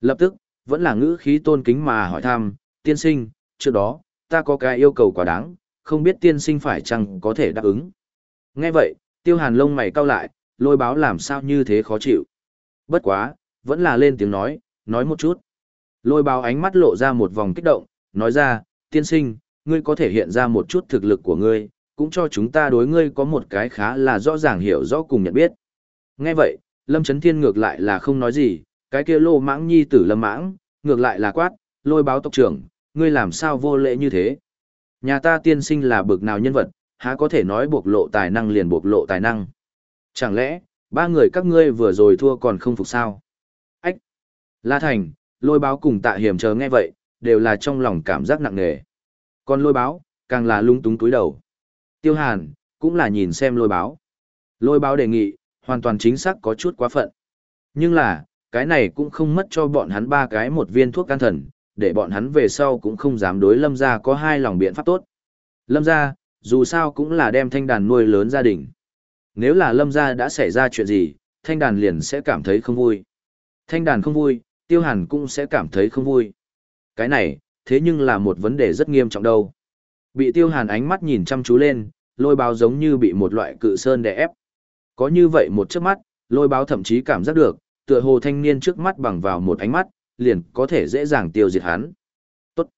Lập tức, vẫn là ngữ khí tôn kính mà hỏi thăm, tiên sinh, trước đó, ta có cái yêu cầu quá đáng, không biết tiên sinh phải chăng có thể đáp ứng. Nghe vậy, tiêu hàn lông mày cau lại, lôi báo làm sao như thế khó chịu. Bất quá, vẫn là lên tiếng nói, nói một chút. Lôi báo ánh mắt lộ ra một vòng kích động, nói ra, tiên sinh, ngươi có thể hiện ra một chút thực lực của ngươi, cũng cho chúng ta đối ngươi có một cái khá là rõ ràng hiểu rõ cùng nhận biết. Nghe vậy, Lâm Trấn Thiên ngược lại là không nói gì, cái kia lô mãng nhi tử lâm mãng, ngược lại là quát, lôi báo tộc trưởng, ngươi làm sao vô lễ như thế. Nhà ta tiên sinh là bực nào nhân vật, há có thể nói bộc lộ tài năng liền bộc lộ tài năng. Chẳng lẽ, ba người các ngươi vừa rồi thua còn không phục sao? Ách! La Thành, lôi báo cùng tạ hiểm chờ nghe vậy, đều là trong lòng cảm giác nặng nề. Còn lôi báo, càng là lung túng túi đầu. Tiêu Hàn, cũng là nhìn xem lôi báo. Lôi báo đề nghị, hoàn toàn chính xác có chút quá phận. Nhưng là, cái này cũng không mất cho bọn hắn ba cái một viên thuốc can thần, để bọn hắn về sau cũng không dám đối lâm gia có hai lòng biện pháp tốt. Lâm gia, dù sao cũng là đem thanh đàn nuôi lớn gia đình. Nếu là lâm gia đã xảy ra chuyện gì, thanh đàn liền sẽ cảm thấy không vui. Thanh đàn không vui, tiêu hàn cũng sẽ cảm thấy không vui. Cái này, thế nhưng là một vấn đề rất nghiêm trọng đâu. Bị tiêu hàn ánh mắt nhìn chăm chú lên, lôi báo giống như bị một loại cự sơn đè ép. Có như vậy một chớp mắt, lôi báo thậm chí cảm giác được, tựa hồ thanh niên trước mắt bằng vào một ánh mắt, liền có thể dễ dàng tiêu diệt hắn. Tốt.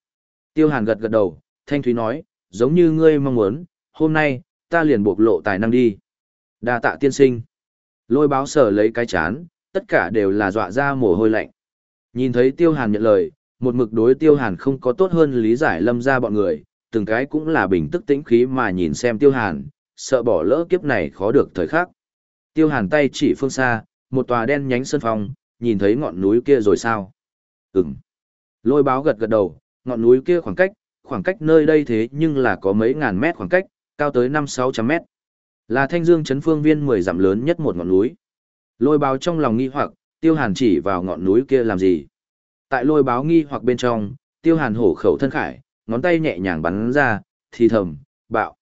Tiêu hàn gật gật đầu, thanh thúy nói, giống như ngươi mong muốn, hôm nay, ta liền bộc lộ tài năng đi. đa tạ tiên sinh. Lôi báo sở lấy cái chán, tất cả đều là dọa ra mồ hôi lạnh. Nhìn thấy tiêu hàn nhận lời, một mực đối tiêu hàn không có tốt hơn lý giải lâm ra bọn người, từng cái cũng là bình tức tĩnh khí mà nhìn xem tiêu hàn, sợ bỏ lỡ kiếp này khó được thời khắc. Tiêu hàn tay chỉ phương xa, một tòa đen nhánh sơn phong, nhìn thấy ngọn núi kia rồi sao? Ừm. Lôi báo gật gật đầu, ngọn núi kia khoảng cách, khoảng cách nơi đây thế nhưng là có mấy ngàn mét khoảng cách, cao tới năm sáu trăm mét. Là thanh dương chấn phương viên mười dặm lớn nhất một ngọn núi. Lôi báo trong lòng nghi hoặc, tiêu hàn chỉ vào ngọn núi kia làm gì? Tại lôi báo nghi hoặc bên trong, tiêu hàn hổ khẩu thân khải, ngón tay nhẹ nhàng bắn ra, thì thầm, bạo.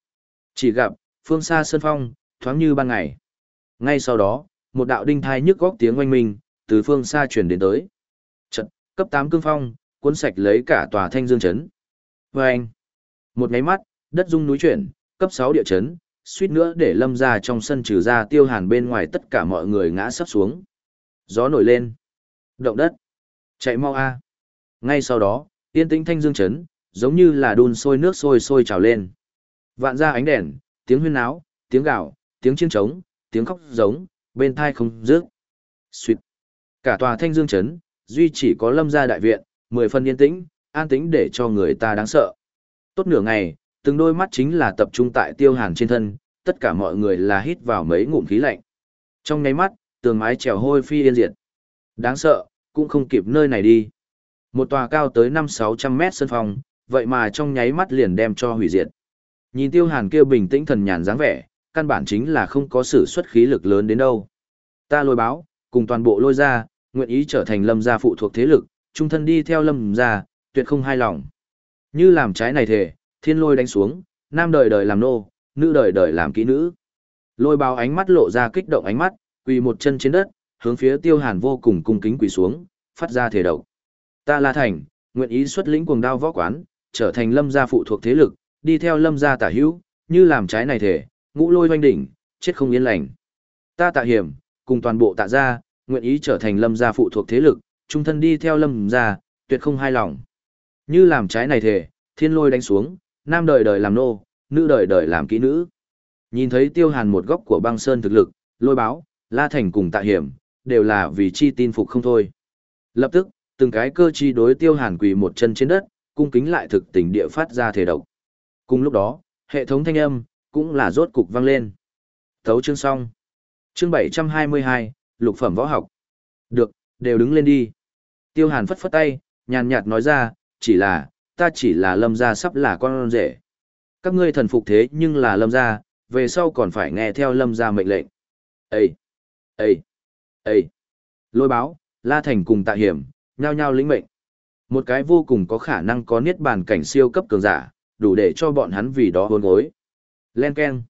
Chỉ gặp, phương xa sơn phong, thoáng như ban ngày. Ngay sau đó, một đạo đinh thai nhức góc tiếng oanh minh, từ phương xa truyền đến tới. Trận, cấp 8 cương phong, cuốn sạch lấy cả tòa thanh dương chấn. Và anh, một ngáy mắt, đất rung núi chuyển, cấp 6 địa chấn, suýt nữa để lâm ra trong sân trừ ra tiêu hàn bên ngoài tất cả mọi người ngã sắp xuống. Gió nổi lên. Động đất. Chạy mau a. Ngay sau đó, tiên tĩnh thanh dương chấn, giống như là đun sôi nước sôi sôi trào lên. Vạn ra ánh đèn, tiếng huyên náo, tiếng gạo, tiếng chiên trống, tiếng khóc giống, bên thai không dứt. Xuyệt. Cả tòa thanh dương chấn, duy chỉ có lâm gia đại viện, mười phân yên tĩnh, an tĩnh để cho người ta đáng sợ. Tốt nửa ngày, từng đôi mắt chính là tập trung tại tiêu hàn trên thân, tất cả mọi người là hít vào mấy ngụm khí lạnh. Trong nháy mắt, tường mái trèo hôi phi yên diệt. Đáng sợ, cũng không kịp nơi này đi. Một tòa cao tới 5-600 mét sân phòng, vậy mà trong nháy mắt liền đem cho hủy diệt. Nhìn tiêu hàn kêu bình tĩnh thần nhàn dáng vẻ, căn bản chính là không có sự xuất khí lực lớn đến đâu. Ta lôi báo, cùng toàn bộ lôi ra, nguyện ý trở thành lâm gia phụ thuộc thế lực, trung thân đi theo lâm gia, tuyệt không hai lòng. Như làm trái này thể, thiên lôi đánh xuống, nam đời đời làm nô, nữ đời đời làm kỹ nữ. Lôi báo ánh mắt lộ ra kích động ánh mắt, quỳ một chân trên đất, hướng phía tiêu hàn vô cùng cung kính quỳ xuống, phát ra thể độc. Ta La Thành, nguyện ý xuất lĩnh cuồng đao võ quán, trở thành lâm gia phụ thuộc thế lực, đi theo lâm gia tả hữu, như làm trái này thể, ngũ lôi doanh đỉnh, chết không yên lành. Ta tạ hiểm, cùng toàn bộ tạ gia, nguyện ý trở thành lâm gia phụ thuộc thế lực, trung thân đi theo lâm gia, tuyệt không hai lòng. Như làm trái này thể, thiên lôi đánh xuống, nam đời đời làm nô, nữ đời đời làm kỹ nữ. Nhìn thấy tiêu hàn một góc của băng sơn thực lực, lôi báo, la thành cùng tạ hiểm, đều là vì chi tin phục không thôi. Lập tức, từng cái cơ chi đối tiêu hàn quỳ một chân trên đất, cung kính lại thực tình địa phát ra thể độc. Cùng lúc đó, hệ thống thanh âm, cũng là rốt cục vang lên. Thấu chương xong. Chương 722, lục phẩm võ học. Được, đều đứng lên đi. Tiêu hàn phất phất tay, nhàn nhạt nói ra, chỉ là, ta chỉ là lâm gia sắp là con rể. Các ngươi thần phục thế nhưng là lâm gia, về sau còn phải nghe theo lâm gia mệnh lệnh. Ê! Ê! Ê! Lôi báo, La Thành cùng tạ hiểm, nhao nhao lĩnh mệnh. Một cái vô cùng có khả năng có niết bàn cảnh siêu cấp cường giả, đủ để cho bọn hắn vì đó hôn gối. Len Ken.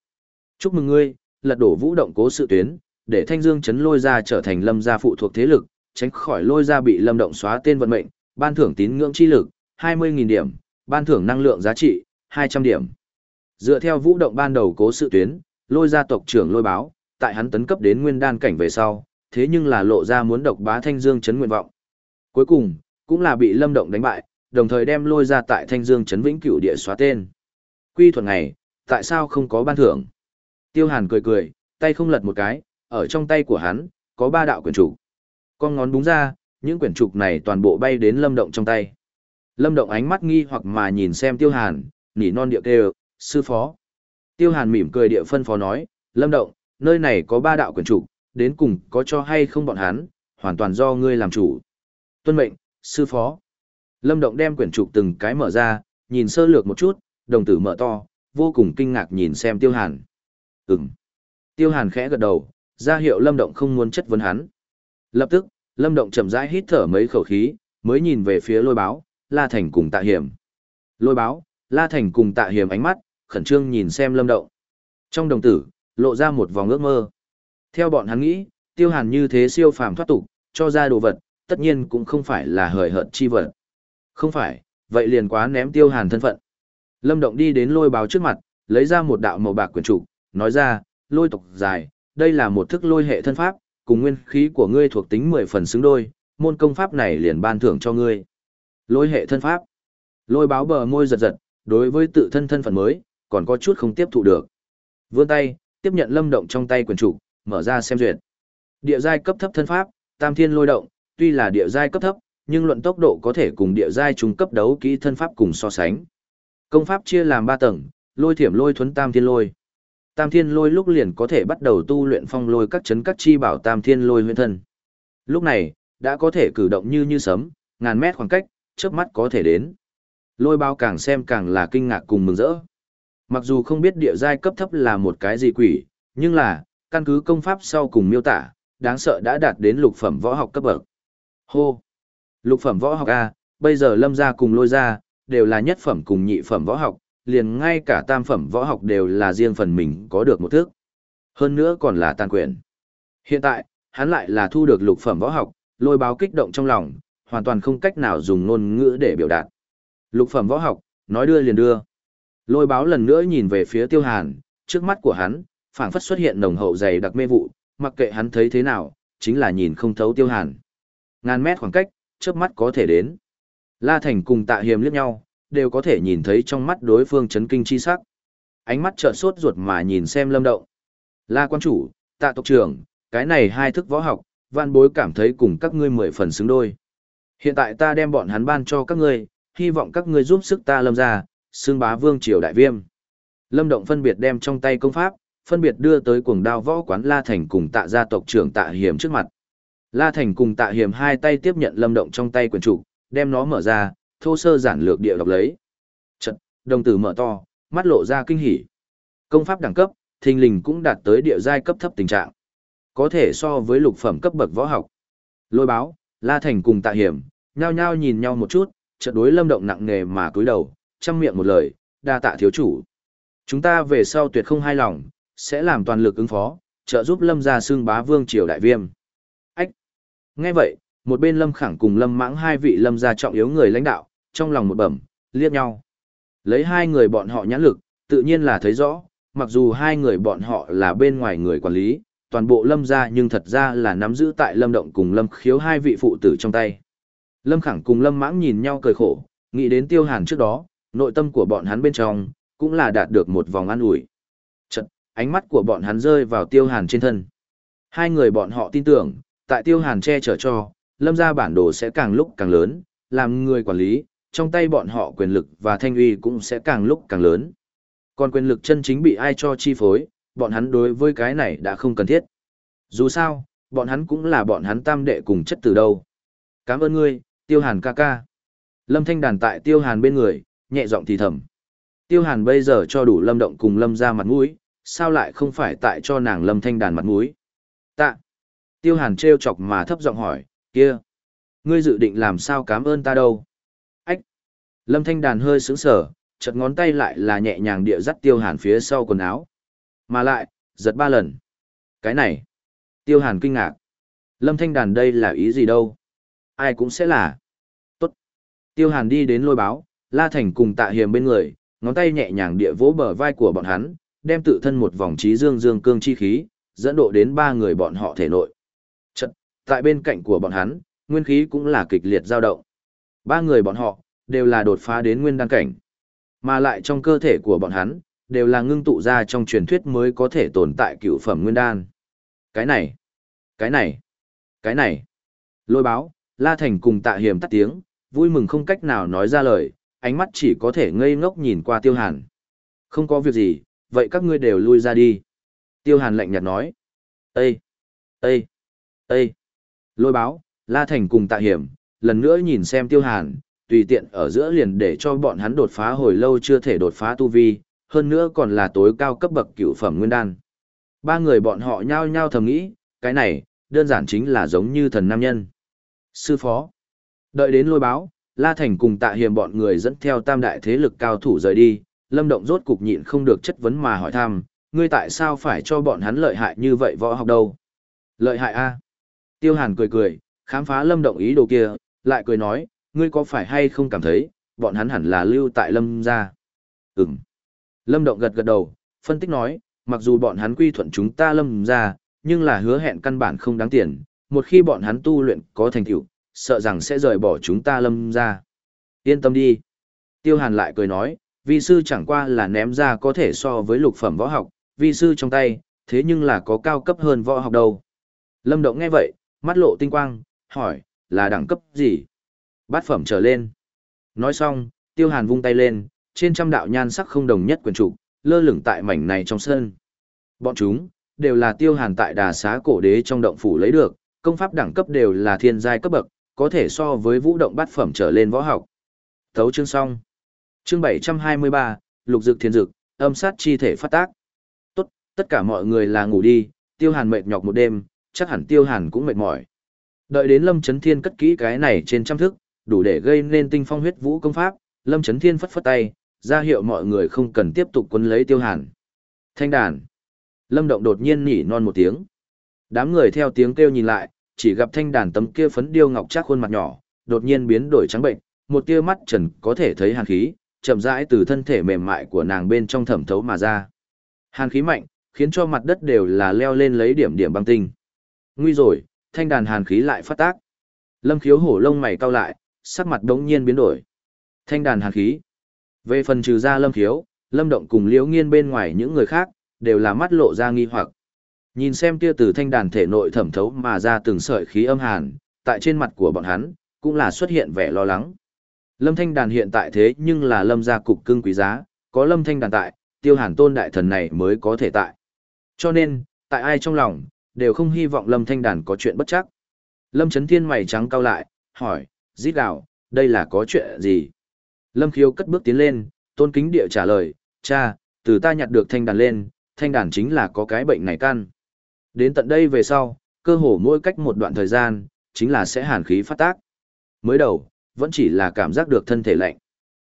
Chúc mừng ngươi, lật đổ vũ động cố sự tuyến, để thanh dương chấn lôi ra trở thành lâm gia phụ thuộc thế lực, tránh khỏi lôi ra bị lâm động xóa tên vận mệnh, ban thưởng tín ngưỡng chi lực, 20.000 điểm, ban thưởng năng lượng giá trị, 200 điểm. Dựa theo vũ động ban đầu cố sự tuyến, lôi gia tộc trưởng lôi báo, tại hắn tấn cấp đến nguyên đan cảnh về sau, thế nhưng là lộ ra muốn độc bá thanh dương chấn nguyện vọng. Cuối cùng, cũng là bị lâm động đánh bại, đồng thời đem lôi ra tại thanh dương chấn vĩnh cửu địa xóa tên. Quy thuận này, tại sao không có ban thưởng? Tiêu hàn cười cười, tay không lật một cái, ở trong tay của hắn, có ba đạo quyển trục. Con ngón đúng ra, những quyển trục này toàn bộ bay đến lâm động trong tay. Lâm động ánh mắt nghi hoặc mà nhìn xem tiêu hàn, nỉ non địa kêu, sư phó. Tiêu hàn mỉm cười địa phân phó nói, lâm động, nơi này có ba đạo quyển chủ, đến cùng có cho hay không bọn hắn, hoàn toàn do ngươi làm chủ. Tuân mệnh, sư phó. Lâm động đem quyển trục từng cái mở ra, nhìn sơ lược một chút, đồng tử mở to, vô cùng kinh ngạc nhìn xem tiêu hàn. Ừm. Tiêu hàn khẽ gật đầu, ra hiệu lâm động không muốn chất vấn hắn. Lập tức, lâm động chậm rãi hít thở mấy khẩu khí, mới nhìn về phía lôi báo, la thành cùng tạ hiểm. Lôi báo, la thành cùng tạ hiểm ánh mắt, khẩn trương nhìn xem lâm động. Trong đồng tử, lộ ra một vòng ước mơ. Theo bọn hắn nghĩ, tiêu hàn như thế siêu phàm thoát tục, cho ra đồ vật, tất nhiên cũng không phải là hời hợt chi vật. Không phải, vậy liền quá ném tiêu hàn thân phận. Lâm Động đi đến lôi báo trước mặt, lấy ra một đạo màu bạc quyển trục, nói ra, lôi tộc dài, đây là một thức lôi hệ thân pháp, cùng nguyên khí của ngươi thuộc tính 10 phần xứng đôi, môn công pháp này liền ban thưởng cho ngươi. Lôi hệ thân pháp. Lôi báo bờ môi giật giật, đối với tự thân thân phận mới, còn có chút không tiếp thụ được. Vươn tay, tiếp nhận lâm động trong tay quyền chủ mở ra xem duyệt. Địa giai cấp thấp thân pháp, tam thiên lôi động, tuy là địa giai cấp thấp, nhưng luận tốc độ có thể cùng địa giai trung cấp đấu kỹ thân pháp cùng so sánh. Công pháp chia làm 3 tầng, lôi thiểm lôi thuấn tam thiên lôi. Tam thiên lôi lúc liền có thể bắt đầu tu luyện phong lôi các chấn các chi bảo tam thiên lôi huyễn thân. Lúc này, đã có thể cử động như như sấm, ngàn mét khoảng cách, chớp mắt có thể đến. Lôi bao càng xem càng là kinh ngạc cùng mừng rỡ. Mặc dù không biết địa giai cấp thấp là một cái gì quỷ, nhưng là, căn cứ công pháp sau cùng miêu tả, đáng sợ đã đạt đến lục phẩm võ học cấp bậc. Hô! Lục phẩm võ học A, bây giờ lâm gia cùng lôi gia, đều là nhất phẩm cùng nhị phẩm võ học, liền ngay cả tam phẩm võ học đều là riêng phần mình có được một thước. Hơn nữa còn là tàn quyền. Hiện tại, hắn lại là thu được lục phẩm võ học, lôi báo kích động trong lòng, hoàn toàn không cách nào dùng ngôn ngữ để biểu đạt. Lục phẩm võ học, nói đưa liền đưa. Lôi báo lần nữa nhìn về phía tiêu hàn, trước mắt của hắn, phảng phất xuất hiện nồng hậu dày đặc mê vụ, mặc kệ hắn thấy thế nào, chính là nhìn không thấu tiêu hàn. Ngàn mét khoảng cách, chớp mắt có thể đến. La Thành cùng tạ hiềm liếc nhau, đều có thể nhìn thấy trong mắt đối phương chấn kinh chi sắc. Ánh mắt trợn sốt ruột mà nhìn xem lâm động. La quan chủ, tạ tộc trưởng, cái này hai thức võ học, văn bối cảm thấy cùng các ngươi mười phần xứng đôi. Hiện tại ta đem bọn hắn ban cho các ngươi, hy vọng các ngươi giúp sức ta lâm ra, xương bá vương triều đại viêm. Lâm Động phân biệt đem trong tay công pháp, phân biệt đưa tới cuồng đao võ quán La Thành cùng tạ gia tộc trưởng tạ hiểm trước mặt. La Thành cùng tạ hiểm hai tay tiếp nhận Lâm Động trong tay quyền trục, đem nó mở ra, thô sơ giản lược địa đọc lấy. Trận, đồng tử mở to, mắt lộ ra kinh hỉ. Công pháp đẳng cấp, thình lình cũng đạt tới địa giai cấp thấp tình trạng. Có thể so với lục phẩm cấp bậc võ học. Lôi báo, La Thành cùng tạ hiểm, nhao nhao nhìn nhau một chút, chợt đối lâm động nặng nề mà cúi đầu, chăm miệng một lời, đa tạ thiếu chủ. Chúng ta về sau tuyệt không hai lòng, sẽ làm toàn lực ứng phó, trợ giúp lâm gia xương bá vương triều đại viêm. Ách! Nghe vậy, một bên lâm khẳng cùng lâm mãng hai vị lâm gia trọng yếu người lãnh đạo, trong lòng một bẩm, liếc nhau. Lấy hai người bọn họ nhãn lực, tự nhiên là thấy rõ, mặc dù hai người bọn họ là bên ngoài người quản lý, toàn bộ lâm gia nhưng thật ra là nắm giữ tại lâm động cùng lâm khiếu hai vị phụ tử trong tay. Lâm khẳng cùng lâm mãng nhìn nhau cười khổ, nghĩ đến tiêu hàn trước đó, nội tâm của bọn hắn bên trong, cũng là đạt được một vòng an ủi. Chật, ánh mắt của bọn hắn rơi vào tiêu hàn trên thân. Hai người bọn họ tin tưởng, tại tiêu hàn che chở cho, lâm gia bản đồ sẽ càng lúc càng lớn, làm người quản lý, trong tay bọn họ quyền lực và thanh uy cũng sẽ càng lúc càng lớn. Còn quyền lực chân chính bị ai cho chi phối, bọn hắn đối với cái này đã không cần thiết. Dù sao, bọn hắn cũng là bọn hắn tam đệ cùng chất từ đâu. Cảm ơn ngươi, tiêu hàn ca ca. Lâm thanh đàn tại tiêu hàn bên người, nhẹ giọng thì thầm. Tiêu hàn bây giờ cho đủ lâm động cùng lâm ra mặt mũi, sao lại không phải tại cho nàng lâm thanh đàn mặt mũi. Tạ. Tiêu hàn trêu chọc mà thấp giọng hỏi, kia. Ngươi dự định làm sao cảm ơn ta đâu? Ách. Lâm thanh đàn hơi sững sở, chật ngón tay lại là nhẹ nhàng địa dắt tiêu hàn phía sau quần áo. Mà lại, giật ba lần. Cái này. Tiêu hàn kinh ngạc. Lâm thanh đàn đây là ý gì đâu? Ai cũng sẽ là. Tốt. Tiêu hàn đi đến lôi báo, La Thành cùng tạ hiềm bên người, ngón tay nhẹ nhàng địa vỗ bờ vai của bọn hắn, đem tự thân một vòng trí dương dương cương chi khí, dẫn độ đến ba người bọn họ thể nội. Chật, tại bên cạnh của bọn hắn, nguyên khí cũng là kịch liệt dao động. Ba người bọn họ, đều là đột phá đến nguyên đan cảnh. Mà lại trong cơ thể của bọn hắn, đều là ngưng tụ ra trong truyền thuyết mới có thể tồn tại cựu phẩm nguyên đan. Cái này, cái này, cái này. Lôi báo, La Thành cùng tạ hiểm tắt tiếng, vui mừng không cách nào nói ra lời, ánh mắt chỉ có thể ngây ngốc nhìn qua tiêu hàn. Không có việc gì, vậy các ngươi đều lui ra đi. Tiêu hàn lạnh nhạt nói. Ê! Ê! Ê! Lôi báo, La Thành cùng tạ hiểm, lần nữa nhìn xem tiêu hàn, tùy tiện ở giữa liền để cho bọn hắn đột phá hồi lâu chưa thể đột phá tu vi, hơn nữa còn là tối cao cấp bậc cựu phẩm nguyên đan. Ba người bọn họ nhao nhao thầm nghĩ, cái này, đơn giản chính là giống như thần nam nhân. Sư phó. Đợi đến lôi báo, La Thành cùng tạ hiểm bọn người dẫn theo tam đại thế lực cao thủ rời đi, Lâm Động rốt cục nhịn không được chất vấn mà hỏi thăm, ngươi tại sao phải cho bọn hắn lợi hại như vậy võ học đâu? Lợi hại a? Tiêu Hàn cười cười, khám phá Lâm Động ý đồ kia, lại cười nói, ngươi có phải hay không cảm thấy, bọn hắn hẳn là lưu tại Lâm gia? Ừm. Lâm Động gật gật đầu, phân tích nói, mặc dù bọn hắn quy thuận chúng ta Lâm gia, nhưng là hứa hẹn căn bản không đáng tiền, một khi bọn hắn tu luyện có thành tựu, sợ rằng sẽ rời bỏ chúng ta lâm ra. Yên tâm đi. Tiêu hàn lại cười nói, vi sư chẳng qua là ném ra có thể so với lục phẩm võ học, vi sư trong tay, thế nhưng là có cao cấp hơn võ học đâu. Lâm Động nghe vậy, mắt lộ tinh quang, hỏi, là đẳng cấp gì? Bát phẩm trở lên. Nói xong, tiêu hàn vung tay lên, trên trăm đạo nhan sắc không đồng nhất quyền trục, lơ lửng tại mảnh này trong sân. Bọn chúng, đều là tiêu hàn tại đà xá cổ đế trong động phủ lấy được, công pháp đẳng cấp đều là thiên giai cấp bậc, có thể so với vũ động bát phẩm trở lên võ học. Thấu chương xong. Chương 723, Lục Dực Thiên Dực, âm sát chi thể phát tác. Tốt, tất cả mọi người là ngủ đi, Tiêu Hàn mệt nhọc một đêm, chắc hẳn Tiêu Hàn cũng mệt mỏi. Đợi đến Lâm Chấn Thiên cất kỹ cái này trên trăm thức, đủ để gây nên tinh phong huyết vũ công pháp, Lâm Chấn Thiên phất phất tay, ra hiệu mọi người không cần tiếp tục quấn lấy Tiêu Hàn. Thanh đàn. Lâm Động đột nhiên nỉ non một tiếng. Đám người theo tiếng kêu nhìn lại, chỉ gặp thanh đàn tấm kia phấn điêu ngọc chắc khuôn mặt nhỏ, đột nhiên biến đổi trắng bệnh, một tia mắt trần có thể thấy hàn khí, chậm rãi từ thân thể mềm mại của nàng bên trong thẩm thấu mà ra. Hàn khí mạnh, khiến cho mặt đất đều là leo lên lấy điểm điểm băng tinh. Nguy rồi, thanh đàn hàn khí lại phát tác. Lâm khiếu hổ lông mày cau lại, sắc mặt đống nhiên biến đổi. Thanh đàn hàn khí. Về phần trừ ra lâm khiếu, lâm động cùng liễu nghiên bên ngoài những người khác, đều là mắt lộ ra nghi hoặc. Nhìn xem kia từ thanh đàn thể nội thẩm thấu mà ra từng sợi khí âm hàn, tại trên mặt của bọn hắn, cũng là xuất hiện vẻ lo lắng. Lâm thanh đàn hiện tại thế nhưng là lâm gia cục cưng quý giá, có lâm thanh đàn tại, tiêu hàn tôn đại thần này mới có thể tại. Cho nên, tại ai trong lòng, đều không hy vọng lâm thanh đàn có chuyện bất chắc. Lâm chấn thiên mày trắng cao lại, hỏi, giết gạo, đây là có chuyện gì? Lâm khiếu cất bước tiến lên, tôn kính địa trả lời, cha, từ ta nhặt được thanh đàn lên, thanh đàn chính là có cái bệnh này căn. Đến tận đây về sau, cơ hồ mỗi cách một đoạn thời gian, chính là sẽ hàn khí phát tác. Mới đầu, vẫn chỉ là cảm giác được thân thể lạnh.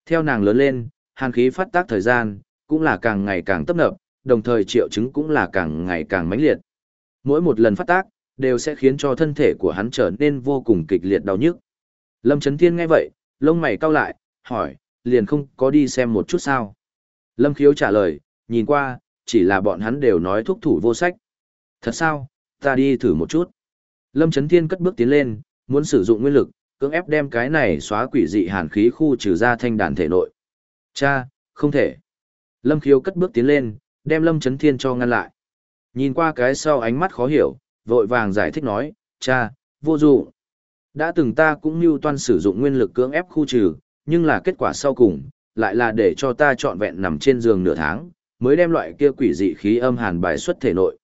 Theo nàng lớn lên, hàn khí phát tác thời gian, cũng là càng ngày càng tấp nập, đồng thời triệu chứng cũng là càng ngày càng mãnh liệt. Mỗi một lần phát tác, đều sẽ khiến cho thân thể của hắn trở nên vô cùng kịch liệt đau nhức. Lâm Trấn Thiên nghe vậy, lông mày cau lại, hỏi, liền không có đi xem một chút sao. Lâm Khiếu trả lời, nhìn qua, chỉ là bọn hắn đều nói thúc thủ vô sách. Thật sao, ta đi thử một chút. Lâm Trấn Thiên cất bước tiến lên, muốn sử dụng nguyên lực, cưỡng ép đem cái này xóa quỷ dị hàn khí khu trừ ra thanh đàn thể nội. Cha, không thể. Lâm Khiếu cất bước tiến lên, đem Lâm Trấn Thiên cho ngăn lại. Nhìn qua cái sau ánh mắt khó hiểu, vội vàng giải thích nói, cha, vô dụng. Đã từng ta cũng như toan sử dụng nguyên lực cưỡng ép khu trừ, nhưng là kết quả sau cùng, lại là để cho ta trọn vẹn nằm trên giường nửa tháng, mới đem loại kia quỷ dị khí âm hàn bài xuất thể nội.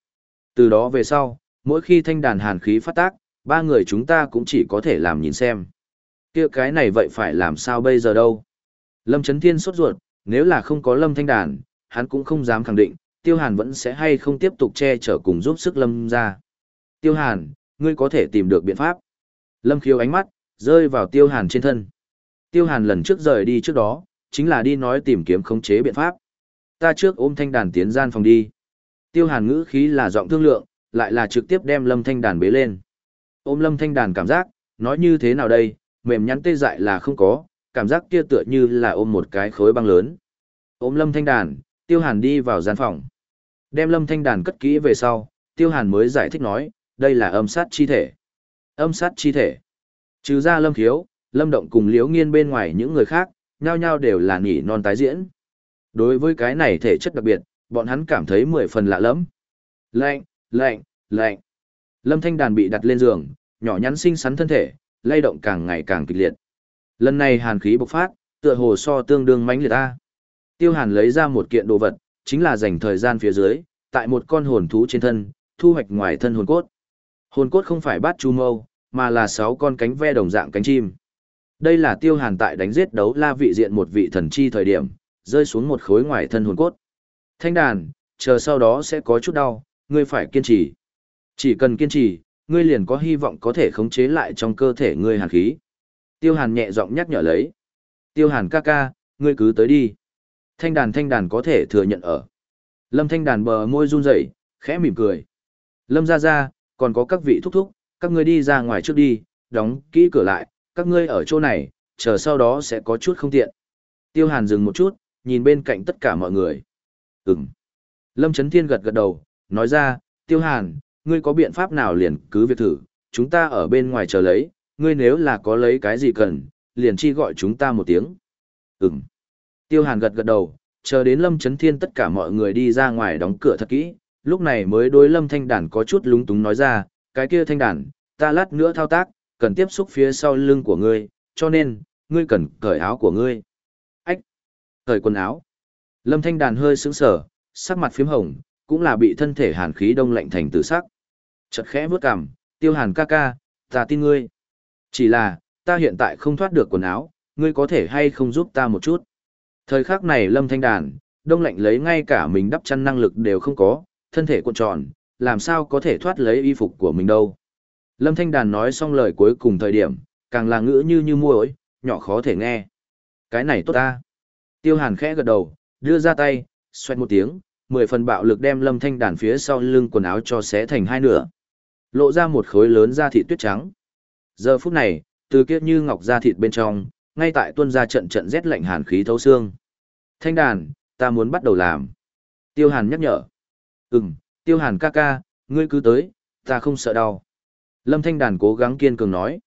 Từ đó về sau, mỗi khi thanh đàn hàn khí phát tác, ba người chúng ta cũng chỉ có thể làm nhìn xem. Kia cái này vậy phải làm sao bây giờ đâu? Lâm Trấn Thiên sốt ruột, nếu là không có Lâm Thanh Đàn, hắn cũng không dám khẳng định, Tiêu Hàn vẫn sẽ hay không tiếp tục che chở cùng giúp sức Lâm ra. Tiêu Hàn, ngươi có thể tìm được biện pháp. Lâm khiêu ánh mắt, rơi vào Tiêu Hàn trên thân. Tiêu Hàn lần trước rời đi trước đó, chính là đi nói tìm kiếm khống chế biện pháp. Ta trước ôm thanh đàn tiến gian phòng đi. Tiêu Hàn ngữ khí là giọng thương lượng, lại là trực tiếp đem Lâm Thanh đàn bế lên. Ôm Lâm Thanh đàn cảm giác, nói như thế nào đây, mềm nhắn tê dại là không có, cảm giác kia tựa như là ôm một cái khối băng lớn. Ôm Lâm Thanh đàn, Tiêu Hàn đi vào gian phòng. Đem Lâm Thanh đàn cất kỹ về sau, Tiêu Hàn mới giải thích nói, đây là âm sát chi thể. Âm sát chi thể. Trừ ra Lâm Khiếu, Lâm Động cùng Liễu Nghiên bên ngoài những người khác, nhao nhao đều là nỉ non tái diễn. Đối với cái này thể chất đặc biệt, bọn hắn cảm thấy mười phần lạ lẫm. Lạnh, lạnh, lạnh. Lâm Thanh Đàn bị đặt lên giường, nhỏ nhắn xinh xắn thân thể, lay động càng ngày càng kịch liệt. Lần này hàn khí bộc phát, tựa hồ so tương đương mãnh liệt ta. Tiêu Hàn lấy ra một kiện đồ vật, chính là dành thời gian phía dưới, tại một con hồn thú trên thân, thu hoạch ngoài thân hồn cốt. Hồn cốt không phải bát chu mâu, mà là sáu con cánh ve đồng dạng cánh chim. Đây là Tiêu Hàn tại đánh giết đấu la vị diện một vị thần chi thời điểm, rơi xuống một khối ngoài thân hồn cốt. Thanh đàn, chờ sau đó sẽ có chút đau, ngươi phải kiên trì. Chỉ cần kiên trì, ngươi liền có hy vọng có thể khống chế lại trong cơ thể ngươi hàn khí. Tiêu Hàn nhẹ giọng nhắc nhở lấy. Tiêu Hàn ca ca, ngươi cứ tới đi. Thanh đàn thanh đàn có thể thừa nhận ở. Lâm thanh đàn bờ môi run rẩy, khẽ mỉm cười. Lâm ra ra, còn có các vị thúc thúc, các ngươi đi ra ngoài trước đi, đóng kỹ cửa lại, các ngươi ở chỗ này, chờ sau đó sẽ có chút không tiện. Tiêu Hàn dừng một chút, nhìn bên cạnh tất cả mọi người. Ừm. Lâm Trấn Thiên gật gật đầu, nói ra, Tiêu Hàn, ngươi có biện pháp nào liền cứ việc thử, chúng ta ở bên ngoài chờ lấy, ngươi nếu là có lấy cái gì cần, liền chi gọi chúng ta một tiếng. Ừm. Tiêu Hàn gật gật đầu, chờ đến Lâm Trấn Thiên tất cả mọi người đi ra ngoài đóng cửa thật kỹ, lúc này mới đối Lâm Thanh Đàn có chút lúng túng nói ra, cái kia Thanh Đàn, ta lát nữa thao tác, cần tiếp xúc phía sau lưng của ngươi, cho nên, ngươi cần cởi áo của ngươi. Ách! Cởi quần áo. Lâm Thanh Đàn hơi sững sờ, sắc mặt phím hồng, cũng là bị thân thể hàn khí đông lạnh thành tử sắc. Chật khẽ bước cằm, tiêu hàn ca ca, ta tin ngươi. Chỉ là, ta hiện tại không thoát được quần áo, ngươi có thể hay không giúp ta một chút. Thời khắc này lâm thanh đàn, đông lạnh lấy ngay cả mình đắp chăn năng lực đều không có, thân thể cuộn tròn, làm sao có thể thoát lấy y phục của mình đâu. Lâm thanh đàn nói xong lời cuối cùng thời điểm, càng là ngữ như như muối, nhỏ khó thể nghe. Cái này tốt ta. Tiêu hàn khẽ gật đầu, đưa ra tay, xoẹt một tiếng, mười phần bạo lực đem lâm thanh đàn phía sau lưng quần áo cho xé thành hai nửa. Lộ ra một khối lớn da thịt tuyết trắng. Giờ phút này, từ kia như ngọc da thịt bên trong, ngay tại tuân ra trận trận rét lạnh hàn khí thấu xương. Thanh đàn, ta muốn bắt đầu làm. Tiêu hàn nhắc nhở. Ừm, tiêu hàn ca ca, ngươi cứ tới, ta không sợ đau. Lâm Thanh Đàn cố gắng kiên cường nói.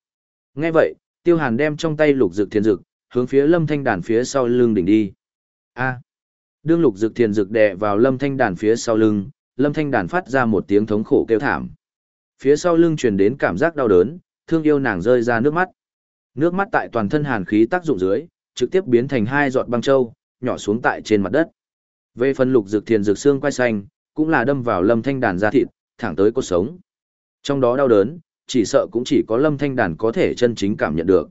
Nghe vậy, Tiêu Hàn đem trong tay lục dược thiền dược, hướng phía Lâm Thanh Đàn phía sau lưng đỉnh đi. A. Đương lục dược thiền dược đè vào Lâm Thanh Đàn phía sau lưng, Lâm Thanh Đàn phát ra một tiếng thống khổ kêu thảm. Phía sau lưng truyền đến cảm giác đau đớn, thương yêu nàng rơi ra nước mắt. Nước mắt tại toàn thân hàn khí tác dụng dưới, trực tiếp biến thành hai giọt băng châu, nhỏ xuống tại trên mặt đất. Về phần lục dược thiền dược xương quay xanh, cũng là đâm vào Lâm Thanh Đàn da thịt, thẳng tới cốt sống. Trong đó đau đớn, chỉ sợ cũng chỉ có Lâm Thanh Đàn có thể chân chính cảm nhận được.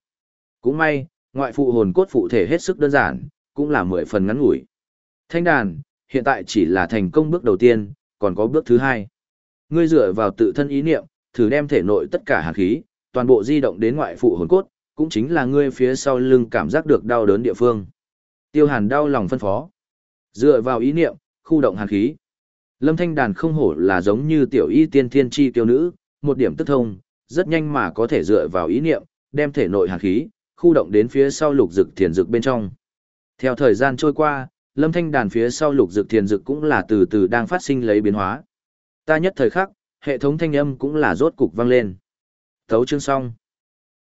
Cũng may, ngoại phụ hồn cốt phụ thể hết sức đơn giản, cũng là mười phần ngắn ngủi. Thanh Đàn, hiện tại chỉ là thành công bước đầu tiên, còn có bước thứ hai. Ngươi dựa vào tự thân ý niệm, thử đem thể nội tất cả hàn khí, toàn bộ di động đến ngoại phụ hồn cốt, cũng chính là ngươi phía sau lưng cảm giác được đau đớn địa phương. Tiêu Hàn đau lòng phân phó. Dựa vào ý niệm, khu động hàn khí. Lâm Thanh Đàn không hổ là giống như tiểu y tiên thiên chi tiêu nữ, một điểm tức thông, rất nhanh mà có thể dựa vào ý niệm, đem thể nội hàn khí, khu động đến phía sau lục dực thiền dực bên trong. Theo thời gian trôi qua, lâm thanh đàn phía sau lục dực thiền dực cũng là từ từ đang phát sinh lấy biến hóa. Ta nhất thời khắc, hệ thống thanh âm cũng là rốt cục vang lên. Thấu chương xong.